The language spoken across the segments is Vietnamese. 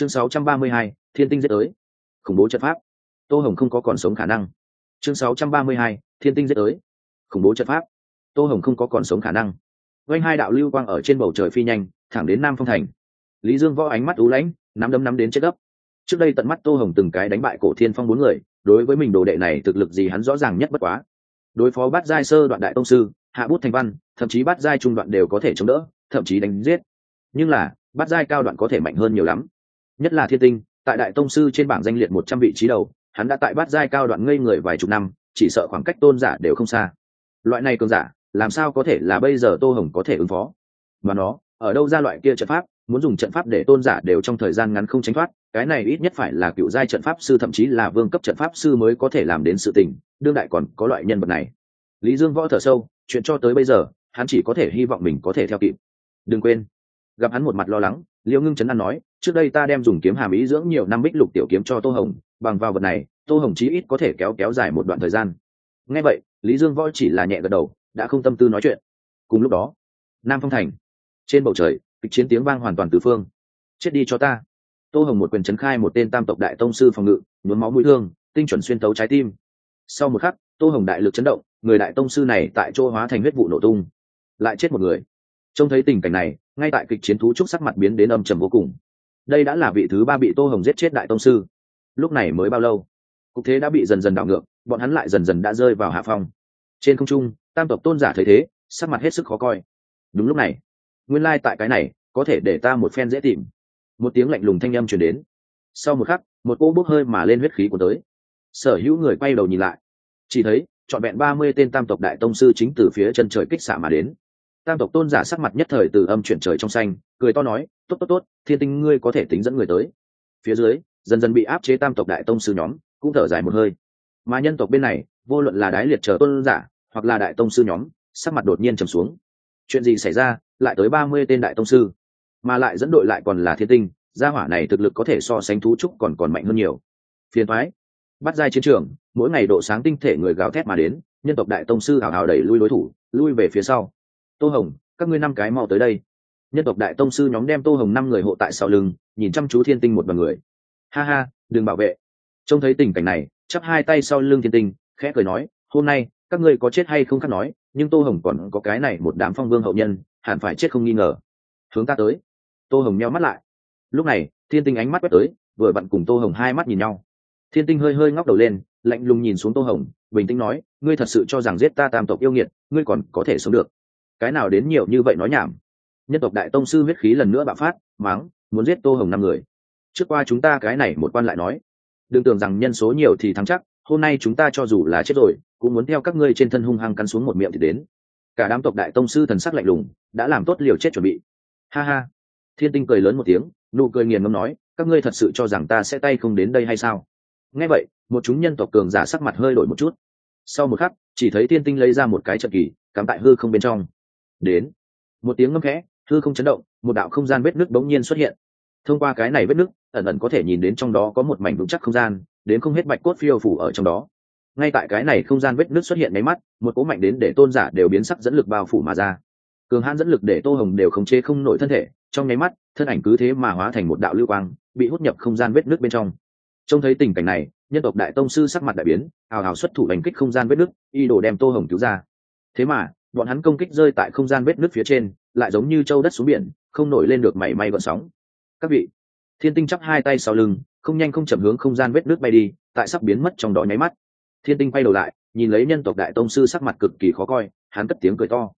chương 632, thiên tinh giết tới. Khủng bố trận pháp. Tô hồng không có còn sống khả năng. Chương 632, thiên tinh giết tới. Khủng bố trận pháp. Tô hồng không có còn sống khả năng. Vanh hai đạo lưu quang ở trên bầu trời phi nhanh thẳng đến nam phong thành. Lý dương võ ánh mắt ú lãnh nắm đấm nắm đến chết gấp. Trước đây tận mắt tô hồng từng cái đánh bại cổ thiên phong bốn người đối với mình đồ đệ này thực lực gì hắn rõ ràng nhất bất quá. Đối phó bát giai sơ đoạn đại tông sư hạ bút thành văn thậm chí bát giai trung đoạn đều có thể chống đỡ thậm chí đánh giết. Nhưng là bát giai cao đoạn có thể mạnh hơn nhiều lắm nhất là thiên tinh, tại đại tông sư trên bảng danh liệt một trăm vị trí đầu, hắn đã tại bát giai cao đoạn ngây người vài chục năm, chỉ sợ khoảng cách tôn giả đều không xa. Loại này cường giả, làm sao có thể là bây giờ tô hồng có thể ứng phó? Mà nó, ở đâu ra loại kia trận pháp, muốn dùng trận pháp để tôn giả đều trong thời gian ngắn không tránh thoát, cái này ít nhất phải là cựu giai trận pháp sư, thậm chí là vương cấp trận pháp sư mới có thể làm đến sự tình, đương đại còn có loại nhân vật này. Lý dương võ thở sâu, chuyện cho tới bây giờ, hắn chỉ có thể hy vọng mình có thể theo kịp. Đừng quên, gặp hắn một mặt lo lắng liễu ngưng chấn an nói, trước đây ta đem dùng kiếm hàm ý dưỡng nhiều năm bích lục tiểu kiếm cho tô hồng, bằng vào vật này, tô hồng chí ít có thể kéo kéo dài một đoạn thời gian. Ngay vậy, lý dương võ chỉ là nhẹ gật đầu, đã không tâm tư nói chuyện. Cùng lúc đó, nam phong thành, trên bầu trời, kịch chiến tiếng vang hoàn toàn từ phương. Chết đi cho ta. Tô hồng một quyền trấn khai một tên tam tộc đại tông sư phòng ngự, nhuốm máu mũi thương, tinh chuẩn xuyên tấu trái tim. Sau một khắc, tô hồng đại lực chấn động, người đại tông sư này tại chỗ hóa thành huyết vụ nổ tung, lại chết một người. Trông thấy tình cảnh này ngay tại kịch chiến thú trúc sắc mặt biến đến âm trầm vô cùng. Đây đã là vị thứ ba bị tô hồng giết chết đại tông sư. Lúc này mới bao lâu? Cục thế đã bị dần dần đảo ngược, bọn hắn lại dần dần đã rơi vào hạ phong. Trên không trung, tam tộc tôn giả thấy thế, sắc mặt hết sức khó coi. Đúng lúc này, nguyên lai、like、tại cái này, có thể để ta một phen dễ tìm. Một tiếng lạnh lùng thanh â m chuyển đến. Sau một khắc, một cỗ bốc hơi mà lên huyết khí của tới. Sở hữu người quay đầu nhìn lại. Chỉ thấy, trọn vẹn ba mươi tên tam tộc đại tông sư chính từ phía chân trời kích xạ mà đến tam tộc tôn giả sắc mặt nhất thời từ âm chuyển trời trong xanh, cười to nói, tốt tốt tốt, thiên tinh ngươi có thể tính dẫn người tới. Phía dưới, dần dần bị áp chế tam tộc đại tông sư nhóm, cũng thở dài một hơi. Mà nhân tộc bên này, vô luận là đái liệt chờ tôn giả, hoặc là đại tông sư nhóm, sắc mặt đột nhiên trầm xuống. Chuyện gì xảy ra, lại tới ba mươi tên đại tông sư. Mà lại dẫn đội lại còn là thiên tinh, gia hỏa này thực lực có thể so sánh thú trúc còn còn mạnh hơn nhiều. Phiền thoái bắt giai chiến trường, mỗi ngày độ sáng tinh thể người gào thét mà đến, nhân tộc đại tông sư hào hào đẩy lui đối thủ, lui về phía sau tô hồng, các ngươi năm cái mau tới đây. Nhân tộc đại tông sư nhóm đem tô hồng năm người hộ tại sau lưng, nhìn chăm chú thiên tinh một bằng người. Ha ha, đừng bảo vệ. Trông thấy tình cảnh này, chắp hai tay sau lưng thiên tinh, khẽ cười nói, hôm nay, các ngươi có chết hay không khác nói, nhưng tô hồng còn có cái này một đám phong vương hậu nhân, hẳn phải chết không nghi ngờ. Hướng ta tới. Tô hồng nheo mắt lại. Lúc này, thiên tinh ánh mắt quét tới, vừa vặn cùng tô hồng hai mắt nhìn nhau. Thiên tinh hơi hơi ngóc đầu lên, lạnh lùng nhìn xuống tô hồng, bình tĩnh nói, ngươi thật sự cho rằng giết ta tam tộc yêu nghiệt, ngươi còn có thể sống được? Cái nào đến nhiều như vậy nói nhảm. Nhân tộc đại tông sư huyết khí lần nữa bạo phát, mắng, muốn giết tô hồng năm người. Trước qua chúng ta cái này một quan lại nói. Đừng tưởng rằng nhân số nhiều thì thắng chắc, hôm nay chúng ta cho dù là chết rồi, cũng muốn theo các ngươi trên thân hung hăng cắn xuống một miệng thì đến. Cả đám tộc đại tông sư thần sắc lạnh lùng, đã làm tốt liều chết chuẩn bị. Ha ha. Thiên tinh cười lớn một tiếng, nụ cười nghiền ngâm nói, các ngươi thật sự cho rằng ta sẽ tay không đến đây hay sao? Nghe vậy, một chúng nhân tộc cường giả sắc mặt hơi đổi một chút. Sau một khắc, chỉ thấy thiên tinh lấy ra một cái trận kỳ, cắm tại hư không bên trong đến. Một tiếng ngâm khẽ, hư không chấn động, một đạo không gian vết nước bỗng nhiên xuất hiện. Thông qua cái này vết nước ẩn ẩn có thể nhìn đến trong đó có một mảnh vững chắc không gian, đến không hết bạch cốt phiêu phủ ở trong đó. Ngay tại cái này không gian vết nước xuất hiện máy mắt, một cỗ mạnh đến để tôn giả đều biến sắc dẫn lực bao phủ mà ra. Cường hãn dẫn lực để tô hồng đều khống chế không nổi thân thể, trong nháy mắt, thân ảnh cứ thế mà hóa thành một đạo lưu quang, bị hút nhập không gian vết nước bên trong. Trông thấy tình cảnh này, nhân tộc đại tông sư sắc mặt đại biến, hào hào xuất thủ đánh kích không gian vết nước y đồ đem tô hồng cứu ra. Thế mà bọn hắn công kích rơi tại không gian vết nước phía trên, lại giống như châu đất xuống biển, không nổi lên được mảy may gọn sóng. Các vị, thiên tinh chắp hai tay sau lưng, không nhanh không chậm hướng không gian vết nước bay đi, tại sắp biến mất trong đó nháy mắt. Thiên tinh quay đầu lại, nhìn lấy nhân tộc đại tông sư sắc mặt cực kỳ khó coi, hắn cất tiếng cười to.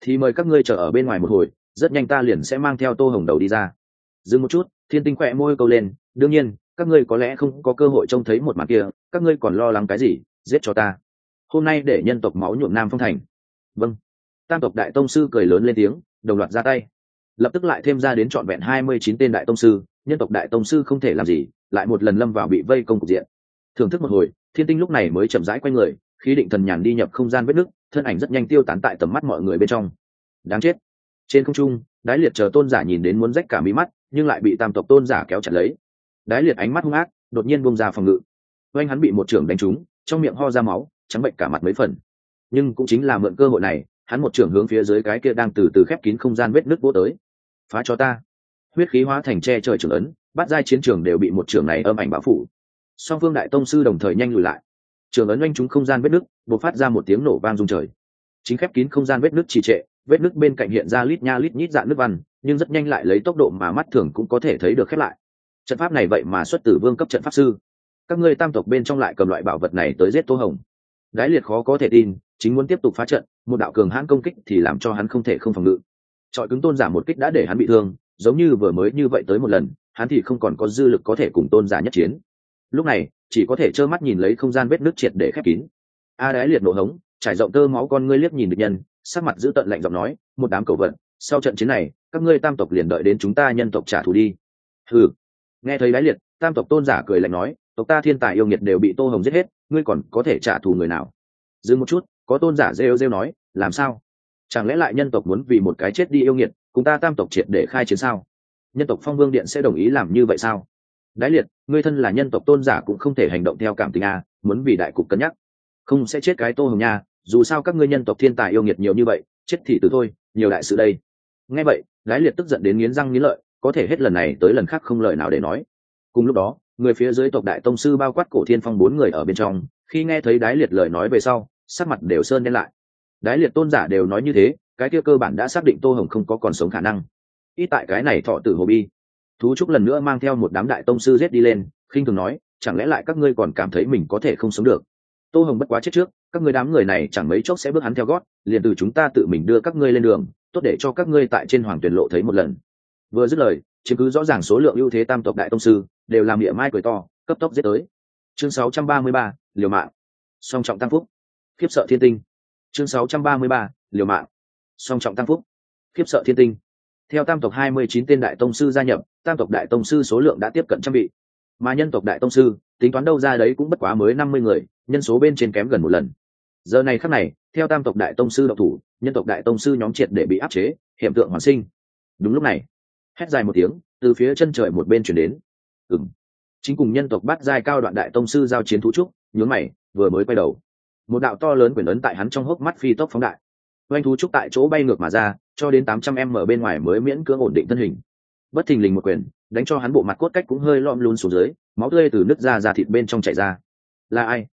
Thì mời các ngươi chờ ở bên ngoài một hồi, rất nhanh ta liền sẽ mang theo tô hồng đầu đi ra. Dừng một chút, thiên tinh khỏe môi câu lên, đương nhiên, các ngươi có lẽ không có cơ hội trông thấy một mặt kia, các ngươi còn lo lắng cái gì, giết cho ta. Hôm nay để nhân tộc máu nhuộm nam phong thành vâng. Tam tộc đại tông sư cười lớn lên tiếng, đồng loạt ra tay. Lập tức lại thêm ra đến trọn vẹn hai mươi chín tên đại tông sư, nhân tộc đại tông sư không thể làm gì, lại một lần lâm vào bị vây công cục diện. Thưởng thức một hồi, thiên tinh lúc này mới chậm rãi quay người, khí định thần nhàn đi nhập không gian vết nước thân ảnh rất nhanh tiêu tán tại tầm mắt mọi người bên trong. Đáng chết. Trên không trung, đái liệt chờ tôn giả nhìn đến muốn rách cả mí mắt, nhưng lại bị tam tộc tôn giả kéo chặt lấy. Đái liệt ánh mắt hung ác, đột nhiên bông ra phòng ngự. Oanh hắn bị một trưởng đánh trúng, trong miệng ho ra máu, trắng bệnh cả mặt mấy phần nhưng cũng chính là mượn cơ hội này, hắn một trưởng hướng phía dưới cái kia đang từ từ khép kín không gian vết nước vô tới. Phá cho ta. Huyết khí hóa thành tre trời trưởng ấn, bắt giai chiến trường đều bị một trưởng này âm ảnh bao phủ. Song phương đại tông sư đồng thời nhanh lùi lại. Trưởng ấn oanh chúng không gian vết nứt, bộc phát ra một tiếng nổ vang rung trời. Chính khép kín không gian vết nứt trì trệ, vết nứt bên cạnh hiện ra lít nha lít nhít dạng nước văn, nhưng rất nhanh lại lấy tốc độ mà mắt thường cũng có thể thấy được khép lại. Trận pháp này vậy mà xuất từ vương cấp trận pháp sư. Các ngươi tam tộc bên trong lại cầm loại bảo vật này tới giết tô hồng. Đái liệt khó có thể tin chính muốn tiếp tục phá trận, một đạo cường hãn công kích thì làm cho hắn không thể không phòng ngự. Trọi cứng tôn giả một kích đã để hắn bị thương, giống như vừa mới như vậy tới một lần, hắn thì không còn có dư lực có thể cùng tôn giả nhất chiến. Lúc này, chỉ có thể trơ mắt nhìn lấy không gian vết nước triệt để khép kín. A đái liệt nổ hống, trải rộng tơ máu con ngươi liếc nhìn được nhân, sắc mặt giữ tận lạnh giọng nói, một đám cầu vận sau trận chiến này, các ngươi tam tộc liền đợi đến chúng ta nhân tộc trả thù đi. Ừ nghe thấy đái liệt, tam tộc tôn giả cười lạnh nói, tộc ta thiên tài yêu nghiệt đều bị tô hồng giết hết, ngươi còn có thể trả thù người nào? Dừng một chút có tôn giả rêu rêu nói, làm sao? Chẳng lẽ lại nhân tộc muốn vì một cái chết đi yêu nghiệt, cùng ta tam tộc triệt để khai chiến sao? Nhân tộc phong vương điện sẽ đồng ý làm như vậy sao? Đái liệt, ngươi thân là nhân tộc tôn giả cũng không thể hành động theo cảm tình a, muốn vì đại cục cân nhắc. Không sẽ chết cái tô hồng nha, dù sao các ngươi nhân tộc thiên tài yêu nghiệt nhiều như vậy, chết thì từ thôi, nhiều đại sự đây. Nghe vậy, đái liệt tức giận đến nghiến răng nghiến lợi, có thể hết lần này tới lần khác không lời nào để nói. Cùng lúc đó, người phía dưới tộc đại tông sư bao quát cổ thiên phong bốn người ở bên trong, khi nghe thấy đái liệt lời nói về sau sắc mặt đều sơn đen lại. Đái liệt tôn giả đều nói như thế cái kia cơ bản đã xác định tô hồng không có còn sống khả năng. Ít tại cái này thọ tử hồ bi. Thú trúc lần nữa mang theo một đám đại tông sư giết đi lên khinh thường nói chẳng lẽ lại các ngươi còn cảm thấy mình có thể không sống được? Tô hồng bất quá chết trước các ngươi đám người này chẳng mấy chốc sẽ bước hắn theo gót liền từ chúng ta tự mình đưa các ngươi lên đường tốt để cho các ngươi tại trên hoàng tuyển lộ thấy một lần. Vừa dứt lời chứng cứ rõ ràng số lượng ưu thế tam tộc đại tông sư đều làm địa mai cười to cấp tốc giết tới. Chương 633, liều mạng. Song trọng tăng phúc khiếp sợ thiên tinh. Chương 633, liều mạng. Song trọng tăng phúc. Khiếp sợ thiên tinh. Theo tam tộc 29 tên đại tông sư gia nhập tam tộc đại tông sư số lượng đã tiếp cận trăm vị. Mà nhân tộc đại tông sư tính toán đâu ra đấy cũng bất quá mới 50 người nhân số bên trên kém gần một lần. Giờ này khắc này theo tam tộc đại tông sư độc thủ nhân tộc đại tông sư nhóm triệt để bị áp chế hiện tượng hoàn sinh. Đúng lúc này hét dài một tiếng từ phía chân trời một bên chuyển đến. Ừng chính cùng nhân tộc bắt giai cao đoạn đại tông sư giao chiến thú trúc nhướng mày vừa mới quay đầu một đạo to lớn quyền ấn tại hắn trong hốc mắt phi tốc phóng đại. Oanh thú trúc tại chỗ bay ngược mà ra, cho đến tám trăm em ở bên ngoài mới miễn cưỡng ổn định thân hình. Bất thình lình một quyền, đánh cho hắn bộ mặt cốt cách cũng hơi lom luôn xuống dưới, máu tươi từ nứt ra ra thịt bên trong chảy ra. Là ai?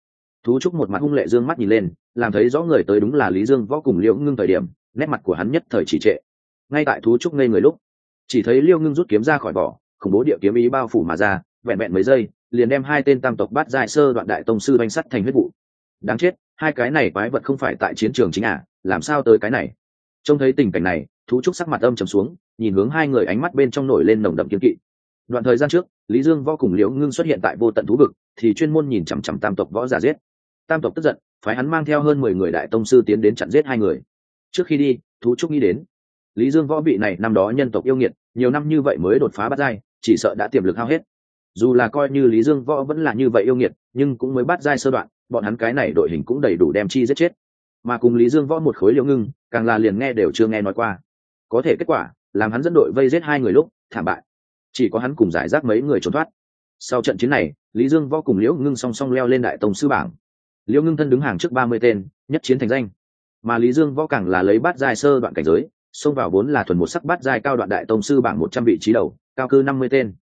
Thú trúc một mặt hung lệ dương mắt nhìn lên, làm thấy rõ người tới đúng là lý dương, võ cùng liễu ngưng thời điểm, nét mặt của hắn nhất thời chỉ trệ. Ngay tại thú trúc ngây người lúc, chỉ thấy liêu ngưng rút kiếm ra khỏi vỏ, khủng bố địa kiếm ý bao phủ mà ra, vẹn vẹn mấy giây, liền đem hai tên tam tộc bát dại sơ đoạn đại tông sư banh sắt thành huyết vụ. Đáng chết! Hai cái này quái vật không phải tại chiến trường chính à làm sao tới cái này? Trông thấy tình cảnh này, thú trúc sắc mặt âm trầm xuống, nhìn hướng hai người ánh mắt bên trong nổi lên nồng đậm kiếm kỵ. Đoạn thời gian trước, lý dương võ cùng liễu ngưng xuất hiện tại vô tận thú vực, thì chuyên môn nhìn chằm chằm tam tộc võ giả giết. Tam tộc tức giận, phái hắn mang theo hơn mười người đại tông sư tiến đến chặn giết hai người. Trước khi đi, thú trúc nghĩ đến, lý dương võ bị này năm đó nhân tộc yêu nghiệt, nhiều năm như vậy mới đột phá bắt giai, chỉ sợ đã tiềm lực hao hết dù là coi như lý dương võ vẫn là như vậy yêu nghiệt, nhưng cũng mới bắt giai sơ đoạn, bọn hắn cái này đội hình cũng đầy đủ đem chi giết chết. Mà cùng lý dương võ một khối liễu ngưng, càng là liền nghe đều chưa nghe nói qua. Có thể kết quả, làm hắn dẫn đội vây giết hai người lúc, thảm bại. Chỉ có hắn cùng giải rác mấy người trốn thoát. Sau trận chiến này, lý dương võ cùng liễu ngưng song song leo lên đại tông sư bảng. Liễu ngưng thân đứng hàng trước ba mươi tên, nhất chiến thành danh. Mà lý dương võ càng là lấy bát giai sơ đoạn cảnh giới, xông vào vốn là thuần một sắc bát giai cao đoạn đại tông sư bảng một trăm vị trí đầu, cao cư năm mươi tên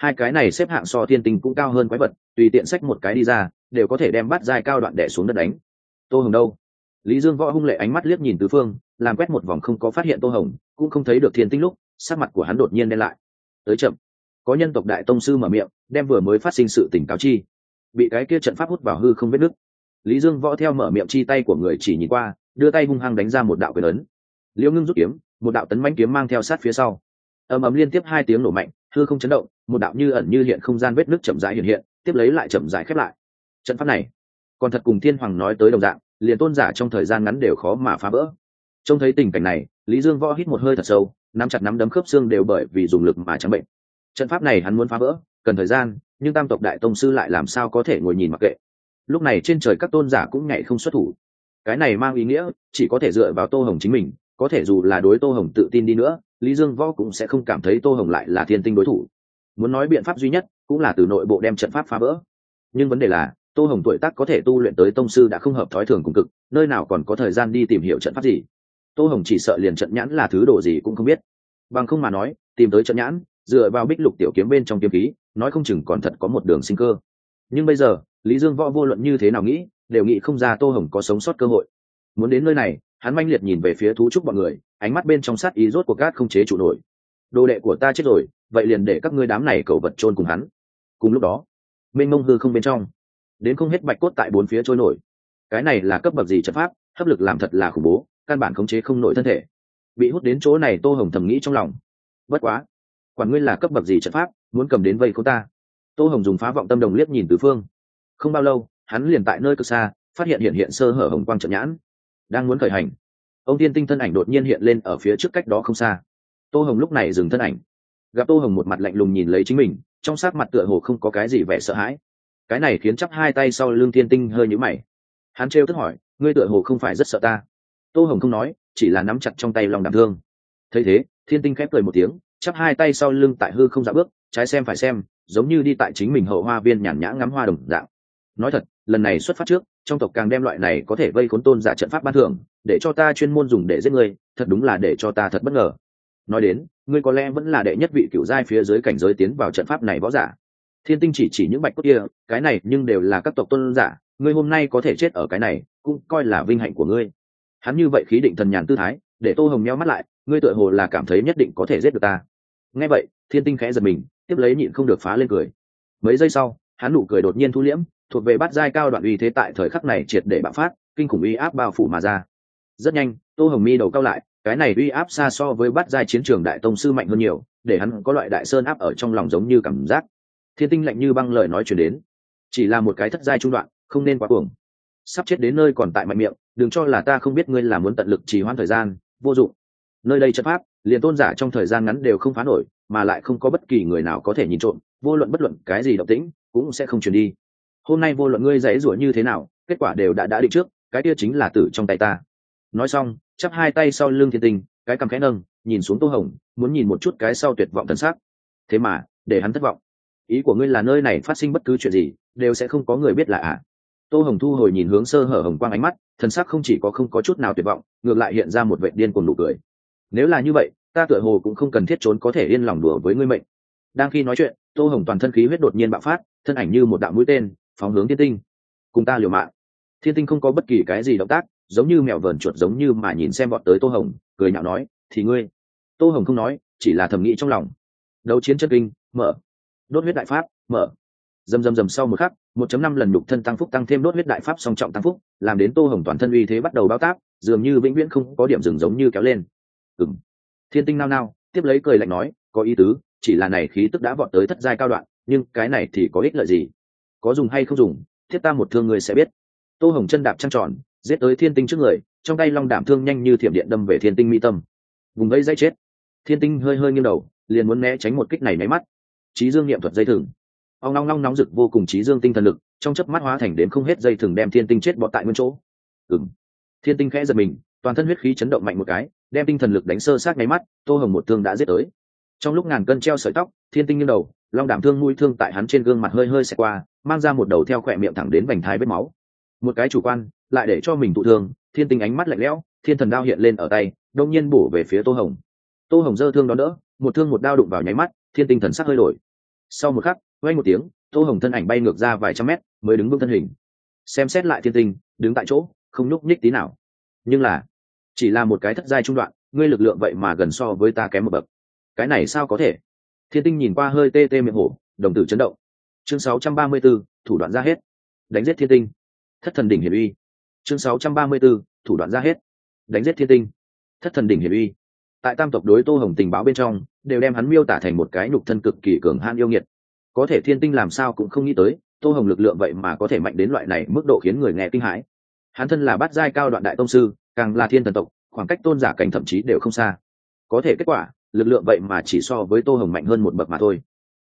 hai cái này xếp hạng so thiên tinh cũng cao hơn quái vật, tùy tiện sách một cái đi ra, đều có thể đem bắt dài cao đoạn đẻ xuống đất đánh. Tô hồng đâu? Lý dương võ hung lệ ánh mắt liếc nhìn tứ phương, làm quét một vòng không có phát hiện tô hồng, cũng không thấy được thiên tinh lúc, sắc mặt của hắn đột nhiên đen lại. Tới chậm. Có nhân tộc đại tông sư mở miệng, đem vừa mới phát sinh sự tỉnh cáo chi. Bị cái kia trận pháp hút vào hư không vết nứt. Lý dương võ theo mở miệng chi tay của người chỉ nhìn qua, đưa tay hung hăng đánh ra một đạo quyền ấn. Liễu ngưng rút kiếm, một đạo tấn manh kiếm mang theo sát phía sau. Ầm ầm liên tiếp hai tiếng nổ mạnh hư không chấn động, một đạo như ẩn như hiện không gian vết nước chậm rãi hiện hiện, tiếp lấy lại chậm rãi khép lại. Trận pháp này, còn thật cùng thiên hoàng nói tới đồng dạng, liền tôn giả trong thời gian ngắn đều khó mà phá vỡ. Trông thấy tình cảnh này, lý dương võ hít một hơi thật sâu, nắm chặt nắm đấm khớp xương đều bởi vì dùng lực mà trắng bệnh. Trận pháp này hắn muốn phá vỡ, cần thời gian, nhưng tam tộc đại tông sư lại làm sao có thể ngồi nhìn mặc kệ. Lúc này trên trời các tôn giả cũng nhảy không xuất thủ. Cái này mang ý nghĩa, chỉ có thể dựa vào tô hồng chính mình, có thể dù là đối tô hồng tự tin đi nữa lý dương võ cũng sẽ không cảm thấy tô hồng lại là thiên tinh đối thủ. Muốn nói biện pháp duy nhất cũng là từ nội bộ đem trận pháp phá vỡ. Nhưng vấn đề là, tô hồng tuổi tác có thể tu luyện tới tông sư đã không hợp thói thường cùng cực, nơi nào còn có thời gian đi tìm hiểu trận pháp gì? Tô hồng chỉ sợ liền trận nhãn là thứ đồ gì cũng không biết. Bằng không mà nói, tìm tới trận nhãn, dựa vào bích lục tiểu kiếm bên trong kiếm khí, nói không chừng còn thật có một đường sinh cơ. Nhưng bây giờ, lý dương võ vô luận như thế nào nghĩ, đều nghĩ không ra tô hồng có sống sót cơ hội. Muốn đến nơi này hắn manh liệt nhìn về phía thú trúc bọn người, ánh mắt bên trong sát ý rốt của gác không chế trụ nổi. Đồ đệ của ta chết rồi, vậy liền để các ngươi đám này cầu vật chôn cùng hắn. Cùng lúc đó, mênh mông hư không bên trong, đến không hết bạch cốt tại bốn phía trôi nổi. Cái này là cấp bậc gì trận pháp, hấp lực làm thật là khủng bố, căn bản khống chế không nổi thân thể. Bị hút đến chỗ này tô hồng thầm nghĩ trong lòng. Bất quá, quản nguyên là cấp bậc gì trận pháp, muốn cầm đến vây không ta. Tô hồng dùng phá vọng tâm đồng liếc nhìn tứ phương. Không bao lâu, hắn liền tại nơi cực xa, phát hiện hiện hiện sơ hở hồng quang trận nhãn đang muốn khởi hành. Ông tiên tinh thân ảnh đột nhiên hiện lên ở phía trước cách đó không xa. Tô hồng lúc này dừng thân ảnh. Gặp tô hồng một mặt lạnh lùng nhìn lấy chính mình, trong sát mặt tựa hồ không có cái gì vẻ sợ hãi. Cái này khiến chắp hai tay sau lưng tiên tinh hơi nhũ mày. Hắn trêu tức hỏi, ngươi tựa hồ không phải rất sợ ta? Tô hồng không nói, chỉ là nắm chặt trong tay lòng đảm thương. Thấy thế, thiên tinh khép cười một tiếng, chắp hai tay sau lưng tại hư không dạ bước, trái xem phải xem, giống như đi tại chính mình hậu hoa viên nhàn nhã ngắm hoa đồng dạng. Nói thật, lần này xuất phát trước trong tộc càng đem loại này có thể vây khốn tôn giả trận pháp ban thưởng, để cho ta chuyên môn dùng để giết ngươi, thật đúng là để cho ta thật bất ngờ. Nói đến, ngươi có lẽ vẫn là đệ nhất vị cựu giai phía dưới cảnh giới tiến vào trận pháp này võ giả. Thiên tinh chỉ chỉ những bạch cốt kia, cái này nhưng đều là các tộc tôn giả, ngươi hôm nay có thể chết ở cái này, cũng coi là vinh hạnh của ngươi. Hắn như vậy khí định thần nhàn tư thái, để tô hồng meo mắt lại, ngươi tựa hồ là cảm thấy nhất định có thể giết được ta. Nghe vậy, thiên tinh khẽ giật mình, tiếp lấy nhịn không được phá lên cười. Mấy giây sau, hắn nụ cười đột nhiên thu liễm thuộc về bát giai cao đoạn uy thế tại thời khắc này triệt để bạo phát, kinh khủng uy áp bao phủ mà ra. Rất nhanh, tô hồng mi đầu cao lại, cái này uy áp xa so với bát giai chiến trường đại tông sư mạnh hơn nhiều, để hắn có loại đại sơn áp ở trong lòng giống như cảm giác. Thiên tinh lạnh như băng lời nói chuyển đến. Chỉ là một cái thất giai trung đoạn, không nên quá cuồng. Sắp chết đến nơi còn tại mạnh miệng, đừng cho là ta không biết ngươi là muốn tận lực trì hoãn thời gian, vô dụng. Nơi đây chất pháp, liền tôn giả trong thời gian ngắn đều không phá nổi, mà lại không có bất kỳ người nào có thể nhìn trộm, vô luận bất luận cái gì động tĩnh, cũng sẽ không truyền đi hôm nay vô luận ngươi dãy rủa như thế nào, kết quả đều đã đã định trước, cái kia chính là tử trong tay ta. Nói xong, chắp hai tay sau lưng thiên tình cái cầm khẽ nâng, nhìn xuống tô hồng, muốn nhìn một chút cái sau tuyệt vọng thân xác thế mà, để hắn thất vọng. Ý của ngươi là nơi này phát sinh bất cứ chuyện gì, đều sẽ không có người biết là ạ à. tô hồng thu hồi nhìn hướng sơ hở hồng quang ánh mắt thân xác không chỉ có không có chút nào tuyệt vọng, ngược lại hiện ra một vệ điên cùng nụ cười. Nếu là như vậy, ta tựa hồ cũng không cần thiết trốn có thể yên lòng đùa với ngươi mệnh. Đang khi nói chuyện, tô hồng toàn thân khí huyết đột nhiên bạo phát, thân ảnh như một đạo mũi tên phóng hướng thiên tinh. Cùng ta liều mạng. Thiên tinh không có bất kỳ cái gì động tác, giống như mèo vờn chuột giống như mà nhìn xem bọn tới tô hồng, cười nhạo nói, thì ngươi? Tô hồng không nói, chỉ là thầm nghĩ trong lòng. Đấu chiến chất kinh, mở. Đốt huyết đại pháp, mở. Dầm dầm dầm sau một khắc, một chấm năm lần nhục thân tăng phúc tăng thêm đốt huyết đại pháp song trọng tăng phúc, làm đến tô hồng toàn thân uy thế bắt đầu bao tác, dường như vĩnh viễn không có điểm dừng giống như kéo lên. Ừng thiên tinh nao nao, tiếp lấy cười lạnh nói, có ý tứ, chỉ là này khí tức đã vọt tới thất giai cao đoạn, nhưng cái này thì có ích lợi gì? Có dùng hay không dùng thiết ta một thương người sẽ biết. Tô hồng chân đạp trăng tròn, giết tới thiên tinh trước người, trong tay long đảm thương nhanh như thiểm điện đâm về thiên tinh mỹ tâm. Vùng gây dây chết. Thiên tinh hơi hơi nghiêng đầu, liền muốn né tránh một kích này máy mắt. Trí dương nghiệm thuật dây thừng. Ông long long nóng rực vô cùng trí dương tinh thần lực, trong chớp mắt hóa thành đến không hết dây thừng đem thiên tinh chết bọt tại nguyên chỗ. Ừng thiên tinh khẽ giật mình, toàn thân huyết khí chấn động mạnh một cái, đem tinh thần lực đánh sơ sát nháy mắt, tô hồng một thương đã giết tới. Trong lúc ngàn cân treo sợi tóc, thiên tinh nghiêng đầu long đảm thương mũi thương tại hắn trên gương mặt hơi hơi xẹt qua, mang ra một đầu theo khỏe miệng thẳng đến vành thái vết máu. Một cái chủ quan, lại để cho mình thụ thương, thiên tinh ánh mắt lạnh lẽo, thiên thần đao hiện lên ở tay, đông nhiên bổ về phía tô hồng. Tô hồng dơ thương đó đỡ, một thương một đao đụng vào nháy mắt, thiên tinh thần sắc hơi đổi. Sau một khắc quay một tiếng, tô hồng thân ảnh bay ngược ra vài trăm mét, mới đứng vững thân hình. Xem xét lại thiên tinh, đứng tại chỗ, không nhúc nhích tí nào. Nhưng là, chỉ là một cái thất giai trung đoạn, ngươi lực lượng vậy mà gần so với ta kém một bậc. Cái này sao có thể? Thiên tinh nhìn qua hơi tê tê miệng hổ đồng tử chấn động. Chương 634, thủ đoạn ra hết. Đánh giết thiên tinh. Thất thần đỉnh hiển uy. Chương 634, thủ đoạn ra hết. Đánh giết thiên tinh. Thất thần đỉnh hiển uy. Tại tam tộc đối tô hồng tình báo bên trong đều đem hắn miêu tả thành một cái nhục thân cực kỳ cường han yêu nghiệt. Có thể thiên tinh làm sao cũng không nghĩ tới tô hồng lực lượng vậy mà có thể mạnh đến loại này mức độ khiến người nghe kinh hãi. Hắn thân là bát giai cao đoạn đại tông sư càng là thiên thần tộc khoảng cách tôn giả cảnh thậm chí đều không xa. Có thể kết quả lực lượng vậy mà chỉ so với tô hồng mạnh hơn một bậc mà thôi.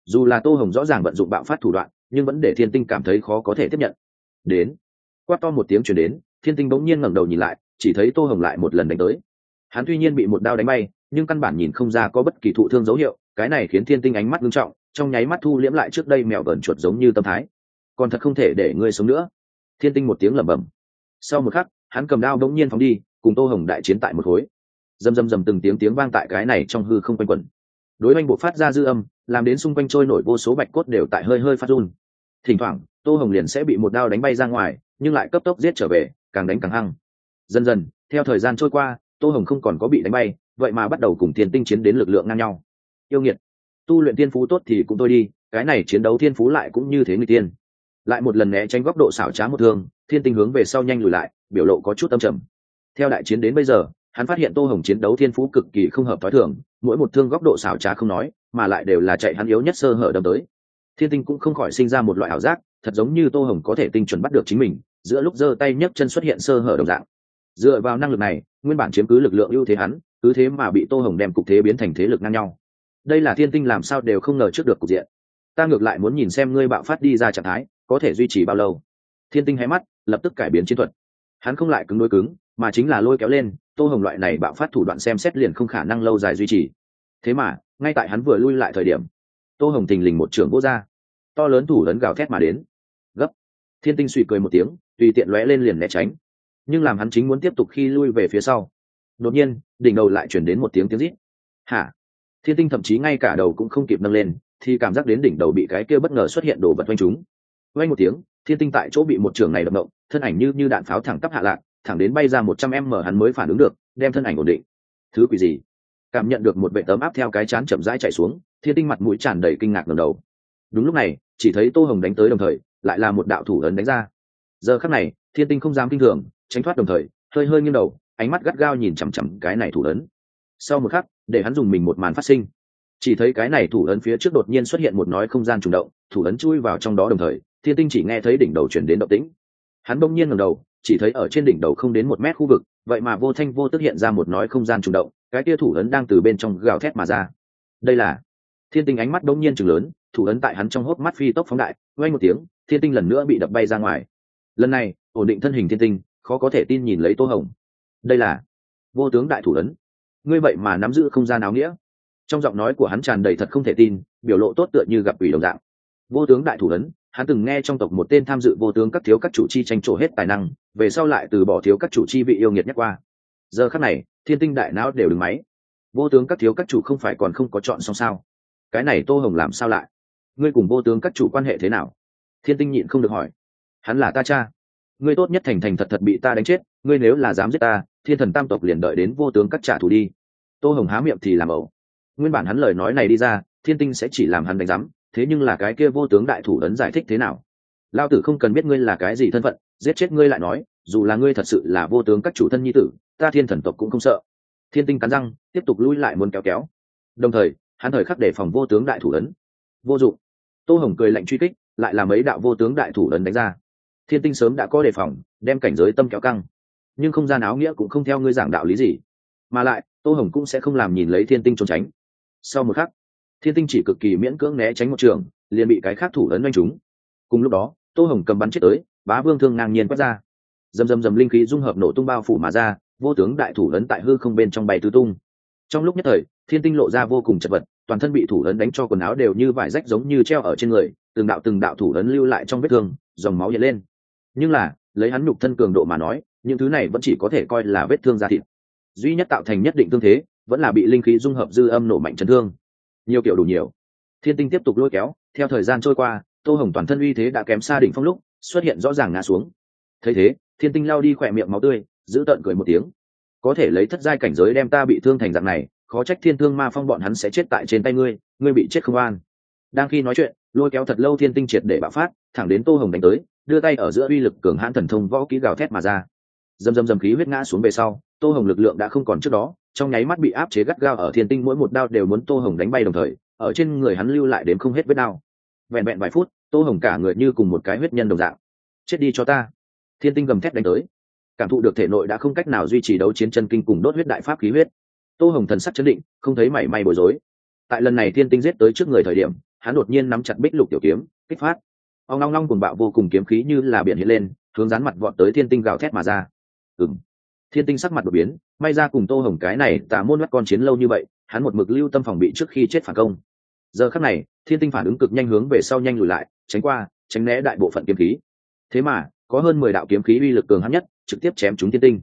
Dù là tô hồng rõ ràng vận dụng bạo phát thủ đoạn, nhưng vẫn để thiên tinh cảm thấy khó có thể tiếp nhận. Đến, quát to một tiếng chuyển đến, thiên tinh bỗng nhiên ngẩng đầu nhìn lại, chỉ thấy tô hồng lại một lần đánh tới. Hắn tuy nhiên bị một đao đánh bay, nhưng căn bản nhìn không ra có bất kỳ thụ thương dấu hiệu, cái này khiến thiên tinh ánh mắt nghiêm trọng, trong nháy mắt thu liễm lại trước đây mèo vờn chuột giống như tâm thái. Còn thật không thể để ngươi sống nữa. Thiên tinh một tiếng lẩm bẩm. Sau một khắc, hắn cầm đao bỗng nhiên phóng đi, cùng tô hồng đại chiến tại một khối dầm dầm dầm từng tiếng tiếng vang tại cái này trong hư không quanh quẩn. Đối oanh bộ phát ra dư âm, làm đến xung quanh trôi nổi vô số bạch cốt đều tại hơi hơi phát run. Thỉnh thoảng, tô hồng liền sẽ bị một đao đánh bay ra ngoài, nhưng lại cấp tốc giết trở về, càng đánh càng hăng. Dần dần, theo thời gian trôi qua, tô hồng không còn có bị đánh bay, vậy mà bắt đầu cùng thiên tinh chiến đến lực lượng ngang nhau. Yêu nghiệt, tu luyện thiên phú tốt thì cũng tôi đi, cái này chiến đấu thiên phú lại cũng như thế người tiên. Lại một lần né tránh góc độ xảo trá một thương, thiên tinh hướng về sau nhanh lùi lại, biểu lộ có chút tâm trầm. Theo đại chiến đến bây giờ hắn phát hiện tô hồng chiến đấu thiên phú cực kỳ không hợp t h ó i thường, mỗi một thương góc độ xảo trá không nói, mà lại đều là chạy hắn yếu nhất sơ hở đâm tới. Thiên tinh cũng không khỏi sinh ra một loại ảo giác, thật giống như tô hồng có thể tinh chuẩn bắt được chính mình, giữa lúc giơ tay nhấc chân xuất hiện sơ hở đồng dạng. Dựa vào năng lực này, nguyên bản chiếm cứ lực lượng ưu thế hắn, cứ thế mà bị tô hồng đem cục thế biến thành thế lực ngang nhau. Đây là thiên tinh làm sao đều không ngờ trước được cục diện. Ta ngược lại muốn nhìn xem ngươi bạo phát đi ra trạng thái, có thể duy trì bao lâu. Thiên tinh hay mắt, lập tức cải biến chiến thuật. Hắn không lại cứng đối cứng, mà chính là lôi kéo lên tô hồng loại này bạo phát thủ đoạn xem xét liền không khả năng lâu dài duy trì. Thế mà, ngay tại hắn vừa lui lại thời điểm, tô hồng tình lình một trưởng vô r to lớn thủ lớn gào thét mà đến. Gấp. Thiên tinh suy cười một tiếng, tùy tiện lóe lên liền né tránh. Nhưng làm hắn chính muốn tiếp tục khi lui về phía sau. Đột nhiên, đỉnh đầu lại chuyển đến một tiếng tiếng rít. Hả? Thiên tinh thậm chí ngay cả đầu cũng không kịp nâng lên, thì cảm giác đến đỉnh đầu bị cái kia bất ngờ xuất hiện đồ vật quanh chúng quanh một tiếng, thiên tinh tại chỗ bị một trường này đập động thân ảnh như như đạn pháo thẳng tắp hạ lạc thẳng đến bay ra một trăm em mở hắn mới phản ứng được, đem thân ảnh ổn định. Thứ quỷ gì? Cảm nhận được một vệ tấm áp theo cái chán chậm rãi chạy xuống, thiên tinh mặt mũi tràn đầy kinh ngạc ngầm đầu. Đúng lúc này, chỉ thấy tô hồng đánh tới đồng thời, lại là một đạo thủ ấn đánh ra. Giờ khắc này, thiên tinh không dám kinh thường, tránh thoát đồng thời, hơi hơi nghiêng đầu, ánh mắt gắt gao nhìn chằm chằm cái này thủ ấn. Sau một khắc, để hắn dùng mình một màn phát sinh. Chỉ thấy cái này thủ ấn phía trước đột nhiên xuất hiện một nói không gian trùng động, thủ ấn chui vào trong đó đồng thời, thiên tinh chỉ nghe thấy đỉnh đầu chuyển đến động tĩnh. Hắn bỗng nhiên ngầm đầu chỉ thấy ở trên đỉnh đầu không đến một mét khu vực, vậy mà vô thanh vô tức hiện ra một nói không gian trùng động, cái tia thủ ấn đang từ bên trong gào thét mà ra. Đây là thiên tinh ánh mắt đông nhiên chừng lớn, thủ ấn tại hắn trong hốc mắt phi tốc phóng đại quay một tiếng, thiên tinh lần nữa bị đập bay ra ngoài. Lần này, ổn định thân hình thiên tinh, khó có thể tin nhìn lấy tô hồng. Đây là vô tướng đại thủ ấn. Ngươi vậy mà nắm giữ không gian áo nghĩa. Trong giọng nói của hắn tràn đầy thật không thể tin, biểu lộ tốt tựa như gặp ủy đồng dạng. Vô tướng đại thủ ấn hắn từng nghe trong tộc một tên tham dự vô tướng các thiếu các chủ chi tranh trổ hết tài năng, về sau lại từ bỏ thiếu các chủ chi bị yêu nghiệt nhắc qua. Giờ khắc này, thiên tinh đại não đều đứng máy. Vô tướng các thiếu các chủ không phải còn không có chọn xong sao? Cái này tô hồng làm sao lại? Ngươi cùng vô tướng các chủ quan hệ thế nào? Thiên tinh nhịn không được hỏi. Hắn là ta cha. Ngươi tốt nhất thành thành thật thật bị ta đánh chết, ngươi nếu là dám giết ta, thiên thần tam tộc liền đợi đến vô tướng các trả thù đi. Tô hồng há miệng thì làm ẩu. Nguyên bản hắn lời nói này đi ra, thiên tinh sẽ chỉ làm hắn đánh giám thế nhưng là cái kia vô tướng đại thủ ấn giải thích thế nào? Lao tử không cần biết ngươi là cái gì thân phận, giết chết ngươi lại nói, dù là ngươi thật sự là vô tướng các chủ thân nhi tử, ta thiên thần tộc cũng không sợ. Thiên tinh cắn răng, tiếp tục lui lại muốn kéo kéo. Đồng thời, hắn thời khắc để phòng vô tướng đại thủ ấn. Vô dụng. Tô hồng cười lạnh truy kích, lại là mấy đạo vô tướng đại thủ ấn đánh ra. Thiên tinh sớm đã có đề phòng, đem cảnh giới tâm kéo căng. Nhưng không gian áo nghĩa cũng không theo ngươi giảng đạo lý gì. Mà lại, tô hồng cũng sẽ không làm nhìn lấy thiên tinh trốn tránh. Sau một khắc thiên tinh chỉ cực kỳ miễn cưỡng né tránh một trường, liền bị cái khác thủ ấn oanh chúng. Cùng lúc đó, tô hồng cầm bắn chết tới, bá vương thương ngang nhiên quét ra. Dầm dầm dầm linh khí dung hợp nổ tung bao phủ mà ra, vô tướng đại thủ ấn tại hư không bên trong bay tứ tung. Trong lúc nhất thời, thiên tinh lộ ra vô cùng chật vật, toàn thân bị thủ ấn đánh cho quần áo đều như vải rách giống như treo ở trên người, từng đạo từng đạo thủ ấn lưu lại trong vết thương, dòng máu hiện lên. Nhưng là, lấy hắn nhục thân cường độ mà nói, những thứ này vẫn chỉ có thể coi là vết thương da thịt. Duy nhất tạo thành nhất định tương thế, vẫn là bị linh khí dung hợp dư âm nổ mạnh chấn thương nhiều kiểu đủ nhiều. Thiên tinh tiếp tục lôi kéo, theo thời gian trôi qua, tô hồng toàn thân uy thế đã kém xa đỉnh phong lúc, xuất hiện rõ ràng ngã xuống. Thấy thế, thiên tinh lao đi khỏe miệng máu tươi, giữ tợn cười một tiếng. Có thể lấy thất giai cảnh giới đem ta bị thương thành dạng này, khó trách thiên thương ma phong bọn hắn sẽ chết tại trên tay ngươi ngươi bị chết không an. Đang khi nói chuyện, lôi kéo thật lâu thiên tinh triệt để bạo phát, thẳng đến tô hồng đánh tới, đưa tay ở giữa uy lực cường hãn thần thông võ kỹ gào thét mà ra. Dầm dầm dầm khí huyết ngã xuống về sau, tô hồng lực lượng đã không còn trước đó trong nháy mắt bị áp chế gắt gao ở thiên tinh mỗi một đao đều muốn tô hồng đánh bay đồng thời, ở trên người hắn lưu lại đến không hết vết đao. Vẹn vẹn vài phút, tô hồng cả người như cùng một cái huyết nhân đồng dạng. Chết đi cho ta. Thiên tinh gầm thét đánh tới. Cảm thụ được thể nội đã không cách nào duy trì đấu chiến chân kinh cùng đốt huyết đại pháp khí huyết. Tô hồng thần sắc chấn định, không thấy mảy may bối rối. Tại lần này thiên tinh giết tới trước người thời điểm, hắn đột nhiên nắm chặt bích lục tiểu kiếm, kích phát. Ông long long cùng bạo vô cùng kiếm khí như là biển hiện lên, hướng rán mặt vọt tới thiên tinh gào thét mà ra. Ừng thiên tinh sắc mặt đột biến, may ra cùng tô hồng cái này tà môn mắt con chiến lâu như vậy, hắn một mực lưu tâm phòng bị trước khi chết phản công. Giờ khắc này, thiên tinh phản ứng cực nhanh hướng về sau nhanh lùi lại, tránh qua, tránh né đại bộ phận kiếm khí. Thế mà, có hơn mười đạo kiếm khí uy lực cường hắn nhất, trực tiếp chém chúng thiên tinh.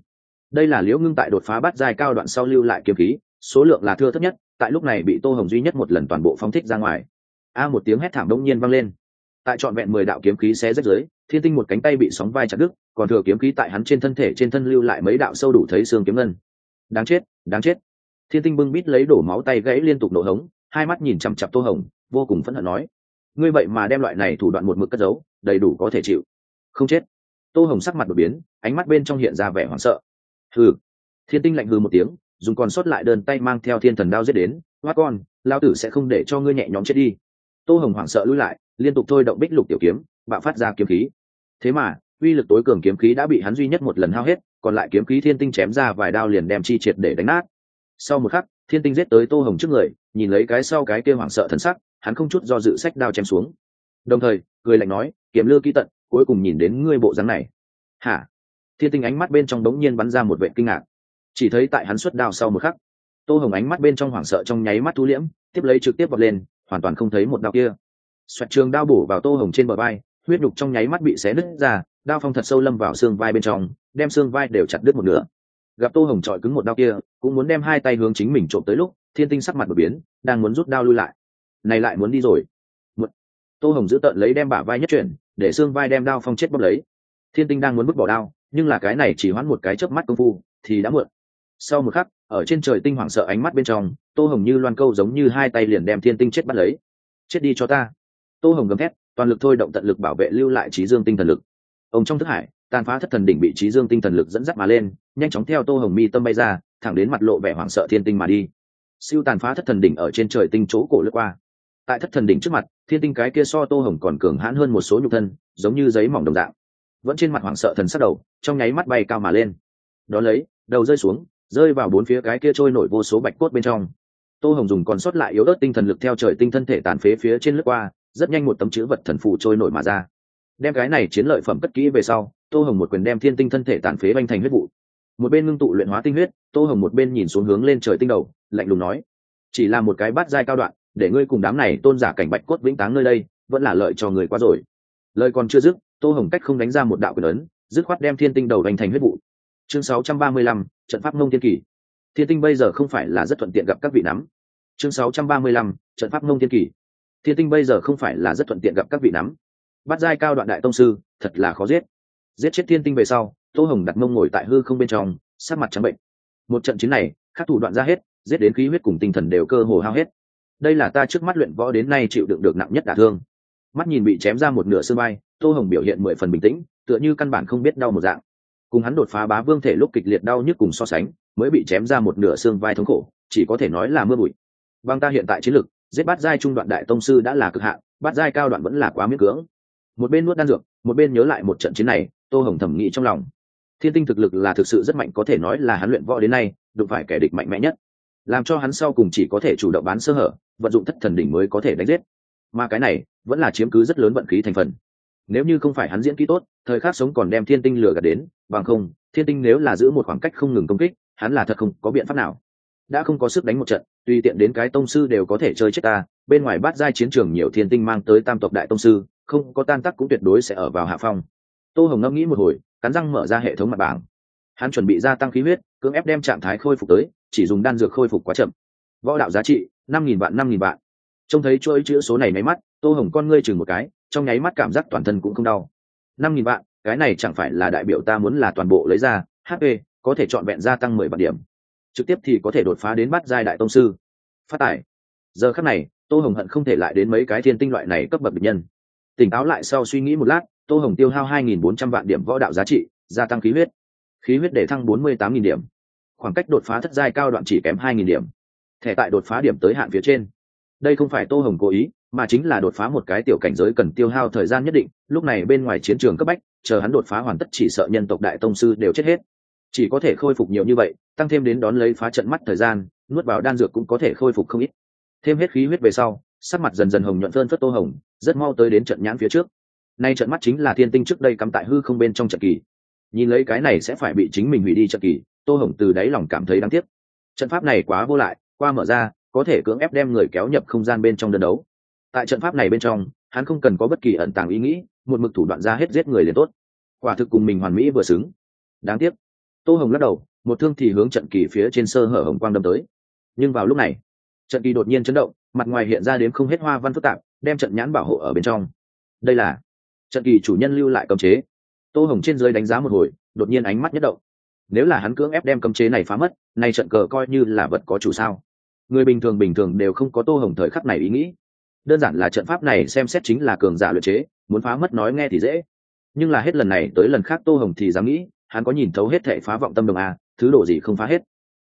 Đây là liễu ngưng tại đột phá bắt dài cao đoạn sau lưu lại kiếm khí, số lượng là thưa thấp nhất, tại lúc này bị tô hồng duy nhất một lần toàn bộ phóng thích ra ngoài. A một tiếng hét thảm đông nhiên vang lên tại trọn vẹn mười đạo kiếm khí xé rách dưới, thiên tinh một cánh tay bị sóng vai chặt đứt, còn thừa kiếm khí tại hắn trên thân thể trên thân lưu lại mấy đạo sâu đủ thấy xương kiếm ngân. Đáng chết đáng chết. Thiên tinh bưng bít lấy đổ máu tay gãy liên tục nổ hống, hai mắt nhìn chằm chặp tô hồng, vô cùng phẫn hận nói, ngươi vậy mà đem loại này thủ đoạn một mực cất giấu, đầy đủ có thể chịu. Không chết. Tô hồng sắc mặt đột biến, ánh mắt bên trong hiện ra vẻ hoảng sợ. Hừ. Thiên tinh lạnh hừ một tiếng, dùng còn sót lại đơn tay mang theo thiên thần đao giết đến, hoa con lao tử sẽ không để cho ngươi nhẹ nhõm chết đi. Tô hồng hoảng sợ lui lại liên tục thôi động bích lục tiểu kiếm, bạo phát ra kiếm khí. Thế mà, uy lực tối cường kiếm khí đã bị hắn duy nhất một lần hao hết, còn lại kiếm khí thiên tinh chém ra vài đao liền đem chi triệt để đánh nát. Sau một khắc, thiên tinh giết tới tô hồng trước người, nhìn lấy cái sau cái kia hoảng sợ thần sắc, hắn không chút do dự sách đao chém xuống. Đồng thời, cười lạnh nói, kiếm lư kỹ tận, cuối cùng nhìn đến ngươi bộ dáng này. Hả? Thiên tinh ánh mắt bên trong đống nhiên bắn ra một vệ kinh ngạc. Chỉ thấy tại hắn xuất đao sau một khắc, tô hồng ánh mắt bên trong hoảng sợ trong nháy mắt thu liễm, tiếp lấy trực tiếp vọt lên, hoàn toàn không thấy một đao kia xoẹt trường đao bổ vào tô hồng trên bờ vai, huyết nhục trong nháy mắt bị xé nứt ra, đao phong thật sâu lâm vào xương vai bên trong, đem xương vai đều chặt đứt một nửa. Gặp tô hồng trọi cứng một đao kia, cũng muốn đem hai tay hướng chính mình trộm tới lúc, thiên tinh sắc mặt đột biến, đang muốn rút đao lui lại. Này lại muốn đi rồi. Một... tô hồng giữ tợn lấy đem bả vai nhất chuyển, để xương vai đem đao phong chết bóp lấy. Thiên tinh đang muốn vứt bỏ đao, nhưng là cái này chỉ hoãn một cái chớp mắt công phu, thì đã muộn. Sau một khắc, ở trên trời tinh hoảng sợ ánh mắt bên trong, tô hồng như loan câu giống như hai tay liền đem thiên tinh chết bắt lấy. Chết đi cho ta tô hồng gầm thét, toàn lực thôi động tận lực bảo vệ lưu lại trí dương tinh thần lực. Ông trong thức hải, tàn phá thất thần đỉnh bị trí dương tinh thần lực dẫn dắt mà lên, nhanh chóng theo tô hồng mi tâm bay ra, thẳng đến mặt lộ vẻ hoảng sợ thiên tinh mà đi. Siêu tàn phá thất thần đỉnh ở trên trời tinh chỗ cổ lướt qua. Tại thất thần đỉnh trước mặt, thiên tinh cái kia so tô hồng còn cường hãn hơn một số nhục thân, giống như giấy mỏng đồng dạng. Vẫn trên mặt hoảng sợ thần sắc đầu, trong nháy mắt bay cao mà lên. Đón lấy, đầu rơi xuống, rơi vào bốn phía cái kia trôi nổi vô số bạch cốt bên trong. Tô hồng dùng còn sót lại yếu ớt tinh thần lực theo trời tinh thân thể tàn phế phía trên lướt qua rất nhanh một tấm chữ vật thần phù trôi nổi mà ra. Đem cái này chiến lợi phẩm cất kỹ về sau tô hồng một quyền đem thiên tinh thân thể tàn phế banh thành huyết vụ. Một bên ngưng tụ luyện hóa tinh huyết tô hồng một bên nhìn xuống hướng lên trời tinh đầu lạnh lùng nói chỉ là một cái bát giai cao đoạn để ngươi cùng đám này tôn giả cảnh bạch cốt vĩnh táng nơi đây vẫn là lợi cho người quá rồi. Lời còn chưa dứt tô hồng cách không đánh ra một đạo quyền ấn dứt khoát đem thiên tinh đầu đánh thành huyết vụ. Chương 635, trận pháp nông thiên kỳ thiên tinh bây giờ không phải là rất thuận tiện gặp các vị nắm. Chương 635, trận pháp nông thiên kỳ thiên tinh bây giờ không phải là rất thuận tiện gặp các vị nắm. Bắt giai cao đoạn đại tông sư, thật là khó giết. Giết chết thiên tinh về sau, tô hồng đặt mông ngồi tại hư không bên trong sát mặt trắng bệnh. Một trận chiến này, các thủ đoạn ra hết, giết đến khí huyết cùng tinh thần đều cơ hồ hao hết. Đây là ta trước mắt luyện võ đến nay chịu đựng được nặng nhất đả thương. Mắt nhìn bị chém ra một nửa xương vai, tô hồng biểu hiện mười phần bình tĩnh, tựa như căn bản không biết đau một dạng. Cùng hắn đột phá bá vương thể lúc kịch liệt đau nhức cùng so sánh, mới bị chém ra một nửa xương vai thống khổ, chỉ có thể nói là mưa bụi. Bằng ta hiện tại chiến lực giết bát giai trung đoạn đại tông sư đã là cực hạn, bát giai cao đoạn vẫn là quá miễn cưỡng. Một bên nuốt đan dược, một bên nhớ lại một trận chiến này, tô hồng thẩm nghĩ trong lòng. Thiên tinh thực lực là thực sự rất mạnh, có thể nói là hắn luyện võ đến nay, đụng phải kẻ địch mạnh mẽ nhất. Làm cho hắn sau cùng chỉ có thể chủ động bán sơ hở, vận dụng thất thần đỉnh mới có thể đánh giết. Mà cái này, vẫn là chiếm cứ rất lớn vận khí thành phần. Nếu như không phải hắn diễn kỹ tốt, thời khắc sống còn đem thiên tinh lừa gạt đến, bằng không, thiên tinh nếu là giữ một khoảng cách không ngừng công kích, hắn là thật không có biện pháp nào đã không có sức đánh một trận, tùy tiện đến cái tông sư đều có thể chơi chết ta, bên ngoài bát giai chiến trường nhiều thiên tinh mang tới tam tộc đại tông sư, không có tan tắc cũng tuyệt đối sẽ ở vào hạ phong. Tô hồng ngẫm nghĩ một hồi, cắn răng mở ra hệ thống mặt bảng. Hắn chuẩn bị gia tăng khí huyết, cưỡng ép đem trạng thái khôi phục tới, chỉ dùng đan dược khôi phục quá chậm. Võ đạo giá trị, năm nghìn vạn, năm nghìn vạn. Trông thấy chuỗi chữ số này nháy mắt, tô hồng con ngươi chừng một cái, trong nháy mắt cảm giác toàn thân cũng không đau. năm nghìn vạn, cái này chẳng phải là đại biểu ta muốn là toàn bộ lấy ra hp có thể chọn vẹn gia tăng mười vạn điểm trực tiếp thì có thể đột phá đến bắt giai đại tông sư. Phát tải giờ khắc này, tô hồng hận không thể lại đến mấy cái thiên tinh loại này cấp bậc bệnh nhân. Tỉnh táo lại sau suy nghĩ một lát, tô hồng tiêu hao hai nghìn bốn trăm vạn điểm võ đạo giá trị, gia tăng khí huyết. Khí huyết để thăng bốn mươi tám nghìn điểm. Khoảng cách đột phá thất giai cao đoạn chỉ kém hai nghìn điểm. Thẻ tại đột phá điểm tới hạn phía trên. Đây không phải tô hồng cố ý, mà chính là đột phá một cái tiểu cảnh giới cần tiêu hao thời gian nhất định. Lúc này bên ngoài chiến trường cấp bách, chờ hắn đột phá hoàn tất chỉ sợ nhân tộc đại tông sư đều chết hết chỉ có thể khôi phục nhiều như vậy, tăng thêm đến đón lấy phá trận mắt thời gian, nuốt vào đan dược cũng có thể khôi phục không ít. Thêm hết khí huyết về sau, sắc mặt dần dần hồng nhuận phơn phất tô hồng, rất mau tới đến trận nhãn phía trước. Nay trận mắt chính là thiên tinh trước đây cắm tại hư không bên trong trận kỳ. Nhìn lấy cái này sẽ phải bị chính mình hủy đi trận kỳ, tô hồng từ đáy lòng cảm thấy đáng tiếc. Trận pháp này quá vô lại, qua mở ra, có thể cưỡng ép đem người kéo nhập không gian bên trong đơn đấu. Tại trận pháp này bên trong, hắn không cần có bất kỳ ẩn tàng ý nghĩ, một mực thủ đoạn ra hết giết người liền tốt. Quả thực cùng mình hoàn mỹ vừa xứng. Đáng tiếc tô hồng lắc đầu, một thương thì hướng trận kỳ phía trên sơ hở hồng quang đâm tới. Nhưng vào lúc này, trận kỳ đột nhiên chấn động, mặt ngoài hiện ra đến không hết hoa văn phức tạp, đem trận nhãn bảo hộ ở bên trong. Đây là trận kỳ chủ nhân lưu lại cấm chế. Tô hồng trên dưới đánh giá một hồi, đột nhiên ánh mắt nhất động. Nếu là hắn cưỡng ép đem cấm chế này phá mất, nay trận cờ coi như là vật có chủ sao? Người bình thường bình thường đều không có tô hồng thời khắc này ý nghĩ. Đơn giản là trận pháp này xem xét chính là cường giả luyện chế, muốn phá mất nói nghe thì dễ. Nhưng là hết lần này tới lần khác tô hồng thì dám nghĩ hắn có nhìn thấu hết thệ phá vọng tâm đồng a, thứ đồ gì không phá hết.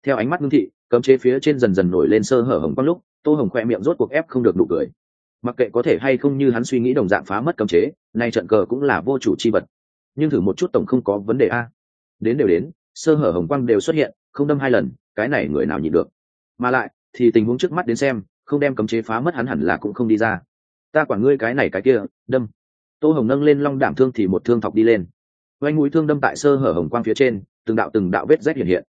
Theo ánh mắt ngưng thị, cấm chế phía trên dần dần nổi lên sơ hở hồng quang lúc, tô hồng khoe miệng rốt cuộc ép không được nụ cười. Mặc kệ có thể hay không như hắn suy nghĩ đồng dạng phá mất cấm chế, nay trận cờ cũng là vô chủ c h i vật. Nhưng thử một chút tổng không có vấn đề a. Đến đều đến, sơ hở hồng quang đều xuất hiện, không đâm hai lần, cái này người nào nhịn được. Mà lại, thì tình huống trước mắt đến xem, không đem cấm chế phá mất hắn hẳn là cũng không đi ra. Ta quản ngươi cái này cái kia, đâm. Tô hồng nâng lên long đảm thương thì một thương thọc đi lên oanh mũi thương đâm tại sơ hở hồng quang phía trên, từng đạo từng đạo vết rách hiện hiện.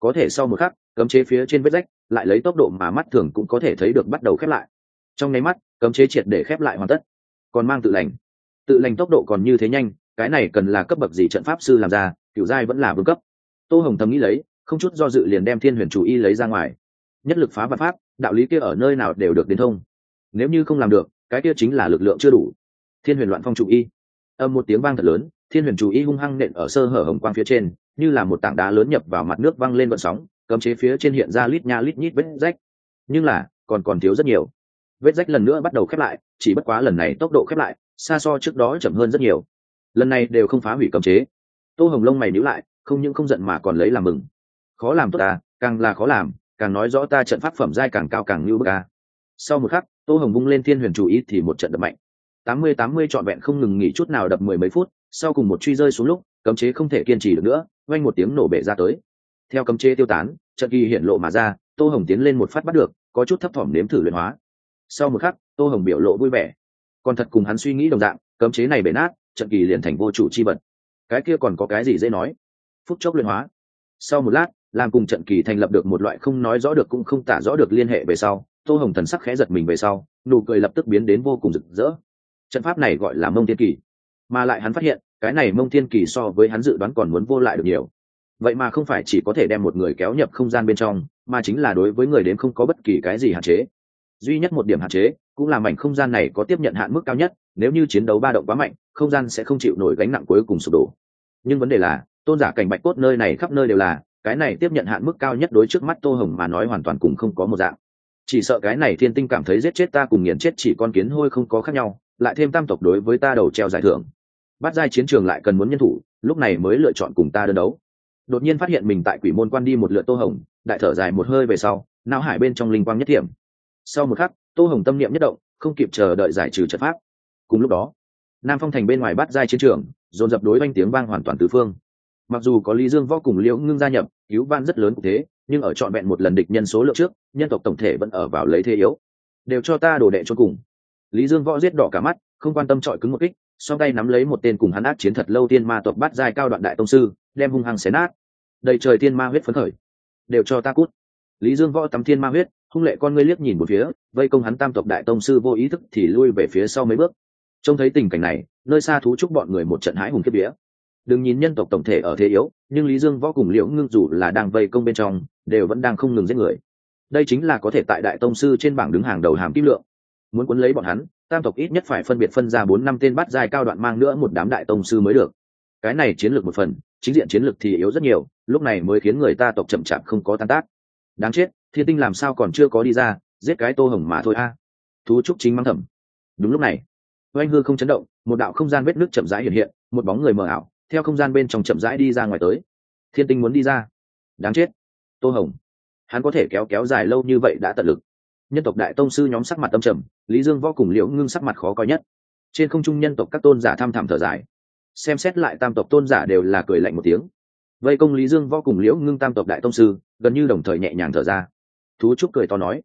Có thể sau một khắc, cấm chế phía trên vết rách, lại lấy tốc độ mà mắt thường cũng có thể thấy được bắt đầu khép lại. Trong nháy mắt, cấm chế triệt để khép lại hoàn tất. Còn mang tự lành. Tự lành tốc độ còn như thế nhanh, cái này cần là cấp bậc gì trận pháp sư làm ra, kiểu giai vẫn là vương cấp. Tô hồng thầm nghĩ lấy, không chút do dự liền đem thiên huyền chủ y lấy ra ngoài. Nhất lực phá vật pháp, đạo lý kia ở nơi nào đều được đến thông. Nếu như không làm được, cái kia chính là lực lượng chưa đủ. Thiên huyền loạn phong chủ y âm một tiếng vang thật lớn, thiên huyền chủ y hung hăng nện ở sơ hở hồng quang phía trên, như là một tảng đá lớn nhập vào mặt nước văng lên vận sóng, cấm chế phía trên hiện ra lít nha lít nhít vết rách. Nhưng là, còn còn thiếu rất nhiều. Vết rách lần nữa bắt đầu khép lại, chỉ bất quá lần này tốc độ khép lại, xa so trước đó chậm hơn rất nhiều. Lần này đều không phá hủy cấm chế. Tô hồng lông mày níu lại, không những không giận mà còn lấy làm mừng. Khó làm tốt ta, càng là khó làm, càng nói rõ ta trận pháp phẩm giai càng cao càng như bức a. Sau một khắc, tô hồng bung lên thiên huyền chủ ý thì một trận đập mạnh tám mươi tám mươi trọn vẹn không ngừng nghỉ chút nào đập mười mấy phút, sau cùng một truy rơi xuống lúc, cấm chế không thể kiên trì được nữa, vang một tiếng nổ bể ra tới. Theo cấm chế tiêu tán, trận kỳ hiện lộ mà ra, tô hồng tiến lên một phát bắt được, có chút thấp thỏm nếm thử luyện hóa. Sau một khắc, tô hồng biểu lộ vui vẻ. Còn thật cùng hắn suy nghĩ đồng dạng, cấm chế này bể nát, trận kỳ liền thành vô chủ chi vật. Cái kia còn có cái gì dễ nói? Phút chốc luyện hóa. Sau một lát, làm cùng trận kỳ thành lập được một loại không nói rõ được cũng không tả rõ được liên hệ về sau, tô hồng thần sắc khẽ giật mình về sau, nụ cười lập tức biến đến vô cùng rực rỡ trận pháp này gọi là mông thiên kỳ, mà lại hắn phát hiện, cái này mông thiên kỳ so với hắn dự đoán còn muốn vô lại được nhiều. Vậy mà không phải chỉ có thể đem một người kéo nhập không gian bên trong, mà chính là đối với người đến không có bất kỳ cái gì hạn chế. Duy nhất một điểm hạn chế, cũng là mảnh không gian này có tiếp nhận hạn mức cao nhất, nếu như chiến đấu ba động quá mạnh, không gian sẽ không chịu nổi gánh nặng cuối cùng sụp đổ. Nhưng vấn đề là, tôn giả cảnh bạch cốt nơi này khắp nơi đều là, cái này tiếp nhận hạn mức cao nhất đối trước mắt tô hồng mà nói hoàn toàn cùng không có một dạng. Chỉ sợ cái này thiên tinh cảm thấy giết chết ta cùng nghiền chết chỉ con kiến hôi không có khác nhau lại thêm tam tộc đối với ta đầu treo giải thưởng. Bắt giai chiến trường lại cần muốn nhân thủ, lúc này mới lựa chọn cùng ta đơn đấu. Đột nhiên phát hiện mình tại quỷ môn quan đi một lượt tô hồng, đại thở dài một hơi về sau, não hải bên trong linh quang nhất điểm sau một khắc, tô hồng tâm niệm nhất động, không kịp chờ đợi giải trừ trận pháp. Cùng lúc đó, nam phong thành bên ngoài bắt giai chiến trường, dồn dập đối oanh tiếng vang hoàn toàn tứ phương. Mặc dù có lý dương võ cùng liễu ngưng gia nhập, cứu van rất lớn cũng thế, nhưng ở trọn vẹn một lần địch nhân số lượng trước, nhân tộc tổng thể vẫn ở vào lấy thế yếu. Đều cho ta đồ đệ cho cùng lý dương võ giết đỏ cả mắt, không quan tâm trọi cứng một kích, song tay nắm lấy một tên cùng hắn ác chiến thật lâu tiên ma tộc bắt giai cao đoạn đại tông sư, đem hung hăng xé nát. Đầy trời tiên ma huyết phấn khởi. Đều cho ta cút. Lý dương võ tắm thiên ma huyết, hung lệ con ngươi liếc nhìn một phía, vây công hắn tam tộc đại tông sư vô ý thức thì lui về phía sau mấy bước. Trông thấy tình cảnh này, nơi xa thú chúc bọn người một trận hãi hùng kiếp vía. Đừng nhìn nhân tộc tổng thể ở thế yếu, nhưng lý dương võ cùng liễu ngưng dù là đang vây công bên trong, đều vẫn đang không ngừng giết người. Đây chính là có thể tại đại tông sư trên bảng đứng hàng đầu hàm kim lượng muốn cuốn lấy bọn hắn, tam tộc ít nhất phải phân biệt phân ra bốn năm tên bắt dài cao đoạn mang nữa một đám đại tông sư mới được. Cái này chiến lược một phần, chính diện chiến lược thì yếu rất nhiều, lúc này mới khiến người ta tộc chậm chạp không có tan tác. Đáng chết, thiên tinh làm sao còn chưa có đi ra, giết cái tô hồng mà thôi a. Thú trúc chính mang thẩm. Đúng lúc này, oanh hư không chấn động, một đạo không gian vết nước chậm rãi hiện hiện, một bóng người mờ ảo, theo không gian bên trong chậm rãi đi ra ngoài tới. Thiên tinh muốn đi ra. Đáng chết. Tô hồng. Hắn có thể kéo kéo dài lâu như vậy đã tận lực nhân tộc đại tông sư nhóm sắc mặt tâm trầm, lý dương võ cùng liễu ngưng sắc mặt khó coi nhất. Trên không trung nhân tộc các tôn giả tham thảm thở dài. Xem xét lại tam tộc tôn giả đều là cười lạnh một tiếng. Vây công lý dương võ cùng liễu ngưng tam tộc đại tông sư, gần như đồng thời nhẹ nhàng thở ra. Thú trúc cười to nói,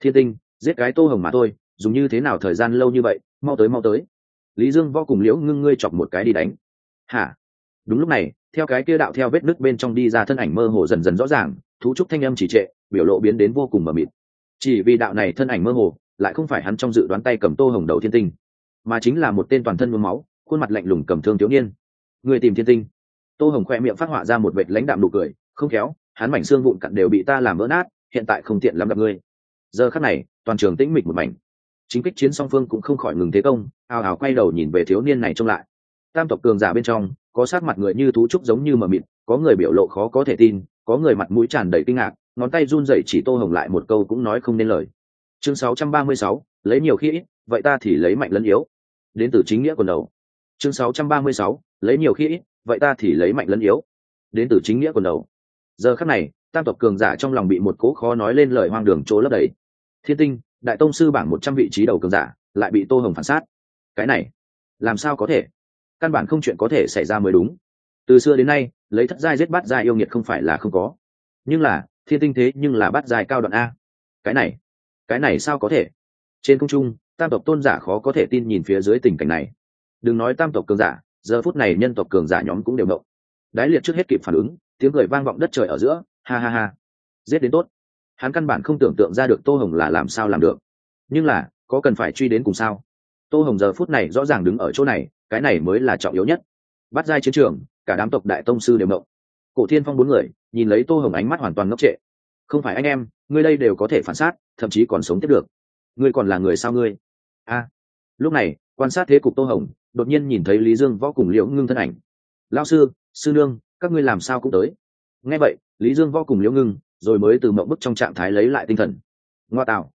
thiên tinh, giết cái tô hồng mà thôi, dùng như thế nào thời gian lâu như vậy, mau tới mau tới. Lý dương võ cùng liễu ngưng ngươi chọc một cái đi đánh. Hả? Đúng lúc này, theo cái kia đạo theo vết nứt bên trong đi ra thân ảnh mơ hồ dần dần rõ ràng, thú trúc thanh âm chỉ trệ, biểu lộ biến đến vô cùng mờ mịt chỉ vì đạo này thân ảnh mơ hồ, lại không phải hắn trong dự đoán tay cầm tô hồng đầu thiên tinh, mà chính là một tên toàn thân mướm máu, khuôn mặt lạnh lùng cầm thương thiếu niên. Người tìm thiên tinh. Tô hồng khoe miệng phát họa ra một vệt lãnh đạm nụ cười, không khéo, hắn mảnh xương vụn cặn đều bị ta làm vỡ nát, hiện tại không tiện lắm gặp ngươi. Giờ khắc này, toàn trường tĩnh mịch một mảnh. Chính kích chiến song phương cũng không khỏi ngừng thế công, ào ào quay đầu nhìn về thiếu niên này trông lại. Tam tộc cường giả bên trong, có sát mặt người như thú trúc giống như mờ mịt, có người biểu lộ khó có thể tin, có người mặt mũi tràn đầy kinh ngạc ngón tay run rẩy chỉ tô hồng lại một câu cũng nói không nên lời. Chương 636, lấy nhiều khi ít vậy ta thì lấy mạnh lẫn yếu. Đến từ chính nghĩa quần đầu. Chương 636, lấy nhiều khi ít vậy ta thì lấy mạnh lẫn yếu. Đến từ chính nghĩa quần đầu. Giờ khắc này tam tộc cường giả trong lòng bị một cố khó nói lên lời hoang đường chỗ lấp đầy. Thiên tinh đại tông sư bảng một trăm vị trí đầu cường giả lại bị tô hồng phản sát. Cái này làm sao có thể? Căn bản không chuyện có thể xảy ra mới đúng. Từ xưa đến nay lấy thất giai giết bát giai yêu nghiệt không phải là không có. Nhưng là thiên tinh thế nhưng là bát dài cao đoạn a. Cái này cái này sao có thể? Trên không trung, tam tộc tôn giả khó có thể tin nhìn phía dưới tình cảnh này. Đừng nói tam tộc cường giả, giờ phút này nhân tộc cường giả nhóm cũng đều động. đái liệt trước hết kịp phản ứng, tiếng cười vang vọng đất trời ở giữa, ha ha ha. Giết đến tốt. Hắn căn bản không tưởng tượng ra được tô hồng là làm sao làm được. Nhưng là, có cần phải truy đến cùng sao? Tô hồng giờ phút này rõ ràng đứng ở chỗ này, cái này mới là trọng yếu nhất. Bắt giai chiến trường, cả đám tộc đại tông sư đều mộng cổ thiên phong bốn người nhìn lấy tô hồng ánh mắt hoàn toàn ngốc trệ. Không phải anh em, ngươi đây đều có thể phản sát thậm chí còn sống tiếp được. Ngươi còn là người sao ngươi? A. Lúc này, quan sát thế cục tô hồng, đột nhiên nhìn thấy lý dương võ cùng liễu ngưng thân ảnh. Lao sư sư nương, các ngươi làm sao cũng tới? Nghe vậy, lý dương võ cùng liễu ngưng rồi mới từ mộng bức trong trạng thái lấy lại tinh thần. Ngoa tạo.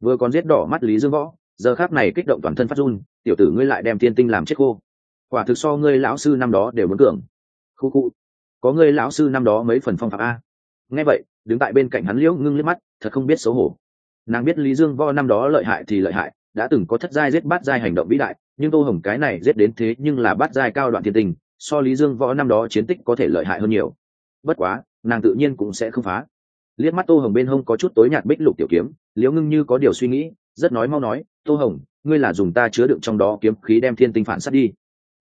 Vừa còn giết đỏ mắt lý dương võ, giờ khác này kích động toàn thân phát run, tiểu tử ngươi lại đem thiên tinh làm chết khô. Quả thực so ngươi lão sư năm đó đều muốn cường khu khu có ngươi lão sư năm đó mấy phần phong phạm a? Nghe vậy, đứng tại bên cạnh hắn liễu ngưng liếc mắt, thật không biết xấu hổ. Nàng biết lý dương võ năm đó lợi hại thì lợi hại, đã từng có thất giai giết bát giai hành động vĩ đại, nhưng tô hồng cái này giết đến thế nhưng là bát giai cao đoạn thiên tình, so lý dương võ năm đó chiến tích có thể lợi hại hơn nhiều. Bất quá, nàng tự nhiên cũng sẽ không phá. Liếc mắt tô hồng bên hông có chút tối nhạt bích lục tiểu kiếm, liễu ngưng như có điều suy nghĩ, rất nói mau nói, tô hồng, ngươi là dùng ta chứa đựng trong đó kiếm khí đem thiên tinh phản sát đi.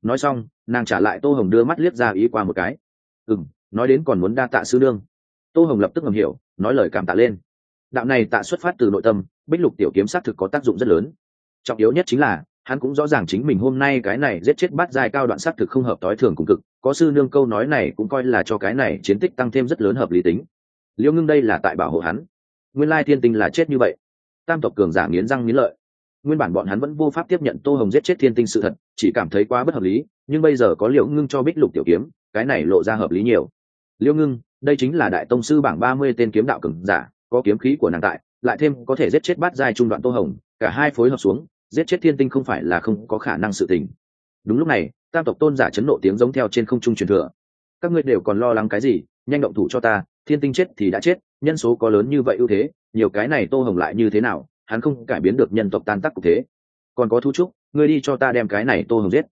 Nói xong, nàng trả lại tô hồng đưa mắt liếc ra ý qua một cái ừ m nói đến còn muốn đa tạ sư đương tô hồng lập tức ngầm hiểu, nói lời cảm tạ lên. Đạo này tạ xuất phát từ nội tâm, bích lục tiểu kiếm xác thực có tác dụng rất lớn. Trọng yếu nhất chính là, hắn cũng rõ ràng chính mình hôm nay cái này giết chết bát dài cao đoạn xác thực không hợp tối thường cùng cực, có sư nương câu nói này cũng coi là cho cái này chiến tích tăng thêm rất lớn hợp lý tính. Liễu ngưng đây là tại bảo hộ hắn. Nguyên lai thiên tinh là chết như vậy. Tam tộc cường giả nghiến răng nghiến lợi. Nguyên bản bọn hắn vẫn vô pháp tiếp nhận tô hồng giết chết thiên tinh sự thật, chỉ cảm thấy quá bất hợp lý, nhưng bây giờ có liệu ngưng cho bích lục tiểu kiếm cái này lộ ra hợp lý nhiều. Liêu ngưng, đây chính là đại tông sư bảng ba mươi tên kiếm đạo cường giả, có kiếm khí của nàng tại, lại thêm có thể giết chết bát giai trung đoạn tô hồng, cả hai phối hợp xuống, giết chết thiên tinh không phải là không có khả năng sự tình. Đúng lúc này, tam tộc tôn giả chấn nộ tiếng giống theo trên không trung truyền thừa. Các ngươi đều còn lo lắng cái gì, nhanh động thủ cho ta, thiên tinh chết thì đã chết, nhân số có lớn như vậy ưu thế, nhiều cái này tô hồng lại như thế nào, hắn không cải biến được nhân tộc tan tác cục thế. Còn có thu trúc, ngươi đi cho ta đem cái này tô hồng giết.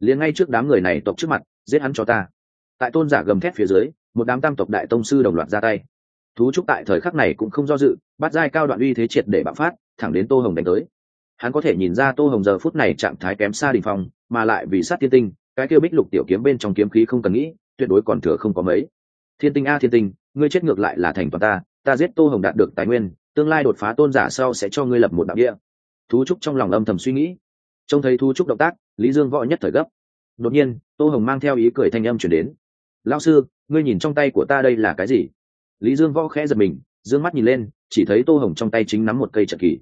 Liền ngay trước đám người này tộc trước mặt, giết hắn cho ta tại tôn giả gầm thét phía dưới, một đám tam tộc đại tông sư đồng loạt ra tay. Thú trúc tại thời khắc này cũng không do dự, bắt giai cao đoạn uy thế triệt để bạo phát, thẳng đến tô hồng đánh tới. Hắn có thể nhìn ra tô hồng giờ phút này trạng thái kém xa đình phong, mà lại vì sát thiên tinh, cái kêu bích lục tiểu kiếm bên trong kiếm khí không cần nghĩ, tuyệt đối còn thừa không có mấy. Thiên tinh a thiên tinh, ngươi chết ngược lại là thành toàn ta ta giết tô hồng đạt được tài nguyên, tương lai đột phá tôn giả sau sẽ cho ngươi lập một đạo địa. Thú trúc trong lòng âm thầm suy nghĩ. Trông thấy thú trúc động tác, lý dương võ nhất thời gấp. Đột nhiên, tô hồng mang theo ý cười thanh âm chuyển đến lao sư, ngươi nhìn trong tay của ta đây là cái gì? Lý dương võ khẽ giật mình d ư ơ n g mắt nhìn lên, chỉ thấy tô hồng trong tay chính nắm một cây trận kỳ.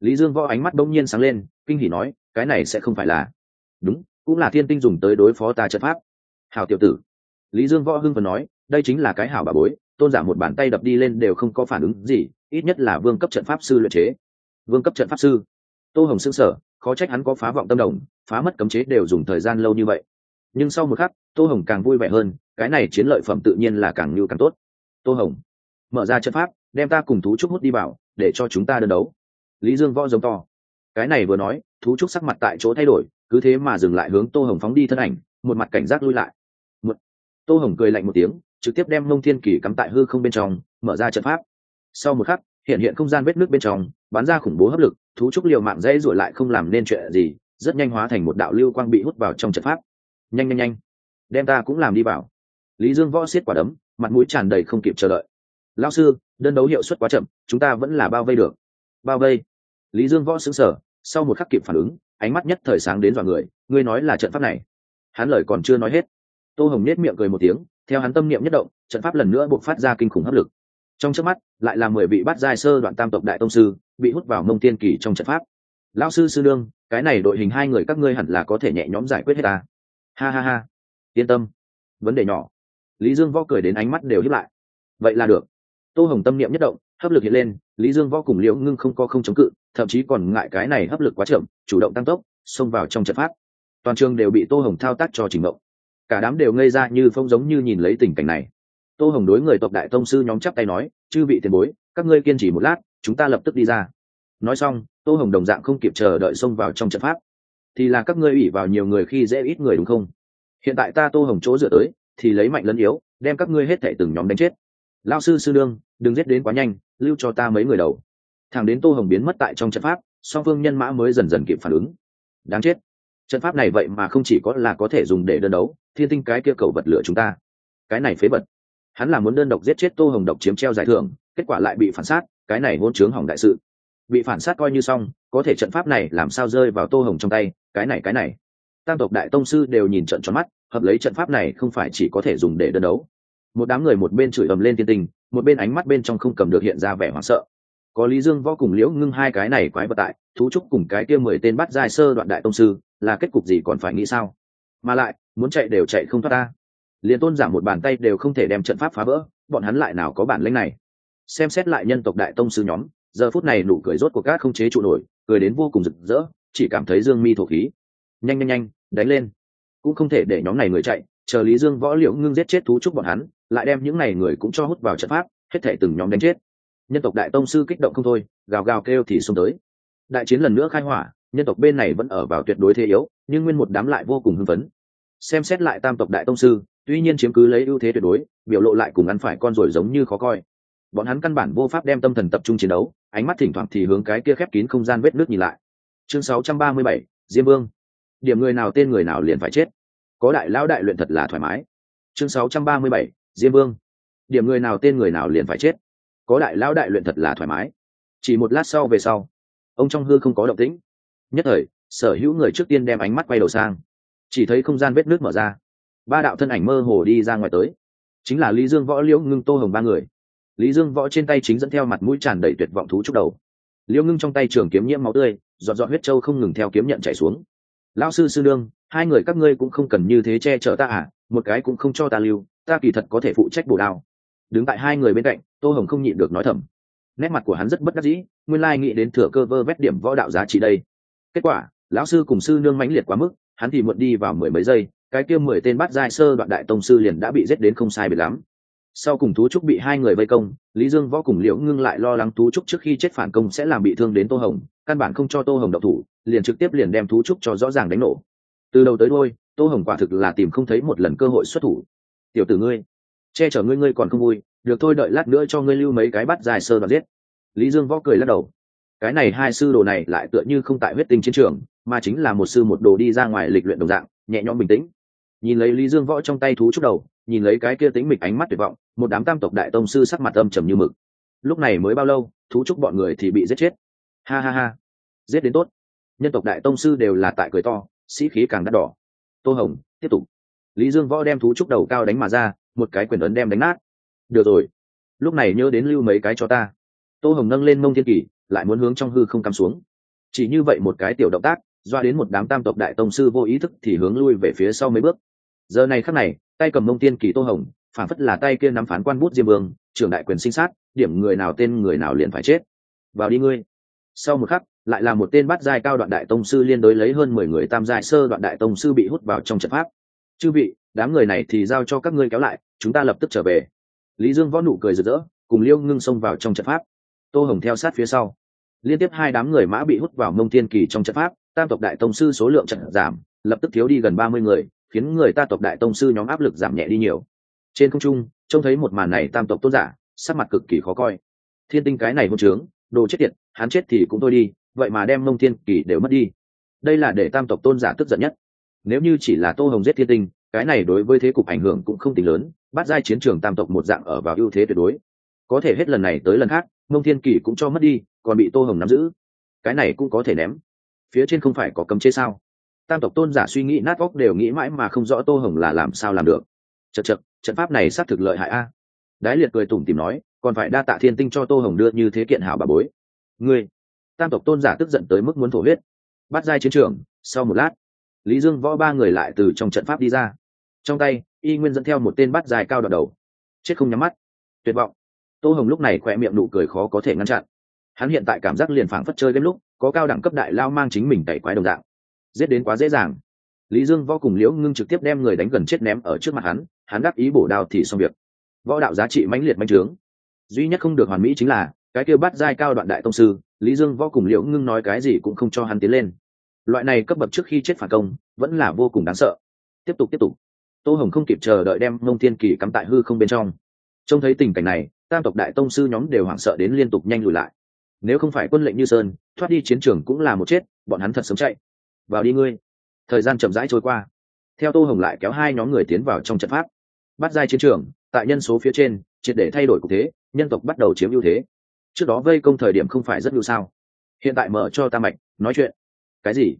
Lý dương võ ánh mắt đông nhiên sáng lên, kinh hỉ nói, cái này sẽ không phải là đúng, cũng là thiên tinh dùng tới đối phó ta trận pháp. Hào tiểu tử. Lý dương võ hưng phần nói, đây chính là cái hảo bà bối, tôn giả một bàn tay đập đi lên đều không có phản ứng gì, ít nhất là vương cấp trận pháp sư luyện chế. Vương cấp trận pháp sư? Tô hồng xưng sở khó trách hắn có phá vọng tâm đồng phá mất cấm chế đều dùng thời gian lâu như vậy. Nhưng sau một khắc, tô hồng càng vui vẻ hơn cái này chiến lợi phẩm tự nhiên là càng như càng tốt. Tô hồng, mở ra trận pháp, đem ta cùng thú trúc hút đi vào, để cho chúng ta đơn đấu. Lý dương võ giống to. Cái này vừa nói, thú trúc sắc mặt tại chỗ thay đổi, cứ thế mà dừng lại hướng tô hồng phóng đi thân ảnh, một mặt cảnh giác lui lại. Một... tô hồng cười lạnh một tiếng, trực tiếp đem mông thiên kỳ cắm tại hư không bên trong, mở ra trận pháp. Sau một khắc, hiện hiện không gian vết nước bên trong, bắn ra khủng bố hấp lực, thú trúc liều mạng dãy ruổi lại không làm nên chuyện gì, rất nhanh hóa thành một đạo lưu quang bị hút vào trong trận pháp. Nhanh nhanh nhanh. Đem ta cũng làm đi vào lý dương võ xiết quả đấm, mặt mũi tràn đầy không kịp chờ đợi. Lao sư, đơn đấu hiệu suất quá chậm, chúng ta vẫn là bao vây được. Bao vây? Lý dương võ xứng sở sau một khắc kịp phản ứng, ánh mắt nhất thời sáng đến dọa người, ngươi nói là trận pháp này? Hắn lời còn chưa nói hết, tô hồng nết miệng cười một tiếng, theo hắn tâm niệm nhất động, trận pháp lần nữa buộc phát ra kinh khủng hấp lực. Trong trước mắt, lại là mười vị bắt giai sơ đoạn tam tộc đại tông sư, bị hút vào mông tiên kỳ trong trận pháp. Lão sư sư đương cái này đội hình hai người các ngươi hẳn là có thể nhẹ nhõm giải quyết hết ta. Ha ha ha, yên tâm, vấn đề nhỏ lý dương võ cười đến ánh mắt đều hiếp lại. Vậy là được. Tô hồng tâm niệm nhất động, hấp lực hiện lên, lý dương võ cùng liễu ngưng không có không chống cự, thậm chí còn ngại cái này hấp lực quá chậm, chủ động tăng tốc, xông vào trong trận pháp. Toàn trường đều bị tô hồng thao tác cho trình mộng cả đám đều ngây ra như phong giống như nhìn lấy tình cảnh này. Tô hồng đối người tộc đại tông sư nhóm chắp tay nói, chư vị tiền bối, các ngươi kiên trì một lát, chúng ta lập tức đi ra. Nói xong, tô hồng đồng dạng không kịp chờ đợi xông vào trong trận pháp. Thì là các ngươi ủy vào nhiều người khi dễ ít người đúng không? Hiện tại ta tô hồng chỗ dựa tới thì lấy mạnh lẫn yếu, đem các ngươi hết thệ từng nhóm đánh chết. Lao sư sư đương đừng giết đến quá nhanh, lưu cho ta mấy người đầu. Thằng đến tô hồng biến mất tại trong trận pháp, song phương nhân mã mới dần dần kịp phản ứng. Đáng chết. Trận pháp này vậy mà không chỉ có là có thể dùng để đơn đấu, thiên tinh cái kia cầu vật lửa chúng ta. Cái này phế vật. Hắn là muốn đơn độc giết chết tô hồng độc chiếm treo giải thưởng, kết quả lại bị phản sát, cái này hôn chướng hỏng đại sự. Bị phản sát coi như xong, có thể trận pháp này làm sao rơi vào tô hồng trong tay, cái này cái này. Tam tộc đại tông sư đều nhìn trận tròn mắt hợp lấy trận pháp này không phải chỉ có thể dùng để đơn đấu. Một đám người một bên chửi ầm lên tiên tình, một bên ánh mắt bên trong không cầm được hiện ra vẻ hoảng sợ. Có lý dương, võ cùng liễu ngưng hai cái này quái vật tại, thú trúc cùng cái kia mười tên bắt giai sơ đoạn đại tông sư, là kết cục gì còn phải nghĩ sao? Mà lại, muốn chạy đều chạy không thoát ta. Liền tôn giảm một bàn tay đều không thể đem trận pháp phá vỡ, bọn hắn lại nào có bản lĩnh này? Xem xét lại nhân tộc đại tông sư nhóm, giờ phút này nụ cười rốt của các không chế trụ nổi, cười đến vô cùng rực rỡ, chỉ cảm thấy dương mi thổ khí. Nhanh nhanh nhanh, đánh lên cũng không thể để nhóm này người chạy chờ lý dương võ liễu ngưng giết chết thú trúc bọn hắn lại đem những này người cũng cho hút vào trận pháp hết thể từng nhóm đánh chết. Nhân tộc đại tông sư kích động không thôi gào gào kêu thì xông tới. Đại chiến lần nữa khai hỏa nhân tộc bên này vẫn ở vào tuyệt đối thế yếu nhưng nguyên một đám lại vô cùng hưng phấn. Xem xét lại tam tộc đại tông sư tuy nhiên chiếm cứ lấy ưu thế tuyệt đối biểu lộ lại cùng ăn phải con rồi giống như khó coi. Bọn hắn căn bản vô pháp đem tâm thần tập trung chiến đấu ánh mắt thỉnh thoảng thì hướng cái kia khép kín không gian vết nước nhìn lại. Chương 637, diêm vương. Điểm người nào tên người nào liền phải chết có đại lão đại luyện thật là thoải mái. Chương 637, diêm vương. Điểm người nào tên người nào liền phải chết. Có đại lão đại luyện thật là thoải mái. Chỉ một lát sau về sau ông trong hư không có động tĩnh. Nhất thời sở hữu người trước tiên đem ánh mắt quay đầu sang. Chỉ thấy không gian vết nước mở ra. Ba đạo thân ảnh mơ hồ đi ra ngoài tới. Chính là lý dương võ liễu ngưng tô hồng ba người. Lý dương võ trên tay chính dẫn theo mặt mũi tràn đầy tuyệt vọng thú trúc đầu. Liễu ngưng trong tay trường kiếm nhiễm máu tươi giọt giọt huyết trâu không ngừng theo kiếm nhận chảy xuống. Lão sư sư đương hai người các ngươi cũng không cần như thế che chở ta à một cái cũng không cho ta lưu, ta kỳ thật có thể phụ trách bổ đao. Đứng tại hai người bên cạnh, tô hồng không nhịn được nói thầm. Nét mặt của hắn rất bất đắc dĩ, nguyên lai nghĩ đến thừa cơ vơ vét điểm võ đạo giá trị đây. Kết quả, lão sư cùng sư nương mãnh liệt quá mức, hắn thì muộn đi vào mười mấy giây, cái kia mười tên bắt giai sơ đoạn đại tông sư liền đã bị giết đến không sai biệt lắm. Sau cùng thú trúc bị hai người vây công, lý dương võ cùng liễu ngưng lại lo lắng thú trúc trước khi chết phản công sẽ làm bị thương đến tô hồng, căn bản không cho tô hồng độc thủ, liền trực tiếp liền đem thú trúc cho rõ ràng đánh nổ từ đầu tới đôi tô hồng quả thực là tìm không thấy một lần cơ hội xuất thủ. Tiểu tử ngươi, che chở ngươi ngươi còn không vui, được thôi đợi lát nữa cho ngươi lưu mấy cái bắt dài sơ và giết. Lý dương võ cười lắc đầu. Cái này hai sư đồ này lại tựa như không tại huyết tinh chiến trường, mà chính là một sư một đồ đi ra ngoài lịch luyện đồng dạng, nhẹ nhõm bình tĩnh. Nhìn lấy lý dương võ trong tay thú trúc đầu, nhìn lấy cái kia tính mịch ánh mắt tuyệt vọng, một đám tam tộc đại tông sư sắc mặt âm trầm như mực. Lúc này mới bao lâu, thú trúc bọn người thì bị giết chết. Ha ha ha, giết đến tốt. Nhân tộc đại tông sư đều là tại cười to sĩ khí càng đắt đỏ. Tô hồng, tiếp tục. Lý dương võ đem thú trúc đầu cao đánh mà ra, một cái quyền ấn đem đánh nát. Được rồi. Lúc này nhớ đến lưu mấy cái cho ta. Tô hồng nâng lên mông thiên kỳ lại muốn hướng trong hư không cắm xuống. Chỉ như vậy một cái tiểu động tác, doa đến một đám tam tộc đại tông sư vô ý thức thì hướng lui về phía sau mấy bước. Giờ này khắc này, tay cầm mông tiên kỳ tô hồng, phản phất là tay kia nắm phán quan bút diêm vương, trưởng đại quyền sinh sát, điểm người nào tên người nào liền phải chết. Vào đi ngươi. Sau một khắc lại là một tên bắt giai cao đoạn đại tông sư liên đối lấy hơn mười người tam giai sơ đoạn đại tông sư bị hút vào trong trận pháp. Chư vị, đám người này thì giao cho các ngươi kéo lại, chúng ta lập tức trở về. Lý dương võ nụ cười rực rỡ, cùng liêu ngưng xông vào trong trận pháp. Tô hồng theo sát phía sau. Liên tiếp hai đám người mã bị hút vào mông thiên kỳ trong trận pháp, tam tộc đại tông sư số lượng trận giảm, lập tức thiếu đi gần ba mươi người, khiến người ta tộc đại tông sư nhóm áp lực giảm nhẹ đi nhiều. Trên không trung, trông thấy một màn này tam tộc tôn giả, sắc mặt cực kỳ khó coi. Thiên tinh cái này hỗn trướng, đồ chết tiệt, hắn chết thì cũng thôi đi vậy mà đem mông thiên kỳ đều mất đi. Đây là để tam tộc tôn giả tức giận nhất. Nếu như chỉ là tô hồng giết thiên tinh, cái này đối với thế cục ảnh hưởng cũng không tính lớn, bắt giai chiến trường tam tộc một dạng ở vào ưu thế tuyệt đối. Có thể hết lần này tới lần khác, mông thiên kỳ cũng cho mất đi, còn bị tô hồng nắm giữ. Cái này cũng có thể ném. Phía trên không phải có cấm chế sao? Tam tộc tôn giả suy nghĩ nát óc đều nghĩ mãi mà không rõ tô hồng là làm sao làm được. Chật chật trận pháp này xác thực lợi hại a. Đái liệt cười tủm tìm nói, còn phải đa tạ thiên tinh cho tô hồng đưa như thế kiện hảo bà bối. Ngươi tam tộc tôn giả tức giận tới mức muốn thổ huyết. Bắt giai chiến trường, sau một lát, lý dương võ ba người lại từ trong trận pháp đi ra. Trong tay, y nguyên dẫn theo một tên bắt dài cao đọt đầu. Chết không nhắm mắt. Tuyệt vọng. Tô hồng lúc này khỏe miệng nụ cười khó có thể ngăn chặn. Hắn hiện tại cảm giác liền phảng phất chơi đến lúc, có cao đẳng cấp đại lao mang chính mình tẩy quái đồng dạng. Giết đến quá dễ dàng. Lý dương võ cùng liễu ngưng trực tiếp đem người đánh gần chết ném ở trước mặt hắn hắn đắc ý bổ đào thì xong việc. Võ đạo giá trị mãnh liệt mãnh trướng. Duy nhất không được hoàn mỹ chính là cái kia bắt giai cao đoạn đại tông sư, lý dương võ cùng liễu ngưng nói cái gì cũng không cho hắn tiến lên. Loại này cấp bậc trước khi chết phản công, vẫn là vô cùng đáng sợ. Tiếp tục tiếp tục. Tô hồng không kịp chờ đợi đem mông thiên kỳ cắm tại hư không bên trong. Trông thấy tình cảnh này, tam tộc đại tông sư nhóm đều hoảng sợ đến liên tục nhanh lùi lại. Nếu không phải quân lệnh như sơn, thoát đi chiến trường cũng là một chết, bọn hắn thật sớm chạy. Vào đi ngươi. Thời gian chậm rãi trôi qua. Theo tô hồng lại kéo hai nhóm người tiến vào trong trận pháp. Bắt giai chiến trường, tại nhân số phía trên, triệt để thay đổi cục thế, nhân tộc bắt đầu chiếm ưu thế trước đó vây công thời điểm không phải rất ưu sao? Hiện tại mở cho ta mạch, nói chuyện. Cái gì?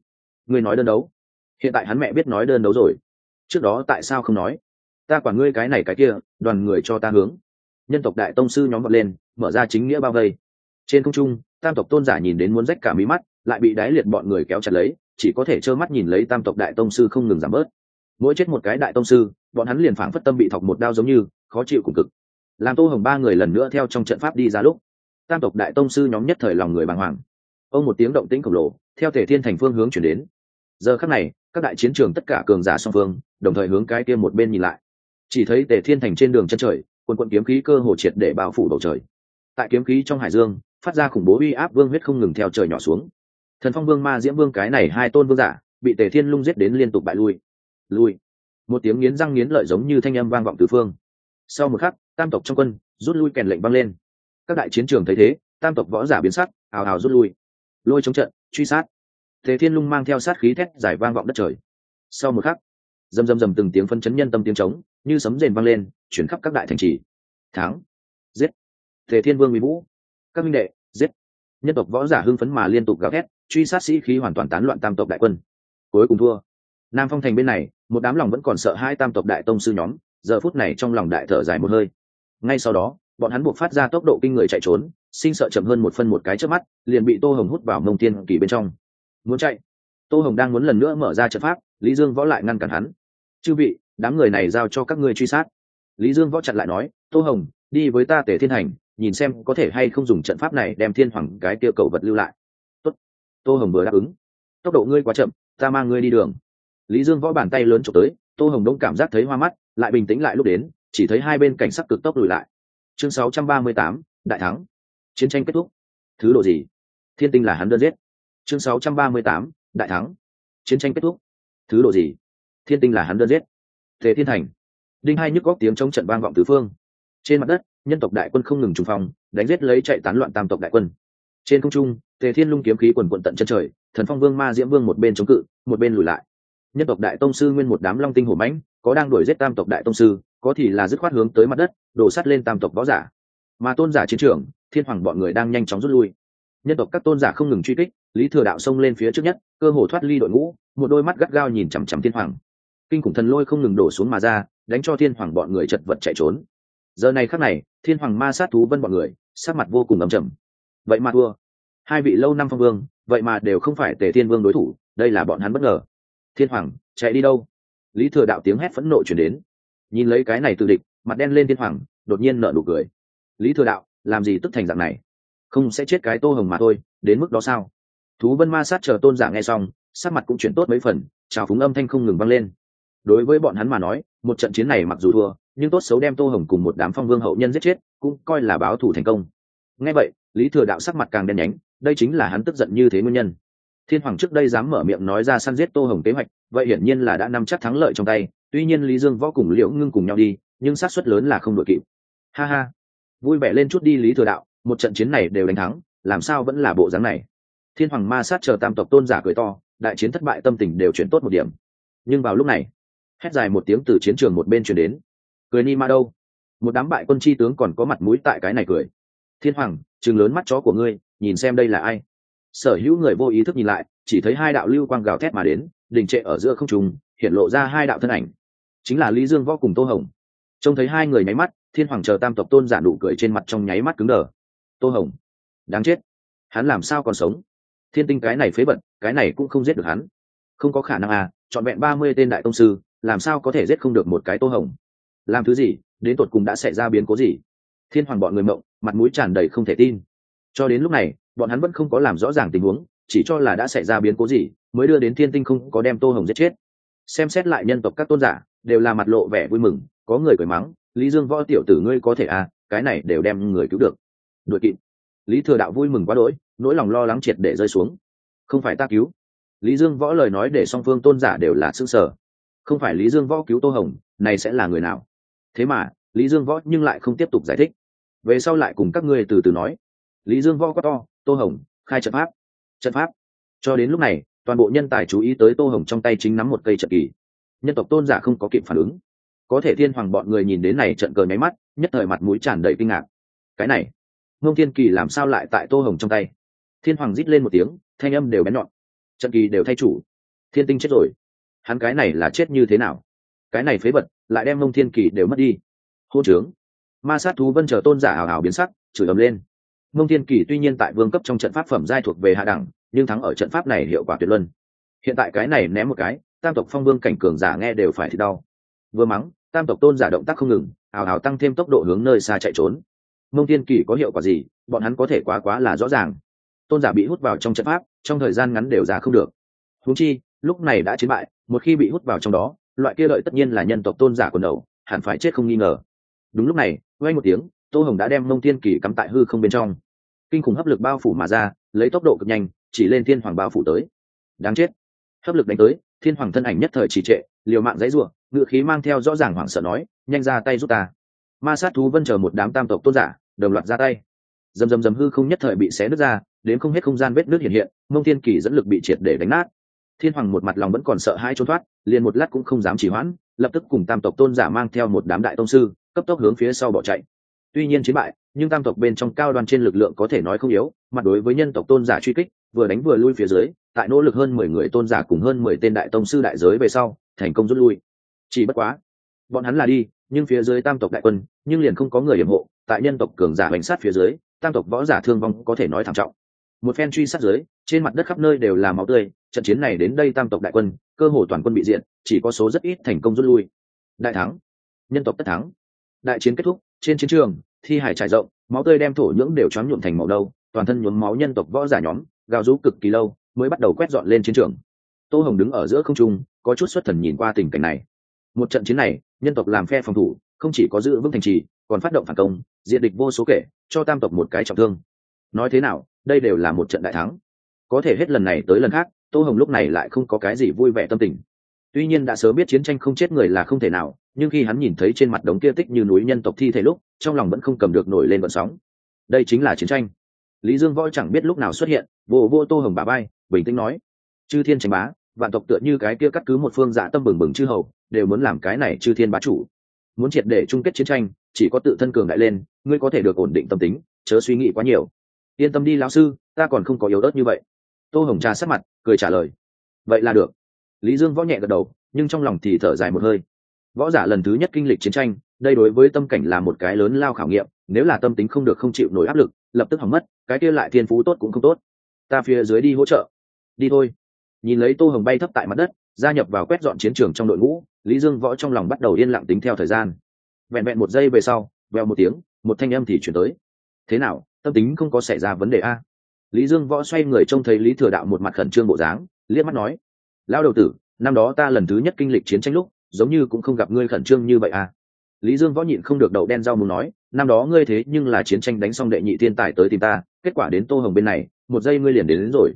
Ngươi nói đơn đấu. Hiện tại hắn mẹ biết nói đơn đấu rồi. Trước đó tại sao không nói? Ta quản ngươi cái này cái kia, đoàn người cho ta hướng. Nhân tộc đại tông sư nhóm vật lên, mở ra chính nghĩa bao vây. Trên không trung, tam tộc tôn giả nhìn đến muốn rách cả mí mắt, lại bị đáy liệt bọn người kéo chặt lấy, chỉ có thể trơ mắt nhìn lấy tam tộc đại tông sư không ngừng giảm bớt. Mỗi chết một cái đại tông sư, bọn hắn liền phảng phất tâm bị thọc một đao giống như, khó chịu cùng cực. Làm tô hồng ba người lần nữa theo trong trận pháp đi ra lúc tam tộc đại tông sư nhóm nhất thời lòng người bàng hoàng. Ông một tiếng động tĩnh khổng lồ, theo thể thiên thành phương hướng chuyển đến. Giờ khắc này, các đại chiến trường tất cả cường giả song phương, đồng thời hướng cái kia một bên nhìn lại. Chỉ thấy tề thiên thành trên đường chân trời quân quận kiếm khí cơ hồ triệt để bao phủ bầu trời. Tại kiếm khí trong hải dương, phát ra khủng bố uy áp vương huyết không ngừng theo trời nhỏ xuống. Thần phong vương ma diễm vương cái này hai tôn vương giả, bị tề thiên lung giết đến liên tục bại lui. Lui. Một tiếng nghiến răng nghiến lợi giống như thanh âm vang vọng từ phương. Sau một khắc, tam tộc trong quân rút lui kèn lệnh băng lên các đại chiến trường thấy thế, tam tộc võ giả biến sắc ào ào rút lui. Lôi chống trận, truy sát. Thế thiên lung mang theo sát khí thét giải vang vọng đất trời. Sau một khắc, rầm rầm rầm từng tiếng phân chấn nhân tâm tiếng trống, như sấm rền vang lên, chuyển khắp các đại thành trì. Thắng. Giết. Thế thiên vương mỹ vũ. Các minh đệ, giết. Nhân tộc võ giả hưng phấn mà liên tục gào thét, truy sát sĩ khí hoàn toàn tán loạn tam tộc đại quân. Cuối cùng thua. Nam phong thành bên này, một đám lòng vẫn còn sợ hai tam tộc đại tông sư nhóm, giờ phút này trong lòng đại thở dài một hơi. Ngay sau đó bọn hắn buộc phát ra tốc độ kinh người chạy trốn, sinh sợ chậm hơn một phân một cái trước mắt, liền bị tô hồng hút vào mông tiên kỳ bên trong. Muốn chạy? Tô hồng đang muốn lần nữa mở ra trận pháp, lý dương võ lại ngăn cản hắn. Chư vị, đám người này giao cho các ngươi truy sát. Lý dương võ chặn lại nói, tô hồng, đi với ta tể thiên hành, nhìn xem có thể hay không dùng trận pháp này đem thiên hoàng cái tiêu cầu vật lưu lại. Tốt. tô hồng vừa đáp ứng. Tốc độ ngươi quá chậm, ta mang ngươi đi đường. Lý dương võ bàn tay lớn trộm tới, tô hồng đông cảm giác thấy hoa mắt, lại bình tĩnh lại lúc đến, chỉ thấy hai bên cảnh sắc cực tốc lùi lại chương 638, đại thắng. Chiến tranh kết thúc. Thứ độ gì? Thiên tinh là hắn đơn giết. Chương 638, đại thắng. Chiến tranh kết thúc. Thứ độ gì? Thiên tinh là hắn đơn giết. Thế thiên thành. Đinh hai nhức góc tiếng trong trận vang vọng tứ phương. Trên mặt đất nhân tộc đại quân không ngừng trùng phong đánh giết lấy chạy tán loạn tam tộc đại quân. Trên không trung tề thiên lung kiếm khí quần quận tận chân trời thần phong vương ma diễm vương một bên chống cự một bên lùi lại. Nhân tộc đại tông sư nguyên một đám long tinh hổ mãnh có đang đuổi giết tam tộc đại tông sư có thì là dứt khoát hướng tới mặt đất, đổ sắt lên tam tộc võ giả. Mà tôn giả chiến trường, thiên hoàng bọn người đang nhanh chóng rút lui. Nhân tộc các tôn giả không ngừng truy kích, lý thừa đạo xông lên phía trước nhất, cơ hồ thoát ly đội ngũ, một đôi mắt gắt gao nhìn chằm chằm thiên hoàng. Kinh khủng thần lôi không ngừng đổ xuống mà ra, đánh cho thiên hoàng bọn người chật vật chạy trốn. Giờ này khắc này, thiên hoàng ma sát thú vân bọn người sát mặt vô cùng ấm chầm vậy mà thua. Hai vị lâu năm phong vương, vậy mà đều không phải tề thiên vương đối thủ, đây là bọn hắn bất ngờ. Thiên hoàng, chạy đi đâu? Lý thừa đạo tiếng hét phẫn nộ chuyển đến nhìn lấy cái này tự địch, mặt đen lên thiên hoàng, đột nhiên nở nụ cười. Lý thừa đạo, làm gì tức thành dạng này? Không sẽ chết cái tô hồng mà thôi, đến mức đó sao? Thú vân ma sát chờ tôn giả nghe xong, sắc mặt cũng chuyển tốt mấy phần, trào phúng âm thanh không ngừng vang lên. Đối với bọn hắn mà nói, một trận chiến này mặc dù thua, nhưng tốt xấu đem tô hồng cùng một đám phong vương hậu nhân giết chết, cũng coi là báo thù thành công. Nghe vậy, lý thừa đạo sắc mặt càng đen nhánh, đây chính là hắn tức giận như thế nguyên nhân. Thiên hoàng trước đây dám mở miệng nói ra săn giết tô hồng kế hoạch, vậy hiển nhiên là đã nắm chắc thắng lợi trong tay tuy nhiên lý dương võ cùng liễu ngưng cùng nhau đi, nhưng xác suất lớn là không đội kịp. Ha ha. Vui vẻ lên chút đi lý thừa đạo, một trận chiến này đều đánh thắng, làm sao vẫn là bộ dáng này? Thiên hoàng ma sát chờ tam tộc tôn giả cười to, đại chiến thất bại tâm tình đều chuyển tốt một điểm. Nhưng vào lúc này, hét dài một tiếng từ chiến trường một bên chuyển đến. Cười ni ma đâu? Một đám bại quân chi tướng còn có mặt mũi tại cái này cười. Thiên hoàng chừng lớn mắt chó của ngươi, nhìn xem đây là ai? Sở hữu người vô ý thức nhìn lại, chỉ thấy hai đạo lưu quang gào thét mà đến đình trệ ở giữa không trùng hiện lộ ra hai đạo thân ảnh. Chính là lý dương võ cùng tô hồng. Trông thấy hai người nháy mắt, thiên hoàng chờ tam tộc tôn giả nụ cười trên mặt trong nháy mắt cứng đờ. Tô hồng, đáng chết. Hắn làm sao còn sống? Thiên tinh cái này phế bận cái này cũng không giết được hắn. Không có khả năng à chọn vẹn ba mươi tên đại tông sư, làm sao có thể giết không được một cái tô hồng? Làm thứ gì, đến tột cùng đã xảy ra biến cố gì? Thiên hoàng bọn người mộng, mặt mũi tràn đầy không thể tin. Cho đến lúc này, bọn hắn vẫn không có làm rõ ràng tình huống, chỉ cho là đã xảy ra biến cố gì mới đưa đến thiên tinh không có đem tô hồng giết chết. Xem xét lại nhân tộc các tôn giả, đều là mặt lộ vẻ vui mừng, có người cười mắng, lý dương võ tiểu tử ngươi có thể à cái này đều đem người cứu được. Đội kịp lý thừa đạo vui mừng quá đỗi, nỗi lòng lo lắng triệt để rơi xuống. Không phải ta cứu. Lý dương võ lời nói để song phương tôn giả đều là xương sở không phải lý dương võ cứu tô hồng, này sẽ là người nào? Thế mà, lý dương võ nhưng lại không tiếp tục giải thích. Về sau lại cùng các ngươi từ từ nói. Lý dương võ quá to, tô hồng, khai trận pháp. Trận pháp. Cho đến lúc này toàn bộ nhân tài chú ý tới tô hồng trong tay chính nắm một cây trận kỳ. Nhân tộc tôn giả không có kịp phản ứng. Có thể thiên hoàng bọn người nhìn đến này trận cờ nháy mắt, nhất thời mặt mũi tràn đầy kinh ngạc. Cái này, ngông thiên kỳ làm sao lại tại tô hồng trong tay? Thiên hoàng rít lên một tiếng, thanh âm đều bén nhọn. Trận kỳ đều thay chủ. Thiên tinh chết rồi. Hắn cái này là chết như thế nào? Cái này phế vật, lại đem mông thiên kỳ đều mất đi. Hô trướng. Ma sát thú vân chờ tôn giả ảo ảo biến sắc, chửi ầm lên. Mông thiên kỳ tuy nhiên tại vương cấp trong trận pháp phẩm giai thuộc về hạ đẳng nhưng thắng ở trận pháp này hiệu quả tuyệt luân. Hiện tại cái này ném một cái, tam tộc phong vương cảnh cường giả nghe đều phải thì đau. Vừa mắng, tam tộc tôn giả động tác không ngừng ảo ảo tăng thêm tốc độ hướng nơi xa chạy trốn. Mông thiên kỳ có hiệu quả gì, bọn hắn có thể quá quá là rõ ràng. Tôn giả bị hút vào trong trận pháp, trong thời gian ngắn đều ra không được. Húng chi, lúc này đã chiến bại, một khi bị hút vào trong đó, loại kia lợi tất nhiên là nhân tộc tôn giả quần đầu hẳn phải chết không nghi ngờ. Đúng lúc này, quay một tiếng, tô hồng đã đem mông thiên kỳ cắm tại hư không bên trong kinh khủng hấp lực bao phủ mà ra, lấy tốc độ cực nhanh, chỉ lên thiên hoàng bao phủ tới. Đáng chết. Hấp lực đánh tới, thiên hoàng thân ảnh nhất thời trì trệ, liều mạng dãy ruộng ngự khí mang theo rõ ràng hoảng sợ nói, nhanh ra tay giúp ta. Ma sát thú vân chờ một đám tam tộc tôn giả, đồng loạt ra tay. Dầm dầm dầm hư không nhất thời bị xé nứt ra, đến không hết không gian vết nước hiện hiện, mông thiên kỳ dẫn lực bị triệt để đánh nát. Thiên hoàng một mặt lòng vẫn còn sợ hai trốn thoát, liền một lát cũng không dám chỉ hoãn, lập tức cùng tam tộc tôn giả mang theo một đám đại tông sư, cấp tốc hướng phía sau bỏ chạy. Tuy nhiên chiến bại nhưng tam tộc bên trong cao đoàn trên lực lượng có thể nói không yếu mặt đối với nhân tộc tôn giả truy kích, vừa đánh vừa lui phía dưới, tại nỗ lực hơn mười người tôn giả cùng hơn mười tên đại tông sư đại giới về sau, thành công rút lui. Chỉ bất quá, bọn hắn là đi, nhưng phía dưới tam tộc đại quân, nhưng liền không có người hiểm hộ, tại nhân tộc cường giả bánh sát phía dưới, tam tộc võ giả thương vong có thể nói thảm trọng. Một phen truy sát dưới, trên mặt đất khắp nơi đều là máu tươi, trận chiến này đến đây tam tộc đại quân, cơ hồ toàn quân bị diện chỉ có số rất ít thành công rút lui. Đại thắng. Nhân tộc tất thắng. Đại chiến kết thúc, trên chiến trường thi hải trải rộng, máu tươi đem thổ nhưỡng đều choáng nhuộm thành màu đâu toàn thân nhuốm máu nhân tộc võ giả nhóm, gào rú cực kỳ lâu, mới bắt đầu quét dọn lên chiến trường. Tô hồng đứng ở giữa không trung, có chút xuất thần nhìn qua tình cảnh này. Một trận chiến này, nhân tộc làm phe phòng thủ, không chỉ có giữ vững thành trì, còn phát động phản công diện địch vô số kể, cho tam tộc một cái trọng thương. Nói thế nào, đây đều là một trận đại thắng. Có thể hết lần này tới lần khác, tô hồng lúc này lại không có cái gì vui vẻ tâm tình. Tuy nhiên đã sớm biết chiến tranh không chết người là không thể nào, nhưng khi hắn nhìn thấy trên mặt đống kia tích như núi nhân tộc thi thể lúc trong lòng vẫn không cầm được nổi lên vận sóng. Đây chính là chiến tranh. Lý dương võ chẳng biết lúc nào xuất hiện, vô vô tô hồng bà bay bình tĩnh nói, chư thiên tranh bá, vạn tộc tựa như cái kia cắt cứ một phương dạ tâm bừng bừng chư hầu, đều muốn làm cái này chư thiên bá chủ. Muốn triệt để chung kết chiến tranh, chỉ có tự thân cường đại lên, ngươi có thể được ổn định tâm tính, chớ suy nghĩ quá nhiều. Yên tâm đi, lão sư, ta còn không có yếu ớt như vậy. Tô hồng trà sắc mặt, cười trả lời, vậy là được. Lý dương võ nhẹ gật đầu, nhưng trong lòng thì thở dài một hơi. Võ giả lần thứ nhất kinh lịch chiến tranh đây đối với tâm cảnh là một cái lớn lao khảo nghiệm, nếu là tâm tính không được không chịu nổi áp lực, lập tức hỏng mất, cái kia lại thiên phú tốt cũng không tốt. Ta phía dưới đi hỗ trợ. Đi thôi. Nhìn lấy tô hồng bay thấp tại mặt đất, gia nhập vào quét dọn chiến trường trong đội ngũ, lý dương võ trong lòng bắt đầu yên lặng tính theo thời gian. Vẹn vẹn một giây về sau, veo một tiếng, một thanh âm thì chuyển tới. Thế nào, tâm tính không có xảy ra vấn đề a? Lý dương võ xoay người trông thấy lý thừa đạo một mặt khẩn trương bộ dáng, liếc mắt nói lao đầu tử, năm đó ta lần thứ nhất kinh lịch chiến tranh lúc, giống như cũng không gặp ngươi khẩn trương như vậy à? Lý dương võ nhịn không được đậu đen rau muốn nói năm đó ngươi thế nhưng là chiến tranh đánh xong đệ nhị thiên tài tới tìm ta kết quả đến tô hồng bên này một giây ngươi liền đến, đến rồi.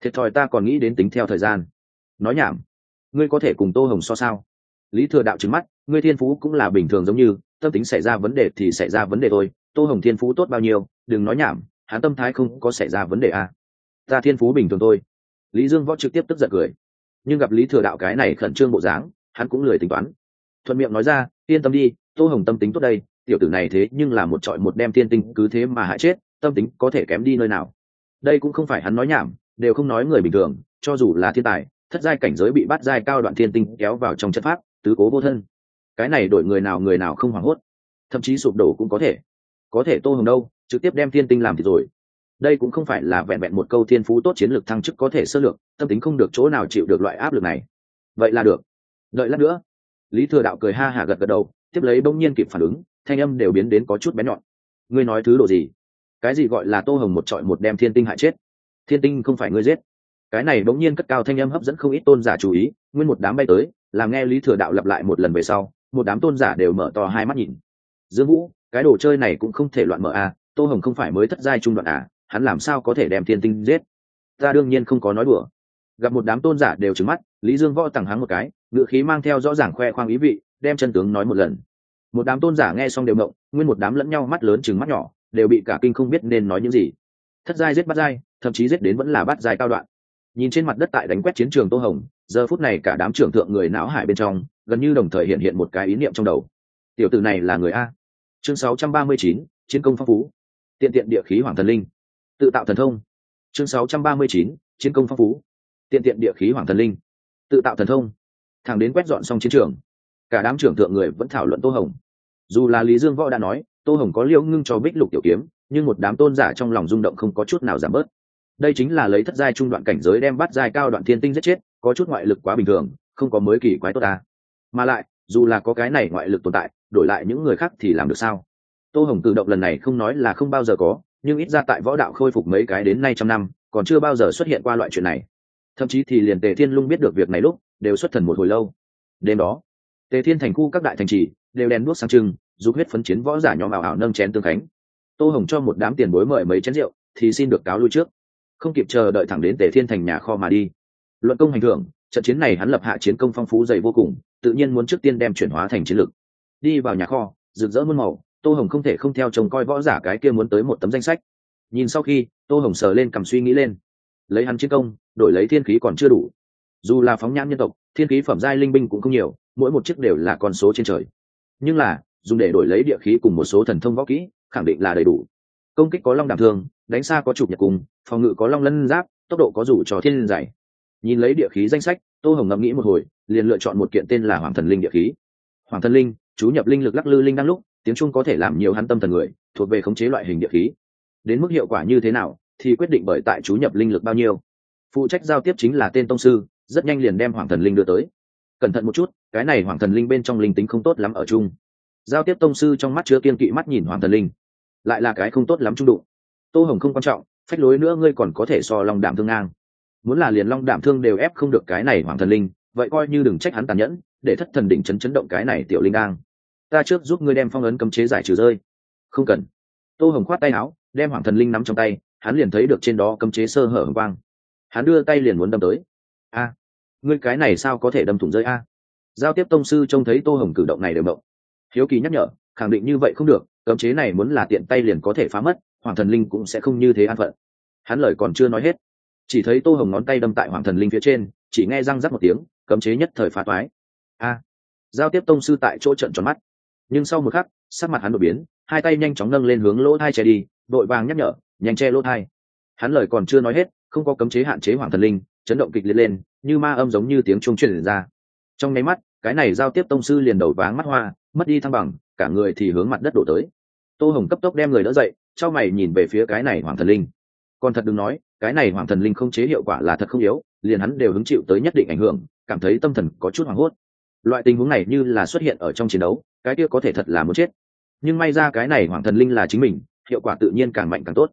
Thiệt thòi ta còn nghĩ đến tính theo thời gian. Nói nhảm. Ngươi có thể cùng tô hồng so sao? Lý thừa đạo trứng mắt ngươi thiên phú cũng là bình thường giống như tâm tính xảy ra vấn đề thì xảy ra vấn đề thôi tô hồng thiên phú tốt bao nhiêu đừng nói nhảm hắn tâm thái không có xảy ra vấn đề à. ta thiên phú bình thường thôi. Lý dương võ trực tiếp tức giận cười. Nhưng gặp lý thừa đạo cái này khẩn trương bộ dáng hắn cũng lười tính toán. Thuận miệng nói ra yên tâm đi tô hồng tâm tính tốt đây, tiểu tử này thế nhưng là một trọi một đem tiên tinh cứ thế mà hại chết, tâm tính có thể kém đi nơi nào. Đây cũng không phải hắn nói nhảm, đều không nói người bình thường, cho dù là thiên tài, thất giai cảnh giới bị bắt giai cao đoạn thiên tinh kéo vào trong chất pháp, tứ cố vô thân. Cái này đổi người nào người nào không hoảng hốt. Thậm chí sụp đổ cũng có thể. Có thể tô hồng đâu, trực tiếp đem thiên tinh làm thì rồi. Đây cũng không phải là vẹn vẹn một câu thiên phú tốt chiến lược thăng chức có thể sơ lược, tâm tính không được chỗ nào chịu được loại áp lực này. Vậy là được. Đợi lát nữa. Lý thừa đạo cười ha hả gật gật đầu tiếp lấy bỗng nhiên kịp phản ứng, thanh âm đều biến đến có chút bé nhọn. Ngươi nói thứ đồ gì? Cái gì gọi là tô hồng một trọi một đem thiên tinh hại chết? Thiên tinh không phải ngươi giết. Cái này bỗng nhiên cất cao thanh âm hấp dẫn không ít tôn giả chú ý, nguyên một đám bay tới, làm nghe lý thừa đạo lặp lại một lần về sau, một đám tôn giả đều mở to hai mắt nhìn. Dương vũ, cái đồ chơi này cũng không thể loạn mở à tô hồng không phải mới thất giai trung đoạn à hắn làm sao có thể đem thiên tinh giết? Ta đương nhiên không có nói đùa. Gặp một đám tôn giả đều trứng mắt, lý dương võ tặng hắn một cái, ngựa khí mang theo rõ ràng khoe khoang ý vị đem chân tướng nói một lần. Một đám tôn giả nghe xong đều mộng nguyên một đám lẫn nhau mắt lớn chừng mắt nhỏ đều bị cả kinh không biết nên nói những gì. Thất giai giết bắt giai thậm chí giết đến vẫn là bắt giai cao đoạn. Nhìn trên mặt đất tại đánh quét chiến trường tô hồng giờ phút này cả đám trưởng thượng người não hải bên trong gần như đồng thời hiện hiện một cái ý niệm trong đầu. Tiểu tử này là người a. Chương 639, chiến công phong phú. Tiện tiện địa khí hoàng thần linh. Tự tạo thần thông. Chương 639, chiến công phong phú. Tiện tiện địa khí hoàng thần linh. Tự tạo thần thông. Thẳng đến quét dọn xong chiến trường cả đám trưởng thượng người vẫn thảo luận tô hồng. Dù là lý dương võ đã nói, tô hồng có liễu ngưng cho bích lục tiểu kiếm, nhưng một đám tôn giả trong lòng rung động không có chút nào giảm bớt. Đây chính là lấy thất giai trung đoạn cảnh giới đem bắt giai cao đoạn thiên tinh giết chết, có chút ngoại lực quá bình thường, không có mới kỳ quái tốt ta. Mà lại, dù là có cái này ngoại lực tồn tại, đổi lại những người khác thì làm được sao? Tô hồng tự động lần này không nói là không bao giờ có, nhưng ít ra tại võ đạo khôi phục mấy cái đến nay trăm năm, còn chưa bao giờ xuất hiện qua loại chuyện này. Thậm chí thì liền tề thiên lung biết được việc này lúc, đều xuất thần một hồi lâu. Đêm đó tề thiên thành khu các đại thành trì đều đèn đuốc sáng trưng, giúp huyết phấn chiến võ giả nhóm ảo ảo nâng chén tương khánh. Tô hồng cho một đám tiền bối mời mấy chén rượu, thì xin được cáo lui trước. Không kịp chờ đợi thẳng đến tề thiên thành nhà kho mà đi. Luận công hành thưởng, trận chiến này hắn lập hạ chiến công phong phú dày vô cùng, tự nhiên muốn trước tiên đem chuyển hóa thành chiến lược đi vào nhà kho, rực rỡ muôn màu, tô hồng không thể không theo chồng coi võ giả cái kia muốn tới một tấm danh sách. Nhìn sau khi, tô hồng sờ lên cầm suy nghĩ lên. Lấy hắn chiến công, đổi lấy thiên khí còn chưa đủ. Dù là phóng nhãn nhân tộc thiên khí phẩm giai linh binh cũng không nhiều, mỗi một chiếc đều là con số trên trời. Nhưng là, dùng để đổi lấy địa khí cùng một số thần thông võ kỹ, khẳng định là đầy đủ. Công kích có long đảm thương, đánh xa có chụp nhật cùng, phòng ngự có long lân giáp, tốc độ có rủ cho thiên dày nhìn lấy địa khí danh sách, tô hồng ngẫm nghĩ một hồi, liền lựa chọn một kiện tên là hoàng thần linh địa khí. Hoàng thần linh, chú nhập linh lực lắc lư linh đang lúc, tiếng trung có thể làm nhiều hắn tâm thần người, thuộc về khống chế loại hình địa khí. Đến mức hiệu quả như thế nào, thì quyết định bởi tại chú nhập linh lực bao nhiêu. Phụ trách giao tiếp chính là tên tông sư rất nhanh liền đem hoàng thần linh đưa tới. Cẩn thận một chút, cái này hoàng thần linh bên trong linh tính không tốt lắm ở chung. Giao tiếp tông sư trong mắt chứa kiên kỵ mắt nhìn hoàng thần linh. Lại là cái không tốt lắm trung đụng. Tô hồng không quan trọng, phách lối nữa ngươi còn có thể so long đảm thương ngang. Muốn là liền long đảm thương đều ép không được cái này hoàng thần linh, vậy coi như đừng trách hắn tàn nhẫn, để thất thần đỉnh chấn chấn động cái này tiểu linh đang ta trước giúp ngươi đem phong ấn cấm chế giải trừ rơi. Không cần. Tô hồng khoát tay áo, đem hoàng thần linh nắm trong tay, hắn liền thấy được trên đó cấm chế sơ hở hồng quang. Hắn đưa tay liền muốn đâm tới. A! Ngươi cái này sao có thể đâm thủng rơi a? Giao tiếp tông sư trông thấy tô hồng cử động này đều động hiếu kỳ nhắc nhở, khẳng định như vậy không được, cấm chế này muốn là tiện tay liền có thể phá mất, hoàng thần linh cũng sẽ không như thế an phận. Hắn lời còn chưa nói hết, chỉ thấy tô hồng ngón tay đâm tại hoàng thần linh phía trên, chỉ nghe răng rắc một tiếng, cấm chế nhất thời phá toái. A! Giao tiếp tông sư tại chỗ trận tròn mắt. Nhưng sau một khắc, sắc mặt hắn đột biến, hai tay nhanh chóng nâng lên hướng lỗ thai che đi, đội vàng nhắc nhở, nhanh che lỗ thai. Hắn lời còn chưa nói hết, không có cấm chế hạn chế hoàng thần linh, chấn động kịch liệt lên như ma âm giống như tiếng chuông truyền ra. Trong nháy mắt, cái này giao tiếp tông sư liền đầu váng mắt hoa, mất đi thăng bằng, cả người thì hướng mặt đất đổ tới. Tô hồng cấp tốc đem người đỡ dậy cho mày nhìn về phía cái này hoàng thần linh. Còn thật đừng nói, cái này hoàng thần linh không chế hiệu quả là thật không yếu, liền hắn đều hứng chịu tới nhất định ảnh hưởng, cảm thấy tâm thần có chút hoảng hốt. Loại tình huống này như là xuất hiện ở trong chiến đấu, cái kia có thể thật là muốn chết. Nhưng may ra cái này hoàng thần linh là chính mình, hiệu quả tự nhiên càng mạnh càng tốt.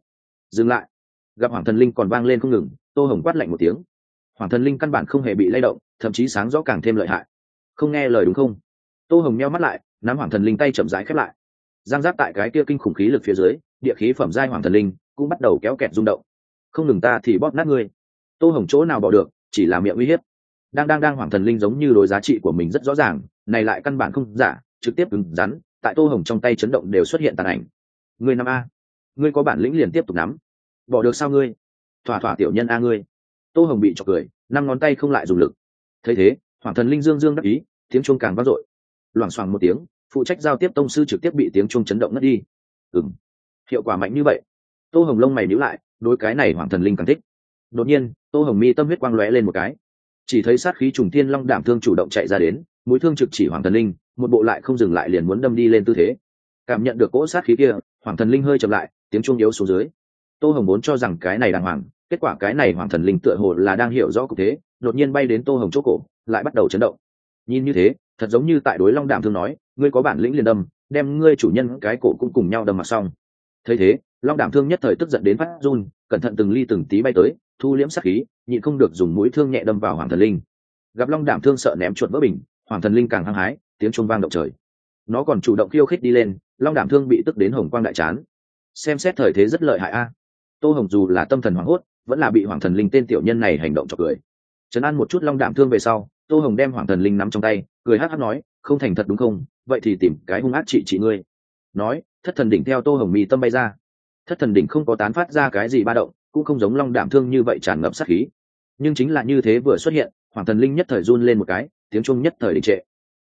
Dừng lại. Gặp hoàng thần linh còn vang lên không ngừng, tô hồng quát lạnh một tiếng hoàng thần linh căn bản không hề bị lay động, thậm chí sáng rõ càng thêm lợi hại. Không nghe lời đúng không? Tô hồng meo mắt lại, nắm hoàng thần linh tay chậm rãi khép lại. Giang giáp tại cái kia kinh khủng khí lực phía dưới, địa khí phẩm giai hoàng thần linh cũng bắt đầu kéo kẹt rung động. Không ngừng ta thì bóp nát ngươi. Tô hồng chỗ nào bỏ được, chỉ là miệng uy hiếp. Đang đang đang hoàng thần linh giống như đối giá trị của mình rất rõ ràng, này lại căn bản không giả, trực tiếp cứng rắn, tại tô hồng trong tay chấn động đều xuất hiện tàn ảnh. Ngươi năm a. Ngươi có bản lĩnh liền tiếp tục nắm. Bỏ được sao ngươi? Thỏa thỏa tiểu nhân a ngươi tô hồng bị trọc cười, năm ngón tay không lại dùng lực. Thấy thế, hoàng thần linh dương dương đắc ý, tiếng chuông càng vang dội. Loảng xoảng một tiếng, phụ trách giao tiếp tông sư trực tiếp bị tiếng chuông chấn động ngất đi. Ừng hiệu quả mạnh như vậy. Tô hồng lông mày nhíu lại, đối cái này hoàng thần linh càng thích. Đột nhiên, tô hồng mi tâm huyết quang lóe lên một cái. Chỉ thấy sát khí trùng tiên long đảm thương chủ động chạy ra đến, mũi thương trực chỉ hoàng thần linh, một bộ lại không dừng lại liền muốn đâm đi lên tư thế. Cảm nhận được cỗ sát khí kia, hoàng thần linh hơi chậm lại, tiếng chuông yếu xuống dưới. Tô hồng vốn cho rằng cái này đàng hoàng kết quả cái này hoàng thần linh tựa hồ là đang hiểu rõ cục thế, đột nhiên bay đến tô hồng chỗ cổ, lại bắt đầu chấn động. Nhìn như thế, thật giống như tại đối long đạm thương nói, ngươi có bản lĩnh liền đâm, đem ngươi chủ nhân cái cổ cũng cùng nhau đâm mặc xong. Thấy thế, long đạm thương nhất thời tức giận đến phát run, cẩn thận từng ly từng tí bay tới, thu liễm sắc khí, nhịn không được dùng mũi thương nhẹ đâm vào hoàng thần linh. Gặp long đạm thương sợ ném chuột vỡ bình, hoàng thần linh càng hăng hái, tiếng chuông vang động trời. Nó còn chủ động khiêu khích đi lên, long đảm thương bị tức đến hồng quang đại chán. Xem xét thời thế rất lợi hại a. Tô hồng dù là tâm thần hoảng hốt vẫn là bị hoàng thần linh tên tiểu nhân này hành động cho cười. Trấn an một chút long đạm thương về sau, tô hồng đem hoàng thần linh nắm trong tay, cười hát hát nói, không thành thật đúng không? Vậy thì tìm cái hung ác trị trị ngươi. Nói, thất thần đỉnh theo tô hồng mi tâm bay ra. Thất thần đỉnh không có tán phát ra cái gì ba động, cũng không giống long đạm thương như vậy tràn ngập sát khí. Nhưng chính là như thế vừa xuất hiện, hoàng thần linh nhất thời run lên một cái, tiếng chuông nhất thời đình trệ.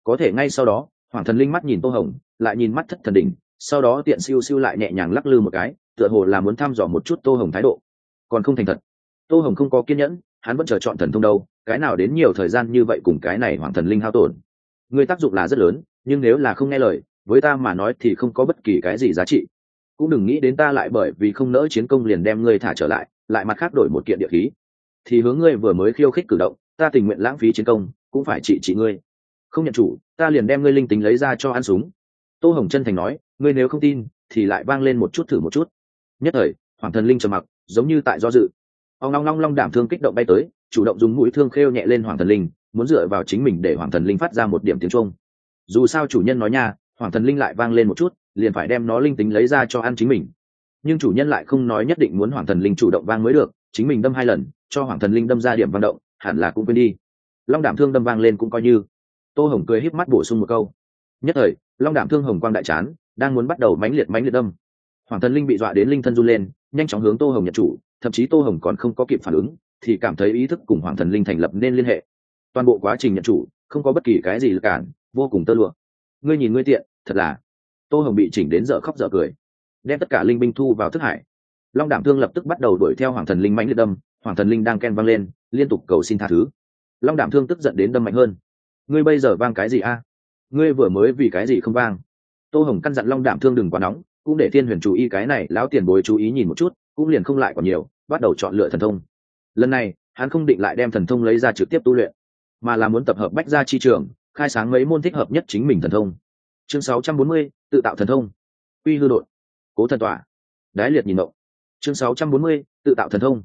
Có thể ngay sau đó, hoàng thần linh mắt nhìn tô hồng, lại nhìn mắt thất thần đỉnh, sau đó tiện siêu siêu lại nhẹ nhàng lắc lư một cái, tựa hồ là muốn thăm dò một chút tô hồng thái độ còn không thành thật. Tô hồng không có kiên nhẫn, hắn vẫn chờ chọn thần thông đâu, cái nào đến nhiều thời gian như vậy cùng cái này hoàng thần linh hao tổn. Người tác dụng là rất lớn, nhưng nếu là không nghe lời, với ta mà nói thì không có bất kỳ cái gì giá trị. Cũng đừng nghĩ đến ta lại bởi vì không nỡ chiến công liền đem ngươi thả trở lại lại mặt khác đổi một kiện địa khí. Thì hướng ngươi vừa mới khiêu khích cử động, ta tình nguyện lãng phí chiến công, cũng phải trị trị ngươi. Không nhận chủ, ta liền đem ngươi linh tính lấy ra cho ăn súng. Tô hồng chân thành nói, ngươi nếu không tin, thì lại vang lên một chút thử một chút. Nhất thời, hoàng thần linh trầm mặc giống như tại do dự. Ông long long long đảm thương kích động bay tới, chủ động dùng mũi thương khêu nhẹ lên hoàng thần linh, muốn dựa vào chính mình để hoàng thần linh phát ra một điểm tiếng trung dù sao chủ nhân nói nha, hoàng thần linh lại vang lên một chút, liền phải đem nó linh tính lấy ra cho ăn chính mình. Nhưng chủ nhân lại không nói nhất định muốn hoàng thần linh chủ động vang mới được, chính mình đâm hai lần, cho hoàng thần linh đâm ra điểm vang động, hẳn là cũng quên đi. Long đảm thương đâm vang lên cũng coi như. Tô hồng cười híp mắt bổ sung một câu. Nhất thời, long đảm thương hồng quang đại chán, đang muốn bắt đầu mãnh liệt mãnh liệt đâm. Hoàng thần linh bị dọa đến linh thân run lên nhanh chóng hướng tô hồng nhận chủ, thậm chí tô hồng còn không có kịp phản ứng, thì cảm thấy ý thức cùng hoàng thần linh thành lập nên liên hệ. Toàn bộ quá trình nhận chủ, không có bất kỳ cái gì lực cản, vô cùng tơ lụa. Ngươi nhìn ngươi tiện, thật là. Tô hồng bị chỉnh đến dở khóc dở cười. Đem tất cả linh binh thu vào thức hải. Long đảm thương lập tức bắt đầu đuổi theo hoàng thần linh mãnh liệt đâm, hoàng thần linh đang ken vang lên, liên tục cầu xin tha thứ. Long đảm thương tức giận đến đâm mạnh hơn. Ngươi bây giờ vang cái gì a? Ngươi vừa mới vì cái gì không vang? Tô hồng căn dặn long đảm thương đừng quá nóng cũng để thiên huyền chú ý cái này lão tiền bối chú ý nhìn một chút cũng liền không lại còn nhiều bắt đầu chọn lựa thần thông. Lần này hắn không định lại đem thần thông lấy ra trực tiếp tu luyện mà là muốn tập hợp bách gia chi trường khai sáng mấy môn thích hợp nhất chính mình thần thông. Chương 640, tự tạo thần thông. Quy hư đội cố thần tỏa đái liệt nhìn động. Chương 640, tự tạo thần thông.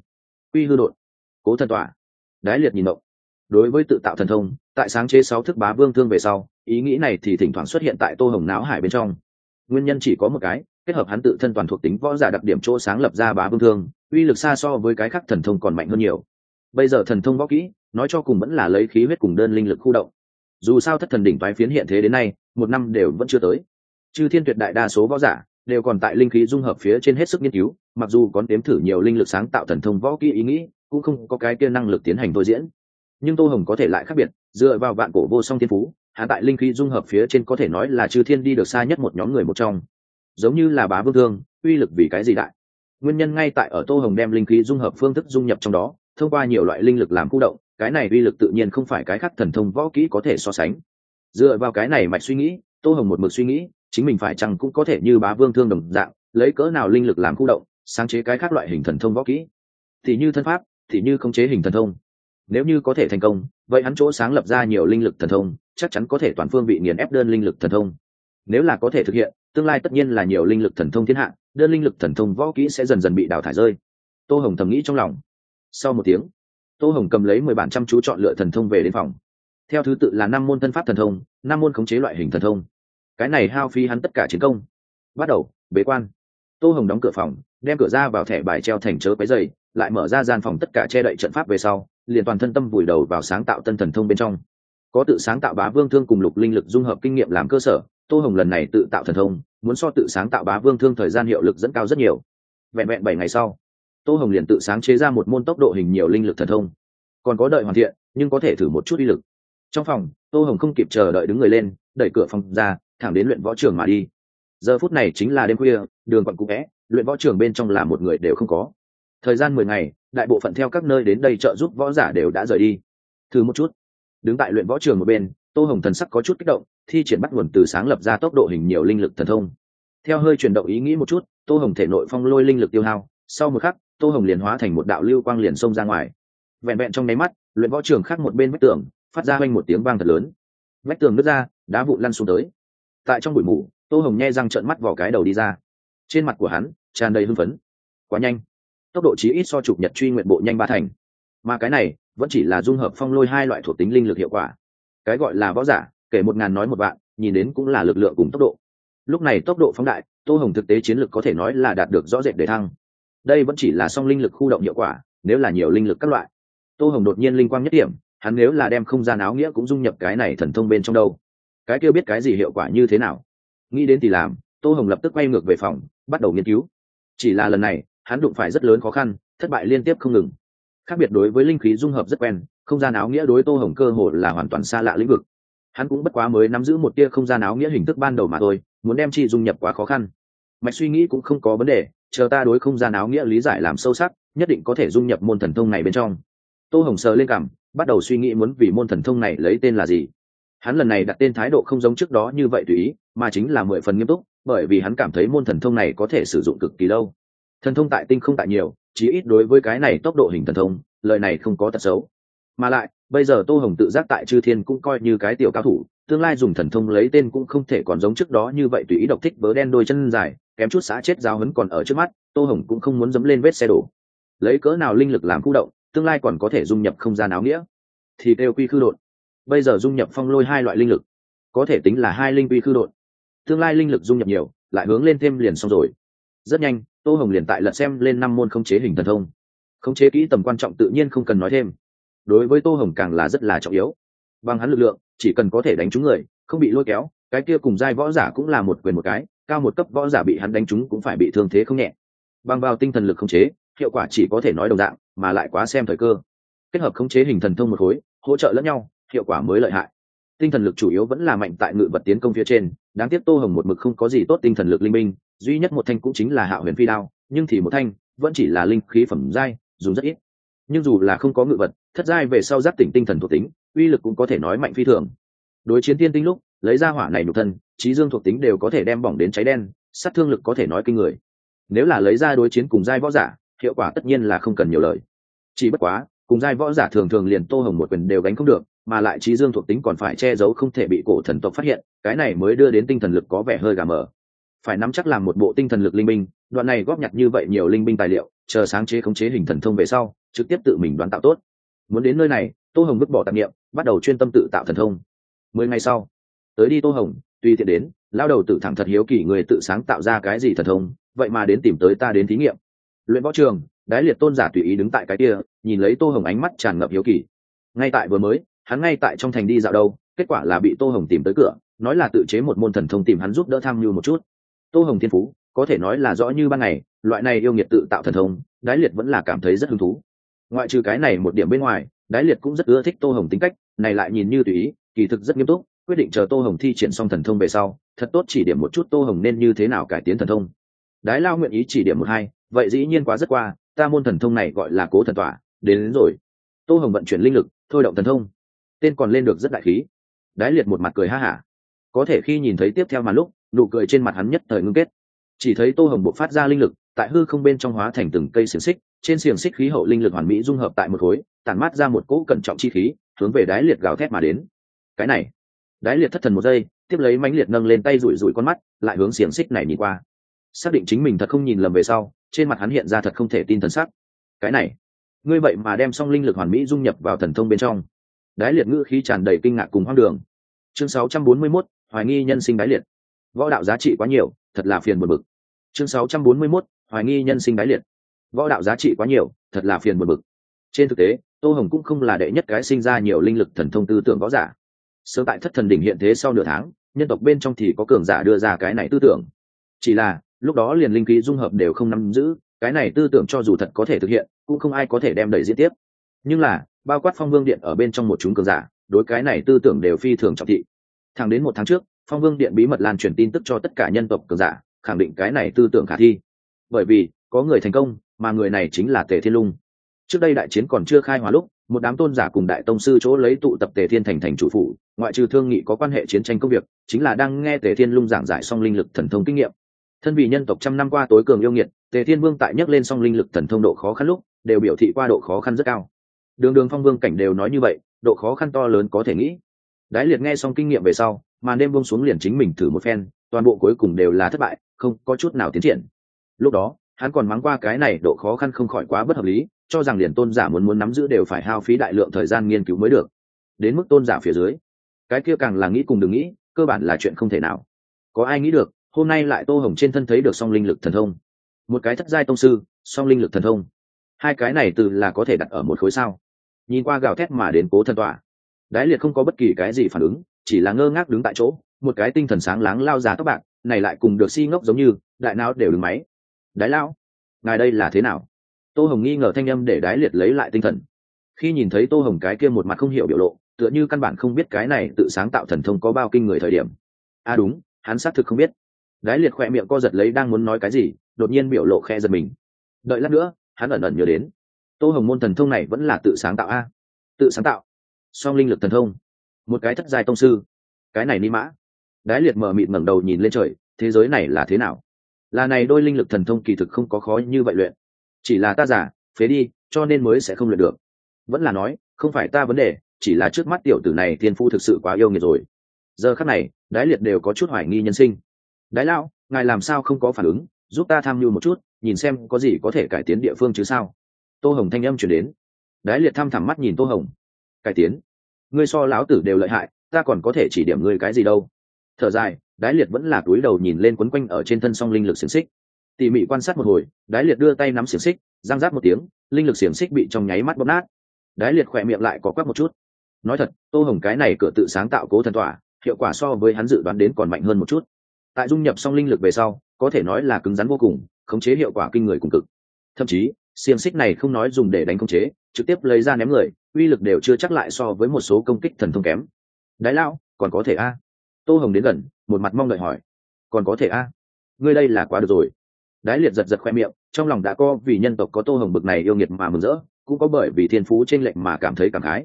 Quy hư đội cố thần tỏa đái liệt nhìn động. Đối với tự tạo thần thông tại sáng chế sáu thức bá vương thương về sau ý nghĩ này thì thỉnh thoảng xuất hiện tại tô hồng não hải bên trong nguyên nhân chỉ có một cái, kết hợp hắn tự thân toàn thuộc tính võ giả đặc điểm chỗ sáng lập ra bá vương thương, uy lực xa so với cái khác thần thông còn mạnh hơn nhiều. Bây giờ thần thông võ kỹ, nói cho cùng vẫn là lấy khí huyết cùng đơn linh lực khu động. Dù sao thất thần đỉnh toái phiến hiện thế đến nay, một năm đều vẫn chưa tới. Chư thiên tuyệt đại đa số võ giả đều còn tại linh khí dung hợp phía trên hết sức nghiên cứu, mặc dù có đếm thử nhiều linh lực sáng tạo thần thông võ kỹ ý nghĩ, cũng không có cái kia năng lực tiến hành thôi diễn. Nhưng tô hồng có thể lại khác biệt, dựa vào vạn cổ vô song thiên phú hạ tại linh khí dung hợp phía trên có thể nói là chư thiên đi được xa nhất một nhóm người một trong. Giống như là bá vương thương, uy lực vì cái gì đại? Nguyên nhân ngay tại ở tô hồng đem linh khí dung hợp phương thức dung nhập trong đó, thông qua nhiều loại linh lực làm khu động, cái này uy lực tự nhiên không phải cái khác thần thông võ kỹ có thể so sánh. Dựa vào cái này mạch suy nghĩ, tô hồng một mực suy nghĩ, chính mình phải chăng cũng có thể như bá vương thương đồng dạng, lấy cỡ nào linh lực làm khu động, sáng chế cái khác loại hình thần thông võ kỹ? Thì như thân pháp, thì như khống chế hình thần thông nếu như có thể thành công, vậy hắn chỗ sáng lập ra nhiều linh lực thần thông, chắc chắn có thể toàn phương bị nghiền ép đơn linh lực thần thông. Nếu là có thể thực hiện, tương lai tất nhiên là nhiều linh lực thần thông thiên hạ, đơn linh lực thần thông võ kỹ sẽ dần dần bị đào thải rơi. Tô hồng thầm nghĩ trong lòng. Sau một tiếng, tô hồng cầm lấy mười bản chăm chú chọn lựa thần thông về đến phòng. Theo thứ tự là năm môn thân pháp thần thông, năm môn khống chế loại hình thần thông. Cái này hao phí hắn tất cả chiến công. Bắt đầu, bế quan. Tô hồng đóng cửa phòng, đem cửa ra vào thẻ bài treo thành chớ cái dày lại mở ra gian phòng tất cả che đậy trận pháp về sau liền toàn thân tâm vùi đầu vào sáng tạo tân thần thông bên trong. Có tự sáng tạo bá vương thương cùng lục linh lực dung hợp kinh nghiệm làm cơ sở, tô hồng lần này tự tạo thần thông, muốn so tự sáng tạo bá vương thương thời gian hiệu lực dẫn cao rất nhiều. Vẹn vẹn bảy ngày sau, tô hồng liền tự sáng chế ra một môn tốc độ hình nhiều linh lực thần thông. Còn có đợi hoàn thiện, nhưng có thể thử một chút uy lực. Trong phòng, tô hồng không kịp chờ đợi đứng người lên, đẩy cửa phòng ra, thẳng đến luyện võ trường mà đi. Giờ phút này chính là đêm khuya, đường quận cũ vẽ, luyện võ trường bên trong là một người đều không có. Thời gian mười ngày đại bộ phận theo các nơi đến đây trợ giúp võ giả đều đã rời đi. Thử một chút. Đứng tại luyện võ trường một bên, tô hồng thần sắc có chút kích động, thi triển bắt nguồn từ sáng lập ra tốc độ hình nhiều linh lực thần thông. Theo hơi chuyển động ý nghĩ một chút, tô hồng thể nội phong lôi linh lực tiêu hao. Sau một khắc, tô hồng liền hóa thành một đạo lưu quang liền xông ra ngoài. Vẹn vẹn trong nháy mắt, luyện võ trường khác một bên vách tường, phát ra quanh một tiếng vang thật lớn. Vách tường nứt ra, đá vụn lăn xuống tới. Tại trong bụi mù tô hồng nhe răng trợn mắt vào cái đầu đi ra. Trên mặt của hắn, tràn đầy hưng phấn. Quá nhanh tốc độ chí ít so chụp nhật truy nguyện bộ nhanh ba thành. Mà cái này vẫn chỉ là dung hợp phong lôi hai loại thuộc tính linh lực hiệu quả. Cái gọi là võ giả, kể một ngàn nói một vạn, nhìn đến cũng là lực lượng cùng tốc độ. Lúc này tốc độ phóng đại, tô hồng thực tế chiến lực có thể nói là đạt được rõ rệt để thăng. Đây vẫn chỉ là song linh lực khu động hiệu quả, nếu là nhiều linh lực các loại. Tô hồng đột nhiên linh quang nhất điểm, hắn nếu là đem không gian áo nghĩa cũng dung nhập cái này thần thông bên trong đâu. Cái kia biết cái gì hiệu quả như thế nào? Nghĩ đến thì làm, tô hồng lập tức quay ngược về phòng, bắt đầu nghiên cứu. Chỉ là lần này hắn đụng phải rất lớn khó khăn, thất bại liên tiếp không ngừng. Khác biệt đối với linh khí dung hợp rất quen, không gian áo nghĩa đối tô hồng cơ hồ là hoàn toàn xa lạ lĩnh vực. Hắn cũng bất quá mới nắm giữ một tia không gian áo nghĩa hình thức ban đầu mà thôi, muốn đem chi dung nhập quá khó khăn. Mạch suy nghĩ cũng không có vấn đề, chờ ta đối không gian áo nghĩa lý giải làm sâu sắc, nhất định có thể dung nhập môn thần thông này bên trong. Tô hồng sờ lên cảm bắt đầu suy nghĩ muốn vì môn thần thông này lấy tên là gì. Hắn lần này đặt tên thái độ không giống trước đó như vậy tùy ý, mà chính là mười phần nghiêm túc, bởi vì hắn cảm thấy môn thần thông này có thể sử dụng cực kỳ lâu thần thông tại tinh không tại nhiều, chí ít đối với cái này tốc độ hình thần thông, lời này không có tật xấu. Mà lại, bây giờ tô hồng tự giác tại chư thiên cũng coi như cái tiểu cao thủ, tương lai dùng thần thông lấy tên cũng không thể còn giống trước đó như vậy tùy ý độc thích bớ đen đôi chân dài, kém chút xã chết giáo hấn còn ở trước mắt, tô hồng cũng không muốn dấm lên vết xe đổ. Lấy cỡ nào linh lực làm khu động, tương lai còn có thể dung nhập không gian áo nghĩa. Thì đều quy khư đột bây giờ dung nhập phong lôi hai loại linh lực. Có thể tính là hai linh quy khư đột tương lai linh lực dung nhập nhiều, lại hướng lên thêm liền xong rồi. Rất nhanh tô hồng liền tại lật xem lên năm môn không chế hình thần thông. Khống chế kỹ tầm quan trọng tự nhiên không cần nói thêm. Đối với tô hồng càng là rất là trọng yếu. Bằng hắn lực lượng, chỉ cần có thể đánh trúng người, không bị lôi kéo, cái kia cùng giai võ giả cũng là một quyền một cái, cao một cấp võ giả bị hắn đánh trúng cũng phải bị thương thế không nhẹ. Bằng vào tinh thần lực khống chế, hiệu quả chỉ có thể nói đồng dạng, mà lại quá xem thời cơ. Kết hợp khống chế hình thần thông một khối, hỗ trợ lẫn nhau, hiệu quả mới lợi hại tinh thần lực chủ yếu vẫn là mạnh tại ngự vật tiến công phía trên, đáng tiếc tô hồng một mực không có gì tốt tinh thần lực linh minh, duy nhất một thanh cũng chính là hạ huyền phi đao, nhưng thì một thanh vẫn chỉ là linh khí phẩm giai dùng rất ít. Nhưng dù là không có ngự vật, thất giai về sau giáp tỉnh tinh thần thuộc tính, uy lực cũng có thể nói mạnh phi thường. Đối chiến tiên tinh lúc, lấy ra hỏa này nhục thân, trí dương thuộc tính đều có thể đem bỏng đến cháy đen, sát thương lực có thể nói kinh người. Nếu là lấy ra đối chiến cùng giai võ giả, hiệu quả tất nhiên là không cần nhiều lời. Chỉ bất quá, cùng giai võ giả thường thường liền tô hồng một quyền đều gánh không được mà lại trí dương thuộc tính còn phải che giấu không thể bị cổ thần tộc phát hiện, cái này mới đưa đến tinh thần lực có vẻ hơi gà mờ. Phải nắm chắc làm một bộ tinh thần lực linh binh, đoạn này góp nhặt như vậy nhiều linh binh tài liệu, chờ sáng chế khống chế hình thần thông về sau, trực tiếp tự mình đoán tạo tốt. Muốn đến nơi này, tô hồng vứt bỏ tạp nghiệm bắt đầu chuyên tâm tự tạo thần thông. Mười ngày sau, tới đi tô hồng, tùy tiện đến, lao đầu tự thẳng thật hiếu kỳ người tự sáng tạo ra cái gì thần thông, vậy mà đến tìm tới ta đến thí nghiệm. Luyện võ trường, đái liệt tôn giả tùy ý đứng tại cái kia, nhìn lấy tô hồng ánh mắt tràn ngập hiếu kỳ. Ngay tại vừa mới hắn ngay tại trong thành đi dạo đâu kết quả là bị tô hồng tìm tới cửa nói là tự chế một môn thần thông tìm hắn giúp đỡ tham mưu một chút. Tô hồng thiên phú có thể nói là rõ như ban ngày loại này yêu nghiệt tự tạo thần thông đái liệt vẫn là cảm thấy rất hứng thú. Ngoại trừ cái này một điểm bên ngoài đái liệt cũng rất ưa thích tô hồng tính cách này lại nhìn như tùy ý kỳ thực rất nghiêm túc quyết định chờ tô hồng thi triển xong thần thông về sau thật tốt chỉ điểm một chút tô hồng nên như thế nào cải tiến thần thông. Đái lao nguyện ý chỉ điểm một hai vậy dĩ nhiên quá rất qua ta môn thần thông này gọi là cố thần tỏa đến, đến rồi. Tô hồng vận chuyển linh lực thôi động thần thông tên còn lên được rất đại khí. Đái liệt một mặt cười ha hả. Có thể khi nhìn thấy tiếp theo mà lúc, nụ cười trên mặt hắn nhất thời ngưng kết. Chỉ thấy tô hồng bộ phát ra linh lực, tại hư không bên trong hóa thành từng cây xiềng xích, trên xiềng xích khí hậu linh lực hoàn mỹ dung hợp tại một khối, tản mát ra một cỗ cẩn trọng chi khí, hướng về đái liệt gào thét mà đến. Cái này, đái liệt thất thần một giây, tiếp lấy mánh liệt nâng lên tay rủi rủi con mắt, lại hướng xiềng xích này nhìn qua. Xác định chính mình thật không nhìn lầm về sau, trên mặt hắn hiện ra thật không thể tin thần sắc. Cái này, ngươi vậy mà đem xong linh lực hoàn mỹ dung nhập vào thần thông bên trong đái liệt ngữ khí tràn đầy kinh ngạc cùng hoang đường. Chương 641, hoài nghi nhân sinh đái liệt. Võ đạo giá trị quá nhiều thật là phiền buồn bực. Chương 641, hoài nghi nhân sinh đái liệt. Võ đạo giá trị quá nhiều thật là phiền buồn bực. Trên thực tế tô hồng cũng không là đệ nhất cái sinh ra nhiều linh lực thần thông tư tưởng võ giả. Sớm tại thất thần đỉnh hiện thế sau nửa tháng nhân tộc bên trong thì có cường giả đưa ra cái này tư tưởng. Chỉ là lúc đó liền linh khí dung hợp đều không nắm giữ cái này tư tưởng cho dù thật có thể thực hiện cũng không ai có thể đem đẩy diễn tiếp. Nhưng là bao quát phong vương điện ở bên trong một chúng cường giả, đối cái này tư tưởng đều phi thường trọng thị. Thẳng đến một tháng trước, phong vương điện bí mật lan truyền tin tức cho tất cả nhân tộc cường giả, khẳng định cái này tư tưởng khả thi. Bởi vì, có người thành công, mà người này chính là tề thiên lung. Trước đây đại chiến còn chưa khai hóa lúc, một đám tôn giả cùng đại tông sư chỗ lấy tụ tập tề thiên thành thành chủ phủ, ngoại trừ thương nghị có quan hệ chiến tranh công việc, chính là đang nghe tề thiên lung giảng giải song linh lực thần thông kinh nghiệm. Thân vị nhân tộc trăm năm qua tối cường yêu nghiệt, tề thiên vương tại nhắc lên song linh lực thần thông độ khó khăn lúc, đều biểu thị qua độ khó khăn rất cao đường đường phong vương cảnh đều nói như vậy, độ khó khăn to lớn có thể nghĩ. Đái liệt nghe xong kinh nghiệm về sau, màn đêm buông xuống liền chính mình thử một phen, toàn bộ cuối cùng đều là thất bại, không có chút nào tiến triển. Lúc đó, hắn còn mắng qua cái này độ khó khăn không khỏi quá bất hợp lý, cho rằng liền tôn giả muốn muốn nắm giữ đều phải hao phí đại lượng thời gian nghiên cứu mới được. Đến mức tôn giả phía dưới, cái kia càng là nghĩ cùng đừng nghĩ, cơ bản là chuyện không thể nào. Có ai nghĩ được, hôm nay lại tô hồng trên thân thấy được song linh lực thần thông. Một cái thất giai tông sư, song linh lực thần thông. Hai cái này từ là có thể đặt ở một khối sao? Nhìn qua gào thét mà đến cố thần tọa. Đái liệt không có bất kỳ cái gì phản ứng, chỉ là ngơ ngác đứng tại chỗ, một cái tinh thần sáng láng lao ra tóc bạc, này lại cùng được si ngốc giống như, đại não đều đứng máy. Đái lao ngài đây là thế nào? Tô hồng nghi ngờ thanh âm để đái liệt lấy lại tinh thần. Khi nhìn thấy tô hồng cái kia một mặt không hiểu biểu lộ, tựa như căn bản không biết cái này tự sáng tạo thần thông có bao kinh người thời điểm. À đúng, hắn xác thực không biết. Đái liệt khỏe miệng co giật lấy đang muốn nói cái gì, đột nhiên biểu lộ khe giật mình. Đợi lát nữa, hắn ẩn ẩn nhớ đến tô hồng môn thần thông này vẫn là tự sáng tạo a. Tự sáng tạo. Song linh lực thần thông. Một cái thất giai tông sư. Cái này ni mã. Đái liệt mở mịt ngẩng đầu nhìn lên trời, thế giới này là thế nào? Là này đôi linh lực thần thông kỳ thực không có khó như vậy luyện. Chỉ là ta giả phế đi, cho nên mới sẽ không luyện được. Vẫn là nói, không phải ta vấn đề, chỉ là trước mắt tiểu tử này thiên phu thực sự quá yêu nghiệt rồi. Giờ khắc này, đái liệt đều có chút hoài nghi nhân sinh. Đái lão, ngài làm sao không có phản ứng? Giúp ta tham mưu một chút, nhìn xem có gì có thể cải tiến địa phương chứ sao? Tô hồng thanh âm chuyển đến. Đái liệt thăm thẳm mắt nhìn tô hồng. Cải tiến. Ngươi so láo tử đều lợi hại, ta còn có thể chỉ điểm ngươi cái gì đâu. Thở dài, đái liệt vẫn là túi đầu nhìn lên quấn quanh ở trên thân song linh lực xiềng xích. Tỉ mỉ quan sát một hồi, đái liệt đưa tay nắm xiềng xích giang rác một tiếng, linh lực xiềng xích bị trong nháy mắt bóp nát. Đái liệt khỏe miệng lại có quắc một chút. Nói thật, tô hồng cái này cửa tự sáng tạo cố thần tỏa hiệu quả so với hắn dự đoán đến còn mạnh hơn một chút. Tại dung nhập song linh lực về sau, có thể nói là cứng rắn vô cùng, khống chế hiệu quả kinh người cùng cực. Thậm chí xiềng xích này không nói dùng để đánh công chế, trực tiếp lấy ra ném người, uy lực đều chưa chắc lại so với một số công kích thần thông kém. Đái lão, còn có thể a? Tô hồng đến gần, một mặt mong đợi hỏi. Còn có thể a? Ngươi đây là quá được rồi. Đái liệt giật giật khoe miệng, trong lòng đã có vì nhân tộc có tô hồng bực này yêu nghiệt mà mừng rỡ, cũng có bởi vì thiên phú t r ê n lệch mà cảm thấy cảm khái.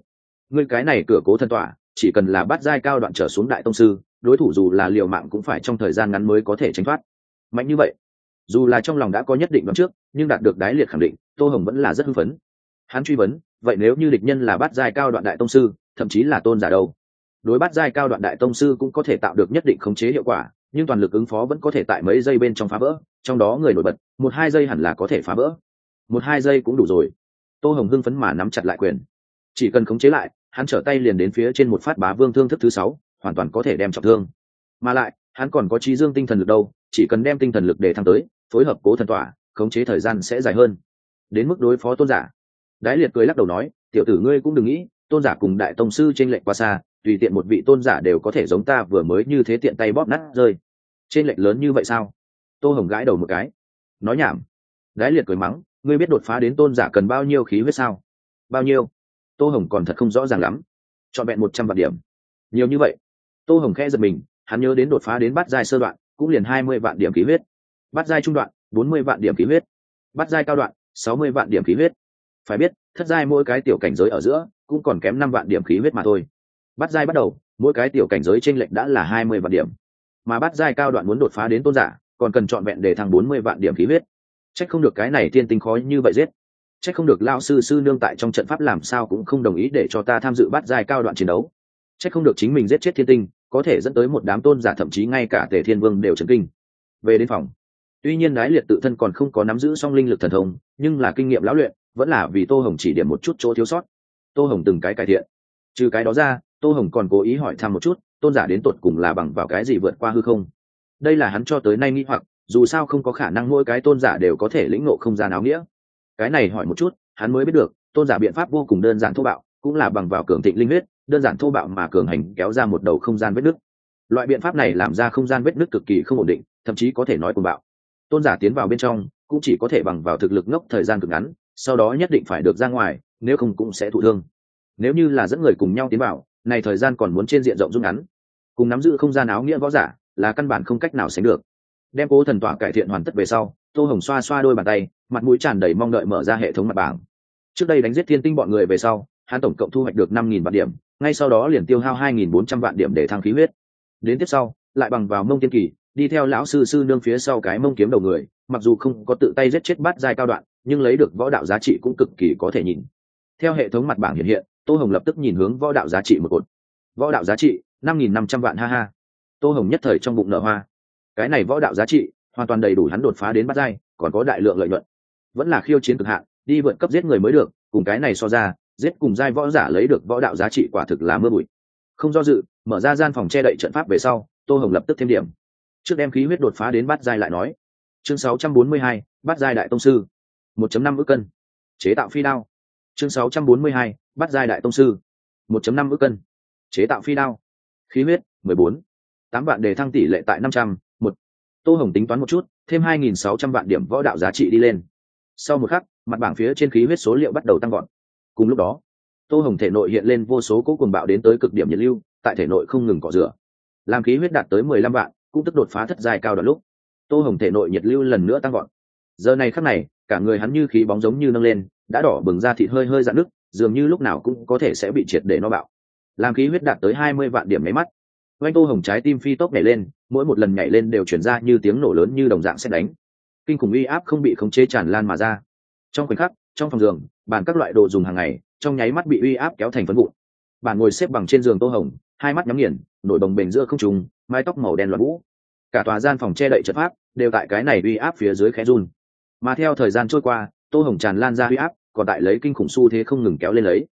Ngươi cái này cửa cố thân tỏa chỉ cần là bắt giai cao đoạn trở xuống đại tông sư, đối thủ dù là liều mạng cũng phải trong thời gian ngắn mới có thể tránh thoát. Mạnh như vậy dù là trong lòng đã có nhất định đoán trước, nhưng đạt được đái liệt khẳng định, tô hồng vẫn là rất hưng phấn. Hắn truy vấn, vậy nếu như địch nhân là bát giai cao đoạn đại tông sư, thậm chí là tôn giả đâu? Đối bát giai cao đoạn đại tông sư cũng có thể tạo được nhất định khống chế hiệu quả, nhưng toàn lực ứng phó vẫn có thể tại mấy giây bên trong phá vỡ, trong đó người nổi bật, một hai giây hẳn là có thể phá vỡ. Một hai giây cũng đủ rồi. Tô hồng hưng phấn mà nắm chặt lại quyền. Chỉ cần khống chế lại, hắn trở tay liền đến phía trên một phát bá vương thương thức thứ sáu, hoàn toàn có thể đem trọng thương. Mà lại, hắn còn có trí dương tinh thần lực đâu, chỉ cần đem tinh thần lực để thăng tới phối hợp cố thần tỏa, khống chế thời gian sẽ dài hơn. Đến mức đối phó tôn giả. Đái liệt cười lắc đầu nói, tiểu tử ngươi cũng đừng nghĩ, tôn giả cùng đại tông sư t r ê n lệch quá xa, tùy tiện một vị tôn giả đều có thể giống ta vừa mới như thế tiện tay bóp nát rơi. Trên lệch lớn như vậy sao? Tô hồng gãi đầu một cái. Nói nhảm. Đái liệt cười mắng, ngươi biết đột phá đến tôn giả cần bao nhiêu khí huyết sao? Bao nhiêu? Tô hồng còn thật không rõ ràng lắm. C h ọ n vẹn một trăm vạn điểm. Nhiều như vậy? Tô hồng khẽ giật mình, hắn nhớ đến đột phá đến bát giai sơ đoạn, cũng liền hai mươi vạn điểm khí huyết bát giai trung đoạn, bốn mươi vạn điểm khí huyết. Bát giai cao đoạn, sáu mươi vạn điểm khí huyết. Phải biết, thất giai mỗi cái tiểu cảnh giới ở giữa cũng còn kém năm vạn điểm khí huyết mà thôi. Bắt giai bắt đầu, mỗi cái tiểu cảnh giới t r ê n lệch đã là hai mươi vạn điểm. Mà bắt giai cao đoạn muốn đột phá đến tôn giả, còn cần trọn vẹn để thăng bốn mươi vạn điểm khí huyết. C h ắ c không được cái này tiên tinh khó như vậy giết. C h ắ c không được lao sư sư nương tại trong trận pháp làm sao cũng không đồng ý để cho ta tham dự bắt giai cao đoạn chiến đấu. C h ắ c không được chính mình giết chết thiên tinh, có thể dẫn tới một đám tôn giả thậm chí ngay cả tề thiên vương đều chấn kinh. Về đến phòng tuy nhiên đái liệt tự thân còn không có nắm giữ song linh lực thần thông, nhưng là kinh nghiệm lão luyện, vẫn là vì tô hồng chỉ điểm một chút chỗ thiếu sót. Tô hồng từng cái cải thiện. Trừ cái đó ra, tô hồng còn cố ý hỏi thăm một chút, tôn giả đến tột cùng là bằng vào cái gì vượt qua hư không? Đây là hắn cho tới nay nghĩ hoặc, dù sao không có khả năng mỗi cái tôn giả đều có thể lĩnh ngộ không gian áo nghĩa. Cái này hỏi một chút, hắn mới biết được, tôn giả biện pháp vô cùng đơn giản thô bạo, cũng là bằng vào cường thịnh linh huyết, đơn giản thô bạo mà cường hành kéo ra một đầu không gian vết nứt. Loại biện pháp này làm ra không gian vết nứt cực kỳ không ổn định, thậm chí có thể nói cùng bạo tôn giả tiến vào bên trong, cũng chỉ có thể bằng vào thực lực ngốc thời gian cực ngắn, sau đó nhất định phải được ra ngoài, nếu không cũng sẽ thụ thương. Nếu như là dẫn người cùng nhau tiến vào, này thời gian còn muốn trên diện rộng rút ngắn. Cùng nắm giữ không gian áo nghĩa võ giả, là căn bản không cách nào sánh được. Đem cố thần tỏa cải thiện hoàn tất về sau, tô hồng xoa xoa đôi bàn tay, mặt mũi tràn đầy mong đợi mở ra hệ thống mặt bảng. Trước đây đánh giết thiên tinh bọn người về sau, hắn tổng cộng thu hoạch được năm nghìn vạn điểm, ngay sau đó liền tiêu hao hai nghìn bốn trăm vạn điểm để thăng khí huyết. Đến tiếp sau, lại bằng vào mông tiên kỳ đi theo lão sư sư nương phía sau cái mông kiếm đầu người, mặc dù không có tự tay giết chết bát giai cao đoạn, nhưng lấy được võ đạo giá trị cũng cực kỳ có thể nhìn. Theo hệ thống mặt bảng hiện hiện, tô hồng lập tức nhìn hướng võ đạo giá trị một cột. Võ đạo giá trị, năm nghìn năm trăm vạn, ha ha. Tô hồng nhất thời trong bụng nợ hoa. Cái này võ đạo giá trị, hoàn toàn đầy đủ hắn đột phá đến bát giai, còn có đại lượng lợi nhuận. Vẫn là khiêu chiến cực hạn, đi vượt cấp giết người mới được, cùng cái này so ra, giết cùng giai võ giả lấy được võ đạo giá trị quả thực là mưa bụi. Không do dự, mở ra gian phòng che đậy trận pháp về sau, tô hồng lập tức thêm điểm trước đem khí huyết đột phá đến bát giai lại nói. Chương 642, bát giai đại tông sư. 1.5 ức cân. Chế tạo phi đao. Chương 642, bát giai đại tông sư. 1.5 ức cân. Chế tạo phi đao. Khí huyết 14. tám vạn đề thăng tỷ lệ tại 500, một. Tô hồng tính toán một chút thêm 2.600 vạn điểm võ đạo giá trị đi lên. Sau một khắc mặt bảng phía trên khí huyết số liệu bắt đầu tăng gọn cùng lúc đó tô hồng thể nội hiện lên vô số cỗ cuồng bạo đến tới cực điểm nhiệt lưu tại thể nội không ngừng cọ rửa. Làm khí huyết đạt tới mười lăm vạn cũng tức đột phá thất giai cao đoạn lúc. Tô hồng thể nội nhiệt lưu lần nữa tăng gọn giờ này khắc này, cả người hắn như khí bóng giống như nâng lên, đã đỏ bừng ra thịt hơi hơi dạn nước dường như lúc nào cũng có thể sẽ bị triệt để nó bạo. Làm khí huyết đạt tới hai mươi vạn điểm máy mắt. Oanh tô hồng trái tim phi tốc nhảy lên, mỗi một lần nhảy lên đều chuyển ra như tiếng nổ lớn như đồng dạng xét đánh. Kinh khủng uy áp không bị khống chế tràn lan mà ra. Trong khoảnh khắc, trong phòng giường, bàn các loại đồ dùng hàng ngày, trong nháy mắt bị uy áp kéo thành phấn vụn. Bàn ngồi xếp bằng trên giường tô hồng, hai mắt nhắm nghiền, nổi bồng bềnh giữa không trùng mái tóc màu đen loạn vũ. Cả tòa gian phòng che đậy trận pháp đều tại cái này uy áp phía dưới khẽ run. Mà theo thời gian trôi qua, tô hồng tràn lan ra uy áp, còn tại lấy kinh khủng xu thế không ngừng kéo lên lấy.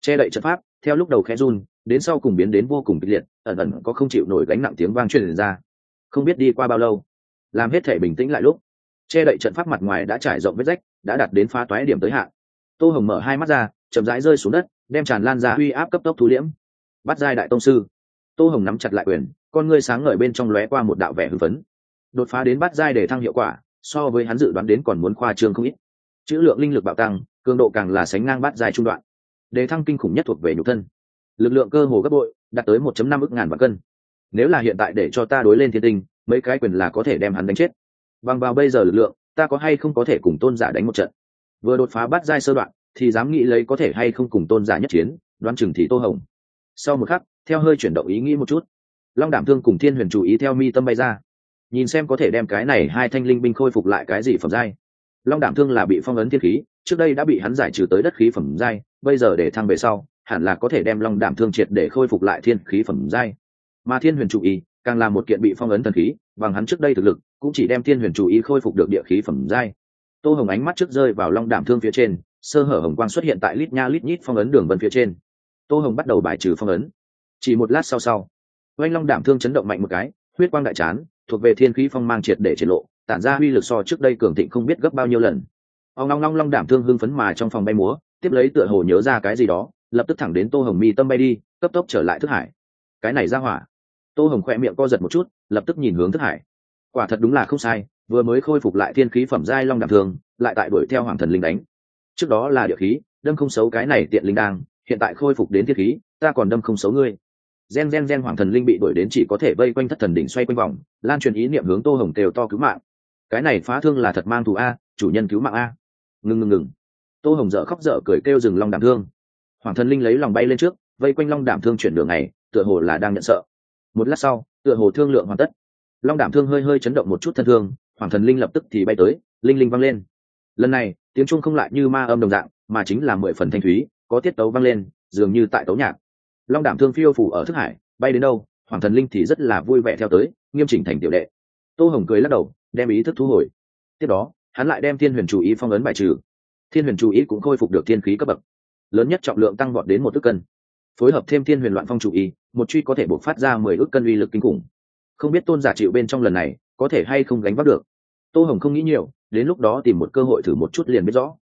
Che đậy trận pháp, theo lúc đầu khẽ run, đến sau cùng biến đến vô cùng kịch liệt, ẩn ẩn có không chịu nổi gánh nặng tiếng vang truyền ra. Không biết đi qua bao lâu, làm hết thể bình tĩnh lại lúc, che đậy trận pháp mặt ngoài đã trải rộng vết rách, đã đạt đến phá toái điểm tới hạn. Tô hồng mở hai mắt ra, chậm rãi rơi xuống đất, đem tràn lan ra uy áp cấp tốc thu liễm. Bắt giai đại tông sư, tô hồng nắm chặt lại quyền con ngươi sáng ngời bên trong lóe qua một đạo vẻ hưng phấn. Đột phá đến bát giai để thăng hiệu quả, so với hắn dự đoán đến còn muốn khoa trương không ít. Chữ lượng linh lực bạo tăng, cường độ càng là sánh ngang bát giai trung đoạn. Đề thăng kinh khủng nhất thuộc về nhục thân. Lực lượng cơ hồ gấp bội, đạt tới 1 năm ức ngàn vạn cân. Nếu là hiện tại để cho ta đối lên thiên tinh, mấy cái quyền là có thể đem hắn đánh chết. Bằng vào bây giờ lực lượng, ta có hay không có thể cùng tôn giả đánh một trận? Vừa đột phá bắt giai sơ đoạn, thì dám nghĩ lấy có thể hay không cùng tôn giả nhất chiến, đoán chừng thì tô hồng. Sau một khắc, theo hơi chuyển động ý nghĩ một chút long đảm thương cùng thiên huyền chủ ý theo mi tâm bay ra. Nhìn xem có thể đem cái này hai thanh linh binh khôi phục lại cái gì phẩm giai. Long đảm thương là bị phong ấn thiên khí, trước đây đã bị hắn giải trừ tới đất khí phẩm giai, bây giờ để thăng về sau, hẳn là có thể đem long đảm thương triệt để khôi phục lại thiên khí phẩm giai. Mà thiên huyền chủ ý, càng là một kiện bị phong ấn thần khí, bằng hắn trước đây thực lực, cũng chỉ đem thiên huyền chủ ý khôi phục được địa khí phẩm giai. Tô hồng ánh mắt trước rơi vào long đảm thương phía trên, sơ hở hồng quang xuất hiện tại lít nha lít nhít phong ấn đường vân phía trên. Tô hồng bắt đầu bài trừ phong ấn. Chỉ một lát sau sau oanh long đảm thương chấn động mạnh một cái, huyết quang đại chán, thuộc về thiên khí phong mang triệt để triệt lộ, tản ra uy lực so trước đây cường thịnh không biết gấp bao nhiêu lần. Ông long long long đảm thương hưng phấn mà trong phòng bay múa, tiếp lấy tựa hồ nhớ ra cái gì đó, lập tức thẳng đến tô hồng mi tâm bay đi, cấp tốc trở lại thức hải. Cái này ra hỏa. Tô hồng khoe miệng co giật một chút, lập tức nhìn hướng thức hải. Quả thật đúng là không sai, vừa mới khôi phục lại thiên khí phẩm giai long đảm thương, lại tại đuổi theo hoàng thần linh đánh. Trước đó là địa khí, đâm không xấu cái này tiện linh đang, hiện tại khôi phục đến thiết khí, ta còn đâm không xấu ngươi gen gen gen hoàng thần linh bị đuổi đến chỉ có thể vây quanh thất thần đỉnh xoay quanh vòng, lan truyền ý niệm hướng tô hồng kêu to cứu mạng. Cái này phá thương là thật mang thù a, chủ nhân cứu mạng a. Ngừng ngừng ngừng. Tô hồng dở khóc dở cười kêu dừng long đảm thương. Hoàng thần linh lấy lòng bay lên trước, vây quanh long đảm thương chuyển đường này, tựa hồ là đang nhận sợ. Một lát sau, tựa hồ thương lượng hoàn tất. Long đảm thương hơi hơi chấn động một chút thân thương, hoàng thần linh lập tức thì bay tới, linh linh văng lên. Lần này, tiếng trung không lại như ma âm đồng dạng, mà chính là mười phần thanh thúy, có tiết tấu văng lên, dường như tại tấu nhạc long đảm thương phiêu phủ ở thức hải, bay đến đâu, hoàng thần linh thì rất là vui vẻ theo tới, nghiêm chỉnh thành tiểu đệ. Tô hồng cười lắc đầu, đem ý thức thu hồi. Tiếp đó, hắn lại đem thiên huyền chủ ý phong ấn bài trừ. Thiên huyền chủ ý cũng khôi phục được thiên khí cấp bậc. Lớn nhất trọng lượng tăng vọt đến một ước cân. Phối hợp thêm thiên huyền loạn phong chủ ý, một truy có thể buộc phát ra mười ước cân uy lực kinh khủng. Không biết tôn giả chịu bên trong lần này, có thể hay không gánh vác được. Tô hồng không nghĩ nhiều, đến lúc đó tìm một cơ hội thử một chút liền biết rõ.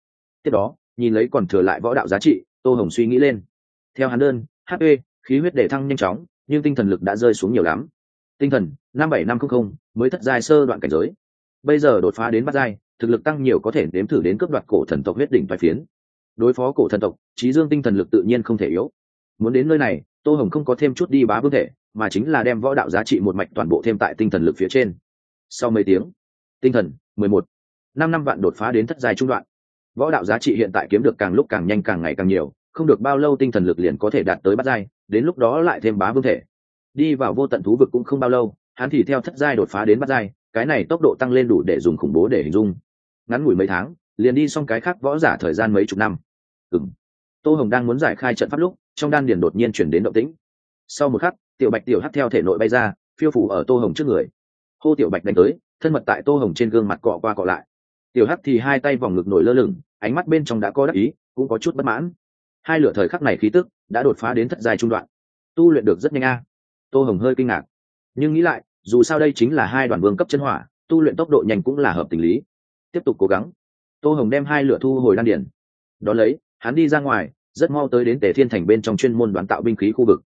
Tiếp đó, nhìn lấy còn thừa lại võ đạo giá trị, tô hồng suy nghĩ lên. Theo hắn đơn hp khí huyết để thăng nhanh chóng, nhưng tinh thần lực đã rơi xuống nhiều lắm. Tinh thần, năm bảy năm không không, mới thất giai sơ đoạn cảnh giới. Bây giờ đột phá đến bắt giai, thực lực tăng nhiều có thể đếm thử đến cướp đoạt cổ thần tộc huyết đỉnh toại phiến. Đối phó cổ thần tộc trí dương tinh thần lực tự nhiên không thể yếu. Muốn đến nơi này, tô hồng không có thêm chút đi bá vương thể, mà chính là đem võ đạo giá trị một mạch toàn bộ thêm tại tinh thần lực phía trên. Sau mấy tiếng, tinh thần, mười một, năm năm vạn đột phá đến thất giai trung đoạn. Võ đạo giá trị hiện tại kiếm được càng lúc càng nhanh càng ngày càng nhiều không được bao lâu tinh thần lực liền có thể đạt tới bát giai, đến lúc đó lại thêm bá vương thể. Đi vào vô tận thú vực cũng không bao lâu, hắn thì theo thất giai đột phá đến bắt giai, cái này tốc độ tăng lên đủ để dùng khủng bố để hình dung. Ngắn ngủi mấy tháng, liền đi xong cái khác võ giả thời gian mấy chục năm. Ừng tô hồng đang muốn giải khai trận pháp lúc, trong đan điền đột nhiên chuyển đến động tĩnh. Sau một khắc, tiểu bạch tiểu hắt theo thể nội bay ra, phiêu phủ ở tô hồng trước người. Hô tiểu bạch đánh tới, thân mật tại tô hồng trên gương mặt cọ qua cọ lại. Tiểu hắt thì hai tay vòng ngực nổi lơ lửng, ánh mắt bên trong đã có đắc ý, cũng có chút bất mãn hai lửa thời khắc này khí tức đã đột phá đến thất dài trung đoạn. Tu luyện được rất nhanh a. Tô hồng hơi kinh ngạc. Nhưng nghĩ lại, dù sao đây chính là hai đoàn vương cấp chân hỏa, tu luyện tốc độ nhanh cũng là hợp tình lý. Tiếp tục cố gắng. Tô hồng đem hai lửa thu hồi đan điển đón lấy, hắn đi ra ngoài, rất mau tới đến tề thiên thành bên trong chuyên môn đoán tạo binh khí khu vực.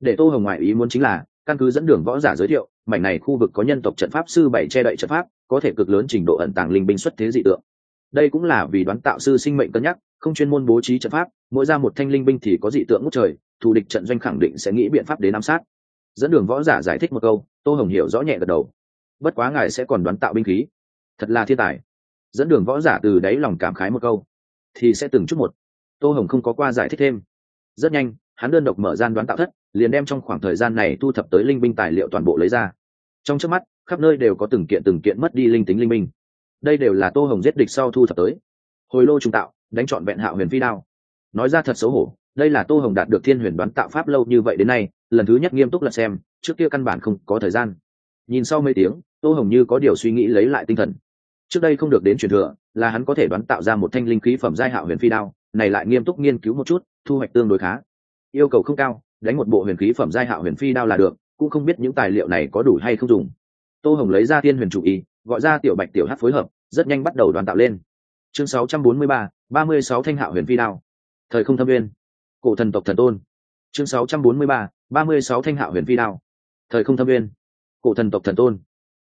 Để tô hồng ngoại ý muốn chính là, căn cứ dẫn đường võ giả giới thiệu, mảnh này khu vực có nhân tộc trận pháp sư bảy che đậy trận pháp, có thể cực lớn trình độ ẩn tàng linh binh xuất thế dị tượng. Đây cũng là vì đoán tạo sư sinh mệnh cân nhắc không chuyên môn bố trí trận pháp, mỗi ra một thanh linh binh thì có dị tượng ngút trời, thù địch trận doanh khẳng định sẽ nghĩ biện pháp đến ám sát. Dẫn đường võ giả giải thích một câu, tô hồng hiểu rõ nhẹ gật đầu. Bất quá ngài sẽ còn đoán tạo binh khí. Thật là thiên tài. Dẫn đường võ giả từ đáy lòng cảm khái một câu. Thì sẽ từng chút một. Tô hồng không có qua giải thích thêm. Rất nhanh, hắn đơn độc mở gian đoán tạo thất, liền đem trong khoảng thời gian này thu thập tới linh binh tài liệu toàn bộ lấy ra. Trong trước mắt, khắp nơi đều có từng kiện từng kiện mất đi linh tính linh minh. đây đều là tô hồng giết địch sau thu thập tới. Hồi lô trung tạo đánh trọn vẹn hạo huyền phi đao. Nói ra thật xấu hổ, đây là tô hồng đạt được thiên huyền đoán tạo pháp lâu như vậy đến nay, lần thứ nhất nghiêm túc là xem, trước kia căn bản không có thời gian. Nhìn sau mấy tiếng, tô hồng như có điều suy nghĩ lấy lại tinh thần. Trước đây không được đến truyền thừa, là hắn có thể đoán tạo ra một thanh linh khí phẩm giai hạo huyền phi đao, này lại nghiêm túc nghiên cứu một chút, thu hoạch tương đối khá. Yêu cầu không cao, đánh một bộ huyền khí phẩm giai hạo huyền phi đao là được, cũng không biết những tài liệu này có đủ hay không dùng. Tô hồng lấy ra thiên huyền chủ y, gọi ra tiểu bạch tiểu hát phối hợp, rất nhanh bắt đầu đoàn tạo lên chương 643, 36 thanh hạo huyền phi đao. Thời không thâm viên. Cổ thần tộc thần tôn. Chương 643, 36 thanh hạo huyền phi đao. Thời không thâm viên. Cổ thần tộc thần tôn.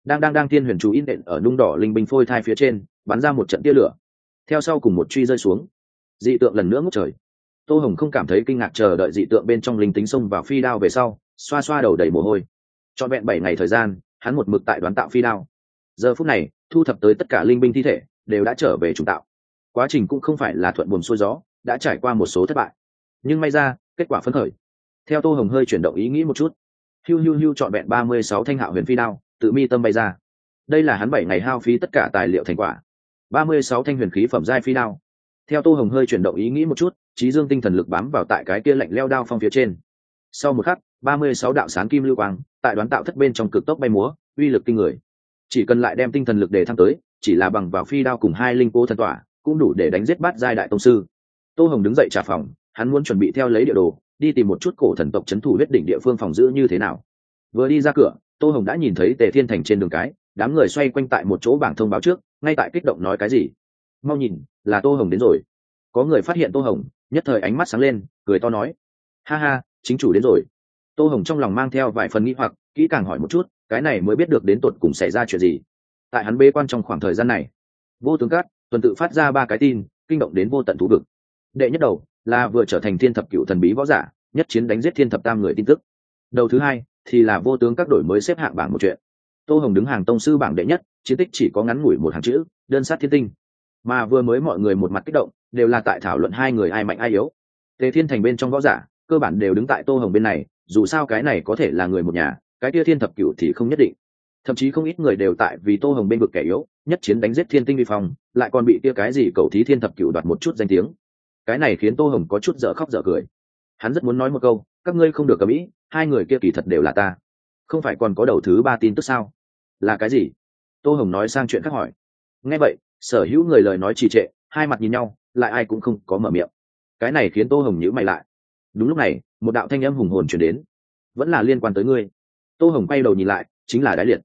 Đang đang đang tiên huyền chú in đện ở nung đỏ linh binh phôi thai phía trên bắn ra một trận tia lửa. Theo sau cùng một truy rơi xuống. Dị tượng lần nữa ngút trời. Tô hồng không cảm thấy kinh ngạc chờ đợi dị tượng bên trong linh tính xông vào phi đao về sau xoa xoa đầu đầy mồ hôi. Cho vẹn bảy ngày thời gian hắn một mực tại đoán tạo phi đao. Giờ phút này thu thập tới tất cả linh binh thi thể đều đã trở về trùng tạo. Quá trình cũng không phải là thuận buồm xuôi gió, đã trải qua một số thất bại. Nhưng may ra, kết quả phấn khởi. Theo tô hồng hơi chuyển động ý nghĩ một chút. Hiu hiu hiu chọn vẹn ba mươi sáu thanh hạo huyền phi đao, tự mi tâm bay ra. Đây là hắn bảy ngày hao phí tất cả tài liệu thành quả. ba mươi sáu thanh huyền khí phẩm giai phi đao. Theo tô hồng hơi chuyển động ý nghĩ một chút trí dương tinh thần lực bám vào tại cái kia lạnh leo đao phong phía trên. Sau một khắc, ba mươi sáu đạo sáng kim lưu quang, tại đoán tạo thất bên trong cực tốc bay múa, uy lực kinh người. Chỉ cần lại đem tinh thần lực để thăng tới chỉ là bằng vào phi đao cùng hai linh cố thần tỏa, cũng đủ để đánh giết bát giai đại tông sư. Tô hồng đứng dậy trả phòng, hắn muốn chuẩn bị theo lấy địa đồ, đi tìm một chút cổ thần tộc c h ấ n thủ huyết đỉnh địa phương phòng giữ như thế nào. Vừa đi ra cửa, tô hồng đã nhìn thấy tề thiên thành trên đường cái, đám người xoay quanh tại một chỗ bảng thông báo trước, ngay tại kích động nói cái gì. Mau nhìn, là tô hồng đến rồi. Có người phát hiện tô hồng, nhất thời ánh mắt sáng lên, cười to nói. Ha ha, chính chủ đến rồi. Tô hồng trong lòng mang theo vài phần nghĩ hoặc, kỹ càng hỏi một chút, cái này mới biết được đến tột cùng xảy ra chuyện gì tại hắn bế quan trong khoảng thời gian này. Vô tướng cát, tuần tự phát ra ba cái tin, kinh động đến vô tận thú vực. Đệ nhất đầu, là vừa trở thành thiên thập cựu thần bí võ giả, nhất chiến đánh giết thiên thập tam người tin tức. Đầu thứ hai, thì là vô tướng các đổi mới xếp hạng bảng một chuyện. Tô hồng đứng hàng tông sư bảng đệ nhất, chiến tích chỉ có ngắn ngủi một hàng chữ, đơn sát thiên tinh. Mà vừa mới mọi người một mặt kích động, đều là tại thảo luận hai người ai mạnh ai yếu. Tề thiên thành bên trong võ giả, cơ bản đều đứng tại tô hồng bên này, dù sao cái này có thể là người một nhà, cái kia thiên thập cựu thì không nhất định thậm chí không ít người đều tại vì tô hồng bên vực kẻ yếu, nhất chiến đánh giết thiên tinh vi phong, lại còn bị kia cái gì cầu thí thiên thập cựu đoạt một chút danh tiếng. Cái này khiến tô hồng có chút dở khóc dở cười. Hắn rất muốn nói một câu, các ngươi không được cầm ĩ hai người kia kỳ thật đều là ta. Không phải còn có đầu thứ ba tin tức sao? Là cái gì? Tô hồng nói sang chuyện khác hỏi. Nghe vậy, sở hữu người lời nói trì trệ, hai mặt nhìn nhau, lại ai cũng không có mở miệng. Cái này khiến tô hồng nhữ mày lại. Đúng lúc này, một đạo thanh âm hùng hồn chuyển đến. Vẫn là liên quan tới ngươi. Tô hồng quay đầu nhìn lại, chính là đái liệt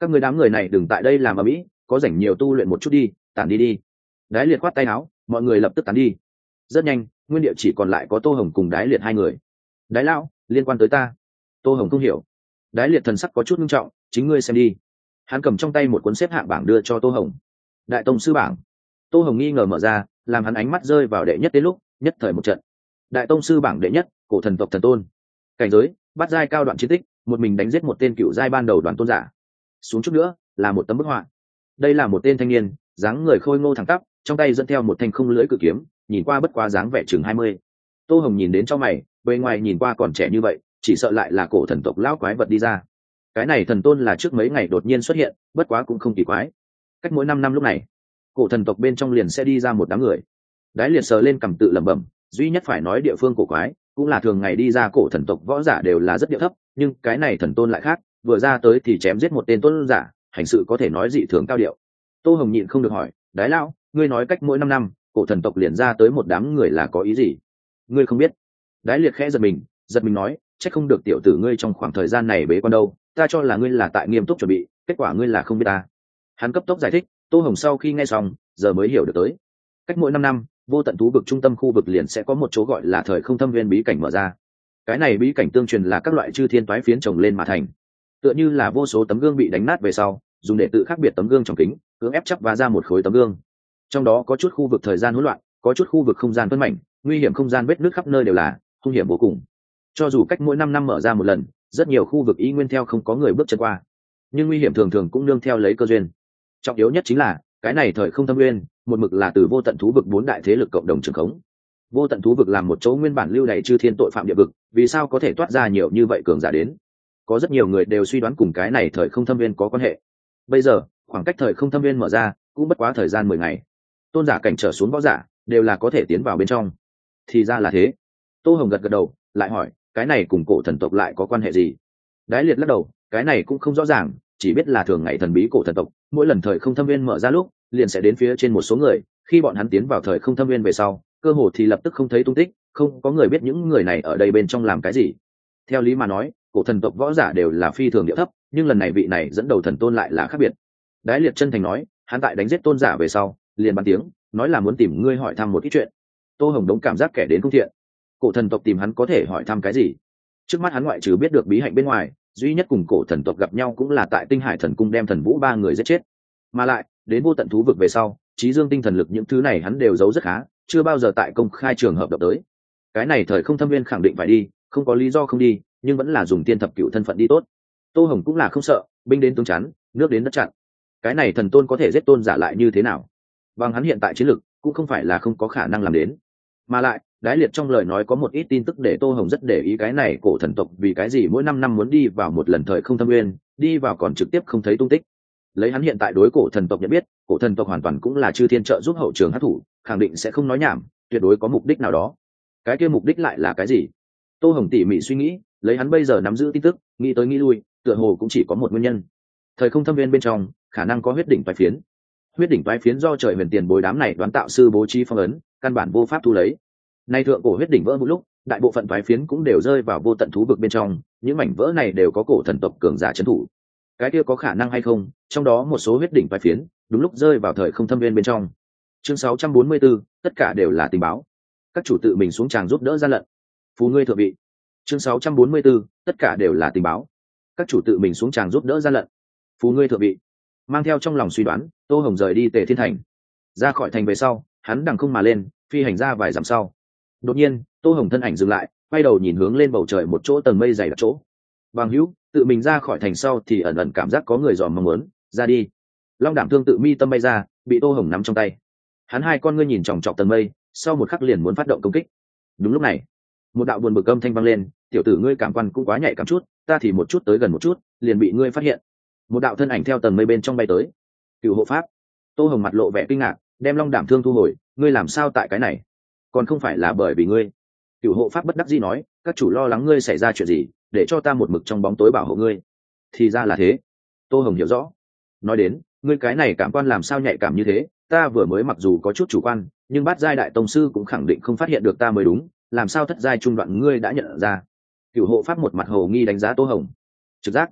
các người đám người này đừng tại đây làm ở mỹ có rảnh nhiều tu luyện một chút đi, tản đi đi. Đái liệt khoát tay áo, mọi người lập tức tán đi. Rất nhanh, nguyên địa chỉ còn lại có tô hồng cùng đái liệt hai người. Đái lão, liên quan tới ta. Tô hồng không hiểu. Đái liệt thần sắc có chút nghiêm trọng, chính ngươi xem đi. Hắn cầm trong tay một cuốn xếp hạng bảng đưa cho tô hồng. Đại tông sư bảng. Tô hồng nghi ngờ mở ra, làm hắn ánh mắt rơi vào đệ nhất đến lúc, nhất thời một trận. Đại tông sư bảng đệ nhất, cổ thần tộc thần tôn. Cảnh giới, bắt giai cao đoạn chiến tích, một mình đánh giết một tên cựu giai ban đầu đoàn tôn giả xuống chút nữa, là một tấm bức họa. Đây là một tên thanh niên, dáng người khôi ngô thẳng tắp, trong tay dẫn theo một thanh không lưỡi cự kiếm, nhìn qua bất quá dáng vẻ chừng hai mươi. Tô hồng nhìn đến cho mày, bề ngoài nhìn qua còn trẻ như vậy, chỉ sợ lại là cổ thần tộc lão quái vật đi ra. Cái này thần tôn là trước mấy ngày đột nhiên xuất hiện, bất quá cũng không kỳ quái. Cách mỗi năm năm lúc này, cổ thần tộc bên trong liền sẽ đi ra một đám người. Đái liệt sờ lên cầm tự lẩm bẩm, duy nhất phải nói địa phương cổ quái, cũng là thường ngày đi ra cổ thần tộc võ giả đều là rất địa thấp, nhưng cái này thần tôn lại khác vừa ra tới thì chém giết một tên tôn giả, hành sự có thể nói dị thường cao điệu. Tô hồng nhịn không được hỏi, đái lão, ngươi nói cách mỗi năm năm, cổ thần tộc liền ra tới một đám người là có ý gì? Ngươi không biết. Đái liệt khẽ giật mình giật mình nói c h ắ c không được tiểu tử ngươi trong khoảng thời gian này bế con đâu, ta cho là ngươi là tại nghiêm túc chuẩn bị, kết quả ngươi là không biết ta. Hắn cấp tốc giải thích, tô hồng sau khi nghe xong, giờ mới hiểu được tới. Cách mỗi năm năm, vô tận thú vực trung tâm khu vực liền sẽ có một chỗ gọi là thời không thâm viên bí cảnh mở ra. Cái này bí cảnh tương truyền là các loại chư thiên toái phiến trồng lên mà thành tựa như là vô số tấm gương bị đánh nát về sau, dùng để tự khác biệt tấm gương trong kính, cưỡng ép chắc và ra một khối tấm gương. Trong đó có chút khu vực thời gian hỗn loạn, có chút khu vực không gian phân mảnh, nguy hiểm không gian vết nước khắp nơi đều là hung hiểm vô cùng. Cho dù cách mỗi năm năm mở ra một lần, rất nhiều khu vực y nguyên theo không có người bước chân qua. Nhưng nguy hiểm thường thường cũng nương theo lấy cơ duyên. Trọng yếu nhất chính là, cái này thời không thâm nguyên, một mực là từ vô tận thú vực bốn đại thế lực cộng đồng trường khống. Vô tận thú vực làm một chỗ nguyên bản lưu đày chư thiên tội phạm địa vực, vì sao có thể toát ra nhiều như vậy cường giả đến? Có rất nhiều người đều suy đoán cùng cái này thời không thâm viên có quan hệ. Bây giờ, khoảng cách thời không thâm viên mở ra, cũng bất quá thời gian mười ngày. Tôn giả cảnh trở xuống võ giả, đều là có thể tiến vào bên trong. Thì ra là thế. Tô hồng gật gật đầu, lại hỏi, cái này cùng cổ thần tộc lại có quan hệ gì? Đái liệt lắc đầu, cái này cũng không rõ ràng, chỉ biết là thường ngày thần bí cổ thần tộc, mỗi lần thời không thâm viên mở ra lúc, liền sẽ đến phía trên một số người, khi bọn hắn tiến vào thời không thâm viên về sau, cơ hồ thì lập tức không thấy tung tích, không có người biết những người này ở đây bên trong làm cái gì. Theo lý mà nói cổ thần tộc võ giả đều là phi thường địa thấp, nhưng lần này vị này dẫn đầu thần tôn lại là khác biệt. Đái liệt chân thành nói, hắn tại đánh giết tôn giả về sau, liền bàn tiếng, nói là muốn tìm ngươi hỏi thăm một ít chuyện. Tô hồng đống cảm giác kẻ đến không thiện. Cổ thần tộc tìm hắn có thể hỏi thăm cái gì? Trước mắt hắn ngoại trừ biết được bí hạnh bên ngoài, duy nhất cùng cổ thần tộc gặp nhau cũng là tại tinh hải thần cung đem thần vũ ba người giết chết. Mà lại, đến vô tận thú vực về sau, trí dương tinh thần lực những thứ này hắn đều giấu rất khá, chưa bao giờ tại công khai trường hợp đập tới. Cái này thời không thâm viên khẳng định phải đi, không có lý do không đi nhưng vẫn là dùng tiên thập cựu thân phận đi tốt. Tô hồng cũng là không sợ, binh đến tướng chắn, nước đến đất chặn. Cái này thần tôn có thể giết tôn giả lại như thế nào? Bằng hắn hiện tại chiến lực, cũng không phải là không có khả năng làm đến. Mà lại, đái liệt trong lời nói có một ít tin tức để tô hồng rất để ý cái này cổ thần tộc vì cái gì mỗi năm năm muốn đi vào một lần thời không thâm nguyên, đi vào còn trực tiếp không thấy tung tích. Lấy hắn hiện tại đối cổ thần tộc nhận biết, cổ thần tộc hoàn toàn cũng là chư thiên trợ giúp hậu trường hát thủ khẳng định sẽ không nói nhảm, tuyệt đối có mục đích nào đó. Cái kia mục đích lại là cái gì? Tô hồng tỉ mỉ suy nghĩ lấy hắn bây giờ nắm giữ tin tức nghĩ tới nghĩ lui tựa hồ cũng chỉ có một nguyên nhân. Thời không thâm viên bên trong khả năng có huyết đỉnh toái phiến. Huyết đỉnh toái phiến do trời huyền tiền bồi đám này đoán tạo sư bố trí phong ấn căn bản vô pháp thu lấy. Nay thượng cổ huyết đỉnh vỡ một lúc đại bộ phận toái phiến cũng đều rơi vào vô tận thú vực bên trong những mảnh vỡ này đều có cổ thần tộc cường giả trấn thủ. Cái kia có khả năng hay không trong đó một số huyết đỉnh toái phiến đúng lúc rơi vào thời không thâm viên bên trong. Chương 644, tất cả đều là tình báo. Các chủ tự mình xuống tràng giúp đỡ gian lận. Phú ngươi thượng vị chương 644, tất cả đều là tình báo. Các chủ tự mình xuống tràng giúp đỡ gian lận. Phú ngươi thượng vị. Mang theo trong lòng suy đoán tô hồng rời đi tề thiên thành. Ra khỏi thành về sau hắn đằng không mà lên phi hành ra vài dặm sau. Đột nhiên tô hồng thân ảnh dừng lại quay đầu nhìn hướng lên bầu trời một chỗ tầng mây dày đặc chỗ. Bằng hữu tự mình ra khỏi thành sau thì ẩn ẩn cảm giác có người dòm mong muốn ra đi. Long đảm thương tự mi tâm bay ra bị tô hồng nắm trong tay. Hắn hai con ngươi nhìn chòng chọc tầng mây sau một khắc liền muốn phát động công kích. Đúng lúc này một đạo buồn bực âm thanh vang lên, tiểu tử ngươi cảm quan cũng quá nhạy cảm chút, ta thì một chút tới gần một chút, liền bị ngươi phát hiện. Một đạo thân ảnh theo tầng mây bên trong bay tới. Cựu hộ pháp. Tô hồng mặt lộ vẻ kinh ngạc, đem long đảm thương thu hồi, ngươi làm sao tại cái này? Còn không phải là bởi vì ngươi? Cựu hộ pháp bất đắc dĩ nói, các chủ lo lắng ngươi xảy ra chuyện gì, để cho ta một mực trong bóng tối bảo hộ ngươi. Thì ra là thế. Tô hồng hiểu rõ. Nói đến, ngươi cái này cảm quan làm sao nhạy cảm như thế? Ta vừa mới mặc dù có chút chủ quan, nhưng bát giai đại tông sư cũng khẳng định không phát hiện được ta mới đúng làm sao thất giai trung đoạn ngươi đã nhận ra? Cựu hộ pháp một mặt hồ nghi đánh giá tô hồng. Trực giác.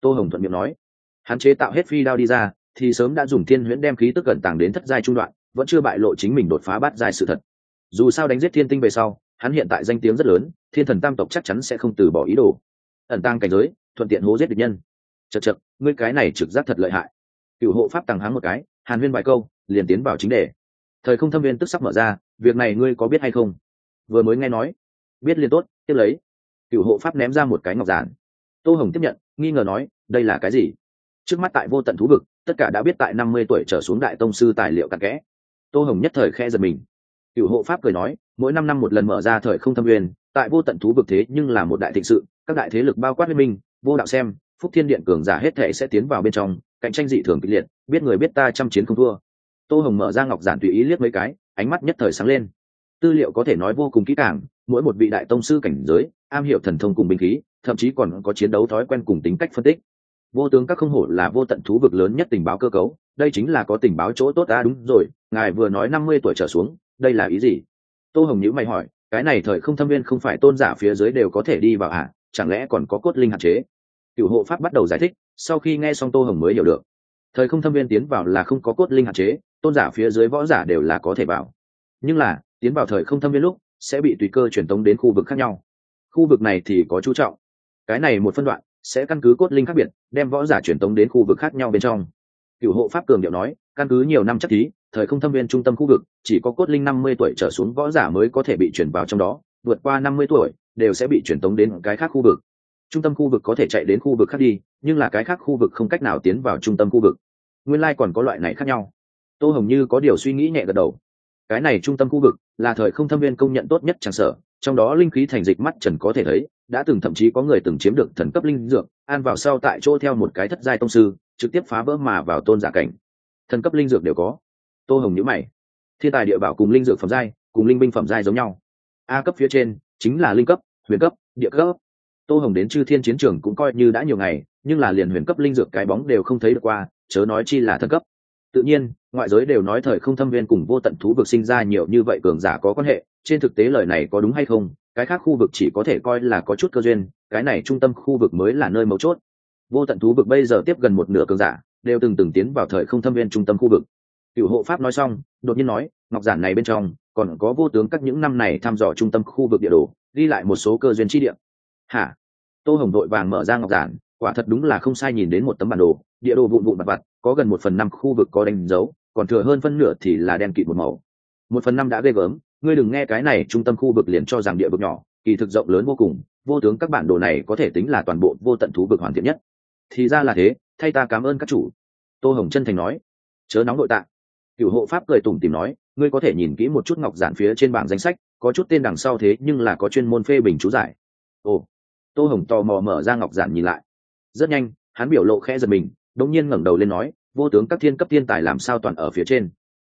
Tô hồng thuận miệng nói. Hắn chế tạo hết phi đao đi ra, thì sớm đã dùng thiên huyễn đem khí tức cẩn tàng đến thất giai trung đoạn, vẫn chưa bại lộ chính mình đột phá bát giai sự thật. Dù sao đánh giết thiên tinh về sau, hắn hiện tại danh tiếng rất lớn, thiên thần tam tộc chắc chắn sẽ không từ bỏ ý đồ. Ẩn tăng cảnh giới, thuận tiện hố giết địch nhân. Chật chật, ngươi cái này trực giác thật lợi hại. Cựu hộ pháp tàng háng một cái, hàn huyên vài câu, liền tiến vào chính đề. Thời không thâm viên tức sắp mở ra, việc này ngươi có biết hay không? Vừa mới nghe nói. Biết liên tốt, tiếp lấy. Cựu hộ pháp ném ra một cái ngọc giản. Tô hồng tiếp nhận, nghi ngờ nói, đây là cái gì? Trước mắt tại vô tận thú vực, tất cả đã biết tại năm mươi tuổi trở xuống đại tông sư tài liệu cặn kẽ. Tô hồng nhất thời khe giật mình. Cựu hộ pháp cười nói, mỗi năm năm một lần mở ra thời không thâm uyên, tại vô tận thú vực thế nhưng là một đại thịnh sự, các đại thế lực bao quát liên minh, vô đạo xem, phúc thiên điện cường giả hết thể sẽ tiến vào bên trong, cạnh tranh dị thường kịch liệt, biết người biết ta chăm chiến không thua. Tô hồng mở ra ngọc giản tùy ý liếc mấy cái, ánh mắt nhất thời sáng lên tư liệu có thể nói vô cùng kỹ càng, mỗi một vị đại tông sư cảnh giới, am hiểu thần thông cùng binh khí, thậm chí còn có chiến đấu thói quen cùng tính cách phân tích. Vô tướng các không hổ là vô tận thú vực lớn nhất tình báo cơ cấu, đây chính là có tình báo chỗ tốt ta đúng rồi, ngài vừa nói năm mươi tuổi trở xuống, đây là ý gì? Tô hồng nhữ mày hỏi, cái này thời không thâm viên không phải tôn giả phía dưới đều có thể đi vào ạ chẳng lẽ còn có cốt linh hạn chế? Cựu hộ pháp bắt đầu giải thích, sau khi nghe xong tô hồng mới hiểu được. Thời không thâm viên tiến vào là không có cốt linh hạn chế, tôn giả phía dưới võ giả đều là có thể vào. Nhưng là tiến vào thời không thâm viên lúc, sẽ bị tùy cơ truyền tống đến khu vực khác nhau. Khu vực này thì có chú trọng. Cái này một phân đoạn sẽ căn cứ cốt linh khác biệt, đem võ giả truyền tống đến khu vực khác nhau bên trong. Cựu hộ pháp cường điệu nói, căn cứ nhiều năm chắc thí, thời không thâm viên trung tâm khu vực, chỉ có cốt linh năm mươi tuổi trở xuống võ giả mới có thể bị chuyển vào trong đó, vượt qua năm mươi tuổi đều sẽ bị chuyển tống đến cái khác khu vực. Trung tâm khu vực có thể chạy đến khu vực khác đi, nhưng là cái khác khu vực không cách nào tiến vào trung tâm khu vực. Nguyên lai、like、còn có loại này khác nhau. Tô hồng như có điều suy nghĩ nhẹ gật đầu cái này trung tâm khu vực là thời không thâm viên công nhận tốt nhất chẳng sở trong đó linh khí thành dịch mắt trần có thể thấy, đã từng thậm chí có người từng chiếm được thần cấp linh dược, an vào sau tại chỗ theo một cái thất giai tông sư, trực tiếp phá vỡ mà vào tôn giả cảnh. Thần cấp linh dược đều có. Tô hồng nhữ mày. Thiên tài địa bảo cùng linh dược phẩm giai, cùng linh binh phẩm giai giống nhau. A cấp phía trên chính là linh cấp, huyền cấp, địa cấp. Tô hồng đến chư thiên chiến trường cũng coi như đã nhiều ngày, nhưng là liền huyền cấp linh dược cái bóng đều không thấy được qua, chớ nói chi là thần cấp tự nhiên, ngoại giới đều nói thời không thâm viên cùng vô tận thú vực sinh ra nhiều như vậy cường giả có quan hệ, trên thực tế lời này có đúng hay không, cái khác khu vực chỉ có thể coi là có chút cơ duyên, cái này trung tâm khu vực mới là nơi mấu chốt. Vô tận thú vực bây giờ tiếp gần một nửa cường giả, đều từng từng tiến vào thời không thâm viên trung tâm khu vực. Cựu hộ pháp nói xong, đột nhiên nói, ngọc giản này bên trong, còn có vô tướng các những năm này thăm dò trung tâm khu vực địa đồ, ghi lại một số cơ duyên chi địa. Hả? Tô hồng đội vàng mở ra ngọc giản, quả thật đúng là không sai nhìn đến một tấm bản đồ địa đồ vụn vụn vặt vặt, có gần một phần năm khu vực có đánh dấu, còn thừa hơn phân nửa thì là đen kịt một màu. Một phần năm đã ghê gớm, ngươi đừng nghe cái này trung tâm khu vực liền cho rằng địa vực nhỏ, kỳ thực rộng lớn vô cùng, vô tướng các bản đồ này có thể tính là toàn bộ vô tận thú vực hoàn thiện nhất. Thì ra là thế, thay ta cảm ơn các chủ. Tô hồng chân thành nói. Chớ nóng nội tạng. Cựu hộ pháp cười tủm tìm nói, ngươi có thể nhìn kỹ một chút ngọc giản phía trên bảng danh sách, có chút tên đằng sau thế nhưng là có chuyên môn phê bình chú giải. Ồ. Tô hồng tò mò mở ra ngọc giản nhìn lại. Rất nhanh, hắn biểu lộ khẽ giật mình đống nhiên ngẩng đầu lên nói, vô tướng các thiên cấp thiên tài làm sao toàn ở phía trên?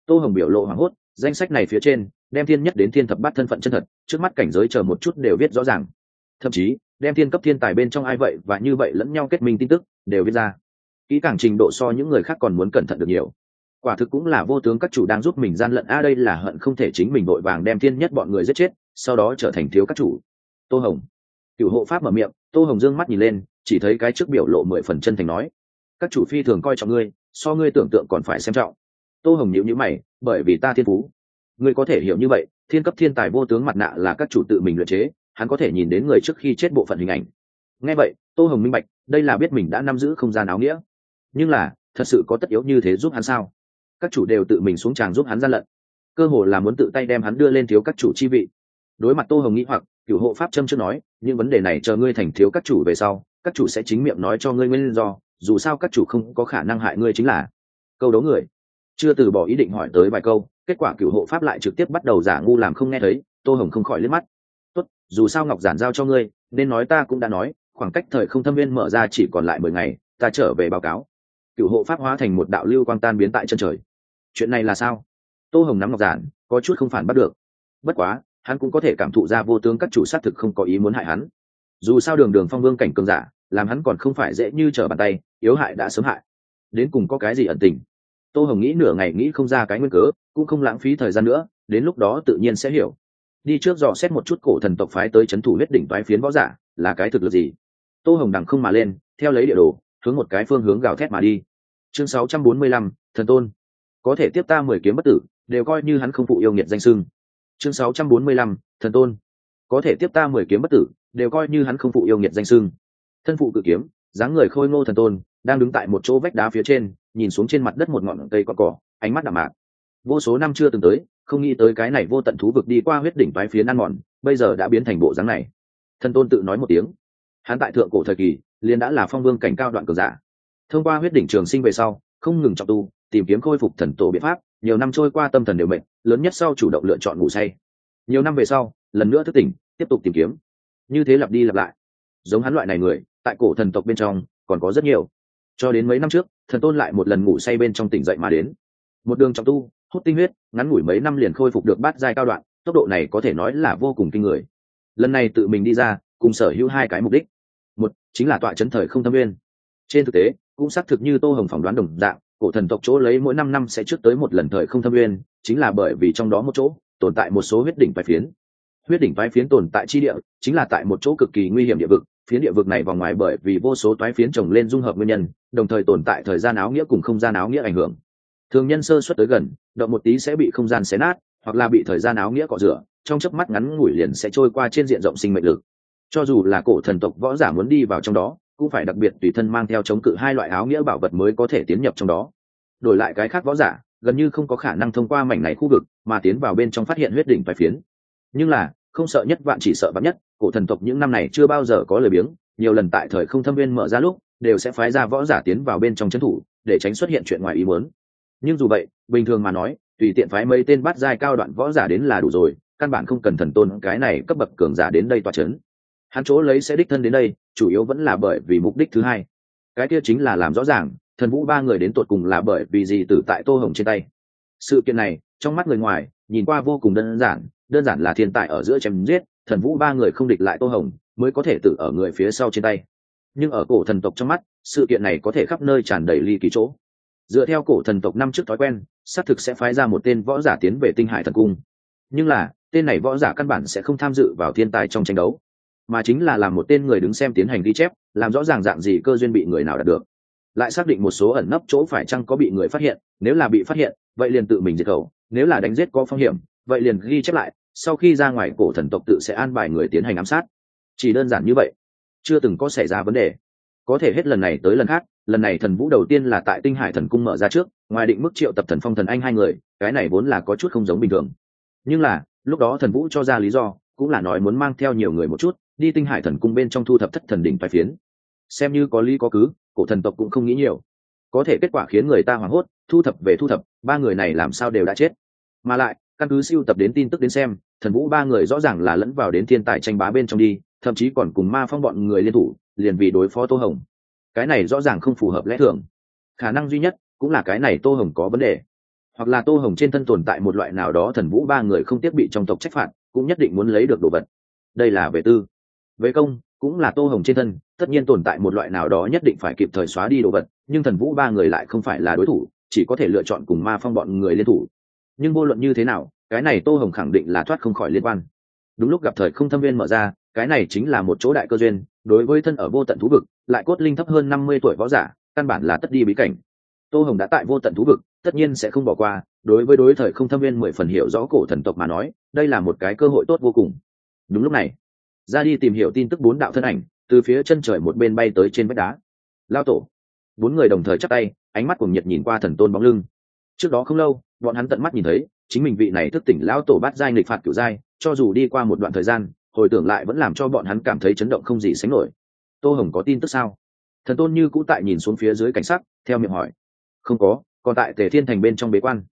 Tô hồng biểu lộ hoảng hốt, danh sách này phía trên, đem thiên nhất đến thiên thập bát thân phận chân thật, trước mắt cảnh giới chờ một chút đều viết rõ ràng. Thậm chí, đem thiên cấp thiên tài bên trong ai vậy và như vậy lẫn nhau kết minh tin tức, đều viết ra. Kỹ càng trình độ so những người khác còn muốn cẩn thận được nhiều. Quả thực cũng là vô tướng các chủ đang giúp mình gian lận, a, đây là hận không thể chính mình vội vàng đem thiên nhất bọn người giết chết, sau đó trở thành thiếu các chủ. Tô hồng. Cựu hộ pháp mở miệng, tô hồng dương mắt nhìn lên, chỉ thấy cái trước biểu lộ mười phần chân thành nói các chủ phi thường coi trọng ngươi, so ngươi tưởng tượng còn phải xem trọng. Tô hồng nhịu nhữ mày, bởi vì ta thiên phú. Ngươi có thể hiểu như vậy, thiên cấp thiên tài vô tướng mặt nạ là các chủ tự mình luyện chế, hắn có thể nhìn đến người trước khi chết bộ phận hình ảnh. Nghe vậy, tô hồng minh bạch, đây là biết mình đã nắm giữ không gian áo nghĩa. Nhưng là, thật sự có tất yếu như thế giúp hắn sao? Các chủ đều tự mình xuống tràng giúp hắn gian lận. Cơ hồ là muốn tự tay đem hắn đưa lên thiếu các chủ chi vị. Đối mặt tô hồng nghĩ hoặc cựu hộ pháp trâm chưa nói, những vấn đề này chờ ngươi thành thiếu các chủ về sau, các chủ sẽ chính miệng nói cho ngươi nguyên do dù sao các chủ không có khả năng hại ngươi chính là câu đấu người. Chưa từ bỏ ý định hỏi tới vài câu, kết quả cựu hộ pháp lại trực tiếp bắt đầu giả ngu làm không nghe thấy, tô hồng không khỏi liếc mắt. Tốt, dù sao ngọc giản giao cho ngươi, nên nói ta cũng đã nói, khoảng cách thời không thâm viên mở ra chỉ còn lại mười ngày, ta trở về báo cáo. Cựu hộ pháp hóa thành một đạo lưu quang tan biến tại chân trời. Chuyện này là sao? Tô hồng nắm ngọc giản, có chút không phản bắt được. Bất quá, hắn cũng có thể cảm thụ ra vô tướng các chủ s á t thực không có ý muốn hại hắn. Dù sao đường đường phong vương cảnh cường giả làm hắn còn không phải dễ như trở bàn tay yếu hại đã sớm hại. Đến cùng có cái gì ẩn tình? Tô hồng nghĩ nửa ngày nghĩ không ra cái nguyên cớ cũng không lãng phí thời gian nữa đến lúc đó tự nhiên sẽ hiểu. Đi trước dò xét một chút cổ thần tộc phái tới c h ấ n thủ huyết đỉnh toái phiến võ giả là cái thực lực gì? Tô hồng đằng không mà lên theo lấy địa đồ hướng một cái phương hướng gào thét mà đi. Chương 645, thần tôn. Có thể tiếp ta mười kiếm bất tử đều coi như hắn không phụ yêu nghiệt danh sưng chương 645, thần tôn. Có thể tiếp ta mười kiếm bất tử đều coi như hắn không phụ yêu nghiệt danh sưng thân phụ cự kiếm, dáng người khôi ngô thần tôn, đang đứng tại một chỗ vách đá phía trên, nhìn xuống trên mặt đất một ngọn cây con cỏ, ánh mắt đạm mạc. Vô số năm chưa từng tới, không nghĩ tới cái này vô tận thú vực đi qua huyết đỉnh toái phiến ăn mòn, bây giờ đã biến thành bộ dáng này. Thần tôn tự nói một tiếng. Hắn tại thượng cổ thời kỳ, liền đã là phong vương cảnh cao đoạn cường giả. Thông qua huyết đỉnh trường sinh về sau, không ngừng trọng tu, tìm kiếm khôi phục thần tổ biện pháp, nhiều năm trôi qua tâm thần đều mệnh lớn nhất sau chủ động lựa chọn ngủ say. Nhiều năm về sau, lần nữa thức tỉnh, tiếp tục tìm kiếm. Như thế lặp đi lặp lại. Giống hắn loại này người tại cổ thần tộc bên trong còn có rất nhiều. Cho đến mấy năm trước, thần tôn lại một lần ngủ say bên trong tỉnh dậy mà đến. Một đường trọng tu, hút tinh huyết, ngắn ngủi mấy năm liền khôi phục được bát giai cao đoạn, tốc độ này có thể nói là vô cùng kinh người. Lần này tự mình đi ra, cùng sở hữu hai cái mục đích. Một, chính là tọa chấn thời không thâm nguyên. Trên thực tế, cũng xác thực như tô hồng phỏng đoán đồng dạng, cổ thần tộc chỗ lấy mỗi năm năm sẽ trước tới một lần thời không thâm nguyên, chính là bởi vì trong đó một chỗ, tồn tại một số huyết đỉnh vai phiến. Huyết đỉnh vai phiến tồn tại chi địa, chính là tại một chỗ cực kỳ nguy hiểm địa vực phiến địa vực này vòng ngoài bởi vì vô số toái phiến trồng lên dung hợp nguyên nhân, đồng thời tồn tại thời gian áo nghĩa cùng không gian áo nghĩa ảnh hưởng. Thường nhân sơ xuất tới gần, động một tí sẽ bị không gian xé nát, hoặc là bị thời gian áo nghĩa cọ rửa, trong chớp mắt ngắn ngủi liền sẽ trôi qua trên diện rộng sinh mệnh lực. Cho dù là cổ thần tộc võ giả muốn đi vào trong đó, cũng phải đặc biệt tùy thân mang theo chống cự hai loại áo nghĩa bảo vật mới có thể tiến nhập trong đó. Đổi lại cái khác võ giả, gần như không có khả năng thông qua mảnh này khu vực, mà tiến vào bên trong phát hiện huyết đỉnh phải phiến. Nhưng là, không sợ nhất vạn chỉ sợ vạn nhất cổ thần tộc những năm này chưa bao giờ có lời biếng, nhiều lần tại thời không thâm viên mở ra lúc, đều sẽ phái ra võ giả tiến vào bên trong trấn thủ, để tránh xuất hiện chuyện ngoài ý muốn. Nhưng dù vậy, bình thường mà nói, tùy tiện phái mấy tên bắt giai cao đoạn võ giả đến là đủ rồi, căn bản không cần thần tôn cái này cấp bậc cường giả đến đây tòa chấn. Hắn chỗ lấy sẽ đích thân đến đây, chủ yếu vẫn là bởi vì mục đích thứ hai. Cái kia chính là làm rõ ràng, thần vũ ba người đến tột cùng là bởi vì gì tử tại tô hồng trên tay. Sự kiện này, trong mắt người ngoài, nhìn qua vô cùng đơn giản đơn giản là thiên tài ở giữa chém giết thần vũ ba người không địch lại tô hồng, mới có thể tự ở người phía sau trên tay. Nhưng ở cổ thần tộc trong mắt, sự kiện này có thể khắp nơi tràn đầy ly kỳ chỗ. Dựa theo cổ thần tộc năm trước thói quen, xác thực sẽ phái ra một tên võ giả tiến về tinh hải thần cung. Nhưng là, tên này võ giả căn bản sẽ không tham dự vào thiên tài trong tranh đấu. Mà chính là làm một tên người đứng xem tiến hành ghi chép, làm rõ ràng dạng gì cơ duyên bị người nào đạt được. Lại xác định một số ẩn nấp chỗ phải chăng có bị người phát hiện, nếu là bị phát hiện, vậy liền tự mình diệt khẩu, nếu là đánh giết có phong hiểm, vậy liền ghi chép lại sau khi ra ngoài cổ thần tộc tự sẽ an bài người tiến hành ám sát. Chỉ đơn giản như vậy, chưa từng có xảy ra vấn đề. Có thể hết lần này tới lần khác, lần này thần vũ đầu tiên là tại tinh hải thần cung mở ra trước, ngoài định mức triệu tập thần phong thần anh hai người, cái này vốn là có chút không giống bình thường. Nhưng là, lúc đó thần vũ cho ra lý do, cũng là nói muốn mang theo nhiều người một chút, đi tinh hải thần cung bên trong thu thập thất thần đỉnh phải phiến. Xem như có lý có cứ, cổ thần tộc cũng không nghĩ nhiều. Có thể kết quả khiến người ta hoảng hốt, thu thập về thu thập, ba người này làm sao đều đã chết. Mà lại, căn cứ siêu tập đến tin tức đến xem thần vũ ba người rõ ràng là lẫn vào đến thiên tài tranh bá bên trong đi, thậm chí còn cùng ma phong bọn người liên thủ, liền vì đối phó tô hồng. Cái này rõ ràng không phù hợp lẽ thường. Khả năng duy nhất cũng là cái này tô hồng có vấn đề. Hoặc là tô hồng trên thân tồn tại một loại nào đó thần vũ ba người không tiếp bị trong tộc trách phạt, cũng nhất định muốn lấy được đồ vật. Đây là về tư. Về công, cũng là tô hồng trên thân, tất nhiên tồn tại một loại nào đó nhất định phải kịp thời xóa đi đồ vật, nhưng thần vũ ba người lại không phải là đối thủ, chỉ có thể lựa chọn cùng ma phong bọn người liên thủ. Nhưng vô luận như thế nào cái này tô hồng khẳng định là thoát không khỏi liên quan. Đúng lúc gặp thời không thâm viên mở ra, cái này chính là một chỗ đại cơ duyên, đối với thân ở vô tận thú vực, lại cốt linh thấp hơn năm mươi tuổi võ giả, căn bản là tất đi bí cảnh. Tô hồng đã tại vô tận thú vực, tất nhiên sẽ không bỏ qua, đối với đối thời không thâm viên mười phần hiểu rõ cổ thần tộc mà nói, đây là một cái cơ hội tốt vô cùng. Đúng lúc này, ra đi tìm hiểu tin tức bốn đạo thân ảnh, từ phía chân trời một bên bay tới trên vách đá. Lao tổ. Bốn người đồng thời chắc tay, ánh mắt cùng nhiệt nhìn qua thần tôn bóng lưng. Trước đó không lâu, bọn hắn tận mắt nhìn thấy chính mình vị này thức tỉnh lão tổ bắt giai nghịch phạt kiểu giai, cho dù đi qua một đoạn thời gian, hồi tưởng lại vẫn làm cho bọn hắn cảm thấy chấn động không gì sánh nổi. Tô hồng có tin tức sao? Thần tôn như cũ tại nhìn xuống phía dưới cảnh sắc, theo miệng hỏi. Không có, còn tại tề thiên thành bên trong bế quan.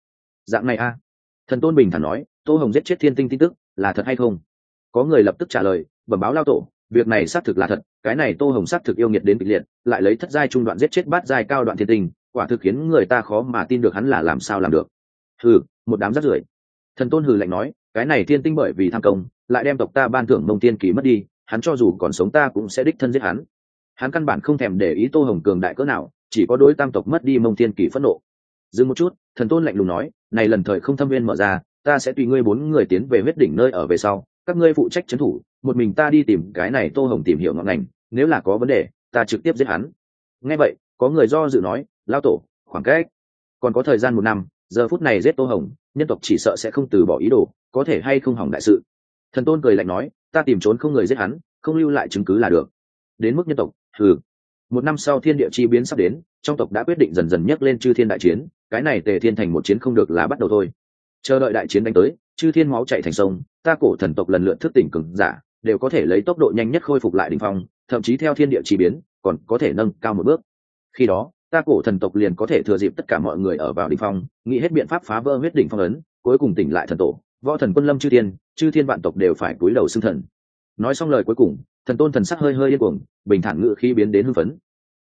Dạng này a? Thần tôn bình thản nói, tô hồng giết chết thiên tinh tin tức, là thật hay không? Có người lập tức trả lời, bẩm báo lao tổ, việc này xác thực là thật, cái này tô hồng xác thực yêu nghiệt đến kịch liệt, lại lấy thất giai trung đoạn giết chết bát giai cao đoạn thiên tinh, quả thực khiến người ta khó mà tin được hắn là làm sao làm được hừ, một đám rác rưởi. Thần tôn hừ lạnh nói, cái này thiên tinh bởi vì tham công, lại đem tộc ta ban thưởng mông tiên kỳ mất đi, hắn cho dù còn sống ta cũng sẽ đích thân giết hắn. Hắn căn bản không thèm để ý tô hồng cường đại cỡ nào, chỉ có đối tam tộc mất đi mông tiên kỳ phẫn nộ. Dừng một chút, thần tôn lạnh lùng nói, này lần thời không thâm viên mở ra, ta sẽ tùy ngươi bốn người tiến về huyết đỉnh nơi ở về sau, các ngươi phụ trách trấn thủ, một mình ta đi tìm cái này tô hồng tìm hiểu ngọn ngành, nếu là có vấn đề, ta trực tiếp giết hắn. Nghe vậy, có người do dự nói lao tổ, khoảng cách, còn có thời gian một năm giờ phút này giết tô hồng, nhân tộc chỉ sợ sẽ không từ bỏ ý đồ, có thể hay không hỏng đại sự. Thần tôn cười lạnh nói, ta tìm trốn không người giết hắn, không lưu lại chứng cứ là được. Đến mức nhân tộc thừ một năm sau thiên địa chi biến sắp đến, trong tộc đã quyết định dần dần nhấc lên chư thiên đại chiến, cái này tề thiên thành một chiến không được là bắt đầu thôi. Chờ đợi đại chiến đánh tới, chư thiên máu chạy thành sông, ta cổ thần tộc lần lượt thức tỉnh cừng giả, đều có thể lấy tốc độ nhanh nhất khôi phục lại đ ỉ n h phong, thậm chí theo thiên địa chi biến, còn có thể nâng cao một bước. Khi đó ta cổ thần tộc liền có thể thừa dịp tất cả mọi người ở vào đỉnh phong, nghĩ hết biện pháp phá vỡ huyết đỉnh phong ấn, cuối cùng tỉnh lại thần tổ, võ thần quân lâm chư thiên chư thiên vạn tộc đều phải cúi đầu xưng thần. Nói xong lời cuối cùng, thần tôn thần sắc hơi hơi yên cuồng, bình thản ngự khi biến đến hưng phấn.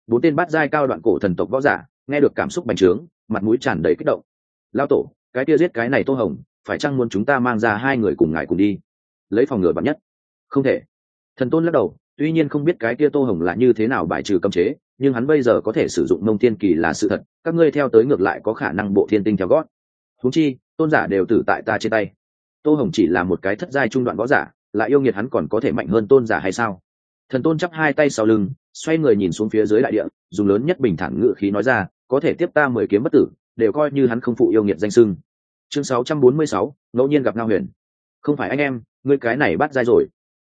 Bốn tên bát giai cao đoạn cổ thần tộc võ giả, nghe được cảm xúc bành trướng, mặt mũi tràn đầy kích động. Lao tổ, cái kia giết cái này tô hồng, phải chăng muốn chúng ta mang ra hai người cùng ngài cùng đi? Lấy phòng ngừa bắn nhất. Không thể. Thần tôn lắc đầu, tuy nhiên không biết cái kia tô hồng là như thế nào bài trừ cấm chế nhưng hắn bây giờ có thể sử dụng mông thiên kỳ là sự thật các ngươi theo tới ngược lại có khả năng bộ thiên tinh theo gót. Húng chi tôn giả đều tử tại ta trên tay. Tô hồng chỉ là một cái thất giai trung đoạn võ giả lại yêu nghiệt hắn còn có thể mạnh hơn tôn giả hay sao? Thần tôn chắp hai tay sau lưng xoay người nhìn xuống phía dưới đại địa dùng lớn nhất bình thản ngự khí nói ra có thể tiếp ta mười kiếm bất tử đều coi như hắn không phụ yêu nghiệt danh sưng chương 646, ngẫu nhiên gặp ngao huyền. Không phải anh em ngươi cái này bắt dai rồi.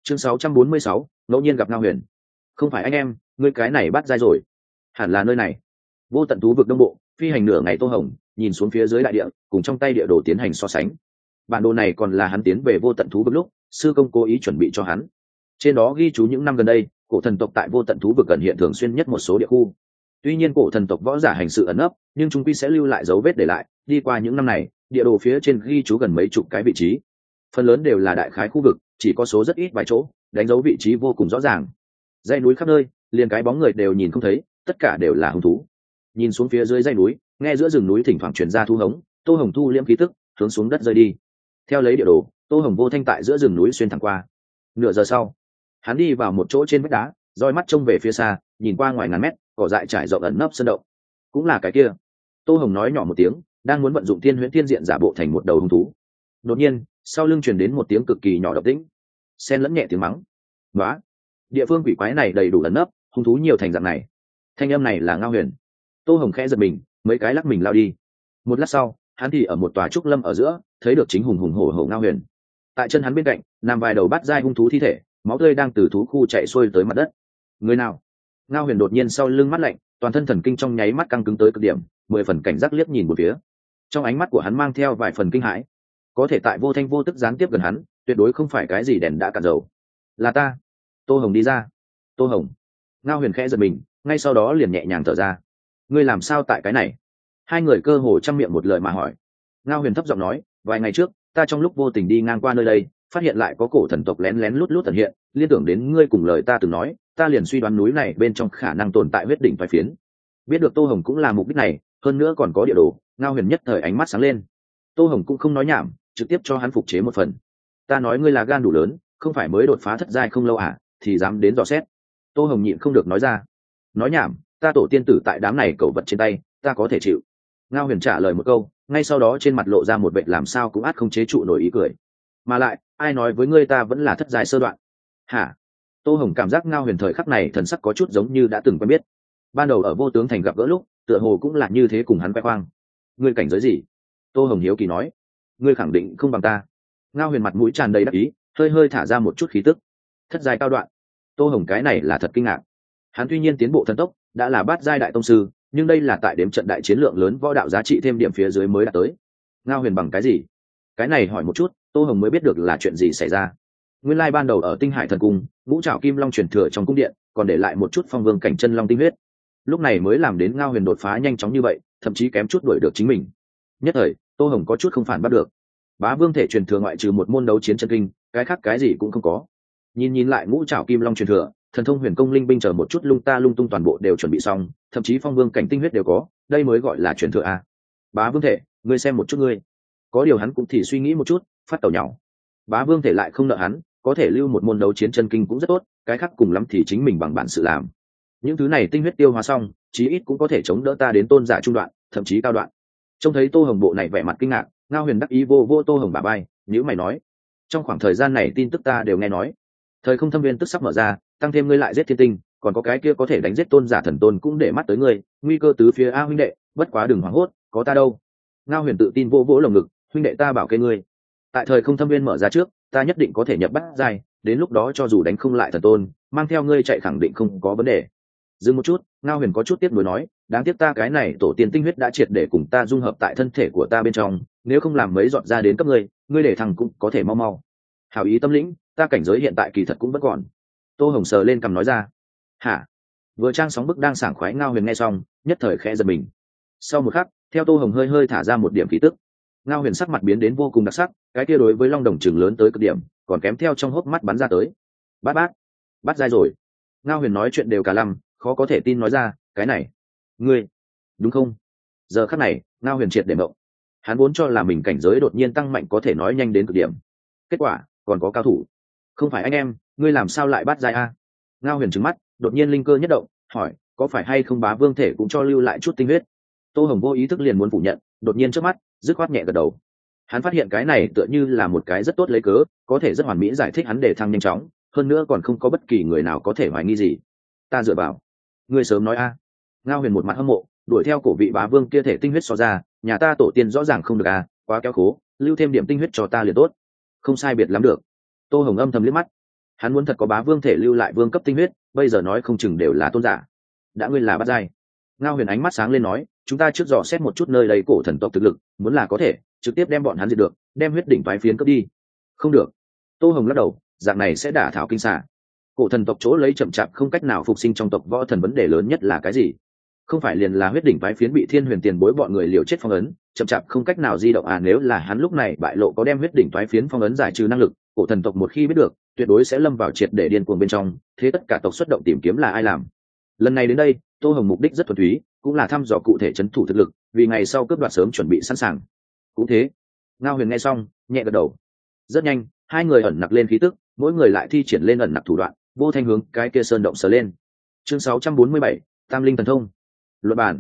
Chương 646, ngẫu nhiên gặp ngao huyền không phải anh em, ngươi cái này bắt dai rồi. Hẳn là nơi này. Vô tận thú vực đông bộ, phi hành nửa ngày tô hồng, nhìn xuống phía dưới đại địa, cùng trong tay địa đồ tiến hành so sánh. Bản đồ này còn là hắn tiến về vô tận thú vực lúc, sư công cố ý chuẩn bị cho hắn. Trên đó ghi chú những năm gần đây, cổ thần tộc tại vô tận thú vực gần hiện thường xuyên nhất một số địa khu. Tuy nhiên cổ thần tộc võ giả hành sự ẩn ấp nhưng chúng quy sẽ lưu lại dấu vết để lại, đi qua những năm này, địa đồ phía trên ghi chú gần mấy chục cái vị trí. Phần lớn đều là đại khái khu vực, chỉ có số rất ít vài chỗ, đánh dấu vị trí vô cùng rõ ràng dây núi khắp nơi, liền cái bóng người đều nhìn không thấy, tất cả đều là hung thú. Nhìn xuống phía dưới dây núi, nghe giữa rừng núi thỉnh thoảng truyền ra thu hống, tô hồng thu liễm khí tức, hướng xuống đất rơi đi. Theo lấy địa đồ, tô hồng vô thanh tại giữa rừng núi xuyên thẳng qua. Nửa giờ sau, hắn đi vào một chỗ trên vách đá, roi mắt trông về phía xa, nhìn qua ngoài ngàn mét, cỏ dại trải rộng ẩn nấp sân động. Cũng là cái kia. Tô hồng nói nhỏ một tiếng, đang muốn vận dụng thiên huyễn thiên diện giả bộ thành một đầu hung thú. Đột nhiên, sau lưng truyền đến một tiếng cực kỳ nhỏ độc tĩnh. Xen lẫn nhẹ tiếng mắng. Nói địa phương quỷ quái này đầy đủ lấn nấp, hung thú nhiều thành dạng này. Thanh âm này là ngao huyền. Tô hồng khẽ giật mình, mấy cái lắc mình lao đi. Một lát sau, hắn thì ở một tòa trúc lâm ở giữa, thấy được chính hùng hùng hổ hổ ngao huyền. Tại chân hắn bên cạnh, nằm vài đầu bắt dai hung thú thi thể, máu tươi đang từ thú khu chạy xuôi tới mặt đất. Người nào? Ngao huyền đột nhiên sau lưng mắt lạnh, toàn thân thần kinh trong nháy mắt căng cứng tới cực điểm, mười phần cảnh giác liếc nhìn một phía. Trong ánh mắt của hắn mang theo vài phần kinh hãi. Có thể tại vô thanh vô tức gián tiếp gần hắn, tuyệt đối không phải cái gì đèn đã cạn dầu. Là ta tô hồng đi ra. Tô hồng. Ngao huyền khẽ giật mình, ngay sau đó liền nhẹ nhàng thở ra. Ngươi làm sao tại cái này? Hai người cơ hồ chăm miệng một lời mà hỏi. Ngao huyền thấp giọng nói, vài ngày trước, ta trong lúc vô tình đi ngang qua nơi đây, phát hiện lại có cổ thần tộc lén lén lút lút thần hiện, liên tưởng đến ngươi cùng lời ta từng nói, ta liền suy đoán núi này bên trong khả năng tồn tại huyết đỉnh phải phiến. Biết được tô hồng cũng là mục đích này, hơn nữa còn có địa đồ, ngao huyền nhất thời ánh mắt sáng lên. Tô hồng cũng không nói nhảm, trực tiếp cho hắn phục chế một phần. Ta nói ngươi là gan đủ lớn, không phải mới đột phá thất giai không lâu à? Thì dám đến dò xét. Tô hồng nhịn không được nói ra. Nói nhảm, ta tổ tiên tử tại đám này cẩu vật trên tay, ta có thể chịu. Ngao huyền trả lời một câu, ngay sau đó trên mặt lộ ra một vệ làm sao cũng át không chế trụ nổi ý cười. Mà lại, ai nói với ngươi ta vẫn là thất giai sơ đoạn? Hả? Tô hồng cảm giác ngao huyền thời khắc này thần sắc có chút giống như đã từng quen biết. Ban đầu ở vô tướng thành gặp gỡ lúc, tựa hồ cũng là như thế cùng hắn khoe khoang ngươi cảnh giới gì? Tô hồng hiếu kỳ nói. Ngươi khẳng định không bằng ta. Ngao huyền mặt mũi tràn đầy đắc ý, hơi hơi thả ra một chút khí tức. Thất giai cao đoạn tô hồng cái này là thật kinh ngạc. Hắn tuy nhiên tiến bộ thần tốc, đã là bát giai đại tông sư, nhưng đây là tại đếm trận đại chiến lượng lớn võ đạo giá trị thêm điểm phía dưới mới đã tới. Ngao huyền bằng cái gì? Cái này hỏi một chút, tô hồng mới biết được là chuyện gì xảy ra. Nguyên lai ban đầu ở tinh hải thần cung vũ trạo kim long truyền thừa trong cung điện, còn để lại một chút phong vương cảnh chân long tinh huyết. Lúc này mới làm đến ngao huyền đột phá nhanh chóng như vậy, thậm chí kém chút đuổi được chính mình. Nhất thời, tô hồng có chút không phản bắt được. Bá vương thể truyền thừa ngoại trừ một môn đấu chiến chân kinh, cái khác cái gì cũng không có nhìn nhìn lại ngũ trảo kim long truyền thừa, thần thông huyền công linh binh chờ một chút lung ta lung tung toàn bộ đều chuẩn bị xong, thậm chí phong vương cảnh tinh huyết đều có, đây mới gọi là truyền thừa a. Bá vương thể, ngươi xem một chút ngươi. Có điều hắn cũng thì suy nghĩ một chút, phát tẩu nhau bá vương thể lại không nợ hắn, có thể lưu một môn đấu chiến chân kinh cũng rất tốt, cái khác cùng lắm thì chính mình bằng bản sự làm. Những thứ này tinh huyết tiêu hóa xong, chí ít cũng có thể chống đỡ ta đến tôn giả trung đoạn, thậm chí cao đoạn. Trông thấy tô hồng bộ này vẻ mặt kinh ngạc, ngao huyền đắc ý vô vô tô hồng bà bay nếu mày nói. Trong khoảng thời gian này tin tức ta đều nghe nói thời không thâm viên tức sắp mở ra, tăng thêm ngươi lại giết thiên tinh, còn có cái kia có thể đánh giết tôn giả thần tôn cũng để mắt tới ngươi, nguy cơ tứ phía a huynh đệ, bất quá đừng hoảng hốt, có ta đâu. Ngao huyền tự tin vô vỗ lồng ngực, huynh đệ ta bảo kê ngươi. Tại thời không thâm viên mở ra trước, ta nhất định có thể nhập bắt dài đến lúc đó cho dù đánh không lại thần tôn, mang theo ngươi chạy khẳng định không có vấn đề. Dừng một chút, ngao huyền có chút tiếp nối nói, đáng tiếc ta cái này tổ tiên tinh huyết đã triệt để cùng ta dung hợp tại thân thể của ta bên trong, nếu không làm mấy dọn ra đến cấp ngươi ngươi để thằng cũng có thể mau mau. Hảo ý tâm lĩnh ta cảnh giới hiện tại kỳ thật cũng vẫn còn. Tô hồng sờ lên cằm nói ra. Hả? Vừa trang sóng bức đang sảng khoái ngao huyền nghe xong, nhất thời khẽ giật mình. Sau một khắc, theo tô hồng hơi hơi thả ra một điểm khí tức. Ngao huyền sắc mặt biến đến vô cùng đặc sắc, cái kia đối với long đồng trường lớn tới cực điểm, còn kém theo trong hốc mắt bắn ra tới. Bát bát, bắt dai rồi. Ngao huyền nói chuyện đều cả lăm, khó có thể tin nói ra, cái này. Ngươi, đúng không? Giờ khắc này, ngao huyền triệt để mộng. Hắn vốn cho là mình cảnh giới đột nhiên tăng mạnh có thể nói nhanh đến cực điểm. Kết quả, còn có cao thủ không phải anh em, ngươi làm sao lại bắt dài a? Ngao huyền trứng mắt, đột nhiên linh cơ nhất động, hỏi, có phải hay không bá vương thể cũng cho lưu lại chút tinh huyết? Tô hồng vô ý thức liền muốn phủ nhận, đột nhiên trước mắt, dứt khoát nhẹ gật đầu. Hắn phát hiện cái này tựa như là một cái rất tốt lấy cớ, có thể rất hoàn mỹ giải thích hắn để thăng nhanh chóng, hơn nữa còn không có bất kỳ người nào có thể hoài nghi gì. Ta dựa vào. Ngươi sớm nói a. Ngao huyền một mặt hâm mộ, đuổi theo cổ vị bá vương kia thể tinh huyết so ra, nhà ta tổ tiên rõ ràng không được a, quá kéo khố, lưu thêm điểm tinh huyết cho ta liền tốt. Không sai biệt lắm được tô hồng âm thầm liếc mắt. Hắn muốn thật có bá vương thể lưu lại vương cấp tinh huyết, bây giờ nói không chừng đều là tôn giả. Đã ngươi là bắt dai ngao huyền ánh mắt sáng lên nói, chúng ta trước dò xét một chút nơi đây cổ thần tộc thực lực, muốn là có thể, trực tiếp đem bọn hắn diệt được, đem huyết đỉnh toái phiến cấp đi. Không được. Tô hồng lắc đầu, dạng này sẽ đả thảo kinh xả cổ thần tộc chỗ lấy chậm chạp không cách nào phục sinh trong tộc võ thần vấn đề lớn nhất là cái gì? Không phải liền là huyết đỉnh toái phiến bị thiên huyền tiền bối bọn người liều chết phong ấn chậm chạp không cách nào di động à nếu là hắn lúc này bại lộ có đem huyết đỉnh toái phiến phong ấn giải trừ năng lực cổ thần tộc một khi biết được tuyệt đối sẽ lâm vào triệt để điên cuồng bên trong thế tất cả tộc xuất động tìm kiếm là ai làm. Lần này đến đây tô hồng mục đích rất thuần túy cũng là thăm dò cụ thể c h ấ n thủ thực lực vì ngày sau cướp đoạt sớm chuẩn bị sẵn sàng. Cũng thế ngao huyền nghe xong nhẹ gật đầu. Rất nhanh hai người ẩn nặc lên khí tức mỗi người lại thi triển lên ẩn nặc thủ đoạn vô thanh hướng cái kia sơn động sờ lên. Chương 647, tam linh thần thông luật bản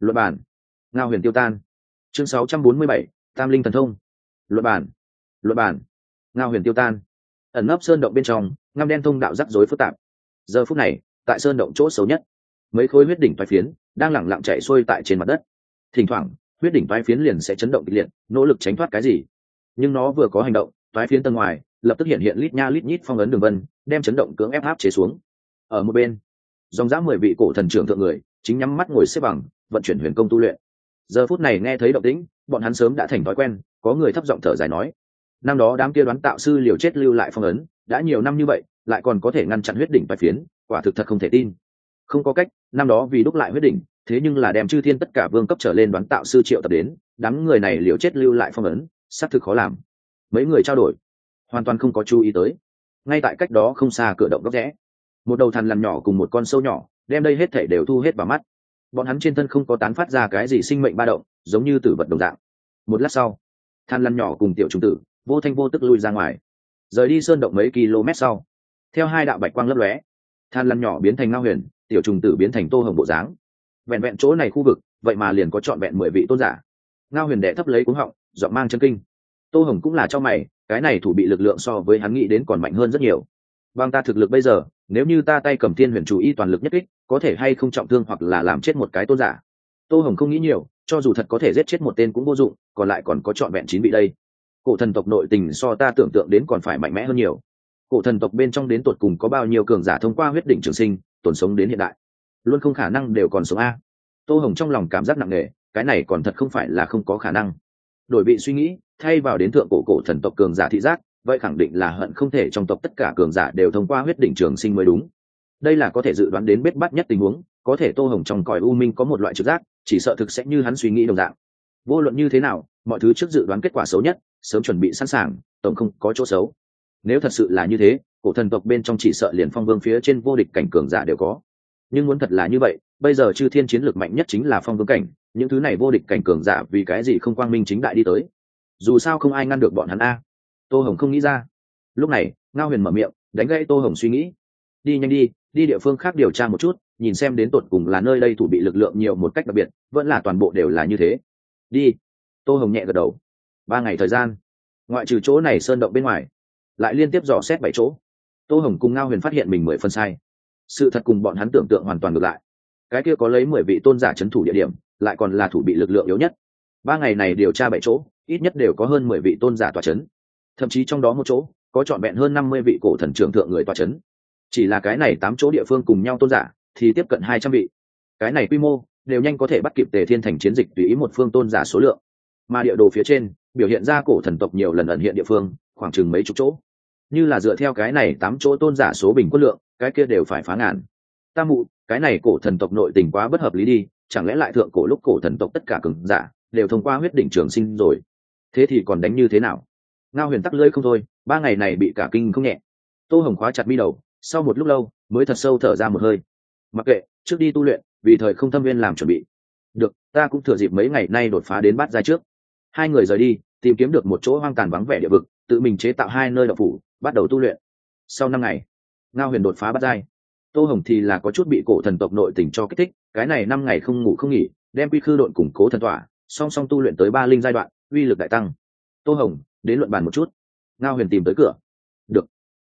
luật bản ngao huyền tiêu tan. Chương 647, tam linh thần thông. Luật bản luật bản ngao huyền tiêu tan. Ẩn nấp sơn động bên trong ngăm đen thông đạo rắc rối phức tạp. Giờ phút này tại sơn động chỗ xấu nhất mấy khối huyết đỉnh toái phiến đang lẳng lặng chạy xuôi tại trên mặt đất. Thỉnh thoảng huyết đỉnh toái phiến liền sẽ chấn động kịch liệt nỗ lực tránh thoát cái gì. Nhưng nó vừa có hành động toái phiến tầng ngoài lập tức hiện hiện lít nha lít nhít phong ấn đường vân đem chấn động cưỡng ép áp chế xuống. Ở một bên dòng dã mười vị cổ thần trưởng thượng người chính nhắm mắt ngồi xếp bằng, vận chuyển huyền công tu luyện. Giờ phút này nghe thấy động tĩnh, bọn hắn sớm đã thành thói quen, có người thấp giọng thở dài nói, năm đó đám kia đoán tạo sư liều chết lưu lại phong ấn, đã nhiều năm như vậy, lại còn có thể ngăn chặn huyết đỉnh bạch phiến, quả thực thật không thể tin. Không có cách, năm đó vì đúc lại huyết đỉnh, thế nhưng là đem chư thiên tất cả vương cấp trở lên đoán tạo sư triệu tập đến, đám người này liều chết lưu lại phong ấn, xác thực khó làm. Mấy người trao đổi, hoàn toàn không có chú ý tới. Ngay tại cách đó không xa cửa động góc rẽ, một đầu thằn lằn nhỏ cùng một con sâu nhỏ đem đây hết thể đều thu hết vào mắt. Bọn hắn trên thân không có tán phát ra cái gì sinh mệnh ba động, giống như tử vật đồng dạng. Một lát sau, than lăn nhỏ cùng tiểu trung tử, vô thanh vô tức lui ra ngoài. Rời đi sơn động mấy km sau, theo hai đạo bạch quang lấp lóe, than lăn nhỏ biến thành ngao huyền, tiểu trùng tử biến thành tô hồng bộ dáng. Vẹn vẹn chỗ này khu vực, vậy mà liền có trọn vẹn mười vị tôn giả. Ngao huyền đệ thấp lấy cuống họng dọn mang chân kinh. Tô hồng cũng là cho mày, cái này thủ bị lực lượng so với hắn nghĩ đến còn mạnh hơn rất nhiều. Bằng ta thực lực bây giờ, nếu như ta tay cầm thiên huyền chủ y toàn lực nhất kích có thể hay không trọng thương hoặc là làm chết một cái tôn giả. Tô hồng không nghĩ nhiều, cho dù thật có thể giết chết một tên cũng vô dụng, còn lại còn có trọn vẹn chín vị đây. Cổ thần tộc nội tình so ta tưởng tượng đến còn phải mạnh mẽ hơn nhiều. Cổ thần tộc bên trong đến tột cùng có bao nhiêu cường giả thông qua huyết đỉnh trường sinh, tồn sống đến hiện đại? Luôn không khả năng đều còn sống a. Tô hồng trong lòng cảm giác nặng nề, cái này còn thật không phải là không có khả năng. Đổi vị suy nghĩ, thay vào đến thượng cổ cổ thần tộc cường giả thị giác, vậy khẳng định là hận không thể trong tộc tất cả cường giả đều thông qua huyết đỉnh trường sinh mới đúng đây là có thể dự đoán đến bết bát nhất tình huống, có thể tô hồng trong còi u minh có một loại trực giác, chỉ sợ thực sẽ như hắn suy nghĩ đồng dạng. Vô luận như thế nào, mọi thứ trước dự đoán kết quả xấu nhất, sớm chuẩn bị sẵn sàng, tổng không có chỗ xấu. Nếu thật sự là như thế, cổ thần tộc bên trong chỉ sợ liền phong vương phía trên vô địch cảnh cường giả đều có. Nhưng muốn thật là như vậy, bây giờ chư thiên chiến lược mạnh nhất chính là phong vương cảnh, những thứ này vô địch cảnh cường giả vì cái gì không quang minh chính đại đi tới? Dù sao không ai ngăn được bọn hắn a. Tô hồng không nghĩ ra. Lúc này, ngao huyền mở miệng, đánh gãy tô hồng suy nghĩ. Đi nhanh đi đi địa phương khác điều tra một chút, nhìn xem đến tột cùng là nơi đây thủ bị lực lượng nhiều một cách đặc biệt, vẫn là toàn bộ đều là như thế. Đi. Tô hồng nhẹ gật đầu. Ba ngày thời gian. Ngoại trừ chỗ này sơn động bên ngoài, lại liên tiếp dò xét bảy chỗ. Tô hồng cùng ngao huyền phát hiện mình mười phân sai. Sự thật cùng bọn hắn tưởng tượng hoàn toàn ngược lại. Cái kia có lấy mười vị tôn giả c h ấ n thủ địa điểm, lại còn là thủ bị lực lượng yếu nhất. Ba ngày này điều tra bảy chỗ, ít nhất đều có hơn mười vị tôn giả tòa c h ấ n thậm chí trong đó một chỗ, có trọn vẹn hơn năm mươi vị cổ thần trưởng thượng người tòa c h ấ n chỉ là cái này tám chỗ địa phương cùng nhau tôn giả, thì tiếp cận hai trăm vị. Cái này quy mô, đều nhanh có thể bắt kịp tề thiên thành chiến dịch tùy ý một phương tôn giả số lượng. Mà địa đồ phía trên, biểu hiện ra cổ thần tộc nhiều lần ẩn hiện địa phương, khoảng chừng mấy chục chỗ. Như là dựa theo cái này tám chỗ tôn giả số bình quân lượng, cái kia đều phải phá ngàn. Tam mụ, cái này cổ thần tộc nội tình quá bất hợp lý đi, chẳng lẽ lại thượng cổ lúc cổ thần tộc tất cả cường giả, đều thông qua huyết đỉnh trường sinh rồi? Thế thì còn đánh như thế nào? Ngao huyền tắc lưỡi không thôi, ba ngày này bị cả kinh không nhẹ. Tô hồng khóa chặt mi đầu sau một lúc lâu, mới thật sâu thở ra một hơi. Mặc kệ, trước đi tu luyện, vì thời không thâm viên làm chuẩn bị. Được, ta cũng thừa dịp mấy ngày nay đột phá đến bát giai trước. Hai người rời đi, tìm kiếm được một chỗ hoang tàn vắng vẻ địa vực, tự mình chế tạo hai nơi đậu phủ, bắt đầu tu luyện. Sau năm ngày, ngao huyền đột phá bát giai. Tô hồng thì là có chút bị cổ thần tộc nội tình cho kích thích, cái này năm ngày không ngủ không nghỉ, đem quy khư đội củng cố thần tỏa song song tu luyện tới ba linh giai đoạn, uy lực đại tăng. Tô hồng, đến luận bàn một chút. Ngao huyền tìm tới cửa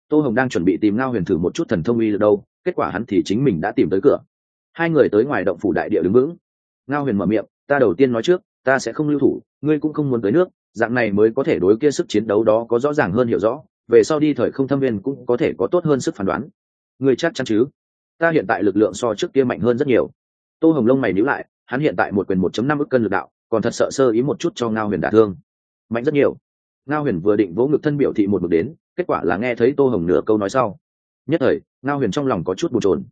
tô hồng đang chuẩn bị tìm ngao huyền thử một chút thần thông uy được đâu, kết quả hắn thì chính mình đã tìm tới cửa. Hai người tới ngoài động phủ đại địa đứng vững. Ngao huyền mở miệng, ta đầu tiên nói trước, ta sẽ không lưu thủ, ngươi cũng không muốn tới nước, dạng này mới có thể đối kia sức chiến đấu đó có rõ ràng hơn hiểu rõ, về sau đi thời không thâm viên cũng có thể có tốt hơn sức phán đoán. Ngươi chắc chắn chứ? Ta hiện tại lực lượng so trước kia mạnh hơn rất nhiều. Tô hồng lông mày níu lại, hắn hiện tại một quyền một chấm năm ức cân lực đạo, còn thật sợ sơ ý một chút cho ngao huyền đả thương. Mạnh rất nhiều ngao huyền vừa định vỗ ngực thân biểu thị một mực đến, kết quả là nghe thấy tô hồng nửa câu nói sau. Nhất thời, ngao huyền trong lòng có chút bồn trồn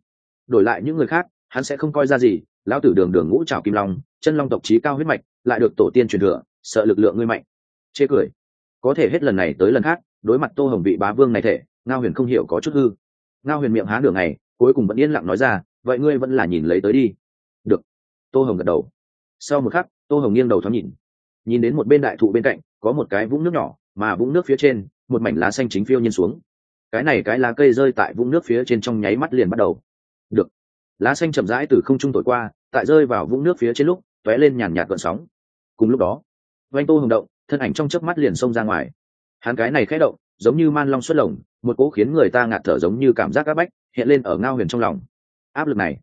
đổi lại những người khác, hắn sẽ không coi ra gì, lão tử đường đường ngũ trào kim long, chân long tộc trí cao huyết mạch, lại được tổ tiên truyền thừa, sợ lực lượng ngươi mạnh. Chê cười. Có thể hết lần này tới lần khác, đối mặt tô hồng vị bá vương này thể, ngao huyền không hiểu có chút hư. Ngao huyền miệng há đường này cuối cùng vẫn yên lặng nói ra, vậy ngươi vẫn là nhìn lấy tới đi. Được. Tô hồng gật đầu. Sau một khắc, tô hồng nghiêng đầu thoáng nhìn. Nhìn đến một bên đại thụ bên cạnh có một cái vũng nước nhỏ, mà vũng nước phía trên, một mảnh lá xanh chính phiêu nhiên xuống. Cái này cái lá cây rơi tại vũng nước phía trên trong nháy mắt liền bắt đầu. Được. Lá xanh chậm rãi từ không trung thổi qua, tại rơi vào vũng nước phía trên lúc t ó é lên nhàn nhạt gợn sóng. Cùng lúc đó doanh tô hồng động, thân ảnh trong chớp mắt liền xông ra ngoài. Hắn cái này khẽ động, giống như man long xuất lồng, một cỗ khiến người ta ngạt thở giống như cảm giác áp bách, hiện lên ở ngao huyền trong lòng. Áp lực này,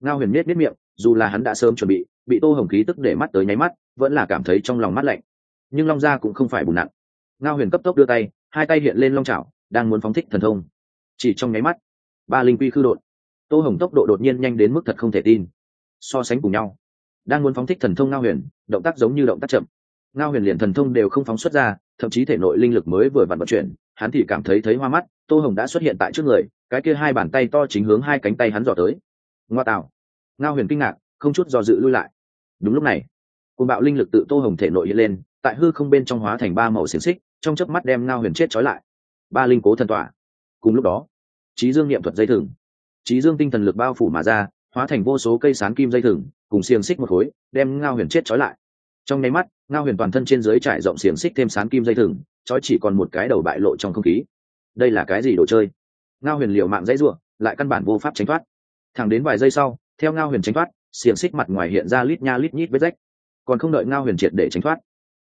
ngao huyền miết miết miệng, dù là hắn đã sớm chuẩn bị bị tô hồng khí tức để mắt tới nháy mắt, vẫn là cảm thấy trong lòng mắt lạnh nhưng long gia cũng không phải bùn nặng. Ngao huyền cấp tốc đưa tay, hai tay hiện lên long trào đang muốn phóng thích thần thông. Chỉ trong nháy mắt, ba linh quy khư đột tô hồng tốc độ đột nhiên nhanh đến mức thật không thể tin. So sánh cùng nhau, đang muốn phóng thích thần thông ngao huyền, động tác giống như động tác chậm. Ngao huyền liền thần thông đều không phóng xuất ra, thậm chí thể nội linh lực mới vừa vặn vận chuyển, hắn thì cảm thấy thấy hoa mắt, tô hồng đã xuất hiện tại trước người, cái kia hai bàn tay to chính hướng hai cánh tay hắn dò tới. Ngoa tạo ngao huyền kinh ngạc, không chút do dự lui lại. Đúng lúc này côn bạo linh lực tự tô hồng thể nội hiện lên tại hư không bên trong hóa thành ba màu xiềng xích, trong chớp mắt đem ngao huyền chết trói lại. Ba linh cố thần tỏa cùng lúc đó trí dương niệm thuật dây thừng. Trí dương tinh thần lực bao phủ mà ra, hóa thành vô số cây sán kim dây thừng, cùng xiềng xích một khối, đem ngao huyền chết trói lại. Trong nháy mắt, ngao huyền toàn thân trên dưới trải rộng xiềng xích thêm sán kim dây thừng, trói chỉ còn một cái đầu bại lộ trong không khí. Đây là cái gì đồ chơi? Ngao huyền liều mạng dãy ruộng lại căn bản vô pháp tránh thoát. Thẳng đến vài giây sau, theo ngao huyền tránh thoát, xiềng xích mặt ngoài hiện ra lít nha lít nhít vết rách. Còn không đợi ngao huyền triệt để tránh thoát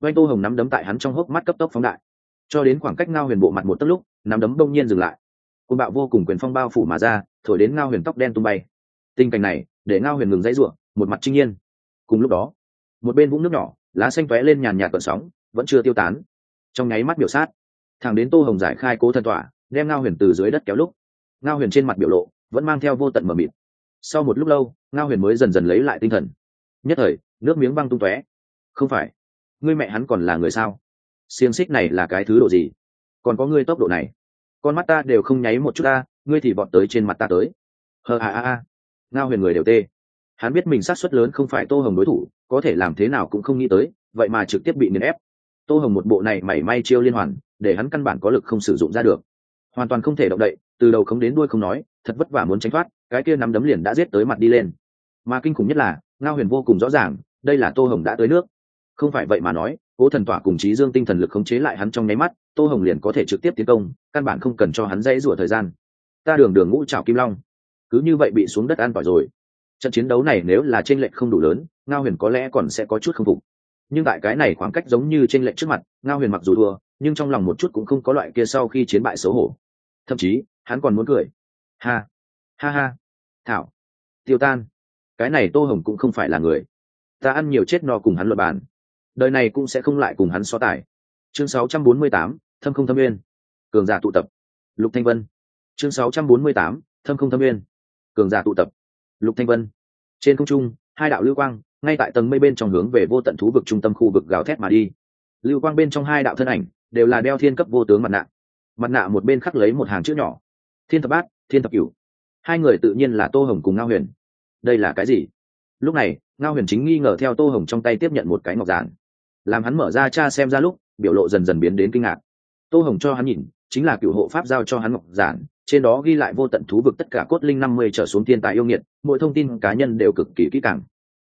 oanh tô hồng nắm đấm tại hắn trong hốc mắt cấp tốc phóng đại. Cho đến khoảng cách ngao huyền bộ mặt một tấc lúc, nắm đấm đông nhiên dừng lại. Côn bạo vô cùng quyền phong bao phủ mà ra, thổi đến ngao huyền tóc đen tung bay. Tình cảnh này, để ngao huyền ngừng dãy ruộng một mặt trinh nhiên cùng lúc đó, một bên vũng nước nhỏ, lá xanh tóe lên nhàn nhạt cận sóng, vẫn chưa tiêu tán. Trong nháy mắt biểu sát, thẳng đến tô hồng giải khai cố thân tỏa đem ngao huyền từ dưới đất kéo lúc. Ngao huyền trên mặt biểu lộ, vẫn mang theo vô tận mờ mịt. Sau một lúc lâu, ngao huyền mới dần dần lấy lại tinh thần. Nhất thời, nước miếng băng tung tóe. Không phải ngươi mẹ hắn còn là người sao? Xiềng xích này là cái thứ độ gì? Còn có ngươi tốc độ này. Con mắt ta đều không nháy một chút ta, ngươi thì vọt tới trên mặt ta tới. Hờ a a à ngao huyền người đều tê. Hắn biết mình sát suất lớn không phải tô hồng đối thủ, có thể làm thế nào cũng không nghĩ tới, vậy mà trực tiếp bị nghiền ép. Tô hồng một bộ này mảy may chiêu liên hoàn, để hắn căn bản có lực không sử dụng ra được. Hoàn toàn không thể động đậy, từ đầu không đến đuôi không nói, thật vất vả muốn tránh thoát, cái kia nắm đấm liền đã giết tới mặt đi lên. Mà kinh khủng nhất là, ngao huyền vô cùng rõ ràng, đây là tô hồng đã tới nước không phải vậy mà nói, cố thần tỏa cùng trí dương tinh thần lực khống chế lại hắn trong nháy mắt, tô hồng liền có thể trực tiếp tiến công, căn bản không cần cho hắn dãy rủa thời gian. Ta đường đường ngũ trào kim long, cứ như vậy bị xuống đất an tỏi rồi. Trận chiến đấu này nếu là t r ê n lệch không đủ lớn, ngao huyền có lẽ còn sẽ có chút k phục. Nhưng tại cái này khoảng cách giống như t r ê n lệch trước mặt, ngao huyền mặc dù thua, nhưng trong lòng một chút cũng không có loại kia sau khi chiến bại xấu hổ. Thậm chí, hắn còn muốn cười. Ha ha ha. Thảo, tiêu tan. Cái này tô hồng cũng không phải là người. Ta ăn nhiều chết no cùng hắn luật bàn đời này cũng sẽ không lại cùng hắn so tài. Chương 648, thâm không thâm nguyên cường giả tụ tập. Lục thanh vân. Chương 648, thâm không thâm nguyên cường giả tụ tập. Lục thanh vân. Trên không trung hai đạo lưu quang ngay tại tầng mây bên trong hướng về vô tận thú vực trung tâm khu vực gào thét mà đi. Lưu quang bên trong hai đạo thân ảnh đều là đeo thiên cấp vô tướng mặt nạ. Mặt nạ một bên khắc lấy một hàng chữ nhỏ. Thiên thập bát thiên thập cửu. Hai người tự nhiên là tô hồng cùng ngao huyền. Đây là cái gì? Lúc này ngao huyền chính nghi ngờ theo tô hồng trong tay tiếp nhận một cái ngọc giản làm hắn mở ra cha xem ra lúc, biểu lộ dần dần biến đến kinh ngạc. Tô hồng cho hắn nhìn, chính là cựu hộ pháp giao cho hắn ngọc giản, trên đó ghi lại vô tận thú vực tất cả cốt linh năm mươi trở xuống thiên tài yêu nghiệt, mỗi thông tin cá nhân đều cực kỳ kỹ càng.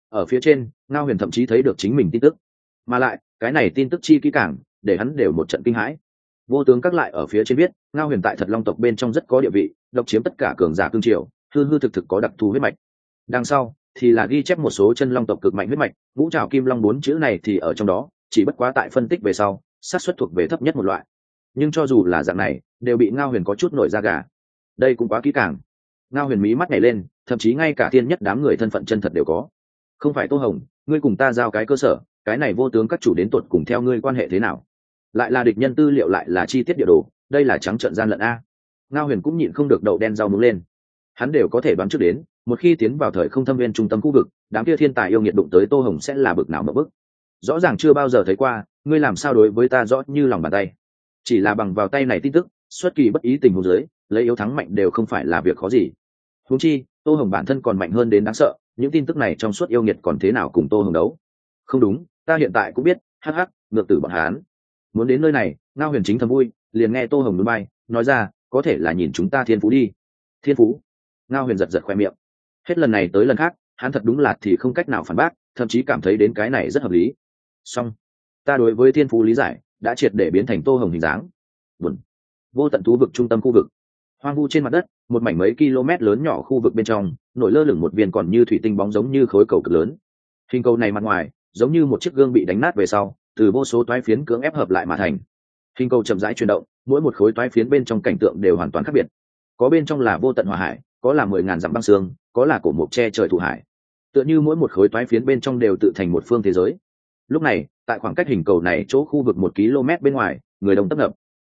Ở phía trên, ngao huyền thậm chí thấy được chính mình tin tức. Mà lại, cái này tin tức chi kỹ càng, để hắn đều một trận kinh hãi. Vô tướng các lại ở phía trên biết, ngao huyền tại thật long tộc bên trong rất có địa vị, độc chiếm tất cả cường giả cương triều, hư hư thực thực có đặc thù huyết mạch. Đằng sau thì là ghi chép một số chân long tộc cực mạnh huyết mạch, ngũ trào kim long bốn chữ này thì ở trong đó, chỉ bất quá tại phân tích về sau, xác suất thuộc về thấp nhất một loại. Nhưng cho dù là dạng này, đều bị ngao huyền có chút nổi da gà. Đây cũng quá kỹ càng. Ngao huyền mí mắt nhảy lên, thậm chí ngay cả thiên nhất đám người thân phận chân thật đều có. Không phải tô hồng, ngươi cùng ta giao cái cơ sở, cái này vô tướng các chủ đến tột cùng theo ngươi quan hệ thế nào? Lại là địch nhân tư liệu lại là chi tiết địa đồ, đây là trắng trận gian lận a. Ngao huyền cũng nhịn không được đậu đen rau muống lên. Hắn đều có thể đoán trước đến một khi tiến vào thời không thâm viên trung tâm khu vực, đám kia thiên tài yêu nghiệt đụng tới tô hồng sẽ là bực nào mở bức. Rõ ràng chưa bao giờ thấy qua, ngươi làm sao đối với ta rõ như lòng bàn tay. Chỉ là bằng vào tay này tin tức, xuất kỳ bất ý tình huống dưới, lấy yếu thắng mạnh đều không phải là việc khó gì. Huống chi, tô hồng bản thân còn mạnh hơn đến đáng sợ, những tin tức này trong suốt yêu nghiệt còn thế nào cùng tô hồng đấu? Không đúng, ta hiện tại cũng biết, hắc hắc, ngược tử bọn hán muốn đến nơi này, ngao huyền chính thầm vui, liền nghe tô hồng núi bay, nói ra, có thể là nhìn chúng ta thiên phú đi. Thiên phú? Ngao huyền giật giật khoe miệng hết lần này tới lần khác, hắn thật đúng là thì không cách nào phản bác, thậm chí cảm thấy đến cái này rất hợp lý. Song ta đối với thiên phú lý giải đã triệt để biến thành tô hồng hình dáng. Buồn. vô tận thú vực trung tâm khu vực. Hoang vu trên mặt đất, một mảnh mấy km lớn nhỏ khu vực bên trong, nổi lơ lửng một viên còn như thủy tinh bóng giống như khối cầu cực lớn. Hình cầu này mặt ngoài, giống như một chiếc gương bị đánh nát về sau, từ vô số toái phiến cưỡng ép hợp lại mà thành. Hình cầu chậm rãi chuyển động, mỗi một khối toái phiến bên trong cảnh tượng đều hoàn toàn khác biệt. Có bên trong là vô tận hòa hải có là mười ngàn dặm băng xương, có là cổ mộc tre trời thụ hải. Tựa như mỗi một khối toái phiến bên trong đều tự thành một phương thế giới. Lúc này, tại khoảng cách hình cầu này chỗ khu vực một km bên ngoài, người đông tấp nập.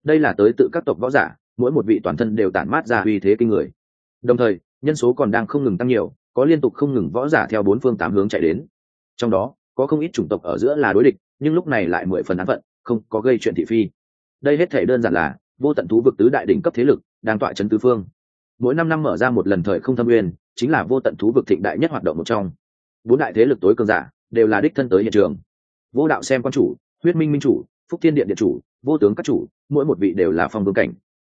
Đây là tới tự các tộc võ giả, mỗi một vị toàn thân đều tản mát ra uy thế kinh người. Đồng thời, nhân số còn đang không ngừng tăng nhiều, có liên tục không ngừng võ giả theo bốn phương tám hướng chạy đến. Trong đó, có không ít chủng tộc ở giữa là đối địch, nhưng lúc này lại mười phần án phận, không có gây chuyện thị phi. Đây hết thể đơn giản là vô tận thú vực tứ đại đỉnh cấp thế lực đang tọa trấn tứ phương mỗi năm năm mở ra một lần thời không thâm nguyên, chính là vô tận thú vực thịnh đại nhất hoạt động một trong. Bốn đại thế lực tối cường giả đều là đích thân tới hiện trường. Vô đạo xem quan chủ huyết minh minh chủ phúc thiên điện điện chủ vô tướng các chủ mỗi một vị đều là phong vương cảnh.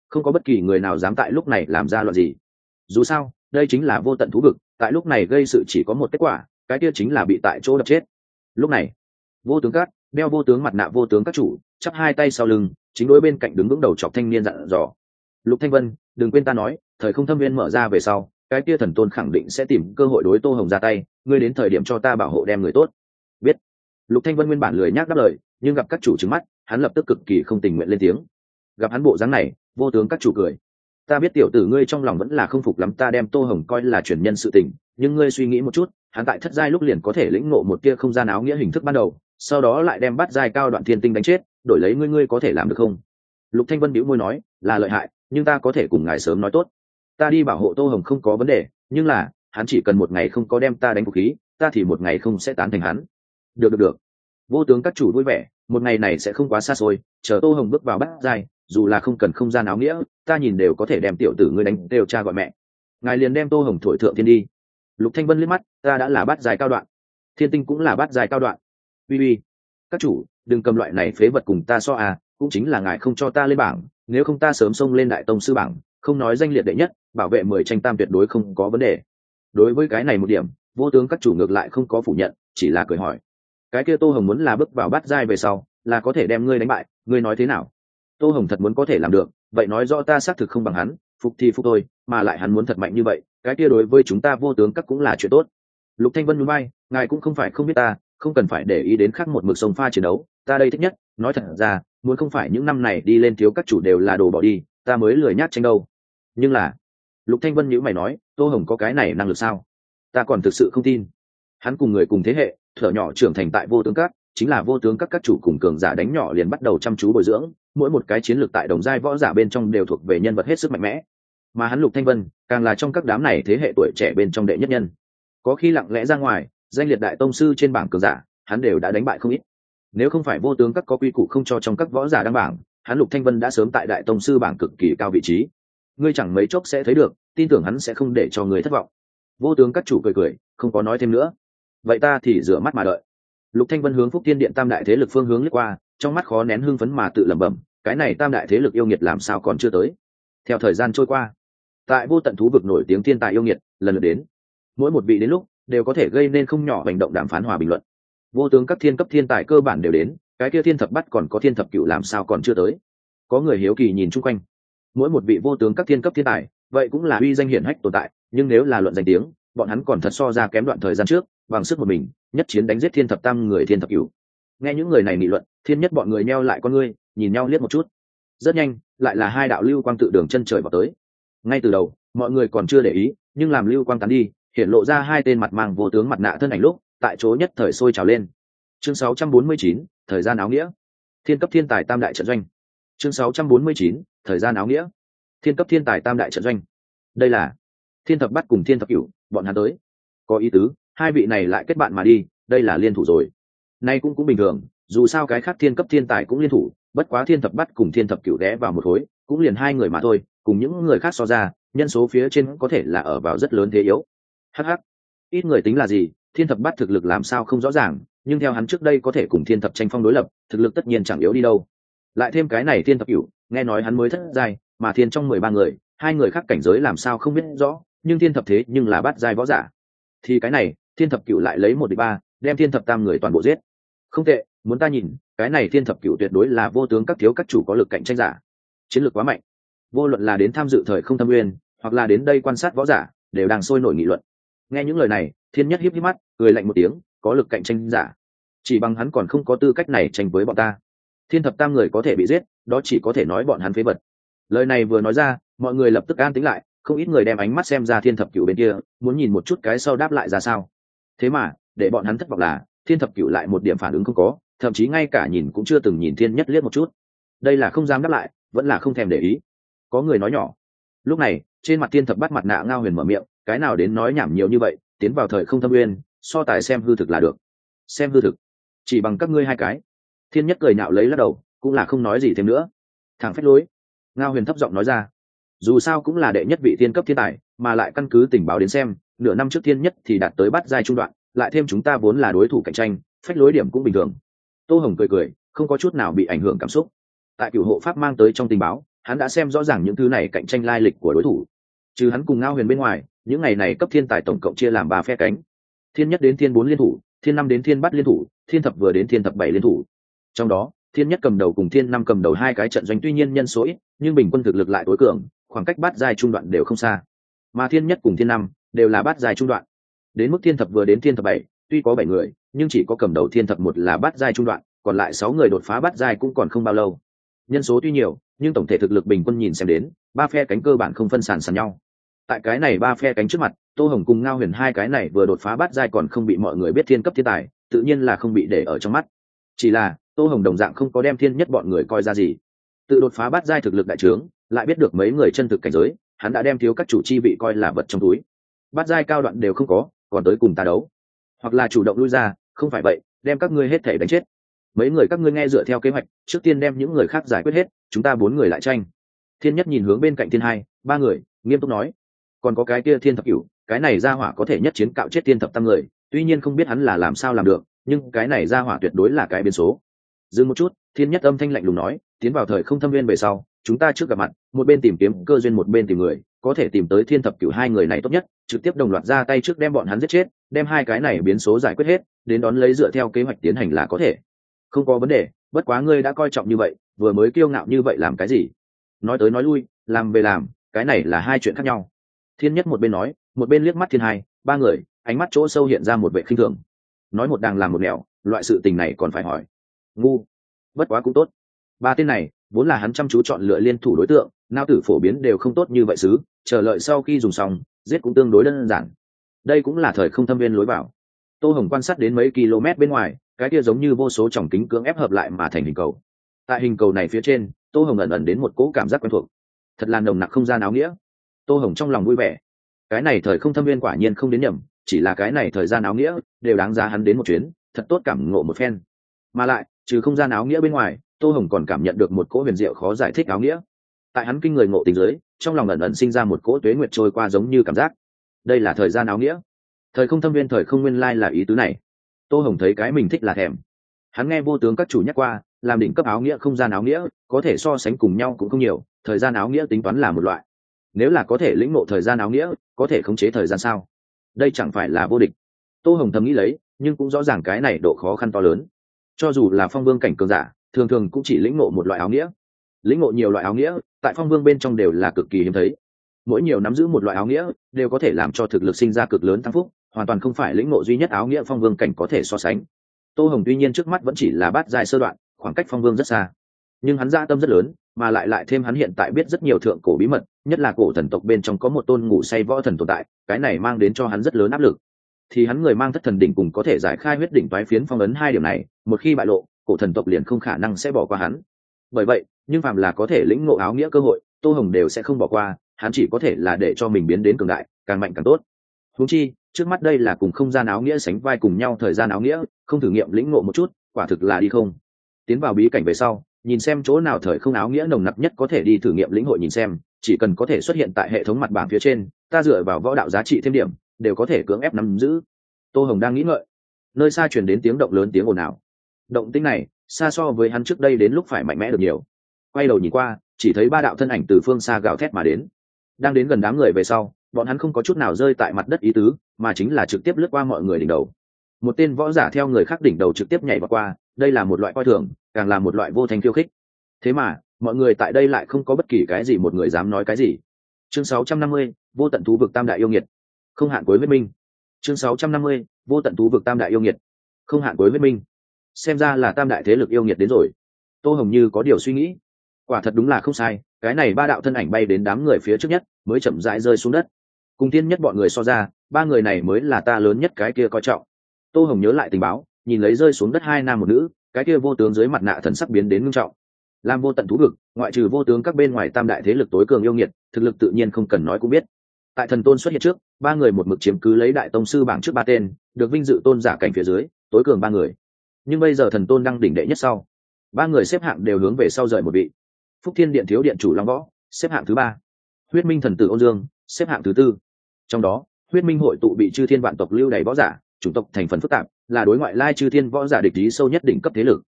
Không có bất kỳ người nào dám tại lúc này làm ra loạn gì. Dù sao đây chính là vô tận thú vực tại lúc này gây sự chỉ có một kết quả cái kia chính là bị tại chỗ đập chết. Lúc này vô tướng cát đeo vô tướng mặt nạ vô tướng các chủ chắp hai tay sau lưng chính đối bên cạnh đứng vững đầu chọc thanh niên dặn dò. Lục thanh vân đừng quên ta nói thời không thâm viên mở ra về sau, cái kia thần tôn khẳng định sẽ tìm cơ hội đối tô hồng ra tay, ngươi đến thời điểm cho ta bảo hộ đem người tốt. Biết. Lục thanh vân nguyên bản lười nhác đáp lời, nhưng gặp các chủ trứng mắt, hắn lập tức cực kỳ không tình nguyện lên tiếng. Gặp hắn bộ dáng này, vô tướng các chủ cười. Ta biết tiểu tử ngươi trong lòng vẫn là không phục lắm, ta đem tô hồng coi là truyền nhân sự tình, nhưng ngươi suy nghĩ một chút, hắn tại thất giai lúc liền có thể lĩnh ngộ một tia không gian áo nghĩa hình thức ban đầu, sau đó lại đem bắt giai cao đoạn thiên tinh đánh chết, đổi lấy ngươi ngươi có thể làm được không? Lục thanh vân bĩu môi nói, là lợi hại, nhưng ta có thể cùng ngài sớm nói tốt ta đi bảo hộ tô hồng không có vấn đề, nhưng là, hắn chỉ cần một ngày không có đem ta đánh vũ khí, ta thì một ngày không sẽ tán thành hắn. Được được được. Vô tướng các chủ vui vẻ, một ngày này sẽ không quá xa xôi, chờ tô hồng bước vào bắt giai, dù là không cần không gian áo nghĩa, ta nhìn đều có thể đem tiểu tử ngươi đánh đều cha gọi mẹ. Ngài liền đem tô hồng thổi thượng thiên đi. Lục thanh vân liếc mắt, ta đã là bát dài cao đoạn. Thiên tinh cũng là bát dài cao đoạn. Uy uy, các chủ, đừng cầm loại này phế vật cùng ta so à cũng chính là ngài không cho ta lên bảng, nếu không ta sớm xông lên đại tông sư bảng, không nói danh liệt đệ nhất bảo vệ mười tranh tam tuyệt đối không có vấn đề. Đối với cái này một điểm, vô tướng các chủ ngược lại không có phủ nhận, chỉ là cười hỏi. Cái kia tô hồng muốn là bước vào bắt giai về sau, là có thể đem ngươi đánh bại, ngươi nói thế nào? Tô hồng thật muốn có thể làm được, vậy nói rõ ta xác thực không bằng hắn, phục thì phục tôi mà lại hắn muốn thật mạnh như vậy, cái kia đối với chúng ta vô tướng các cũng là chuyện tốt. Lục thanh vân núi bay ngài cũng không phải không biết ta, không cần phải để ý đến khác một mực sông pha chiến đấu, ta đây thích nhất, nói thật ra, muốn không phải những năm này đi lên thiếu các chủ đều là đồ bỏ đi, ta mới lười nhát tranh đâu. Nhưng là lục thanh vân nhữ mày nói, tô hồng có cái này năng lực sao? Ta còn thực sự không tin. Hắn cùng người cùng thế hệ, thở nhỏ trưởng thành tại vô tướng các, chính là vô tướng các các chủ cùng cường giả đánh nhỏ liền bắt đầu chăm chú bồi dưỡng, mỗi một cái chiến lược tại đồng giai võ giả bên trong đều thuộc về nhân vật hết sức mạnh mẽ. Mà hắn lục thanh vân, càng là trong các đám này thế hệ tuổi trẻ bên trong đệ nhất nhân. Có khi lặng lẽ ra ngoài, danh liệt đại tông sư trên bảng cường giả, hắn đều đã đánh bại không ít. Nếu không phải vô tướng các có quy củ không cho trong các võ giả đăng bảng, hắn lục thanh vân đã sớm tại đại tông sư bảng cực kỳ cao vị trí ngươi chẳng mấy chốc sẽ thấy được, tin tưởng hắn sẽ không để cho người thất vọng. Vô tướng các chủ cười cười, không có nói thêm nữa. Vậy ta thì rửa mắt mà đợi. Lục thanh vân hướng phúc thiên điện tam đại thế lực phương hướng lướt qua, trong mắt khó nén hưng phấn mà tự lẩm bẩm, cái này tam đại thế lực yêu nghiệt làm sao còn chưa tới? Theo thời gian trôi qua, tại vô tận thú vực nổi tiếng thiên tài yêu nghiệt lần lượt đến. Mỗi một vị đến lúc, đều có thể gây nên không nhỏ hành động đàm phán hòa bình luận. Vô tướng các thiên cấp thiên tài cơ bản đều đến, cái kia thiên thập bắt còn có thiên thập cựu làm sao còn chưa tới? Có người hiếu kỳ nhìn chung quanh mỗi một vị vô tướng các thiên cấp thiên tài vậy cũng là uy danh hiển hách tồn tại nhưng nếu là luận danh tiếng bọn hắn còn thật so ra kém đoạn thời gian trước bằng sức một mình nhất chiến đánh giết thiên thập tam người thiên thập cửu. Nghe những người này nghị luận thiên nhất bọn người neo lại con ngươi nhìn nhau liếc một chút. Rất nhanh lại là hai đạo lưu quang tự đường chân trời vào tới. Ngay từ đầu mọi người còn chưa để ý nhưng làm lưu quang tán đi hiện lộ ra hai tên mặt mang vô tướng mặt nạ thân ảnh lúc tại chỗ nhất thời sôi trào lên. Chương 649, thời gian áo nghĩa. Thiên cấp thiên tài tam đại trận doanh. Chương 649, thời gian áo nghĩa. Thiên cấp thiên tài tam đại trận doanh. Đây là thiên thập bắt cùng thiên thập cửu, bọn hắn tới. Có ý tứ, hai vị này lại kết bạn mà đi, đây là liên thủ rồi. Nay cũng cũng bình thường, dù sao cái khác thiên cấp thiên tài cũng liên thủ, bất quá thiên thập bắt cùng thiên thập cửu đẽ vào một khối, cũng liền hai người mà thôi, cùng những người khác so ra, nhân số phía trên có thể là ở vào rất lớn thế yếu. Hh ít người tính là gì, thiên thập bắt thực lực làm sao không rõ ràng, nhưng theo hắn trước đây có thể cùng thiên thập tranh phong đối lập, thực lực tất nhiên chẳng yếu đi đâu. Lại thêm cái này thiên thập cửu nghe nói hắn mới thất giai, mà thiên trong mười ba người, hai người khác cảnh giới làm sao không biết rõ, nhưng thiên thập thế nhưng là bắt giai võ giả. Thì cái này, thiên thập cửu lại lấy một đ ba, đem thiên thập tam người toàn bộ giết. Không tệ, muốn ta nhìn, cái này thiên thập cửu tuyệt đối là vô tướng các thiếu các chủ có lực cạnh tranh giả. Chiến lược quá mạnh. Vô luận là đến tham dự thời không thâm nguyên, hoặc là đến đây quan sát võ giả, đều đang sôi nổi nghị luận. Nghe những lời này, thiên nhất hiếp hiếp mắt, cười lạnh một tiếng, có lực cạnh tranh giả. Chỉ bằng hắn còn không có tư cách này tranh với bọn ta thiên thập tam người có thể bị giết, đó chỉ có thể nói bọn hắn phế vật. Lời này vừa nói ra, mọi người lập tức an tính lại, không ít người đem ánh mắt xem ra thiên thập cựu bên kia, muốn nhìn một chút cái sau đáp lại ra sao. Thế mà, để bọn hắn thất vọng là, thiên thập cựu lại một điểm phản ứng không có, thậm chí ngay cả nhìn cũng chưa từng nhìn thiên nhất liếc một chút. Đây là không dám đáp lại, vẫn là không thèm để ý. Có người nói nhỏ. Lúc này, trên mặt thiên thập bắt mặt nạ ngao huyền mở miệng, cái nào đến nói nhảm nhiều như vậy, tiến vào thời không thâm uyên, so tài xem hư thực là được. Xem hư thực. Chỉ bằng các ngươi hai cái thiên nhất cười nhạo lấy lắc đầu, cũng là không nói gì thêm nữa. Thằng phách lối. Ngao huyền thấp giọng nói ra. Dù sao cũng là đệ nhất vị thiên cấp thiên tài, mà lại căn cứ tình báo đến xem, nửa năm trước thiên nhất thì đạt tới bắt giai trung đoạn, lại thêm chúng ta vốn là đối thủ cạnh tranh, phách lối điểm cũng bình thường. Tô hồng cười cười, không có chút nào bị ảnh hưởng cảm xúc. Tại cựu hộ pháp mang tới trong tình báo, hắn đã xem rõ ràng những thứ này cạnh tranh lai lịch của đối thủ. Chứ hắn cùng ngao huyền bên ngoài, những ngày này cấp thiên tài tổng cộng chia làm ba phe cánh. Thiên nhất đến thiên bốn liên thủ, thiên năm đến thiên bắt liên thủ, thiên thập vừa đến thiên thập bảy liên thủ trong đó, thiên nhất cầm đầu cùng thiên năm cầm đầu hai cái trận doanh tuy nhiên nhân số ít, nhưng bình quân thực lực lại tối cường, khoảng cách bát dài trung đoạn đều không xa. Mà thiên nhất cùng thiên năm đều là bát dài trung đoạn. Đến mức thiên thập vừa đến thiên thập bảy, tuy có bảy người, nhưng chỉ có cầm đầu thiên thập một là bát dài trung đoạn, còn lại sáu người đột phá bát dài cũng còn không bao lâu. Nhân số tuy nhiều, nhưng tổng thể thực lực bình quân nhìn xem đến, ba phe cánh cơ bản không phân sàn sàn nhau. Tại cái này ba phe cánh trước mặt, tô hồng cùng ngao huyền hai cái này vừa đột phá bát giai còn không bị mọi người biết thiên cấp thiên tài, tự nhiên là không bị để ở trong mắt. Chỉ là tô hồng đồng dạng không có đem thiên nhất bọn người coi ra gì. Tự đột phá bát giai thực lực đại trướng, lại biết được mấy người chân thực cảnh giới, hắn đã đem thiếu các chủ chi vị coi là vật trong túi. Bát giai cao đoạn đều không có, còn tới cùng ta đấu. Hoặc là chủ động lui ra, không phải vậy, đem các ngươi hết thể đánh chết. Mấy người các ngươi nghe dựa theo kế hoạch, trước tiên đem những người khác giải quyết hết, chúng ta bốn người lại tranh. Thiên nhất nhìn hướng bên cạnh thiên hai, ba người, nghiêm túc nói. Còn có cái kia thiên thập cửu, cái này ra hỏa có thể nhất chiến cạo chết thiên thập tam người, tuy nhiên không biết hắn là làm sao làm được, nhưng cái này ra hỏa tuyệt đối là cái biến số dừng một chút, thiên nhất âm thanh lạnh lùng nói, tiến vào thời không thâm viên về sau, chúng ta trước gặp mặt, một bên tìm kiếm cơ duyên, một bên tìm người, có thể tìm tới thiên thập cửu hai người này tốt nhất, trực tiếp đồng loạt ra tay trước đem bọn hắn giết chết, đem hai cái này biến số giải quyết hết, đến đón lấy dựa theo kế hoạch tiến hành là có thể. Không có vấn đề, bất quá ngươi đã coi trọng như vậy, vừa mới kiêu ngạo như vậy làm cái gì? Nói tới nói lui, làm về làm, cái này là hai chuyện khác nhau. Thiên nhất một bên nói, một bên liếc mắt thiên hai, ba người, ánh mắt chỗ sâu hiện ra một vệ khinh thường. Nói một đàng làm một nẻo, loại sự tình này còn phải hỏi ngu. Bất quá cũng tốt. Ba tên này, vốn là hắn chăm chú chọn lựa liên thủ đối tượng, nao tử phổ biến đều không tốt như vậy xứ, chờ lợi sau khi dùng xong, giết cũng tương đối đơn giản. Đây cũng là thời không thâm viên lối vào. Tô hồng quan sát đến mấy km bên ngoài, cái kia giống như vô số tròng kính cưỡng ép hợp lại mà thành hình cầu. Tại hình cầu này phía trên, tô hồng ẩn ẩn đến một cỗ cảm giác quen thuộc. Thật là nồng nặc không gian áo nghĩa. Tô hồng trong lòng vui vẻ. Cái này thời không thâm viên quả nhiên không đến nhầm, chỉ là cái này thời gian áo nghĩa đều đáng giá hắn đến một chuyến, thật tốt cảm ngộ một phen. Mà lại trừ không gian áo nghĩa bên ngoài, tô hồng còn cảm nhận được một cỗ huyền diệu khó giải thích áo nghĩa. Tại hắn kinh người ngộ tình giới trong lòng ẩn ẩn sinh ra một cỗ tuế nguyệt trôi qua giống như cảm giác. Đây là thời gian áo nghĩa. Thời không thâm viên, thời không nguyên lai là ý tứ này. Tô hồng thấy cái mình thích là thèm. Hắn nghe vô tướng các chủ nhắc qua, làm đỉnh cấp áo nghĩa không gian áo nghĩa, có thể so sánh cùng nhau cũng không nhiều, thời gian áo nghĩa tính toán là một loại. Nếu là có thể lĩnh ngộ thời gian áo nghĩa, có thể khống chế thời gian sao? Đây chẳng phải là vô địch. Tô hồng thầm nghĩ lấy, nhưng cũng rõ ràng cái này độ khó khăn to lớn cho dù là phong vương cảnh cường giả, thường thường cũng chỉ lĩnh ngộ một loại áo nghĩa. Lĩnh ngộ nhiều loại áo nghĩa, tại phong vương bên trong đều là cực kỳ hiếm thấy. Mỗi nhiều nắm giữ một loại áo nghĩa, đều có thể làm cho thực lực sinh ra cực lớn thăng phúc, hoàn toàn không phải lĩnh ngộ duy nhất áo nghĩa phong vương cảnh có thể so sánh. Tô hồng tuy nhiên trước mắt vẫn chỉ là bát dài sơ đoạn, khoảng cách phong vương rất xa. Nhưng hắn gia tâm rất lớn, mà lại lại thêm hắn hiện tại biết rất nhiều thượng cổ bí mật, nhất là cổ thần tộc bên trong có một tôn ngủ say võ thần tồn tại, cái này mang đến cho hắn rất lớn áp lực thì hắn người mang thất thần đỉnh cùng có thể giải khai huyết đỉnh toái phiến phong ấn hai điểm này, một khi bại lộ, cổ thần tộc liền không khả năng sẽ bỏ qua hắn. Bởi vậy, nhưng phàm là có thể lĩnh ngộ áo nghĩa cơ hội, tô hồng đều sẽ không bỏ qua, hắn chỉ có thể là để cho mình biến đến cường đại, càng mạnh càng tốt. Húng chi, trước mắt đây là cùng không gian áo nghĩa sánh vai cùng nhau thời gian áo nghĩa, không thử nghiệm lĩnh ngộ một chút, quả thực là đi không. Tiến vào bí cảnh về sau, nhìn xem chỗ nào thời không áo nghĩa nồng nặc nhất có thể đi thử nghiệm lĩnh hội nhìn xem, chỉ cần có thể xuất hiện tại hệ thống mặt bảng phía trên, ta dựa vào võ đạo giá trị thêm điểm đều có thể cưỡng ép nắm giữ. Tô hồng đang nghĩ ngợi. Nơi xa chuyển đến tiếng động lớn tiếng ồn ào. Động tĩnh này xa so với hắn trước đây đến lúc phải mạnh mẽ được nhiều. Quay đầu nhìn qua chỉ thấy ba đạo thân ảnh từ phương xa gào thét mà đến. Đang đến gần đám người về sau bọn hắn không có chút nào rơi tại mặt đất ý tứ mà chính là trực tiếp lướt qua mọi người đỉnh đầu. Một tên võ giả theo người khác đỉnh đầu trực tiếp nhảy vào qua đây là một loại coi thường càng là một loại vô thanh khiêu khích. Thế mà mọi người tại đây lại không có bất kỳ cái gì một người dám nói cái gì. Chương 650, vô tận thú vực tam đại yêu nghiệt không hạn cuối huyết minh. Chương 650, vô tận thú vực tam đại yêu nghiệt. Không hạn cuối huyết minh. Xem ra là tam đại thế lực yêu nghiệt đến rồi. Tô hồng như có điều suy nghĩ. Quả thật đúng là không sai cái này ba đạo thân ảnh bay đến đám người phía trước nhất mới chậm rãi rơi xuống đất. Cùng tiên nhất bọn người so ra ba người này mới là ta lớn nhất cái kia coi trọng. Tô hồng nhớ lại tình báo nhìn lấy rơi xuống đất hai nam một nữ cái kia vô tướng dưới mặt nạ thần sắc biến đến ngưng trọng. Làm vô tận thú vực ngoại trừ vô tướng các bên ngoài tam đại thế lực tối cường yêu nghiệt thực lực tự nhiên không cần nói cũng biết tại thần tôn xuất hiện trước, ba người một mực chiếm cứ lấy đại tông sư bảng trước ba tên, được vinh dự tôn giả cảnh phía dưới, tối cường ba người. Nhưng bây giờ thần tôn đang đỉnh đệ nhất sau. Ba người xếp hạng đều hướng về sau rời một vị. Phúc thiên điện thiếu điện chủ long võ, xếp hạng thứ ba. Huyết minh thần tử ôn dương, xếp hạng thứ tư. Trong đó, huyết minh hội tụ bị chư thiên vạn tộc lưu đầy võ giả, chủng tộc thành phần phức tạp, là đối ngoại lai chư thiên võ giả địch lý sâu nhất đỉnh cấp thế lực.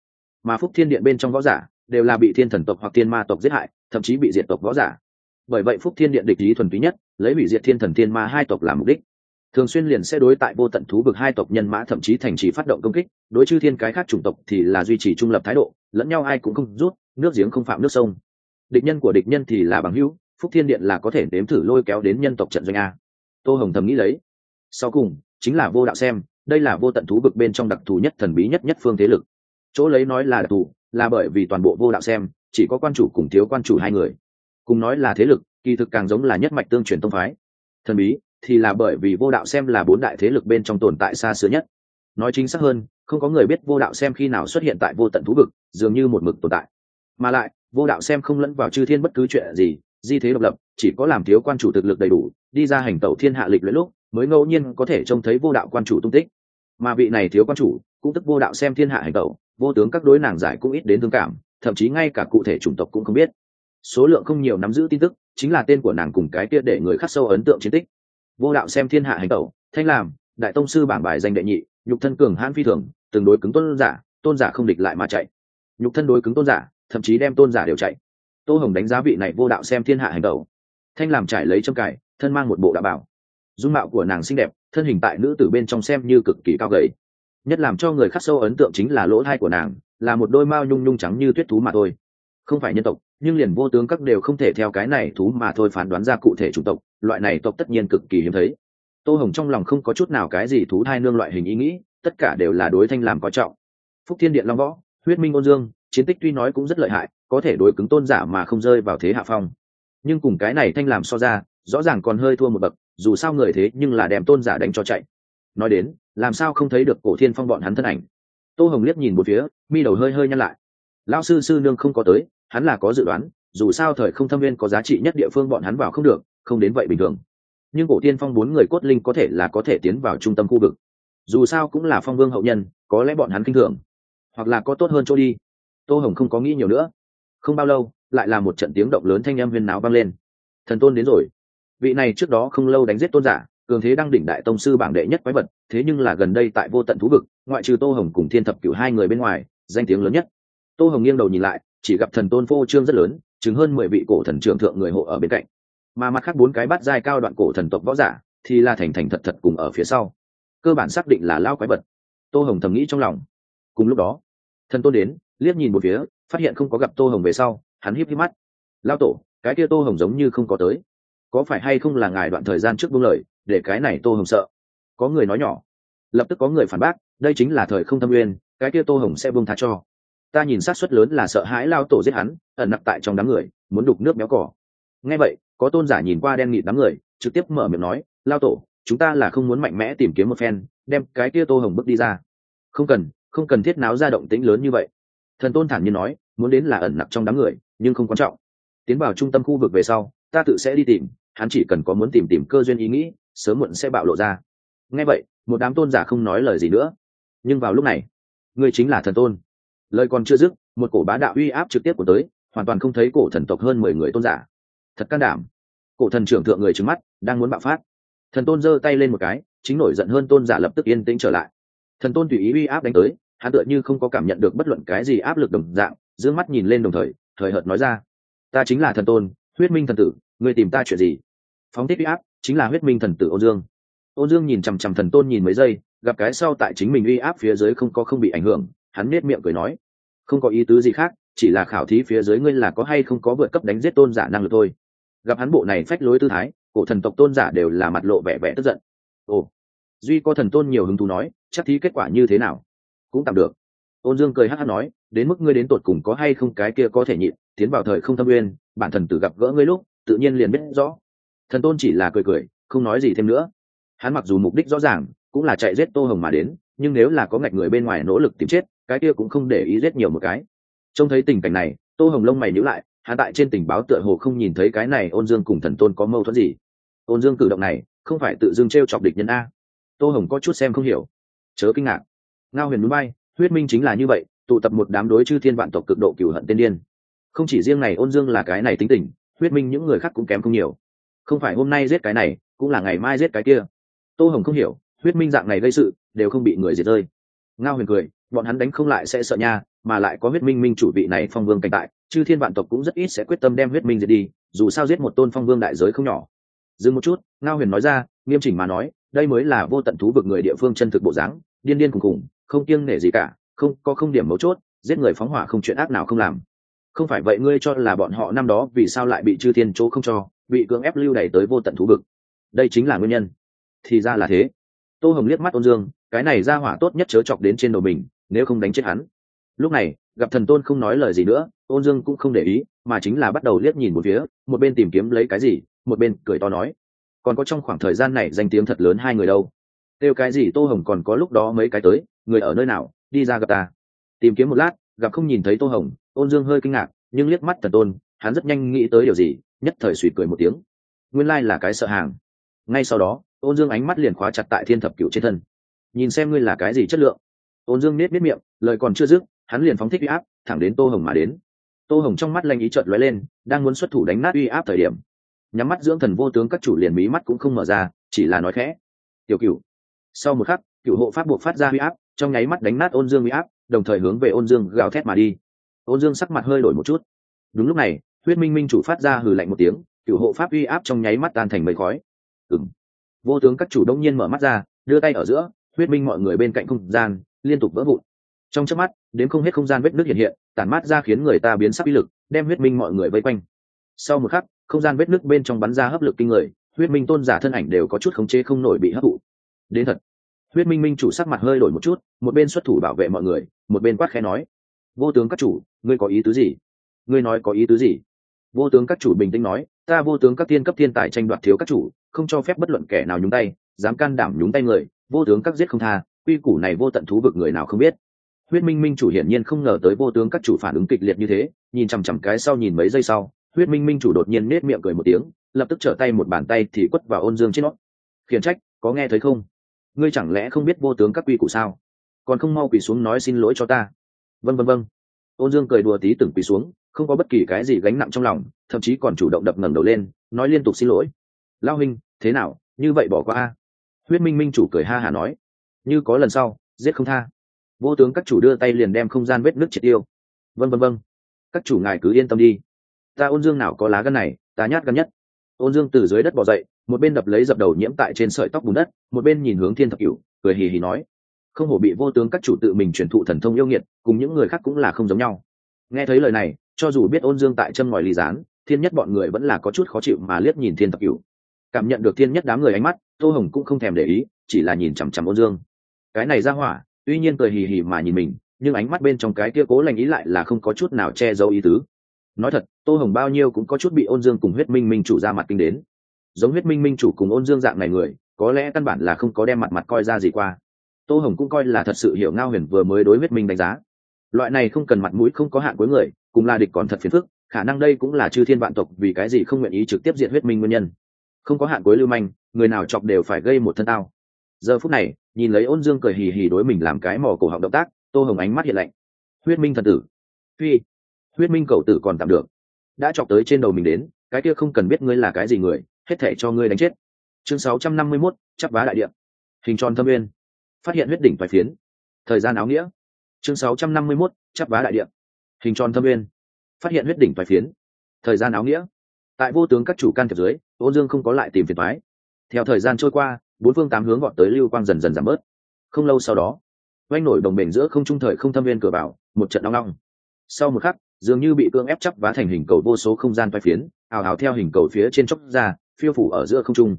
Mà phúc thiên điện bên trong võ giả, đều là bị thiên thần tộc hoặc thiên ma tộc giết hại, thậm chí bị diệt tộc võ giả. Bởi vậy phúc thiên điện địch lý thuần túy nhất lấy bị diệt thiên thần thiên ma hai tộc làm mục đích. Thường xuyên liền sẽ đối tại vô tận thú vực hai tộc nhân mã thậm chí thành trì phát động công kích, đối chư thiên cái khác chủng tộc thì là duy trì trung lập thái độ, lẫn nhau ai cũng không rút, nước giếng không phạm nước sông. Địch nhân của địch nhân thì là bằng hữu, phúc thiên điện là có thể nếm thử lôi kéo đến nhân tộc trận doanh a. Tô hồng thầm nghĩ lấy. Sau cùng, chính là vô đạo xem, đây là vô tận thú vực bên trong đặc thù nhất thần bí nhất nhất phương thế lực. Chỗ lấy nói là đặc thù, là bởi vì toàn bộ vô đạo xem, chỉ có quan chủ cùng thiếu quan chủ hai người. Cùng nói là thế lực kỳ thực càng giống là nhất mạch tương truyền tông phái. Thần bí thì là bởi vì vô đạo xem là bốn đại thế lực bên trong tồn tại xa xưa nhất. Nói chính xác hơn, không có người biết vô đạo xem khi nào xuất hiện tại vô tận thú vực, dường như một mực tồn tại. Mà lại, vô đạo xem không lẫn vào chư thiên bất cứ chuyện gì, di thế độc lập, chỉ có làm thiếu quan chủ thực lực đầy đủ, đi ra hành tẩu thiên hạ lịch lẫn lúc, mới ngẫu nhiên có thể trông thấy vô đạo quan chủ tung tích. Mà vị này thiếu quan chủ cũng tức vô đạo xem thiên hạ hành tẩu, vô tướng các đối nàng giải cũng ít đến thương cảm, thậm chí ngay cả cụ thể chủng tộc cũng không biết. Số lượng không nhiều nắm giữ tin tức chính là tên của nàng cùng cái kia để người khắc sâu ấn tượng chiến tích. Vô đạo xem thiên hạ hành tẩu, thanh làm đại tông sư bảng bài danh đệ nhị, nhục thân cường hãn phi thường từng đối cứng tôn giả tôn giả không địch lại mà chạy. Nhục thân đối cứng tôn giả, thậm chí đem tôn giả đều chạy. Tô hồng đánh giá vị này vô đạo xem thiên hạ hành tẩu. Thanh làm trải lấy trong cải thân mang một bộ đạo bảo. Dung mạo của nàng xinh đẹp, thân hình tại nữ tử bên trong xem như cực kỳ cao gầy. Nhất làm cho người khắc sâu ấn tượng chính là lỗ thai của nàng, là một đôi mao nhung nhung trắng như tuyết thú mà thôi. Không phải nhân tộc nhưng liền vô tướng các đều không thể theo cái này thú mà thôi phán đoán ra cụ thể chủng tộc, loại này tộc tất nhiên cực kỳ hiếm thấy. Tô hồng trong lòng không có chút nào cái gì thú thai nương loại hình ý nghĩ, tất cả đều là đối thanh làm có trọng. Phúc thiên điện long võ, huyết minh ôn dương, chiến tích tuy nói cũng rất lợi hại, có thể đối cứng tôn giả mà không rơi vào thế hạ phong. Nhưng cùng cái này thanh làm so ra, rõ ràng còn hơi thua một bậc, dù sao người thế nhưng là đem tôn giả đánh cho chạy. Nói đến, làm sao không thấy được cổ thiên phong bọn hắn thân ảnh? Tô hồng liếc nhìn một phía, mi đầu hơi hơi nhăn lại. Lao sư sư nương không có tới hắn là có dự đoán, dù sao thời không thâm viên có giá trị nhất địa phương bọn hắn vào không được, không đến vậy bình thường. Nhưng cổ tiên phong bốn người cốt linh có thể là có thể tiến vào trung tâm khu vực. Dù sao cũng là phong vương hậu nhân, có lẽ bọn hắn kinh thường. Hoặc là có tốt hơn chỗ đi. Tô hồng không có nghĩ nhiều nữa. Không bao lâu, lại là một trận tiếng động lớn thanh âm huyền náo vang lên. Thần tôn đến rồi. Vị này trước đó không lâu đánh giết tôn giả, cường thế đang đỉnh đại tông sư bảng đệ nhất quái vật, thế nhưng là gần đây tại vô tận thú vực, ngoại trừ tô hồng cùng thiên thập cửu hai người bên ngoài, danh tiếng lớn nhất. Tô hồng nghiêng đầu nhìn lại chỉ gặp thần tôn phô trương rất lớn chứng hơn mười vị cổ thần trưởng thượng người hộ ở bên cạnh. Mà mặt khác bốn cái bắt dai cao đoạn cổ thần tộc võ giả thì là thành thành thật thật cùng ở phía sau. Cơ bản xác định là lao quái vật. Tô hồng thầm nghĩ trong lòng. Cùng lúc đó, thần tôn đến, liếc nhìn một phía, phát hiện không có gặp tô hồng về sau, hắn híp híp mắt. Lao tổ, cái kia tô hồng giống như không có tới. Có phải hay không là ngài đoạn thời gian trước buông lời, để cái này tô hồng sợ? Có người nói nhỏ. Lập tức có người phản bác, đây chính là thời không thâm uyên cái kia tô hồng sẽ buông tha cho ta nhìn sát suất lớn là sợ hãi lao tổ giết hắn, ẩn nặc tại trong đám người, muốn đục nước méo cỏ nghe vậy, có tôn giả nhìn qua đen nghịt đám người, trực tiếp mở miệng nói, lao tổ, chúng ta là không muốn mạnh mẽ tìm kiếm một phen, đem cái kia tô hồng bước đi ra. Không cần không cần thiết náo ra động tĩnh lớn như vậy. Thần tôn thản nhiên nói, muốn đến là ẩn nặc trong đám người, nhưng không quan trọng. Tiến vào trung tâm khu vực về sau, ta tự sẽ đi tìm, hắn chỉ cần có muốn tìm tìm cơ duyên ý nghĩ, sớm muộn sẽ bạo lộ ra. Nghe vậy, một đám tôn giả không nói lời gì nữa. Nhưng vào lúc này ngươi chính là thần tôn lời còn chưa dứt, một cổ bá đạo uy áp trực tiếp của tới, hoàn toàn không thấy cổ thần tộc hơn mười người tôn giả. Thật can đảm. Cổ thần trưởng thượng người trứng mắt, đang muốn bạo phát. Thần tôn giơ tay lên một cái, chính nổi giận hơn tôn giả lập tức yên tĩnh trở lại. Thần tôn tùy ý uy áp đánh tới, hắn tựa như không có cảm nhận được bất luận cái gì áp lực đồng dạng d ư ơ n g mắt nhìn lên đồng thời thời hợt nói ra. Ta chính là thần tôn, huyết minh thần tử người tìm ta chuyện gì? Phóng thích uy áp, chính là huyết minh thần tử ôn dương. Ôn dương nhìn chằm chằm thần tôn nhìn mấy giây, gặp cái sau tại chính mình uy áp phía dưới không có không bị ảnh hưởng hắn nết miệng cười nói, không có ý tứ gì khác, chỉ là khảo thí phía dưới ngươi là có hay không có vượt cấp đánh giết tôn giả năng lực thôi. Gặp hắn bộ này phách lối tư thái, cổ thần tộc tôn giả đều là mặt lộ vẻ vẻ tức giận. Ồ, duy có thần tôn nhiều hứng thú nói, chắc thí kết quả như thế nào? Cũng tạm được. Ôn dương cười hát hát nói, đến mức ngươi đến tột cùng có hay không cái kia có thể nhịn, tiến vào thời không thâm uyên, bản thần tử gặp gỡ ngươi lúc, tự nhiên liền biết rõ. Thần tôn chỉ là cười cười, không nói gì thêm nữa. Hắn mặc dù mục đích rõ ràng, cũng là chạy giết tô hồng mà đến, nhưng nếu là có ngạch người bên ngoài nỗ lực tìm chết cái kia cũng không để ý giết nhiều một cái. Trông thấy tình cảnh này, tô hồng lông mày nhíu lại, hắn tại trên tình báo tựa hồ không nhìn thấy cái này ôn dương cùng thần tôn có mâu thuẫn gì. Ôn dương cử động này, không phải tự dưng t r e o chọc địch nhân a. Tô hồng có chút xem không hiểu. Chớ kinh ngạc. Ngao huyền núi bay, huyết minh chính là như vậy, tụ tập một đám đối chư thiên vạn tộc cực độ cửu hận tiên điên. Không chỉ riêng này ôn dương là cái này tính tình, huyết minh những người khác cũng kém không nhiều. Không phải hôm nay giết cái này, cũng là ngày mai giết cái kia. Tô hồng không hiểu, huyết minh dạng này gây sự, đều không bị người diệt rơi. Ngao huyền cười bọn hắn đánh không lại sẽ sợ nha, mà lại có huyết minh minh chủ vị này phong vương cảnh tại, chư thiên vạn tộc cũng rất ít sẽ quyết tâm đem huyết minh diệt đi, dù sao giết một tôn phong vương đại giới không nhỏ. Dừng một chút, ngao huyền nói ra, nghiêm chỉnh mà nói, đây mới là vô tận thú vực người địa phương chân thực bộ dáng, điên điên cùng cùng không kiêng nể gì cả, không, có không điểm mấu chốt, giết người phóng hỏa không chuyện ác nào không làm. Không phải vậy ngươi cho là bọn họ năm đó vì sao lại bị chư thiên chỗ không cho, bị cưỡng ép lưu đày tới vô tận thú vực? Đây chính là nguyên nhân. Thì ra là thế. Tô hồng liếc mắt ôn dương, cái này ra hỏa tốt nhất chớ chọc đến trên đầu mình nếu không đánh chết hắn. Lúc này, gặp thần tôn không nói lời gì nữa ôn dương cũng không để ý, mà chính là bắt đầu liếc nhìn một phía, một bên tìm kiếm lấy cái gì, một bên cười to nói. Còn có trong khoảng thời gian này danh tiếng thật lớn hai người đâu? Kêu cái gì tô hồng còn có lúc đó mấy cái tới, người ở nơi nào, đi ra gặp ta. Tìm kiếm một lát, gặp không nhìn thấy tô hồng ôn dương hơi kinh ngạc, nhưng liếc mắt thần tôn, hắn rất nhanh nghĩ tới điều gì, nhất thời suy cười một tiếng. Nguyên lai là cái sợ hàng. Ngay sau đó ôn dương ánh mắt liền khóa chặt tại thiên thập cựu trên thân. Nhìn xem ngươi là cái gì chất lượng ôn dương nết nết miệng, lời còn chưa dứt, hắn liền phóng thích uy áp, thẳng đến tô hồng mà đến. Tô hồng trong mắt lanh ý trợt lóe lên, đang muốn xuất thủ đánh nát uy áp thời điểm. Nhắm mắt dưỡng thần vô tướng các chủ liền mí mắt cũng không mở ra, chỉ là nói khẽ. Tiểu cựu sau một khắc cựu hộ pháp buộc phát ra uy áp, trong nháy mắt đánh nát ôn dương uy áp, đồng thời hướng về ôn dương gào thét mà đi. Ôn dương sắc mặt hơi đổi một chút. Đúng lúc này, huyết minh minh chủ phát ra hừ lạnh một tiếng cựu hộ pháp uy áp trong nháy mắt tan thành mây khói. Ừng vô tướng các chủ đông nhiên mở mắt ra, đưa tay ở giữa, huyết minh mọi người bên cạnh không gian liên tục vỡ vụn. Trong chớp mắt, đến không hết không gian vết nước hiện hiện, tản mát ra khiến người ta biến sắc uy lực, đem huyết minh mọi người vây quanh. Sau một khắc, không gian vết nước bên trong bắn ra hấp lực kinh người, huyết minh tôn giả thân ảnh đều có chút khống chế không nổi bị hấp thụ. Đến thật, huyết minh minh chủ sắc mặt hơi đổi một chút, một bên xuất thủ bảo vệ mọi người, một bên quát khẽ nói. Vô tướng các chủ, ngươi có ý tứ gì? Ngươi nói có ý tứ gì? Vô tướng các chủ bình tĩnh nói, ta vô tướng các tiên cấp thiên tài tranh đoạt thiếu các chủ, không cho phép bất luận kẻ nào nhúng tay, dám can đảm nhúng tay người, vô tướng các giết không tha quy củ này vô tận thú vực người nào không biết. Huyết minh minh chủ hiển nhiên không ngờ tới vô tướng các chủ phản ứng kịch liệt như thế, nhìn chằm chằm cái sau nhìn mấy giây sau, huyết minh minh chủ đột nhiên nết miệng cười một tiếng, lập tức trở tay một bàn tay thì quất vào ôn dương trên nó. Khiển trách, có nghe thấy không? Ngươi chẳng lẽ không biết vô tướng các quy củ sao? Còn không mau quỳ xuống nói xin lỗi cho ta. Vân vân vân ôn dương cười đùa tí từng quỳ xuống, không có bất kỳ cái gì gánh nặng trong lòng, thậm chí còn chủ động đập ngẩng đầu lên, nói liên tục xin lỗi. Lao huynh, thế nào? Như vậy bỏ qua a? Huyết minh minh chủ cười ha hà nói như có lần sau, giết không tha. Vô tướng các chủ đưa tay liền đem không gian vết nước triệt tiêu. Vân vân vân các chủ ngài cứ yên tâm đi. Ta ôn dương nào có lá gân này, ta nhát gân nhất. Ôn dương từ dưới đất bỏ dậy, một bên đập lấy dập đầu nhiễm tại trên sợi tóc bùn đất, một bên nhìn hướng thiên thập cửu, cười hì hì nói. Không hổ bị vô tướng các chủ tự mình truyền thụ thần thông yêu nghiệt, cùng những người khác cũng là không giống nhau. Nghe thấy lời này, cho dù biết ôn dương tại chân ngòi ly gián, thiên nhất bọn người vẫn là có chút khó chịu mà liếc nhìn thiên thập cửu. Cảm nhận được thiên nhất đám người ánh mắt, tô hồng cũng không thèm để ý, chỉ là nhìn chằm chằm ôn dương cái này ra hỏa, tuy nhiên cười hì hì mà nhìn mình, nhưng ánh mắt bên trong cái kia cố lành ý lại là không có chút nào che giấu ý tứ. Nói thật, tô hồng bao nhiêu cũng có chút bị ôn dương cùng huyết minh minh chủ ra mặt kinh đến. Giống huyết minh minh chủ cùng ôn dương dạng này người, có lẽ căn bản là không có đem mặt mặt coi ra gì qua. Tô hồng cũng coi là thật sự hiểu ngao huyền vừa mới đối huyết minh đánh giá. Loại này không cần mặt mũi, không có hạn cuối người, cùng là địch còn thật phiền phức, khả năng đây cũng là chư thiên vạn tộc vì cái gì không nguyện ý trực tiếp diện huyết minh nguyên nhân. Không có hạn cuối lưu manh, người nào chọc đều phải gây một thân tao. Giờ phút này nhìn lấy ôn dương cười hì hì đối mình làm cái mò cổ họng động tác tô hồng ánh mắt hiện lạnh. Huyết minh thần tử. Phi. Huyết minh cầu tử còn tạm được. Đã chọc tới trên đầu mình đến cái kia không cần biết ngươi là cái gì người hết thể cho ngươi đánh chết. Chương 651, chắp vá đại điện hình tròn thâm uyên. Phát hiện huyết đỉnh vài phiến. Thời gian áo nghĩa. Chương 651, chắp vá đại điện hình tròn thâm uyên. Phát hiện huyết đỉnh vài phiến. Thời gian áo nghĩa. Tại vô tướng các chủ can thiệp dưới ôn dương không có lại tìm phiền thoái theo thời gian trôi qua bốn phương tám hướng gọn tới lưu quang dần dần giảm bớt. Không lâu sau đó oanh nổi đồng bền giữa không trung thời không thâm viên cửa vào một trận đong long. Sau một khắc, dường như bị cương ép chắp vá thành hình cầu vô số không gian vai phiến, ào ào theo hình cầu phía trên chốc ra, phiêu phủ ở giữa không trung.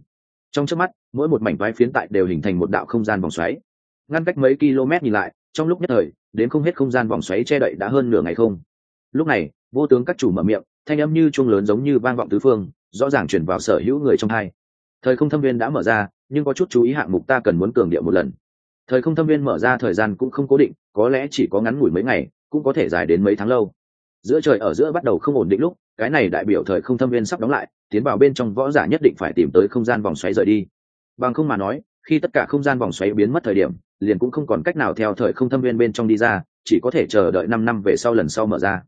Trong trước mắt, mỗi một mảnh vai phiến tại đều hình thành một đạo không gian vòng xoáy. Ngăn cách mấy km nhìn lại, trong lúc nhất thời, đến không hết không gian vòng xoáy che đậy đã hơn nửa ngày không. Lúc này, vô tướng các chủ mở miệng, thanh âm như chuông lớn giống như vang vọng tứ phương, rõ ràng chuyển vào sở hữu người trong hai thời không thâm viên đã mở ra, nhưng có chút chú ý hạng mục ta cần muốn cường điệu một lần. Thời không thâm viên mở ra thời gian cũng không cố định, có lẽ chỉ có ngắn ngủi mấy ngày, cũng có thể dài đến mấy tháng lâu. Giữa trời ở giữa bắt đầu không ổn định lúc, cái này đại biểu thời không thâm viên sắp đóng lại, tiến vào bên trong võ giả nhất định phải tìm tới không gian vòng xoáy rời đi. Bằng không mà nói, khi tất cả không gian vòng xoáy biến mất thời điểm, liền cũng không còn cách nào theo thời không thâm viên bên trong đi ra, chỉ có thể chờ đợi năm năm về sau lần sau mở ra.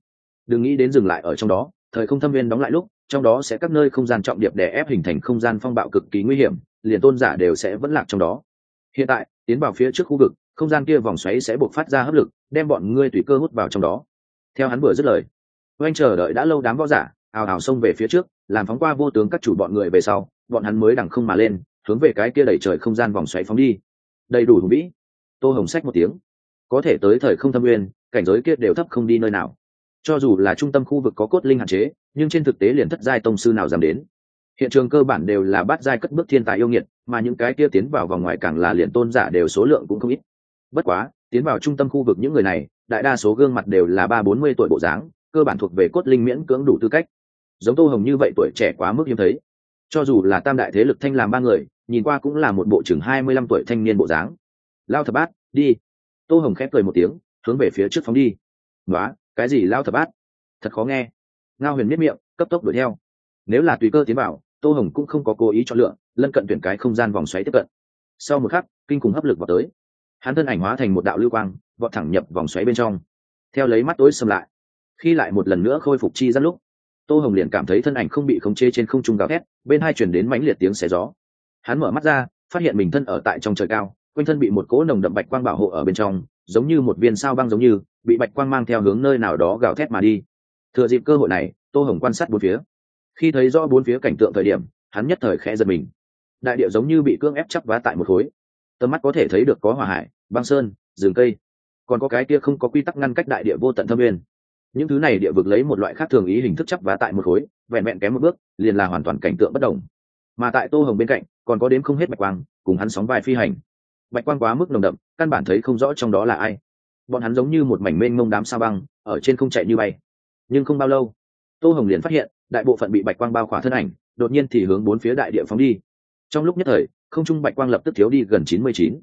Đừng nghĩ đến dừng lại ở trong đó thời không thâm viên đóng lại lúc, trong đó sẽ các nơi không gian trọng điệp để ép hình thành không gian phong bạo cực kỳ nguy hiểm, liền tôn giả đều sẽ vẫn lạc trong đó. Hiện tại, tiến vào phía trước khu vực, không gian kia vòng xoáy sẽ buộc phát ra hấp lực, đem bọn ngươi tùy cơ hút vào trong đó. Theo hắn vừa dứt lời oanh chờ đợi đã lâu đám võ giả, ào ào xông về phía trước, làm phóng qua vô tướng các chủ bọn người về sau, bọn hắn mới đằng không mà lên, hướng về cái kia đẩy trời không gian vòng xoáy phóng đi. Đầy đủ hùng vĩ. Tô hồng sách một tiếng. Có thể tới thời không thâm nguyên cảnh giới kia đều thấp không đi nơi nào cho dù là trung tâm khu vực có cốt linh hạn chế, nhưng trên thực tế liền thất giai tông sư nào dám đến. Hiện trường cơ bản đều là bát giai cất bước thiên tài yêu nghiệt, mà những cái kia tiến vào vòng ngoài càng là liền tôn giả đều số lượng cũng không ít. Bất quá, tiến vào trung tâm khu vực những người này, đại đa số gương mặt đều là ba bốn mươi tuổi bộ dáng, cơ bản thuộc về cốt linh miễn cưỡng đủ tư cách. Giống tô hồng như vậy tuổi trẻ quá mức hiếm thấy. Cho dù là tam đại thế lực thanh làm ba người, nhìn qua cũng là một bộ chừng hai mươi lăm tuổi thanh niên bộ dáng. Lao thập bát, đi. Tô hồng khép cười một tiếng, hướng về phía trước phóng đi. Nói cái gì lao thập bát? Thật khó nghe. Ngao huyền miết miệng, cấp tốc đuổi theo. Nếu là tùy cơ tiến vào, tô hồng cũng không có cố ý chọn lựa, lân cận tuyển cái không gian vòng xoáy tiếp cận. Sau một khắc, kinh cùng hấp lực vào tới. Hắn thân ảnh hóa thành một đạo lưu quang, vọt thẳng nhập vòng xoáy bên trong. Theo lấy mắt tối xâm lại, khi lại một lần nữa khôi phục chi rất lúc, tô hồng liền cảm thấy thân ảnh không bị khống chế trên không trung gào thét, bên hai chuyển đến mãnh liệt tiếng xé gió. Hắn mở mắt ra, phát hiện mình thân ở tại trong trời cao, quanh thân bị một cỗ nồng đậm bạch quang bảo hộ ở bên trong giống như một viên sao băng giống như, bị bạch quang mang theo hướng nơi nào đó gào thét mà đi. Thừa dịp cơ hội này, tô hồng quan sát bốn phía. Khi thấy rõ bốn phía cảnh tượng thời điểm, hắn nhất thời khẽ giật mình. Đại địa giống như bị cưỡng ép chắp vá tại một khối. Tầm mắt có thể thấy được có hỏa hải, băng sơn, rừng cây. Còn có cái kia không có quy tắc ngăn cách đại địa vô tận thâm nguyên. Những thứ này địa vực lấy một loại khác thường ý hình thức chắp vá tại một khối, vẹn vẹn kém một bước, liền là hoàn toàn cảnh tượng bất đồng mà tại tô hồng bên cạnh, còn có đến không hết bạch quang, cùng hắn sóng vai phi hành bạch quang quá mức nồng đậm, căn bản thấy không rõ trong đó là ai. Bọn hắn giống như một mảnh mênh mông đám sa băng, ở trên không chạy như bay. Nhưng không bao lâu, tô hồng liền phát hiện, đại bộ phận bị bạch quang bao khỏa thân ảnh, đột nhiên thì hướng bốn phía đại địa phóng đi. Trong lúc nhất thời, không trung bạch quang lập tức thiếu đi gần chín mươi chín.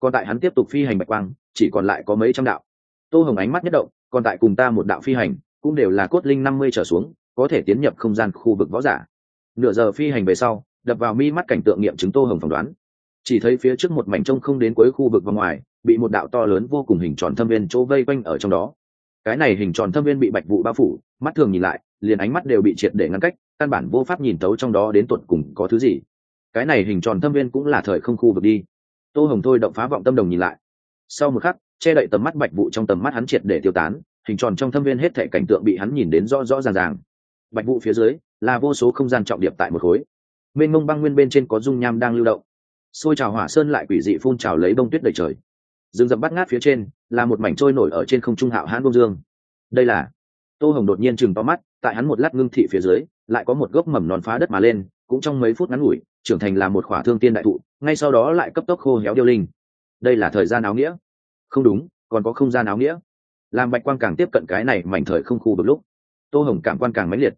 Còn tại hắn tiếp tục phi hành bạch quang, chỉ còn lại có mấy trăm đạo. Tô hồng ánh mắt nhất động, còn tại cùng ta một đạo phi hành, cũng đều là cốt linh năm mươi trở xuống, có thể tiến nhập không gian khu vực võ giả. Nửa giờ phi hành về sau, đập vào mi mắt cảnh tượng nghiệm chứng tô hồng phỏng đoán chỉ thấy phía trước một mảnh trông không đến cuối khu vực và ngoài, bị một đạo to lớn vô cùng hình tròn thâm viên chỗ vây quanh ở trong đó. Cái này hình tròn thâm viên bị bạch vụ bao phủ, mắt thường nhìn lại, liền ánh mắt đều bị triệt để ngăn cách, căn bản vô pháp nhìn tấu trong đó đến tuột cùng có thứ gì. Cái này hình tròn thâm viên cũng là thời không khu vực đi. Tô hồng thôi động phá vọng tâm đồng nhìn lại. Sau một khắc, che đậy tầm mắt bạch vụ trong tầm mắt hắn triệt để tiêu tán, hình tròn trong thâm viên hết thể cảnh tượng bị hắn nhìn đến rõ rõ ràng ràng. Bạch vụ phía dưới, là vô số không gian trọng điệp tại một khối. Mênh mông băng nguyên bên trên có dung nham đang lưu động xôi trào hỏa sơn lại quỷ dị phun trào lấy bông tuyết đầy trời. Rừng rậm bắt ngát phía trên là một mảnh trôi nổi ở trên không trung hạo hãn bông dương. Đây là, tô hồng đột nhiên chừng to mắt, tại hắn một lát ngưng thị phía dưới, lại có một gốc mầm non phá đất mà lên, cũng trong mấy phút ngắn ngủi, trưởng thành là một khỏa thương tiên đại thụ, ngay sau đó lại cấp tốc khô héo điêu linh. Đây là thời gian áo nghĩa. Không đúng, còn có không gian áo nghĩa. Làm bạch quang càng tiếp cận cái này mảnh thời không khu vực lúc, tô hồng cảm quan càng mãnh liệt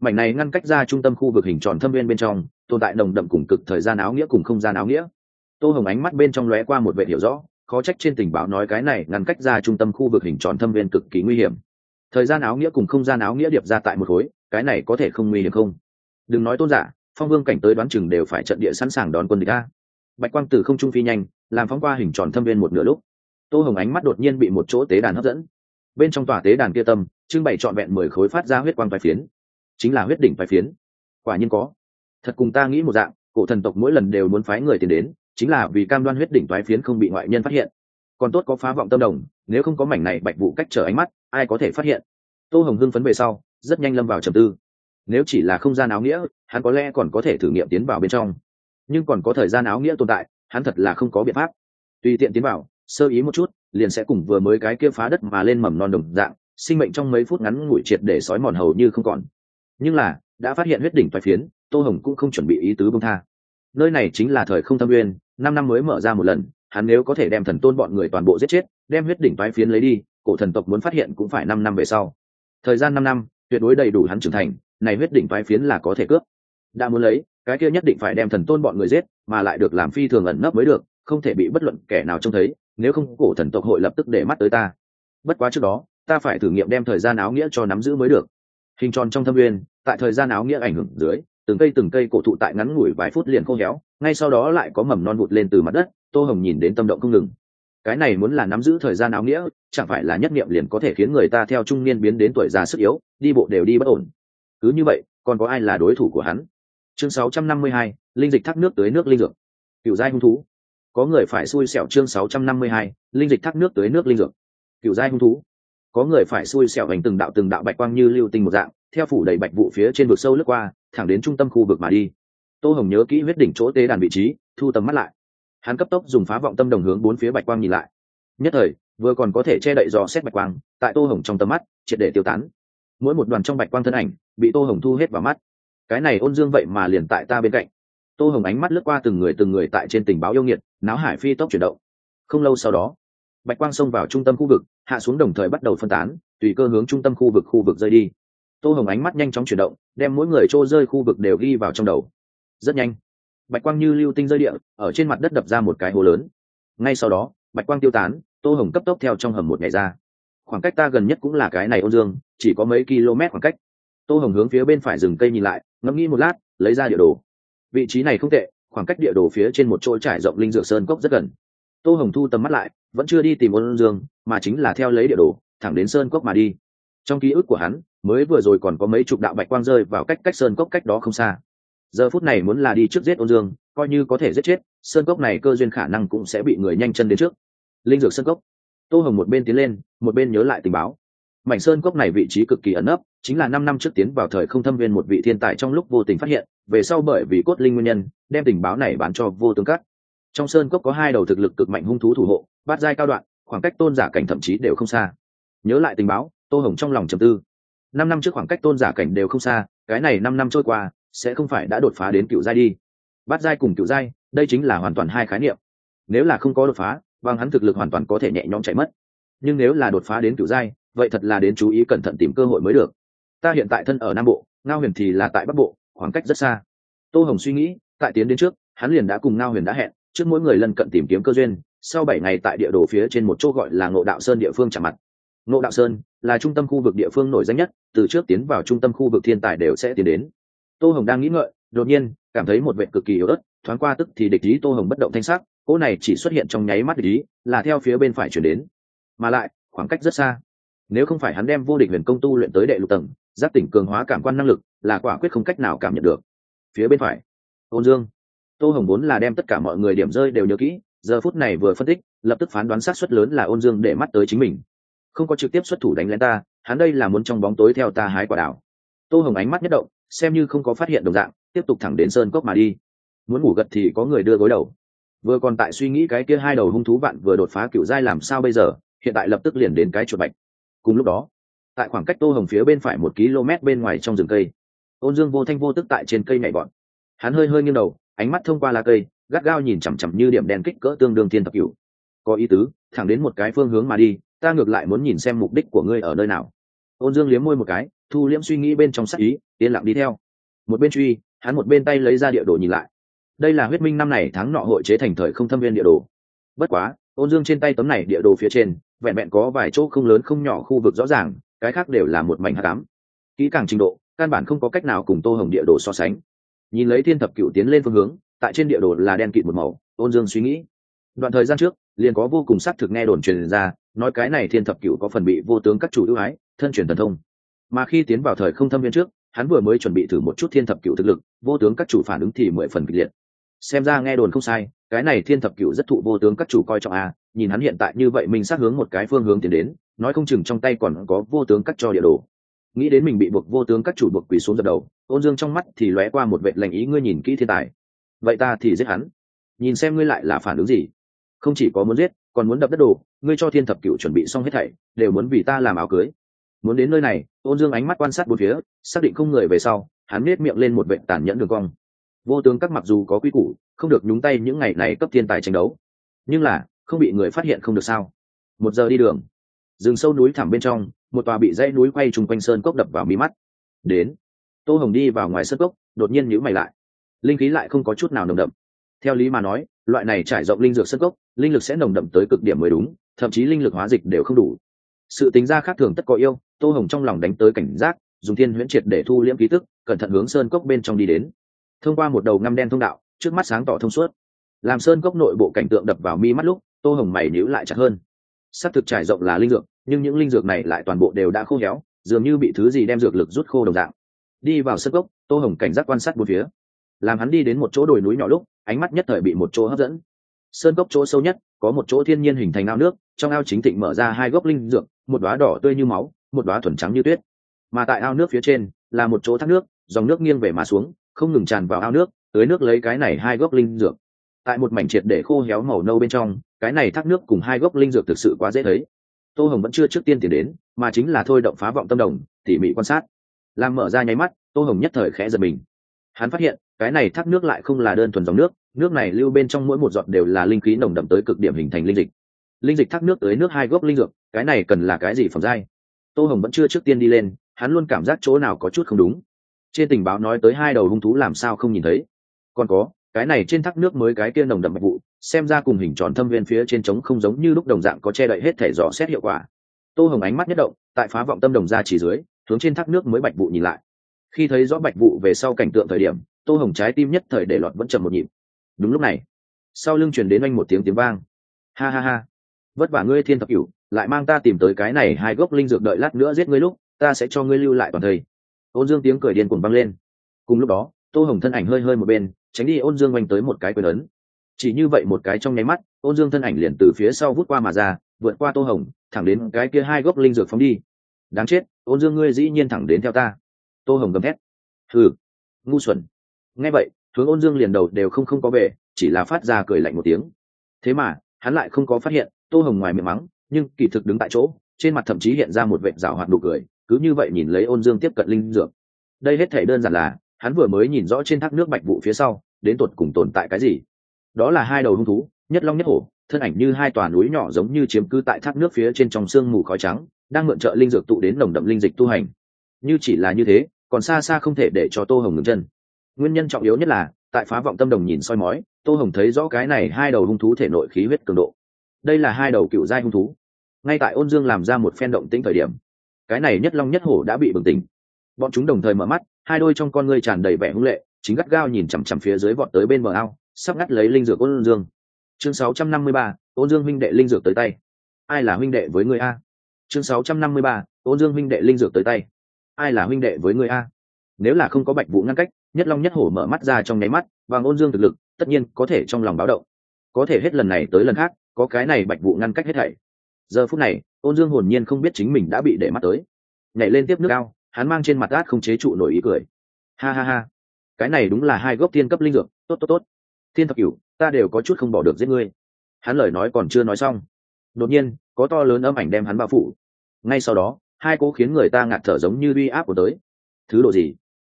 mảnh này ngăn cách ra trung tâm khu vực hình tròn thâm viên bên trong, tồn tại nồng đậm cùng cực thời gian áo nghĩa cùng không gian áo nghĩa. Tô hồng ánh mắt bên trong lóe qua một vệ hiểu rõ, khó trách trên tình báo nói cái này ngăn cách ra trung tâm khu vực hình tròn thâm viên cực kỳ nguy hiểm. Thời gian áo nghĩa cùng không gian áo nghĩa điệp ra tại một khối, cái này có thể không nguy hiểm không? Đừng nói tôn giả, phong vương cảnh tới đoán chừng đều phải trận địa sẵn sàng đón quân địch a. Bạch quang từ không trung phi nhanh, làm phóng qua hình tròn thâm viên một nửa lúc. Tô hồng ánh mắt đột nhiên bị một chỗ tế đàn hấp dẫn. Bên trong tòa tế đàn kia tâm, trưng bày trọn vẹn mười khối phát ra huyết quang vài phiến chính là huyết đỉnh phái phiến. Quả nhiên có. Thật cùng ta nghĩ một dạng, cổ thần tộc mỗi lần đều muốn phái người tiền đến, chính là vì cam đoan huyết đỉnh phái phiến không bị ngoại nhân phát hiện. Còn tốt có phá vọng tâm đồng, nếu không có mảnh này bạch vụ cách trở ánh mắt, ai có thể phát hiện? Tô hồng hưng phấn về sau, rất nhanh lâm vào trầm tư. Nếu chỉ là không gian áo nghĩa, hắn có lẽ còn có thể thử nghiệm tiến vào bên trong. Nhưng còn có thời gian áo nghĩa tồn tại, hắn thật là không có biện pháp. Tùy tiện tiến vào, sơ ý một chút, liền sẽ cùng vừa mới cái kia phá đất mà lên mầm non đồng dạng, sinh mệnh trong mấy phút ngắn ngủi triệt để sói mòn hầu như không còn nhưng là, đã phát hiện huyết đỉnh phải phiến, tô hồng cũng không chuẩn bị ý tứ bông tha. Nơi này chính là thời không thâm uyên năm năm mới mở ra một lần, hắn nếu có thể đem thần tôn bọn người toàn bộ giết chết, đem huyết đỉnh phái phiến lấy đi, cổ thần tộc muốn phát hiện cũng phải năm năm về sau. Thời gian năm năm, tuyệt đối đầy đủ hắn trưởng thành, này huyết đỉnh phái phiến là có thể cướp. Đã muốn lấy, cái kia nhất định phải đem thần tôn bọn người giết, mà lại được làm phi thường ẩn nấp mới được, không thể bị bất luận kẻ nào trông thấy, nếu không cổ thần tộc hội lập tức để mắt tới ta. Bất quá trước đó, ta phải thử nghiệm đem thời gian áo nghĩa cho nắm giữ mới được. Hình tròn trong thâm nguyên tại thời gian áo nghĩa ảnh hưởng dưới từng cây từng cây cổ thụ tại ngắn ngủi vài phút liền khô héo ngay sau đó lại có mầm non vụt lên từ mặt đất tô hồng nhìn đến tâm động không ngừng. Cái này muốn là nắm giữ thời gian áo nghĩa chẳng phải là nhất niệm liền có thể khiến người ta theo trung niên biến đến tuổi già sức yếu đi bộ đều đi bất ổn. Cứ như vậy còn có ai là đối thủ của hắn? Chương 652, linh dịch thác nước tới nước linh dược. Cựu giai hung thú. Có người phải xui xẻo chương 652, linh dịch thác nước tới nước linh dược. Cựu giai hung thú có người phải xui xẻo hành từng đạo từng đạo bạch quang như lưu tinh một dạng, theo phủ đầy bạch vụ phía trên vực sâu lướt qua, thẳng đến trung tâm khu vực mà đi. Tô hồng nhớ kỹ huyết đỉnh chỗ tế đàn vị trí, thu tầm mắt lại. Hắn cấp tốc dùng phá vọng tâm đồng hướng bốn phía bạch quang nhìn lại. Nhất thời, vừa còn có thể che đậy dò xét bạch quang, tại tô hồng trong tầm mắt, triệt để tiêu tán. Mỗi một đoàn trong bạch quang thân ảnh, bị tô hồng thu hết vào mắt. Cái này ôn dương vậy mà liền tại ta bên cạnh. Tô hồng ánh mắt lướt qua từng người từng người tại trên tình báo yêu nghiệt, náo hải phi tốc chuyển động. Không lâu sau đó bạch quang xông vào trung tâm khu vực, hạ xuống đồng thời bắt đầu phân tán, tùy cơ hướng trung tâm khu vực khu vực rơi đi. Tô hồng ánh mắt nhanh chóng chuyển động, đem mỗi người trô rơi khu vực đều ghi vào trong đầu. Rất nhanh, bạch quang như lưu tinh rơi địa, ở trên mặt đất đập ra một cái hố lớn. Ngay sau đó, bạch quang tiêu tán, tô hồng cấp tốc theo trong hầm một ngày ra. Khoảng cách ta gần nhất cũng là cái này ôn dương, chỉ có mấy km khoảng cách. Tô hồng hướng phía bên phải rừng cây nhìn lại, ngẫm nghĩ một lát, lấy ra địa đồ. Vị trí này không tệ, khoảng cách địa đồ phía trên một chỗ trải rộng linh dược sơn cốc rất gần tô hồng thu tầm mắt lại, vẫn chưa đi tìm ôn dương, mà chính là theo lấy địa đồ, thẳng đến sơn cốc mà đi. Trong ký ức của hắn, mới vừa rồi còn có mấy chục đạo bạch quang rơi vào cách cách sơn cốc cách đó không xa. Giờ phút này muốn là đi trước giết ôn dương, coi như có thể giết chết, sơn cốc này cơ duyên khả năng cũng sẽ bị người nhanh chân đến trước. Linh dược sơn cốc. Tô hồng một bên tiến lên, một bên nhớ lại tình báo. Mảnh sơn cốc này vị trí cực kỳ ẩn ấp chính là năm năm trước tiến vào thời không thâm viên một vị thiên tài trong lúc vô tình phát hiện, về sau bởi vì cốt linh nguyên nhân, đem tình báo này bán cho vô tướng cắt trong sơn cốc có hai đầu thực lực cực mạnh hung thú thủ hộ, bát giai cao đoạn, khoảng cách tôn giả cảnh thậm chí đều không xa. Nhớ lại tình báo, tô hồng trong lòng trầm tư. Năm năm trước khoảng cách tôn giả cảnh đều không xa, cái này năm năm trôi qua, sẽ không phải đã đột phá đến cựu giai đi. Bát giai cùng cựu giai, đây chính là hoàn toàn hai khái niệm. Nếu là không có đột phá, bằng hắn thực lực hoàn toàn có thể nhẹ nhõm chạy mất. Nhưng nếu là đột phá đến cựu giai, vậy thật là đến chú ý cẩn thận tìm cơ hội mới được. Ta hiện tại thân ở nam bộ, ngao huyền thì là tại bắc bộ, khoảng cách rất xa. Tô hồng suy nghĩ, tại tiến đến trước, hắn liền đã cùng ngao huyền đã hẹn trước mỗi người lân cận tìm kiếm cơ duyên, sau bảy ngày tại địa đồ phía trên một chỗ gọi là ngộ đạo sơn địa phương chạm mặt. Ngộ đạo sơn là trung tâm khu vực địa phương nổi danh nhất, từ trước tiến vào trung tâm khu vực thiên tài đều sẽ tiến đến. Tô hồng đang nghĩ ngợi, đột nhiên, cảm thấy một vệ cực kỳ yếu ớt, thoáng qua tức thì địch ý tô hồng bất động thanh sắc, cỗ này chỉ xuất hiện trong nháy mắt địch ý, là theo phía bên phải chuyển đến. Mà lại, khoảng cách rất xa. Nếu không phải hắn đem vô địch huyền công tu luyện tới đệ lục tầng, giáp tỉnh cường hóa cảm quan năng lực, là quả quyết không cách nào cảm nhận được. Phía bên phải ôn dương tô hồng vốn là đem tất cả mọi người điểm rơi đều nhớ kỹ, giờ phút này vừa phân tích, lập tức phán đoán sát xuất lớn là ôn dương để mắt tới chính mình. Không có trực tiếp xuất thủ đánh lén ta, hắn đây là muốn trong bóng tối theo ta hái quả đảo tô hồng ánh mắt nhất động, xem như không có phát hiện đồng dạng, tiếp tục thẳng đến sơn cốc mà đi. Muốn ngủ gật thì có người đưa gối đầu. Vừa còn tại suy nghĩ cái kia hai đầu hung thú bạn vừa đột phá cựu giai làm sao bây giờ, hiện tại lập tức liền đến cái chuột bạch. Cùng lúc đó, tại khoảng cách tô hồng phía bên phải một km bên ngoài trong rừng cây, ôn dương vô thanh vô tức tại trên cây nhảy bọn hắn hơi hơi nghiêng đầu ánh mắt thông qua lá cây, gắt gao nhìn chằm chằm như điểm đen kích cỡ tương đương thiên thập cửu. Có ý tứ, thẳng đến một cái phương hướng mà đi, ta ngược lại muốn nhìn xem mục đích của ngươi ở nơi nào. Ôn dương liếm môi một cái, thu liễm suy nghĩ bên trong sắc ý, yên lặng đi theo. Một bên truy, hắn một bên tay lấy ra địa đồ nhìn lại. Đây là huyết minh năm này tháng nọ hội chế thành thời không thâm viên địa đồ. Bất quá, ôn dương trên tay tấm này địa đồ phía trên, vẹn vẹn có vài chỗ không lớn không nhỏ khu vực rõ ràng, cái khác đều là một mảnh hạ cám kỹ càng trình độ, căn bản không có cách nào cùng tô hồng địa đồ so sánh nhìn lấy thiên thập cựu tiến lên phương hướng, tại trên địa đồ là đen kịt một màu, ôn dương suy nghĩ. Đoạn thời gian trước, liền có vô cùng xác thực nghe đồn truyền ra, nói cái này thiên thập cựu có phần bị vô tướng các chủ ưu ái, thân truyền thần thông. Mà khi tiến vào thời không thâm viên trước, hắn vừa mới chuẩn bị thử một chút thiên thập cựu thực lực, vô tướng các chủ phản ứng thì mười phần kịch liệt. Xem ra nghe đồn không sai, cái này thiên thập cựu rất thụ vô tướng các chủ coi trọng a, nhìn hắn hiện tại như vậy mình sát hướng một cái phương hướng tiến đến, nói không chừng trong tay còn có vô tướng các cho địa đồ nghĩ đến mình bị buộc vô tướng các chủ buộc quỳ xuống dập đầu ôn dương trong mắt thì lóe qua một vệ lành ý, ngươi nhìn kỹ thiên tài. Vậy ta thì giết hắn. Nhìn xem ngươi lại là phản ứng gì. Không chỉ có muốn giết, còn muốn đập đất đồ, ngươi cho thiên thập cựu chuẩn bị xong hết thảy, đều muốn vì ta làm áo cưới. Muốn đến nơi này ôn dương ánh mắt quan sát bốn phía, xác định không người về sau, hắn nết miệng lên một vệ tàn nhẫn đường cong. Vô tướng các mặc dù có quy củ, không được nhúng tay những ngày này cấp thiên tài tranh đấu, nhưng là, không bị người phát hiện không được sao? Một giờ đi đường, rừng sâu núi thẳm bên trong một tòa bị dãy núi quay trùng quanh sơn cốc đập vào mí mắt. Đến, tô hồng đi vào ngoài sơn cốc, đột nhiên nhíu mày lại. Linh khí lại không có chút nào nồng đậm. Theo lý mà nói, loại này trải rộng linh dược sơn cốc, linh lực sẽ nồng đậm tới cực điểm mới đúng, thậm chí linh lực hóa dịch đều không đủ. Sự tính ra khác thường tất có yêu, tô hồng trong lòng đánh tới cảnh giác, dùng thiên huyễn triệt để thu liễm ký tức, cẩn thận hướng sơn cốc bên trong đi đến. Thông qua một đầu ngăm đen thông đạo, trước mắt sáng tỏ thông suốt. Làm sơn cốc nội bộ cảnh tượng đập vào mi mắt lúc, tô hồng mày nhíu lại chặt hơn. S c thực trải rộng là linh dược nhưng những linh dược này lại toàn bộ đều đã khô héo dường như bị thứ gì đem dược lực rút khô đồng dạng. Đi vào sân gốc, tô hồng cảnh giác quan sát bốn phía. Làm hắn đi đến một chỗ đồi núi nhỏ lúc ánh mắt nhất thời bị một chỗ hấp dẫn. Sơn gốc chỗ sâu nhất có một chỗ thiên nhiên hình thành ao nước trong ao chính thịnh mở ra hai gốc linh dược một đoá đỏ tươi như máu một đoá thuần trắng như tuyết. Mà tại ao nước phía trên là một chỗ thác nước dòng nước nghiêng về mà xuống không ngừng tràn vào ao nước tưới nước lấy cái này hai gốc linh dược. Tại một mảnh triệt để khô héo màu nâu bên trong cái này thác nước cùng hai gốc linh dược thực sự quá dễ thấy tô hồng vẫn chưa trước tiên tiến đến, mà chính là thôi động phá vọng tâm đồng, tỉ mỉ quan sát. Làm mở ra nháy mắt, tô hồng nhất thời khẽ giật mình. Hắn phát hiện, cái này thác nước lại không là đơn thuần dòng nước nước này lưu bên trong mỗi một giọt đều là linh khí nồng đậm tới cực điểm hình thành linh dịch. Linh dịch thác nước tới nước hai gốc linh dược, cái này cần là cái gì phẩm giai? Tô hồng vẫn chưa trước tiên đi lên, hắn luôn cảm giác chỗ nào có chút không đúng. Trên tình báo nói tới hai đầu hung thú làm sao không nhìn thấy. Còn có, cái này trên thác nước mới cái kia nồng đậm mạch vụ xem ra cùng hình tròn thâm viên phía trên trống không giống như lúc đồng dạng có che đậy hết thể dò xét hiệu quả. Tô hồng ánh mắt nhất động, tại phá vọng tâm đồng ra chỉ dưới, hướng trên thác nước mới bạch vụ nhìn lại. Khi thấy rõ bạch vụ về sau cảnh tượng thời điểm, tô hồng trái tim nhất thời để lọt vẫn chậm một nhịp. Đúng lúc này, sau lưng truyền đến anh một tiếng tiếng vang. Ha ha ha, vất vả ngươi thiên thập cửu, lại mang ta tìm tới cái này hai gốc linh dược đợi lát nữa giết ngươi lúc, ta sẽ cho ngươi lưu lại toàn thây ôn dương tiếng cười điên cuồng vang lên. Cùng lúc đó, tô hồng thân ảnh hơi hơi một bên, tránh đi ôn dương oanh tới một cái quyền ấn chỉ như vậy một cái trong nháy mắt, ôn dương thân ảnh liền từ phía sau vút qua mà ra, vượt qua tô hồng, thẳng đến cái kia hai gốc linh dược phóng đi. Đáng chết, ôn dương ngươi dĩ nhiên thẳng đến theo ta. Tô hồng gầm thét. Thử ngu xuẩn. Nghe vậy, hướng ôn dương liền đầu đều không không có về, chỉ là phát ra cười lạnh một tiếng. Thế mà, hắn lại không có phát hiện, tô hồng ngoài miệng mắng, nhưng kỳ thực đứng tại chỗ, trên mặt thậm chí hiện ra một vệ rào hoạt nụ cười, cứ như vậy nhìn lấy ôn dương tiếp cận linh dược. Đây hết thể đơn giản là, hắn vừa mới nhìn rõ trên thác nước bạch vụ phía sau, đến tột cùng tồn tại cái gì đó là hai đầu hung thú, nhất long nhất hổ, thân ảnh như hai tòa núi nhỏ giống như chiếm cứ tại thác nước phía trên trong sương mù khói trắng, đang mượn trợ linh dược tụ đến nồng đậm linh dịch tu hành. Như chỉ là như thế, còn xa xa không thể để cho tô hồng ngừng chân. Nguyên nhân trọng yếu nhất là, tại phá vọng tâm đồng nhìn soi mói, tô hồng thấy rõ cái này hai đầu hung thú thể nội khí huyết cường độ. Đây là hai đầu cựu giai hung thú. Ngay tại ôn dương làm ra một phen động tĩnh thời điểm, cái này nhất long nhất hổ đã bị bừng tỉnh. Bọn chúng đồng thời mở mắt, hai đôi trong con ngươi tràn đầy vẻ hung lệ, chính gắt gao nhìn chằm chằm phía dưới vọt tới bên bờ ao sắp ngắt lấy linh dược ôn dương. Chương 653, ôn dương huynh đệ linh dược tới tay. Ai là huynh đệ với người a? Chương 653, ôn dương huynh đệ linh dược tới tay. Ai là huynh đệ với người a? Nếu là không có bạch vụ ngăn cách nhất long nhất hổ mở mắt ra trong nháy mắt và ôn dương thực lực tất nhiên có thể trong lòng báo động. Có thể hết lần này tới lần khác có cái này bạch vụ ngăn cách hết thảy. Giờ phút này ôn dương hồn nhiên không biết chính mình đã bị để mắt tới. Nhảy lên tiếp nước ao hắn mang trên mặt át không chế trụ nổi ý cười. Ha ha ha. Cái này đúng là hai gốc tiên cấp linh dược. Tốt tốt tốt thiên thập cửu ta đều có chút không bỏ được giết ngươi. Hắn lời nói còn chưa nói xong đột nhiên có to lớn âm ảnh đem hắn bao phủ. Ngay sau đó hai cố khiến người ta ngạt thở giống như uy áp của tới. Thứ độ gì?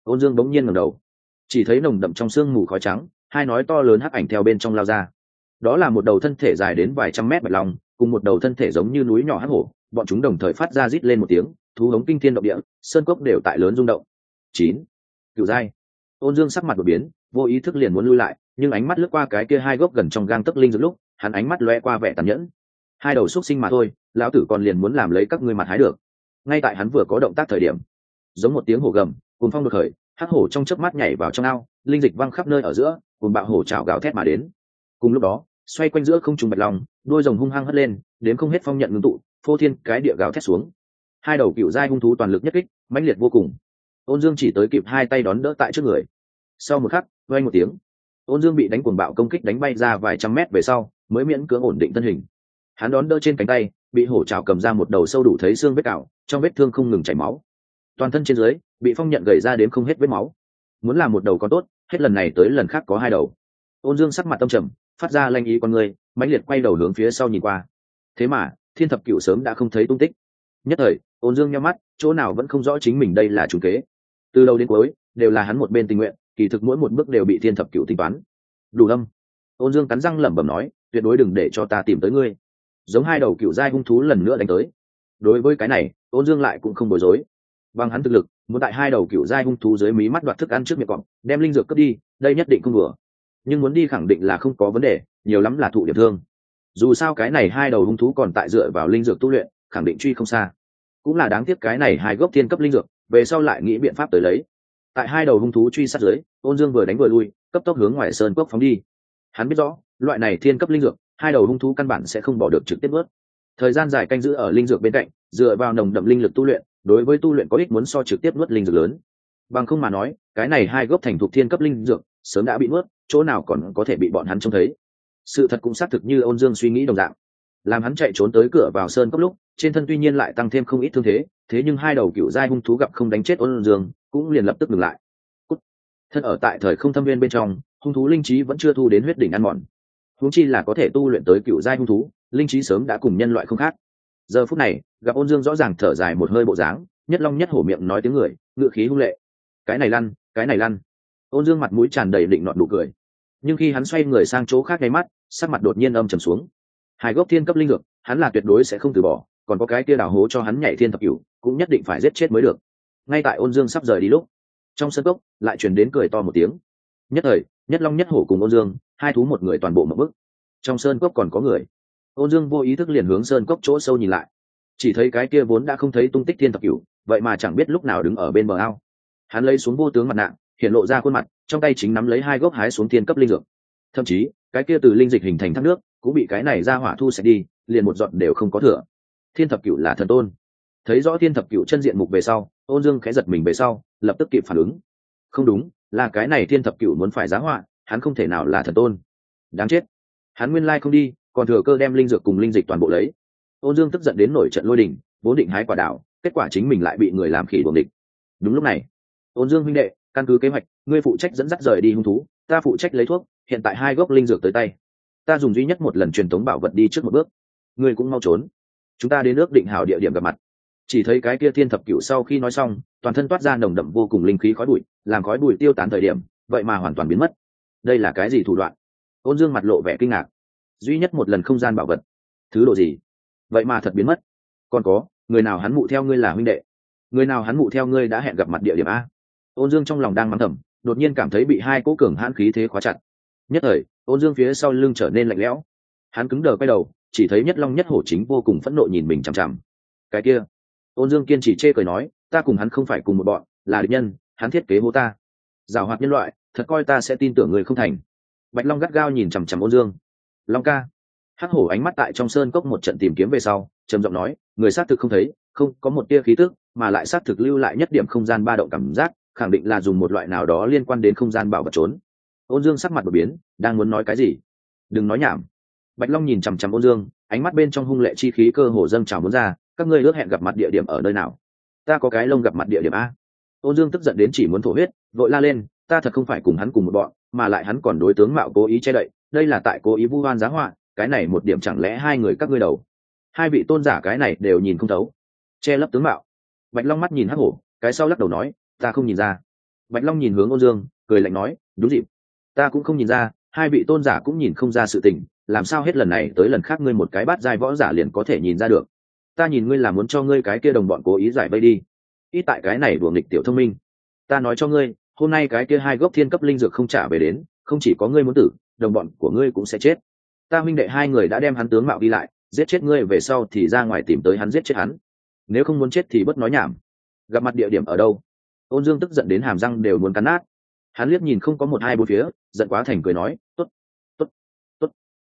Ôn dương bỗng nhiên ngẩng đầu. Chỉ thấy nồng đậm trong sương mù khói trắng hai nói to lớn hắc ảnh theo bên trong lao ra. Đó là một đầu thân thể dài đến vài trăm mét bạch lòng, cùng một đầu thân thể giống như núi nhỏ hắc hổ. Bọn chúng đồng thời phát ra rít lên một tiếng thú hống kinh thiên động địa sơn cốc đều tại lớn rung động. Chín. Cựu giai ôn dương sắc mặt đột biến, vô ý thức liền muốn lui lại, nhưng ánh mắt lướt qua cái kia hai gốc gần trong gang tấc linh giữa lúc, hắn ánh mắt loe qua vẻ tàn nhẫn. Hai đầu xúc sinh mà thôi, lão tử còn liền muốn làm lấy các ngươi mặt hái được. Ngay tại hắn vừa có động tác thời điểm, giống một tiếng hổ gầm cùng phong được khởi, hắc hổ trong chớp mắt nhảy vào trong ao, linh dịch văng khắp nơi ở giữa cùng bạo hổ chảo gào thét mà đến. Cùng lúc đó, xoay quanh giữa không trùng bạch lòng đôi rồng hung hăng hất lên, đến không hết phong nhận ngưng tụ, phô thiên cái địa gào thét xuống. Hai đầu cựu giai hung thú toàn lực nhất kích, mãnh liệt vô cùng ôn dương chỉ tới kịp hai tay đón đỡ tại trước người. Sau một khắc vay một tiếng. Ôn dương bị đánh cuồng bạo công kích đánh bay ra vài trăm mét về sau, mới miễn cưỡng ổn định thân hình. Hắn đón đỡ trên cánh tay, bị hổ trào cầm ra một đầu sâu đủ thấy xương vết cạo trong vết thương không ngừng chảy máu. Toàn thân trên dưới, bị phong nhận gầy ra đến không hết vết máu. Muốn làm một đầu con tốt, hết lần này tới lần khác có hai đầu. Ôn dương sắc mặt tâm trầm, phát ra lanh ý con người, mãnh liệt quay đầu hướng phía sau nhìn qua. Thế mà, thiên thập cựu sớm đã không thấy tung tích. Nhất thời, ôn dương nhắm mắt, chỗ nào vẫn không rõ chính mình đây là trùng kế từ đầu đến cuối, đều là hắn một bên tình nguyện, kỳ thực mỗi một bước đều bị thiên thập cựu tính toán. Đủ lâm ôn dương cắn răng lẩm bẩm nói, tuyệt đối đừng để cho ta tìm tới ngươi. Giống hai đầu cựu giai hung thú lần nữa đánh tới. Đối với cái này, ôn dương lại cũng không bối rối. Bằng hắn thực lực, muốn tại hai đầu cựu giai hung thú dưới mí mắt đoạt thức ăn trước miệng cọp, đem linh dược cướp đi, đây nhất định không vừa nhưng muốn đi khẳng định là không có vấn đề, nhiều lắm là thụ điểm thương. Dù sao cái này hai đầu hung thú còn tại dựa vào linh dược tu luyện, khẳng định truy không xa. Cũng là đáng tiếc cái này hai gốc thiên cấp linh dược về sau lại nghĩ biện pháp tới lấy. Tại hai đầu hung thú truy sát dưới, ôn dương vừa đánh vừa lui, cấp tốc hướng ngoài sơn cốc phóng đi. Hắn biết rõ, loại này thiên cấp linh dược, hai đầu hung thú căn bản sẽ không bỏ được trực tiếp bớt thời gian dài canh giữ ở linh dược bên cạnh, dựa vào nồng đậm linh lực tu luyện, đối với tu luyện có ích muốn so trực tiếp nuốt linh dược lớn. Bằng không mà nói, cái này hai gốc thành thục thiên cấp linh dược, sớm đã bị nuốt, chỗ nào còn có thể bị bọn hắn trông thấy. Sự thật cũng xác thực như ôn dương suy nghĩ đồng dạng. Làm hắn chạy trốn tới cửa vào sơn cốc lúc, trên thân tuy nhiên lại tăng thêm không ít thương thế thế nhưng hai đầu cựu giai hung thú gặp không đánh chết ôn dương, cũng liền lập tức ngừng lại. Cút. thân ở tại thời không thâm viên bên trong, hung thú linh trí vẫn chưa thu đến huyết đỉnh ăn mòn. Huống chi là có thể tu luyện tới cựu giai hung thú, linh trí sớm đã cùng nhân loại không khác. Giờ phút này, gặp ôn dương rõ ràng thở dài một hơi bộ dáng, nhất long nhất hổ miệng nói tiếng người ngựa khí hung lệ. Cái này lăn, cái này lăn. Ôn dương mặt mũi tràn đầy định nọn nụ cười. Nhưng khi hắn xoay người sang chỗ khác ngay mắt, sắc mặt đột nhiên âm trầm xuống. Hai gốc thiên cấp linh lực hắn là tuyệt đối sẽ không từ bỏ còn có cái kia đào hố cho hắn nhảy thiên thập cửu, cũng nhất định phải giết chết mới được. Ngay tại ôn dương sắp rời đi lúc, trong sân cốc lại truyền đến cười to một tiếng. Nhất thời, nhất long nhất hổ cùng ôn dương, hai thú một người toàn bộ một bức trong sơn cốc còn có người. Ôn dương vô ý thức liền hướng sơn cốc chỗ sâu nhìn lại. Chỉ thấy cái kia vốn đã không thấy tung tích thiên thập cửu, vậy mà chẳng biết lúc nào đứng ở bên bờ ao. Hắn lấy xuống vô tướng mặt nạ, hiện lộ ra khuôn mặt, trong tay chính nắm lấy hai gốc hái xuống thiên cấp linh dược. Thậm chí, cái kia từ linh dịch hình thành thác nước, cũng bị cái này ra hỏa thu sạch đi, liền một giọt đều không có thừa thiên thập cửu là thần tôn. Thấy rõ thiên thập cửu chân diện mục về sau, ôn dương khẽ giật mình về sau, lập tức kịp phản ứng. Không đúng, là cái này thiên thập cửu muốn phải giá họa, hắn không thể nào là thần tôn. Đáng chết. Hắn nguyên lai không đi, còn thừa cơ đem linh dược cùng linh dịch toàn bộ lấy. Ôn dương tức giận đến nổi trận lôi đình, vốn định hái quả đảo, kết quả chính mình lại bị người làm khỉ buồng địch đúng lúc này, ôn dương huynh đệ, căn cứ kế hoạch, ngươi phụ trách dẫn dắt rời đi hung thú, ta phụ trách lấy thuốc, hiện tại hai gốc linh dược tới tay. Ta dùng duy nhất một lần truyền thống bảo vật đi trước một bước. Ngươi cũng mau trốn chúng ta đến ước định hảo địa điểm gặp mặt. Chỉ thấy cái kia thiên thập cửu sau khi nói xong, toàn thân toát ra nồng đậm vô cùng linh khí khói bụi, làm khói bụi tiêu tán thời điểm, vậy mà hoàn toàn biến mất. Đây là cái gì thủ đoạn? Ôn dương mặt lộ vẻ kinh ngạc. Duy nhất một lần không gian bảo vật. Thứ đồ gì? Vậy mà thật biến mất. Còn có, người nào hắn mụ theo ngươi là huynh đệ? Người nào hắn mụ theo ngươi đã hẹn gặp mặt địa điểm a? Ôn dương trong lòng đang mắng thầm, đột nhiên cảm thấy bị hai cỗ cường hãn khí thế khóa chặt. Nhất thời, ôn dương phía sau lưng trở nên lạnh lẽo. Hắn cứng đờ quay đầu chỉ thấy nhất long nhất hổ chính vô cùng phẫn nộ nhìn mình chằm chằm. Cái kia, ôn dương kiên trì chê cười nói, ta cùng hắn không phải cùng một bọn, là địch nhân, hắn thiết kế hô ta. Giảo hoạt nhân loại, thật coi ta sẽ tin tưởng người không thành. Bạch long gắt gao nhìn chằm chằm ôn dương. Long ca. Hắc hổ ánh mắt tại trong sơn cốc một trận tìm kiếm về sau, trầm giọng nói, người xác thực không thấy, không, có một tia khí tức, mà lại xác thực lưu lại nhất điểm không gian ba động cảm giác, khẳng định là dùng một loại nào đó liên quan đến không gian bảo vật trốn. Ôn dương sắc mặt đột biến, đang muốn nói cái gì? Đừng nói nhảm bạch long nhìn chằm chằm ôn dương, ánh mắt bên trong hung lệ chi khí cơ hồ dâng trào muốn ra, các ngươi ước hẹn gặp mặt địa điểm ở nơi nào? Ta có cái lông gặp mặt địa điểm a. Ôn dương tức giận đến chỉ muốn thổ huyết, vội la lên, ta thật không phải cùng hắn cùng một bọn, mà lại hắn còn đối tướng mạo cố ý che đậy, đây là tại cố ý vu oan giá họa, cái này một điểm chẳng lẽ hai người các ngươi đầu? Hai vị tôn giả cái này đều nhìn không thấu. Che lấp tướng mạo. Bạch long mắt nhìn hắc hổ, cái sau lắc đầu nói, ta không nhìn ra. Bạch long nhìn hướng ôn dương, cười lạnh nói, đúng dịp. Ta cũng không nhìn ra, hai vị tôn giả cũng nhìn không ra sự tình làm sao hết lần này tới lần khác ngươi một cái bát giai võ giả liền có thể nhìn ra được? Ta nhìn ngươi là muốn cho ngươi cái kia đồng bọn cố ý giải vây đi. Ít tại cái này đùa nghịch tiểu thông minh. Ta nói cho ngươi, hôm nay cái kia hai gốc thiên cấp linh dược không trả về đến, không chỉ có ngươi muốn tử, đồng bọn của ngươi cũng sẽ chết. Ta huynh đệ hai người đã đem hắn tướng mạo đi lại, giết chết ngươi về sau thì ra ngoài tìm tới hắn giết chết hắn. Nếu không muốn chết thì bất nói nhảm. Gặp mặt địa điểm ở đâu? Ôn dương tức giận đến hàm răng đều muốn cắn nát. Hắn liếc nhìn không có một hai bốn phía, giận quá thành cười nói t ố t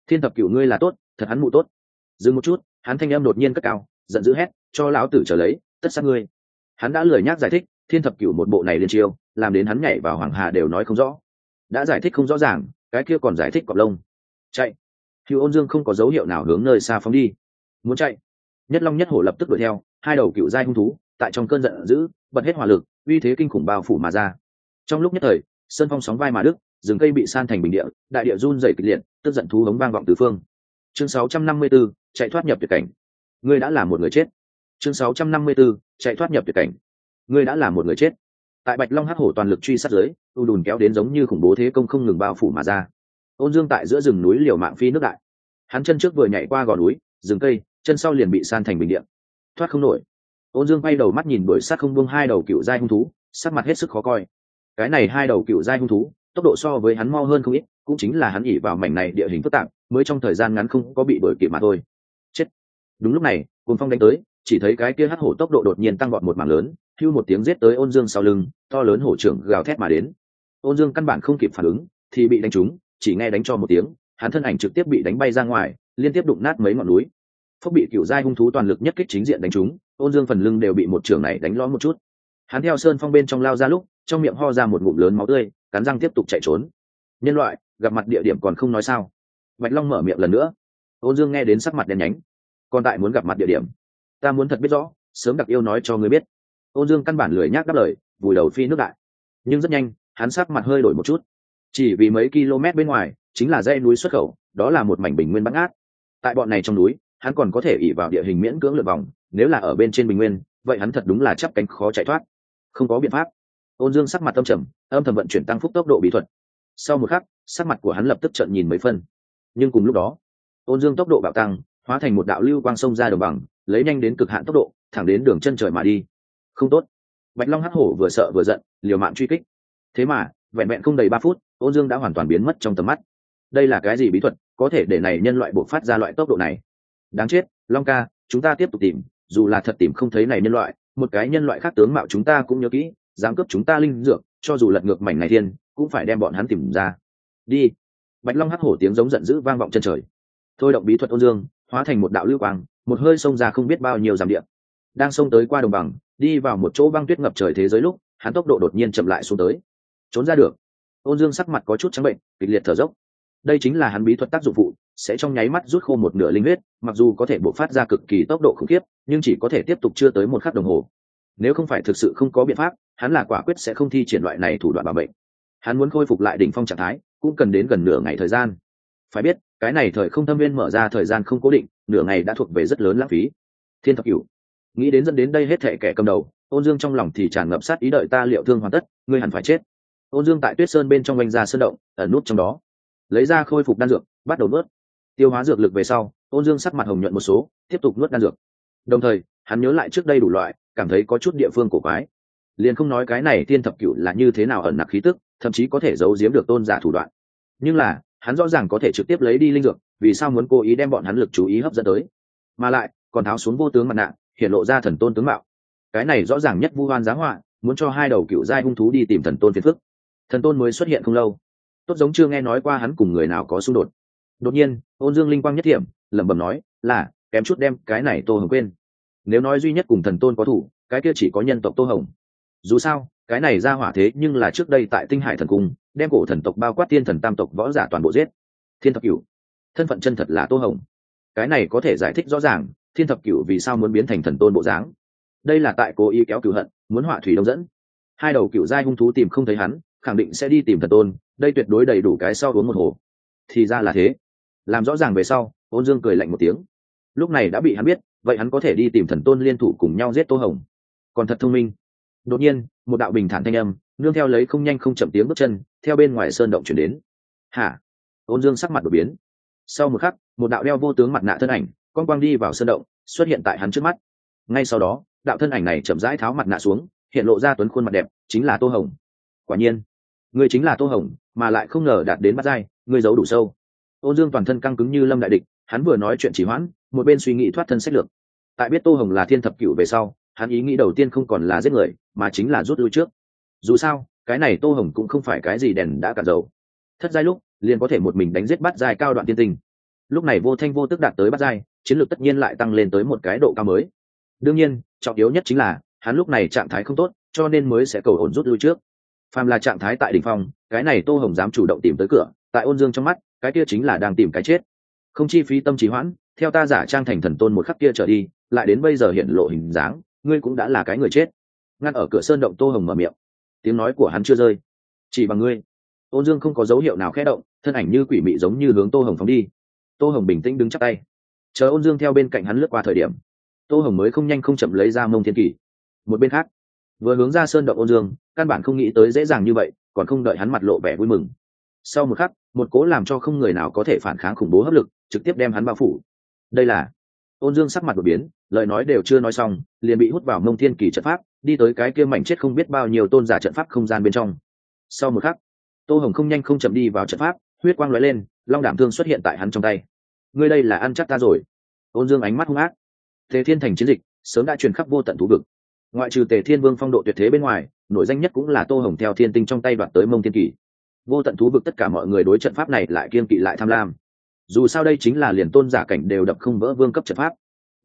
thiên thập cửu ngươi là tốt, thật hắn mụ tốt. Dừng một chút, hắn thanh em đột nhiên cất cao, giận dữ hét, cho lão tử trở lấy, tất sát ngươi. Hắn đã lười nhác giải thích, thiên thập cửu một bộ này liên chiêu, làm đến hắn nhảy vào hoàng hà đều nói không rõ. Đã giải thích không rõ ràng, cái kia còn giải thích cọp lông. Chạy. Hữu ôn dương không có dấu hiệu nào hướng nơi xa phóng đi. Muốn chạy. Nhất long nhất hổ lập tức đuổi theo, hai đầu cựu giai hung thú, tại trong cơn giận dữ, bật hết hỏa lực, uy thế kinh khủng bao phủ mà ra. Trong lúc nhất thời, sơn phong sóng vai mà đức rừng cây bị san thành bình địa đại địa run dày kịch liệt tức giận thú hống vang vọng tứ phương. Chương 654, chạy thoát nhập tuyệt cảnh. Ngươi đã là một người chết. Chương 654, chạy thoát nhập tuyệt cảnh. Ngươi đã là một người chết. Tại bạch long hắc hổ toàn lực truy sát giới u đùn kéo đến giống như khủng bố thế công không ngừng bao phủ mà ra. Ôn dương tại giữa rừng núi liều mạng phi nước đại. Hắn chân trước vừa nhảy qua gò núi rừng cây chân sau liền bị san thành bình điện thoát không nổi. Ôn dương bay đầu mắt nhìn đuổi sát không buông hai đầu cựu giai hung thú sắc mặt hết sức khó coi. Cái này hai đầu cựu giai hung thú tốc độ so với hắn mo hơn không ít, cũng chính là hắn ỉ vào mảnh này địa hình phức tạp, mới trong thời gian ngắn không có bị đuổi kịp mà thôi. Chết. Đúng lúc này cùng phong đánh tới, chỉ thấy cái kia hắc hổ tốc độ đột nhiên tăng gọn một mảng lớn, hưu một tiếng giết tới ôn dương sau lưng, to lớn hổ trưởng gào thét mà đến. Ôn dương căn bản không kịp phản ứng, thì bị đánh trúng, chỉ nghe đánh cho một tiếng, hắn thân ảnh trực tiếp bị đánh bay ra ngoài, liên tiếp đụng nát mấy ngọn núi. Phúc bị cựu giai hung thú toàn lực nhất kích chính diện đánh trúng, ôn dương phần lưng đều bị một trường này đánh lõm một chút. Hắn theo sơn phong bên trong lao ra lúc, trong miệng ho ra một ngụm lớn máu tươi cắn răng tiếp tục chạy trốn. Nhân loại, gặp mặt địa điểm còn không nói sao? Bạch long mở miệng lần nữa. Ôn dương nghe đến sắc mặt đen nhánh. Còn tại muốn gặp mặt địa điểm. Ta muốn thật biết rõ, sớm đặc yêu nói cho ngươi biết. Ôn dương căn bản lười nhác đáp lời, vùi đầu phi nước đại. Nhưng rất nhanh, hắn sắc mặt hơi đổi một chút. Chỉ vì mấy km bên ngoài, chính là dãy núi xuất khẩu, đó là một mảnh bình nguyên bắn át tại bọn này trong núi, hắn còn có thể ỉ vào địa hình miễn cưỡng lượt vòng, nếu là ở bên trên bình nguyên, vậy hắn thật đúng là chắp cánh khó chạy thoát. Không có biện pháp ôn dương sắc mặt âm trầm, âm thầm vận chuyển tăng phúc tốc độ bí thuật. Sau một khắc, sắc mặt của hắn lập tức trợn nhìn mấy phân nhưng cùng lúc đó, ôn dương tốc độ bạo tăng, hóa thành một đạo lưu quang sông ra đồng bằng, lấy nhanh đến cực hạn tốc độ, thẳng đến đường chân trời mà đi. Không tốt. Bạch long hắc hổ vừa sợ vừa giận, liều mạng truy kích. Thế mà, vẹn vẹn không đầy ba phút, ôn dương đã hoàn toàn biến mất trong tầm mắt. Đây là cái gì bí thuật, có thể để này nhân loại buộc phát ra loại tốc độ này? Đáng chết, long ca, chúng ta tiếp tục tìm, dù là thật tìm không thấy này nhân loại, một cái nhân loại khác tướng mạo chúng ta cũng nhớ kỹ dám cướp chúng ta linh dược, cho dù lật ngược mảnh này thiên, cũng phải đem bọn hắn tìm ra. Đi. Bạch long hắc hổ tiếng giống giận dữ vang vọng chân trời. Thôi động bí thuật ôn dương, hóa thành một đạo lưu quang, một hơi xông ra không biết bao nhiêu dặm điện đang xông tới qua đồng bằng, đi vào một chỗ băng tuyết ngập trời thế giới lúc, hắn tốc độ đột nhiên chậm lại xuống tới. Trốn ra được. Ôn dương sắc mặt có chút trắng bệnh, kịch liệt thở dốc. Đây chính là hắn bí thuật tác dụng phụ, sẽ trong nháy mắt rút khô một nửa linh huyết, mặc dù có thể bộc phát ra cực kỳ tốc độ khủng khiếp, nhưng chỉ có thể tiếp tục chưa tới một khắc đồng hồ nếu không phải thực sự không có biện pháp, hắn là quả quyết sẽ không thi triển loại này thủ đoạn bảo bệnh hắn muốn khôi phục lại đỉnh phong trạng thái, cũng cần đến gần nửa ngày thời gian. Phải biết, cái này thời không thâm viên mở ra thời gian không cố định, nửa ngày đã thuộc về rất lớn lãng phí. Thiên thập cửu. Nghĩ đến dẫn đến đây hết thệ kẻ cầm đầu, ôn dương trong lòng thì tràn ngập sát ý đợi ta liệu thương hoàn tất, ngươi hẳn phải chết. Ôn dương tại tuyết sơn bên trong oanh ra sơn động, ẩn nút trong đó. Lấy ra khôi phục đan dược, bắt đầu nuốt. Tiêu hóa dược lực về sau, ôn dương sắc mặt hồng nhuận một số, tiếp tục nuốt đan dược. Đồng thời hắn nhớ lại trước đây đủ loại, cảm thấy có chút địa phương cổ quái. Liền không nói cái này thiên thập cựu là như thế nào ẩn nặc khí tức, thậm chí có thể giấu giếm được tôn giả thủ đoạn. Nhưng là, hắn rõ ràng có thể trực tiếp lấy đi linh dược, vì sao muốn cố ý đem bọn hắn lực chú ý hấp dẫn tới? Mà lại, còn tháo xuống vô tướng mặt nạ, hiện lộ ra thần tôn tướng mạo. Cái này rõ ràng nhất vu hoan giá họa, muốn cho hai đầu cựu giai hung thú đi tìm thần tôn phiền phức. Thần tôn mới xuất hiện không lâu. Tốt giống chưa nghe nói qua hắn cùng người nào có xung đột. Đột nhiên, ôn dương linh quang nhất thiểm, lẩm bẩm nói, là, kém chút đem cái này tô hồng quên nếu nói duy nhất cùng thần tôn có thủ, cái kia chỉ có nhân tộc tô hồng. Dù sao, cái này ra hỏa thế nhưng là trước đây tại tinh hải thần cung, đem cổ thần tộc bao quát tiên thần tam tộc võ giả toàn bộ giết. Thiên thập cửu. Thân phận chân thật là tô hồng. Cái này có thể giải thích rõ ràng, thiên thập cửu vì sao muốn biến thành thần tôn bộ dáng. Đây là tại cố ý kéo cửu hận, muốn họa thủy đông dẫn. Hai đầu cựu giai hung thú tìm không thấy hắn, khẳng định sẽ đi tìm thần tôn, đây tuyệt đối đầy đủ cái sau uống một hồ. Thì ra là thế. Làm rõ ràng về sau, ôn dương cười lạnh một tiếng. Lúc này đã bị hắn biết vậy hắn có thể đi tìm thần tôn liên thủ cùng nhau giết tô hồng. Còn thật thông minh. Đột nhiên, một đạo bình thản thanh âm, nương theo lấy không nhanh không chậm tiếng bước chân, theo bên ngoài sơn động chuyển đến. Hả? Ôn dương sắc mặt đột biến. Sau một khắc, một đạo đeo vô tướng mặt nạ thân ảnh con quang đi vào sơn động, xuất hiện tại hắn trước mắt. Ngay sau đó, đạo thân ảnh này chậm rãi tháo mặt nạ xuống, hiện lộ ra tuấn khuôn mặt đẹp, chính là tô hồng. Quả nhiên, người chính là tô hồng, mà lại không ngờ đạt đến bắt dai người giấu đủ sâu. Ôn dương toàn thân căng cứng như lâm đại địch, hắn vừa nói chuyện chỉ hoãn một bên suy nghĩ thoát thân sách lược. Tại biết tô hồng là thiên thập cựu về sau, hắn ý nghĩ đầu tiên không còn là giết người, mà chính là rút lui trước. Dù sao, cái này tô hồng cũng không phải cái gì đèn đã cạn dầu. Thất giai lúc, liền có thể một mình đánh giết bắt giai cao đoạn tiên tình lúc này vô thanh vô tức đạt tới bắt giai, chiến lược tất nhiên lại tăng lên tới một cái độ cao mới. Đương nhiên, trọng yếu nhất chính là, hắn lúc này trạng thái không tốt, cho nên mới sẽ cầu ổn rút lui trước. Phàm là trạng thái tại đ ỉ n h phong, cái này tô hồng dám chủ động tìm tới cửa, tại ôn dương trong mắt, cái kia chính là đang tìm cái chết. Không chi phí tâm trí hoãn theo ta giả trang thành thần tôn một khắc kia trở đi, lại đến bây giờ hiện lộ hình dáng, ngươi cũng đã là cái người chết. Ngăn ở cửa sơn động tô hồng mở miệng. Tiếng nói của hắn chưa rơi. Chỉ bằng ngươi. Ôn dương không có dấu hiệu nào khẽ động, thân ảnh như quỷ mị giống như hướng tô hồng phóng đi. Tô hồng bình tĩnh đứng chắc tay. Chờ ôn dương theo bên cạnh hắn lướt qua thời điểm, tô hồng mới không nhanh không chậm lấy ra mông thiên kỳ một bên khác, vừa hướng ra sơn động ôn dương, căn bản không nghĩ tới dễ dàng như vậy, còn không đợi hắn mặt lộ vẻ vui mừng. Sau một khắc, một cố làm cho không người nào có thể phản kháng khủng bố hấp lực, trực tiếp đem hắn bao phủ đây là ôn dương sắc mặt đột biến, lời nói đều chưa nói xong, liền bị hút vào mông thiên kỳ trận pháp, đi tới cái kia mảnh chết không biết bao nhiêu tôn giả trận pháp không gian bên trong. Sau một khắc, tô hồng không nhanh không chậm đi vào trận pháp, huyết quang lóe lên, long đảm thương xuất hiện tại hắn trong tay. Ngươi đây là ăn chắc ta rồi. Ôn dương ánh mắt hung ác. Thế thiên thành chiến dịch, sớm đã truyền khắp vô tận thú vực. Ngoại trừ tề thiên vương phong độ tuyệt thế bên ngoài, nổi danh nhất cũng là tô hồng theo thiên tinh trong tay đoạt tới mông thiên kỳ. Vô tận thú vực tất cả mọi người đối trận pháp này lại kiên kỵ lại tham lam dù sao đây chính là liền tôn giả cảnh đều đập không vỡ vương cấp trận pháp.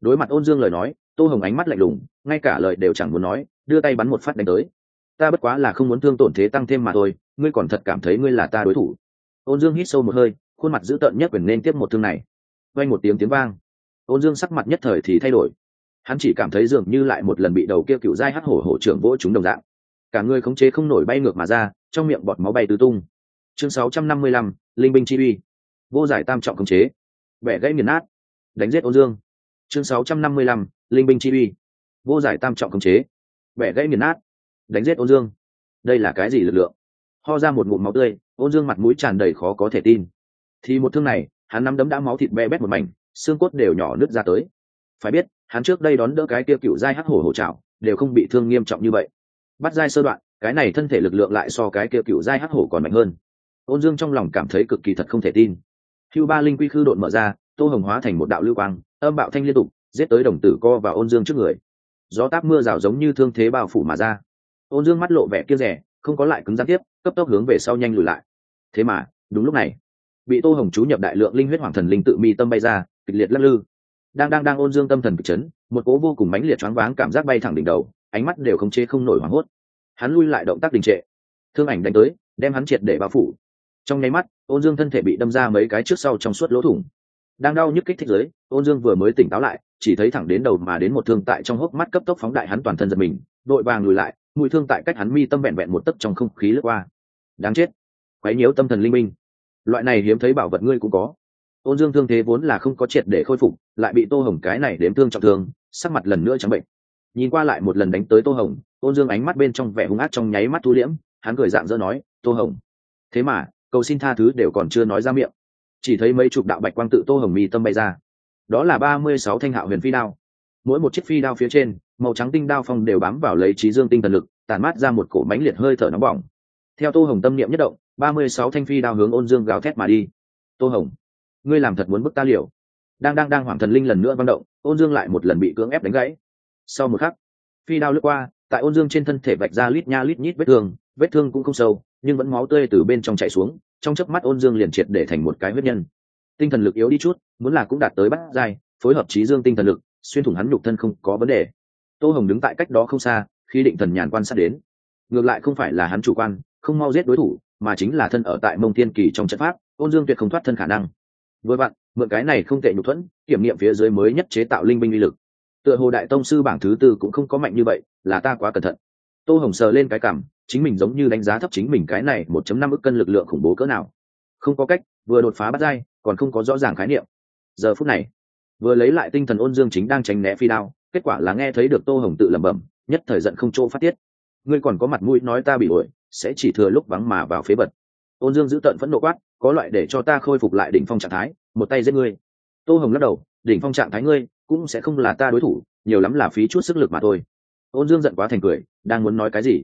Đối mặt ôn dương lời nói tô hồng ánh mắt lạnh lùng ngay cả lời đều chẳng muốn nói đưa tay bắn một phát đánh tới. Ta bất quá là không muốn thương tổn thế tăng thêm mà thôi ngươi còn thật cảm thấy ngươi là ta đối thủ. Ôn dương hít sâu một hơi khuôn mặt dữ tợn nhất quyền nên tiếp một thương này. Quanh một tiếng tiếng vang. Ôn dương sắc mặt nhất thời thì thay đổi. Hắn chỉ cảm thấy dường như lại một lần bị đầu kia cựu dai hắt hổ hổ trưởng vỗ chúng đồng dạng. Cả người khống chế không nổi bay ngược mà ra trong miệng bọt máu bay tứ tung. Chương 655, linh binh chi uy vô giải tam trọng khống chế. Bẻ gãy nghiền nát. Đánh giết ôn dương. Chương 655, linh binh chi uy. Vô giải tam trọng khống chế. Bẻ gãy nghiền nát. Đánh giết ôn dương. Đây là cái gì lực lượng? Ho ra một ngụm máu tươi ôn dương mặt mũi tràn đầy khó có thể tin. Thì một thương này hắn nắm đấm đã máu thịt be bét một mảnh xương cốt đều nhỏ nứt ra tới. Phải biết hắn trước đây đón đỡ cái tiêu cựu giai hắc hổ hổ trảo, đều không bị thương nghiêm trọng như vậy. Bắt giai sơ đoạn cái này thân thể lực lượng lại so cái kia cựu giai hắc hổ còn mạnh hơn. Ôn dương trong lòng cảm thấy cực kỳ thật không thể tin hưu ba linh quy khư độn mở ra, tô hồng hóa thành một đạo lưu quang, âm bạo thanh liên tục, giết tới đồng tử co và ôn dương trước người. Gió táp mưa rào giống như thương thế bao phủ mà ra. Ôn dương mắt lộ vẻ kia rẻ không có lại cứng gián tiếp, cấp tốc hướng về sau nhanh lùi lại. Thế mà, đúng lúc này, bị tô hồng chú nhập đại lượng linh huyết hoàng thần linh tự mi tâm bay ra, kịch liệt lắc lư. Đang đang đang ôn dương tâm thần kịch chấn, một cố vô cùng mãnh liệt choáng váng cảm giác bay thẳng đỉnh đầu, ánh mắt đều không chế không nổi hoảng hốt. Hắn lui lại động tác đình trệ. Thương ảnh đánh tới, đem hắn triệt để bao phủ trong nháy mắt, ôn dương thân thể bị đâm ra mấy cái trước sau trong suốt lỗ thủng. Đang đau nhức kích thích giới ôn dương vừa mới tỉnh táo lại, chỉ thấy thẳng đến đầu mà đến một thương tại trong hốc mắt cấp tốc phóng đại hắn toàn thân giật mình, đội vàng lùi lại, mũi thương tại cách hắn mi tâm vẹn vẹn một tấc trong không khí lướt qua. Đáng chết. Quấy nhiễu tâm thần linh minh. Loại này hiếm thấy bảo vật ngươi cũng có. Ôn dương thương thế vốn là không có triệt để khôi phục, lại bị tô hồng cái này đếm thương trọng thương, sắc mặt lần nữa trắng bệnh. Nhìn qua lại một lần đánh tới tô hồng, ôn dương ánh mắt bên trong vẻ hung ác trong nháy mắt thu liễm, hắn cười dạng dỡ nói, tô hồng. Thế mà cầu xin tha thứ đều còn chưa nói ra miệng. Chỉ thấy mấy chục đạo bạch quang tự tô hồng mi tâm bay ra. Đó là ba mươi sáu thanh hạo huyền phi đao. Mỗi một chiếc phi đao phía trên, màu trắng tinh đao phong đều bám vào lấy trí dương tinh thần lực tàn mát ra một cổ mánh liệt hơi thở nóng bỏng. Theo tô hồng tâm niệm nhất động, ba mươi sáu thanh phi đao hướng ôn dương gào thét mà đi. Tô hồng, ngươi làm thật muốn bức ta liều. Đang đang đang hoàng thần linh lần nữa văng động, ôn dương lại một lần bị cưỡng ép đánh gãy. Sau một khắc, phi đao lướt qua, tại ôn dương trên thân thể vạch ra lít nha lít nhít vết thương vết thương cũng không sâu nhưng vẫn máu tươi từ bên trong chảy xuống, trong chớp mắt ôn dương liền triệt để thành một cái huyết nhân. Tinh thần lực yếu đi chút, muốn là cũng đạt tới bắt dai phối hợp trí dương tinh thần lực, xuyên thủng hắn nhục thân không có vấn đề. Tô hồng đứng tại cách đó không xa, khi định thần nhàn quan sát đến. Ngược lại không phải là hắn chủ quan, không mau giết đối thủ, mà chính là thân ở tại mông thiên kỳ trong trận pháp, ôn dương tuyệt không thoát thân khả năng. Với bạn mượn cái này không tệ nhục thuẫn, kiểm nghiệm phía dưới mới nhất chế tạo linh binh uy lực. Tựa hồ đại tông sư bảng thứ tư cũng không có mạnh như vậy, là ta quá cẩn thận. Tô hồng sờ lên cái cảm chính mình giống như đánh giá thấp chính mình cái này một chấm năm ức cân lực lượng khủng bố cỡ nào. Không có cách, vừa đột phá bắt dai còn không có rõ ràng khái niệm. Giờ phút này, vừa lấy lại tinh thần ôn dương chính đang tránh né phi đao, kết quả là nghe thấy được tô hồng tự lẩm bẩm, nhất thời giận không chỗ phát tiết. Ngươi còn có mặt mũi nói ta bị ổi sẽ chỉ thừa lúc vắng mà vào phế bật ôn dương giữ tận phẫn nộ quát, có loại để cho ta khôi phục lại đỉnh phong trạng thái, một tay giết ngươi. Tô hồng lắc đầu, đỉnh phong trạng thái ngươi, cũng sẽ không là ta đối thủ, nhiều lắm là phí chút sức lực mà thôi. Ôn dương giận quá thành cười, đang muốn nói cái gì?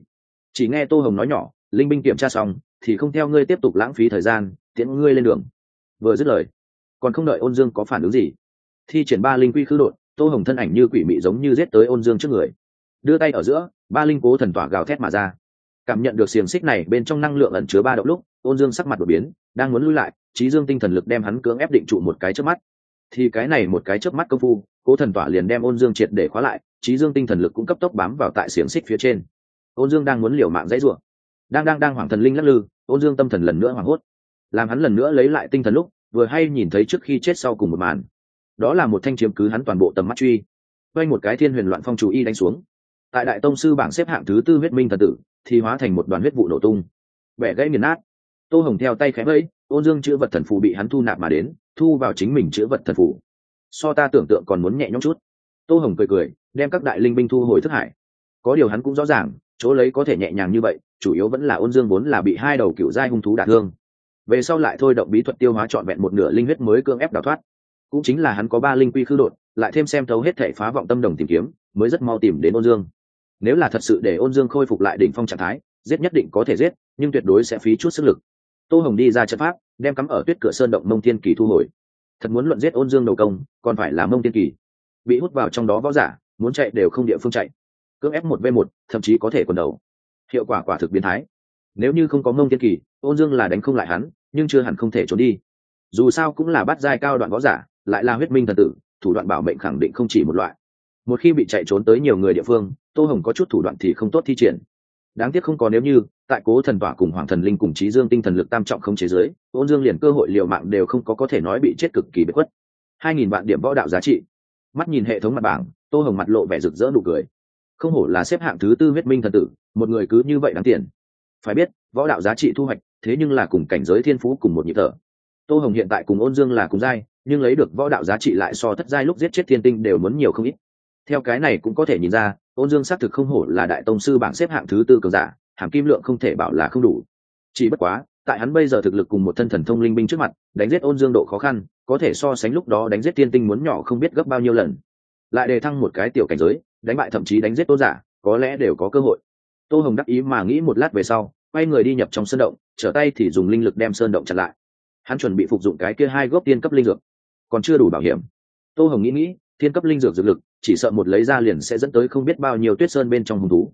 Chỉ nghe tô hồng nói nhỏ, linh binh kiểm tra xong, thì không theo ngươi tiếp tục lãng phí thời gian, tiễn ngươi lên đường. Vừa dứt lời, còn không đợi ôn dương có phản ứng gì, thi triển ba linh quy khứ đột, tô hồng thân ảnh như quỷ mị giống như giết tới ôn dương trước người. Đưa tay ở giữa, ba linh cố thần tỏa gào thét mà ra. Cảm nhận được xiềng xích này, bên trong năng lượng ẩn chứa ba động lúc, ôn dương sắc mặt đột biến, đang muốn lui lại trí dương tinh thần lực đem hắn cưỡng ép định trụ một cái trước mắt. Thì cái này một cái trước mắt công phu, cố thần tỏa liền đem ôn dương triệt để khóa lại trí dương tinh thần lực cũng cấp tốc bám vào tại xiềng xích phía trên ôn dương đang muốn liều mạng dãy ruộng đang đang đang hoảng thần linh lắc lư, ôn dương tâm thần lần nữa hoảng hốt. Làm hắn lần nữa lấy lại tinh thần lúc, vừa hay nhìn thấy trước khi chết sau cùng một màn. Đó là một thanh chiếm cứ hắn toàn bộ tầm mắt truy. Quanh một cái thiên huyền loạn phong chủ y đánh xuống. Tại đại tông sư bảng xếp hạng thứ tư huyết minh thần tử, thì hóa thành một đoàn huyết vụ nổ tung. Vẻ gãy nghiền nát. Tô hồng theo tay khẽ vẫy, ôn dương chữ vật thần phù bị hắn thu nạp mà đến, thu vào chính mình chữ vật thần phù. So ta tưởng tượng còn muốn nhẹ nhõm chút. Tô hồng cười cười, đem các đại linh binh thu hồi thức hải. Có điều hắn cũng rõ ràng chỗ lấy có thể nhẹ nhàng như vậy, chủ yếu vẫn là ôn dương vốn là bị hai đầu cựu giai hung thú đả thương. Về sau lại thôi động bí thuật tiêu hóa trọn vẹn một nửa linh huyết mới cưỡng ép đào thoát. Cũng chính là hắn có ba linh quy khư đột, lại thêm xem thấu hết thể phá vọng tâm đồng tìm kiếm, mới rất mau tìm đến ôn dương. Nếu là thật sự để ôn dương khôi phục lại đỉnh phong trạng thái, giết nhất định có thể giết, nhưng tuyệt đối sẽ phí chút sức lực. Tô hồng đi ra trận pháp, đem cắm ở tuyết cửa sơn động mông thiên kỳ thu hồi. Thật muốn luận giết ôn dương đầu công, còn phải là mông thiên kỳ. Bị hút vào trong đó võ giả, muốn chạy đều không địa phương chạy cưỡng ép một v một, thậm chí có thể quần đầu. Hiệu quả quả thực biến thái. Nếu như không có mông thiên kỳ, ôn dương là đánh không lại hắn, nhưng chưa hẳn không thể trốn đi. Dù sao cũng là bắt giai cao đoạn võ giả, lại là huyết minh thần tử, thủ đoạn bảo mệnh khẳng định không chỉ một loại. Một khi bị chạy trốn tới nhiều người địa phương, tô hồng có chút thủ đoạn thì không tốt thi triển. Đáng tiếc không có nếu như, tại cố thần tỏa cùng hoàng thần linh cùng trí dương tinh thần lực tam trọng không chế giới, ôn dương liền cơ hội liều mạng đều không có có thể nói bị chết cực kỳ bất khuất. Hai nghìn vạn điểm võ đạo giá trị. Mắt nhìn hệ thống mặt bảng, tô hồng mặt lộ vẻ rực rỡ nụ cười không hổ là xếp hạng thứ tư huyết minh thần tử, một người cứ như vậy đáng tiền. Phải biết, võ đạo giá trị thu hoạch, thế nhưng là cùng cảnh giới thiên phú cùng một nhịp thở. Tô hồng hiện tại cùng ôn dương là cùng giai, nhưng lấy được võ đạo giá trị lại so thất giai lúc giết chết thiên tinh đều muốn nhiều không ít. Theo cái này cũng có thể nhìn ra, ôn dương xác thực không hổ là đại tông sư bảng xếp hạng thứ tư cường giả, hàm kim lượng không thể bảo là không đủ. Chỉ bất quá, tại hắn bây giờ thực lực cùng một thân thần thông linh binh trước mặt, đánh giết ôn dương độ khó khăn, có thể so sánh lúc đó đánh giết tiên tinh muốn nhỏ không biết gấp bao nhiêu lần. Lại đề thăng một cái tiểu cảnh giới đánh bại thậm chí đánh giết tôn giả, có lẽ đều có cơ hội. Tô hồng đắc ý mà nghĩ một lát về sau, quay người đi nhập trong sơn động, trở tay thì dùng linh lực đem sơn động chặn lại. Hắn chuẩn bị phục dụng cái kia hai gốc tiên cấp linh dược, còn chưa đủ bảo hiểm. Tô hồng nghĩ nghĩ, thiên cấp linh dược dược lực, chỉ sợ một lấy ra liền sẽ dẫn tới không biết bao nhiêu tuyết sơn bên trong hùng thú.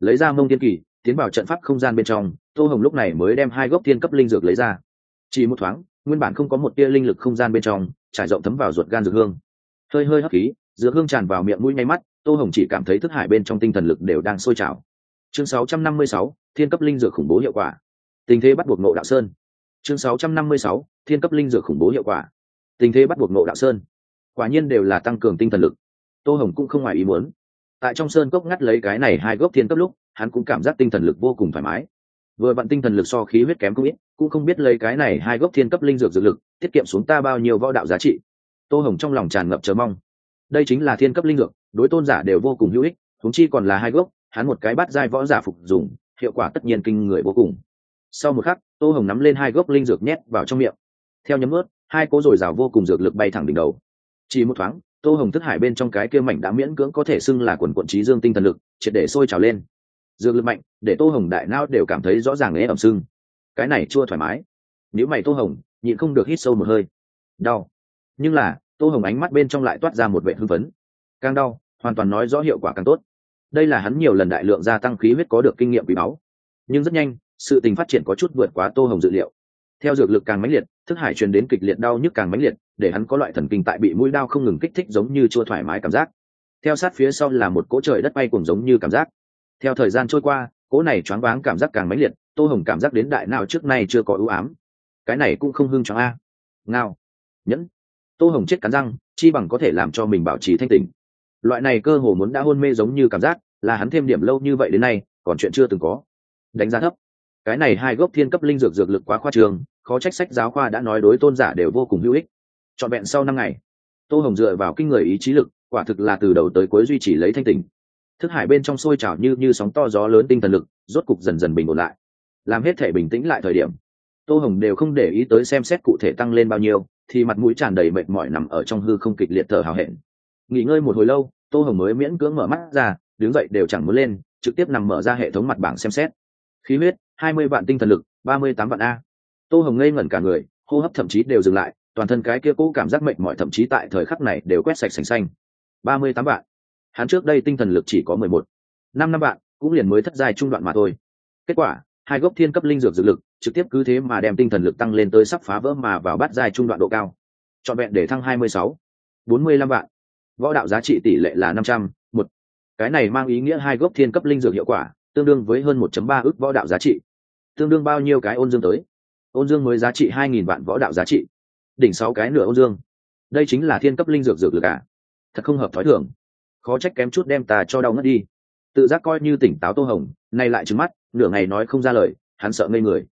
Lấy ra mông tiên kỳ, tiến vào trận pháp không gian bên trong, tô hồng lúc này mới đem hai gốc thiên cấp linh dược lấy ra. Chỉ một thoáng, nguyên bản không có một tia linh lực không gian bên trong, trải rộng thấm vào ruột gan dược hương. Hơi hơi hấp khí, dược hương tràn vào miệng mũi ngay mắt tô hồng chỉ cảm thấy thức hải bên trong tinh thần lực đều đang sôi trào. Chương 656, thiên cấp linh dược khủng bố hiệu quả. Tình thế bắt buộc nộ đạo sơn. Chương 656, thiên cấp linh dược khủng bố hiệu quả. Tình thế bắt buộc nộ đạo sơn. Quả nhiên đều là tăng cường tinh thần lực. Tô hồng cũng không ngoài ý muốn. Tại trong sơn cốc ngắt lấy cái này hai gốc thiên cấp lúc hắn cũng cảm giác tinh thần lực vô cùng thoải mái. Vừa vặn tinh thần lực so khí huyết kém không ít cũng không biết lấy cái này hai gốc thiên cấp linh dược dược lực tiết kiệm xuống ta bao nhiêu võ đạo giá trị. Tô hồng trong lòng tràn ngập chờ mong. Đây chính là thiên cấp linh dược đối tôn giả đều vô cùng hữu ích thúng chi còn là hai gốc, hắn một cái bắt dai võ giả phục dùng hiệu quả tất nhiên kinh người vô cùng. Sau một khắc, tô hồng nắm lên hai gốc linh dược nhét vào trong miệng. Theo nhấm ướt hai cố dồi dào vô cùng dược lực bay thẳng đỉnh đầu. Chỉ một thoáng, tô hồng thức hải bên trong cái kia mảnh đã miễn cưỡng có thể xưng là quần quận trí dương tinh thần lực, triệt để sôi trào lên. Dược lực mạnh, để tô hồng đại não đều cảm thấy rõ ràng ế ẩm sưng. Cái này chưa thoải mái. Nếu mày tô hồng, nhịn không được hít sâu một hơi. Đau. Nhưng là, tô hồng ánh mắt bên trong lại toát ra một vệ hưng phấn càng đau, hoàn toàn nói rõ hiệu quả càng tốt. Đây là hắn nhiều lần đại lượng gia tăng khí huyết có được kinh nghiệm quý báu. Nhưng rất nhanh, sự tình phát triển có chút vượt quá tô hồng dự liệu. Theo dược lực càng mãnh liệt, thức hải truyền đến kịch liệt đau nhức càng mãnh liệt, để hắn có loại thần kinh tại bị mũi đau không ngừng kích thích giống như chua thoải mái cảm giác. Theo sát phía sau là một cỗ trời đất bay cùng giống như cảm giác. Theo thời gian trôi qua, cỗ này choáng váng cảm giác càng mãnh liệt, tô hồng cảm giác đến đại nào trước nay chưa có ưu ám. Cái này cũng không hưng choáng a. Ngao. Nhẫn. Tô hồng chết cắn răng, chi bằng có thể làm cho mình bảo trì thanh tình loại này cơ hồ muốn đã hôn mê giống như cảm giác, là hắn thêm điểm lâu như vậy đến nay, còn chuyện chưa từng có. Đánh giá thấp. Cái này hai gốc thiên cấp linh dược dược lực quá khoa trường khó trách sách giáo khoa đã nói đối tôn giả đều vô cùng hữu ích. Trọn vẹn sau năm ngày, tô hồng dựa vào kinh người ý chí lực, quả thực là từ đầu tới cuối duy trì lấy thanh tình thức hải bên trong sôi trào như như sóng to gió lớn tinh thần lực, rốt cục dần dần bình ổn lại. Làm hết thể bình tĩnh lại thời điểm, tô hồng đều không để ý tới xem xét cụ thể tăng lên bao nhiêu, thì mặt mũi tràn đầy mệt mỏi nằm ở trong hư không kịch liệt thở hào hẹn nghỉ ngơi một hồi lâu, tô hồng mới miễn cưỡng mở mắt ra, đứng dậy đều chẳng muốn lên, trực tiếp nằm mở ra hệ thống mặt bảng xem xét. Khí huyết, hai mươi vạn tinh thần lực, ba mươi tám vạn a. Tô hồng ngây ngẩn cả người, hô hấp thậm chí đều dừng lại, toàn thân cái kia cũ cảm giác mệt mỏi thậm chí tại thời khắc này đều quét sạch sành xanh. Ba mươi tám vạn. Hắn trước đây tinh thần lực chỉ có mười một. Năm năm vạn, cũng liền mới thất giai trung đoạn mà thôi. Kết quả, hai gốc thiên cấp linh dược dược lực, trực tiếp cứ thế mà đem tinh thần lực tăng lên tới sắp phá vỡ mà vào bát giai trung đoạn độ cao. Trọn vẹn để thăng hai mươi sáu. Bốn mươi lăm vạn võ đạo giá trị tỷ lệ là năm trăm, một. Cái này mang ý nghĩa hai gốc thiên cấp linh dược hiệu quả, tương đương với hơn 1 ba ước võ đạo giá trị. Tương đương bao nhiêu cái ôn dương tới? Ôn dương mới giá trị hai nghìn vạn võ đạo giá trị. Đỉnh sáu cái nửa ôn dương. Đây chính là thiên cấp linh dược dược lực à? Thật không hợp thói thường. Khó trách kém chút đem ta cho đau ngất đi. Tự giác coi như tỉnh táo tô hồng, nay lại trứng mắt, nửa ngày nói không ra lời, hắn sợ ngây người.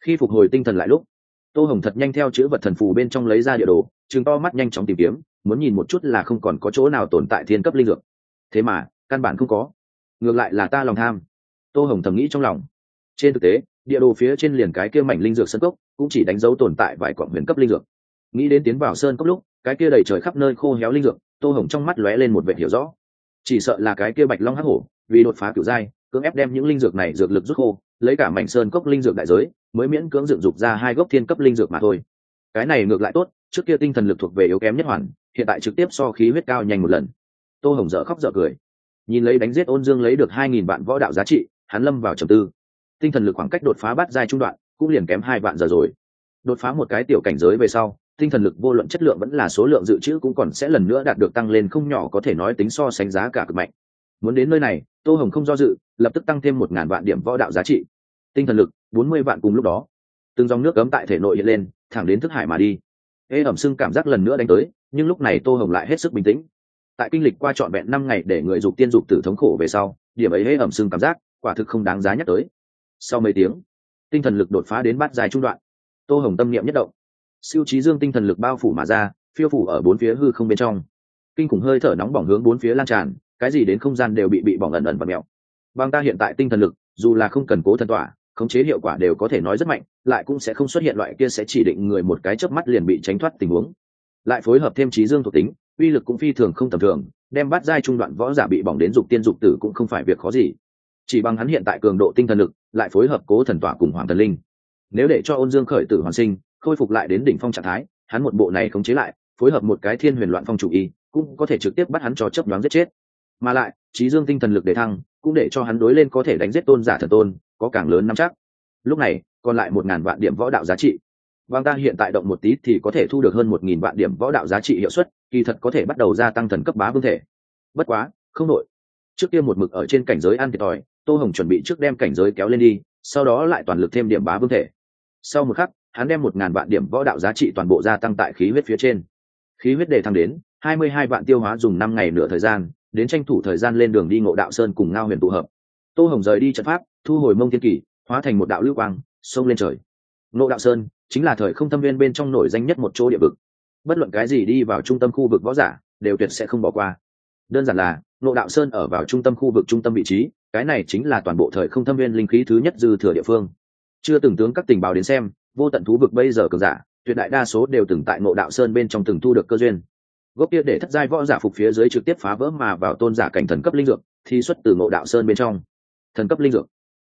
Khi phục hồi tinh thần lại lúc, tô hồng thật nhanh theo chữ vật thần phù bên trong lấy ra địa đồ chừng to mắt nhanh chóng tìm kiếm muốn nhìn một chút là không còn có chỗ nào tồn tại thiên cấp linh dược. Thế mà, căn bản không có. Ngược lại là ta lòng tham. Tô hồng thầm nghĩ trong lòng. Trên thực tế, địa đồ phía trên liền cái kia mảnh linh dược sơn cốc, cũng chỉ đánh dấu tồn tại vài quặng huyền cấp linh dược. Nghĩ đến tiến vào sơn cốc lúc, cái kia đầy trời khắp nơi khô héo linh dược, tô hồng trong mắt lóe lên một vệ hiểu rõ. Chỉ sợ là cái kia bạch long hắc hổ, vì đột phá kiểu giai, cưỡng ép đem những linh dược này dược lực rút khô, lấy cả mảnh sơn cốc linh dược đại giới, mới miễn cưỡng dựng dục ra hai gốc thiên cấp linh dược mà thôi. Cái này ngược lại tốt, trước kia tinh thần lực thuộc về yếu kém nhất hoàn hiện tại trực tiếp so khí huyết cao nhanh một lần. Tô hồng dở khóc dở cười. Nhìn lấy đánh giết ôn dương lấy được hai nghìn vạn võ đạo giá trị, hắn lâm vào trầm tư. Tinh thần lực khoảng cách đột phá bắt giai trung đoạn, cũng liền kém hai vạn giờ rồi. Đột phá một cái tiểu cảnh giới về sau, tinh thần lực vô luận chất lượng vẫn là số lượng dự trữ cũng còn sẽ lần nữa đạt được tăng lên không nhỏ có thể nói tính so sánh giá cả cực mạnh. Muốn đến nơi này, tô hồng không do dự, lập tức tăng thêm một ngàn vạn điểm võ đạo giá trị. Tinh thần lực, bốn mươi vạn cùng lúc đó. Từng dòng nước cấm tại thể nội hiện lên, thẳng đến thức hải mà đi ê ẩm sưng cảm giác lần nữa đánh tới, nhưng lúc này tô hồng lại hết sức bình tĩnh. Tại kinh lịch qua trọn vẹn năm ngày để người dục tiên dục tử thống khổ về sau, điểm ấy hễ ẩm sưng cảm giác, quả thực không đáng giá nhắc tới. Sau mấy tiếng, tinh thần lực đột phá đến bát dài trung đoạn. Tô hồng tâm niệm nhất động. Siêu trí dương tinh thần lực bao phủ mà ra, phiêu phủ ở bốn phía hư không bên trong. Kinh khủng hơi thở nóng bỏng hướng bốn phía lan tràn, cái gì đến không gian đều bị bị bỏng ẩn ẩn và mẹo. Bằng ta hiện tại tinh thần lực, dù là không cần cố thần tỏa khống chế hiệu quả đều có thể nói rất mạnh, lại cũng sẽ không xuất hiện loại kia sẽ chỉ định người một cái chớp mắt liền bị tránh thoát tình huống. Lại phối hợp thêm trí dương thuộc tính, uy lực cũng phi thường không tầm thường, đem bắt giai trung đoạn võ giả bị bỏng đến dục tiên dục tử cũng không phải việc khó gì. Chỉ bằng hắn hiện tại cường độ tinh thần lực, lại phối hợp cố thần tỏa cùng hoàng thần linh. Nếu để cho ôn dương khởi tử hoàn sinh, khôi phục lại đến đỉnh phong trạng thái, hắn một bộ này khống chế lại, phối hợp một cái thiên huyền loạn phong chủ y, cũng có thể trực tiếp bắt hắn cho chấp đoán giết chết. Mà lại, trí dương tinh thần lực để thăng cũng để cho hắn đối lên có thể đánh giết tôn giả thần tôn có càng lớn nắm chắc lúc này còn lại một ngàn vạn điểm võ đạo giá trị Vang ta hiện tại động một tí thì có thể thu được hơn một nghìn vạn điểm võ đạo giá trị hiệu suất, kỳ thật có thể bắt đầu gia tăng thần cấp bá vương thể. Bất quá, không nội. Trước kia một mực ở trên cảnh giới ăn thiệt thòi, Tô Hồng chuẩn bị trước đem cảnh giới kéo lên đi, sau đó lại toàn lực thêm điểm bá vương thể. Sau một khắc, hắn đem một ngàn vạn điểm võ đạo giá trị toàn bộ gia tăng tại khí huyết phía trên. Khí huyết đề thăng đến hai mươi hai vạn tiêu hóa dùng năm ngày nửa thời gian, đến tranh thủ thời gian lên đường đi Ngộ Đạo Sơn cùng Ngao Huyền tụ hợp. Tô Hồng rời đi trận pháp, thu hồi Mông Thiên kỷ hóa thành một đạo lưu quang, xông lên trời. Ngộ Đạo Sơn chính là thời không thâm viên bên trong nổi danh nhất một chỗ địa vực bất luận cái gì đi vào trung tâm khu vực võ giả đều tuyệt sẽ không bỏ qua đơn giản là ngộ đạo sơn ở vào trung tâm khu vực trung tâm vị trí cái này chính là toàn bộ thời không thâm viên linh khí thứ nhất dư thừa địa phương chưa từng tướng các tình báo đến xem vô tận thú vực bây giờ cường giả tuyệt đại đa số đều từng tại ngộ đạo sơn bên trong từng thu được cơ duyên gốc kia để thất giai võ giả phục phía dưới trực tiếp phá vỡ mà vào tôn giả cảnh thần cấp linh dược thì xuất từ ngộ đạo sơn bên trong. Thần cấp linh dược?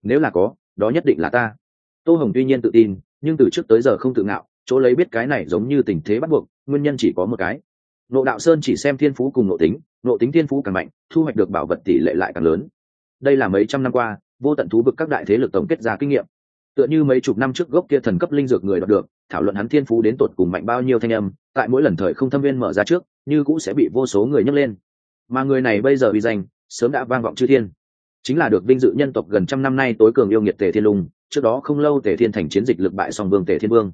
Nếu là có, đó nhất định là ta. Tô hồng tuy nhiên tự tin, nhưng từ trước tới giờ không tự ngạo, chỗ lấy biết cái này giống như tình thế bắt buộc, nguyên nhân chỉ có một cái. Nộ đạo sơn chỉ xem thiên phú cùng nộ tính nộ tính thiên phú càng mạnh, thu hoạch được bảo vật tỷ lệ lại càng lớn. Đây là mấy trăm năm qua, vô tận thú vực các đại thế lực tổng kết ra kinh nghiệm. Tựa như mấy chục năm trước gốc kia thần cấp linh dược người đoạt được, thảo luận hắn thiên phú đến tột cùng mạnh bao nhiêu thanh âm, tại mỗi lần thời không thâm viên mở ra trước như cũng sẽ bị vô số người nhấc lên. Mà người này bây giờ bị danh, sớm đã vang vọng chư thiên. Chính là được vinh dự nhân tộc gần trăm năm nay tối cường yêu nghiệt tề thiên lùng trước đó không lâu tề thiên thành chiến dịch lực bại song vương tề thiên vương.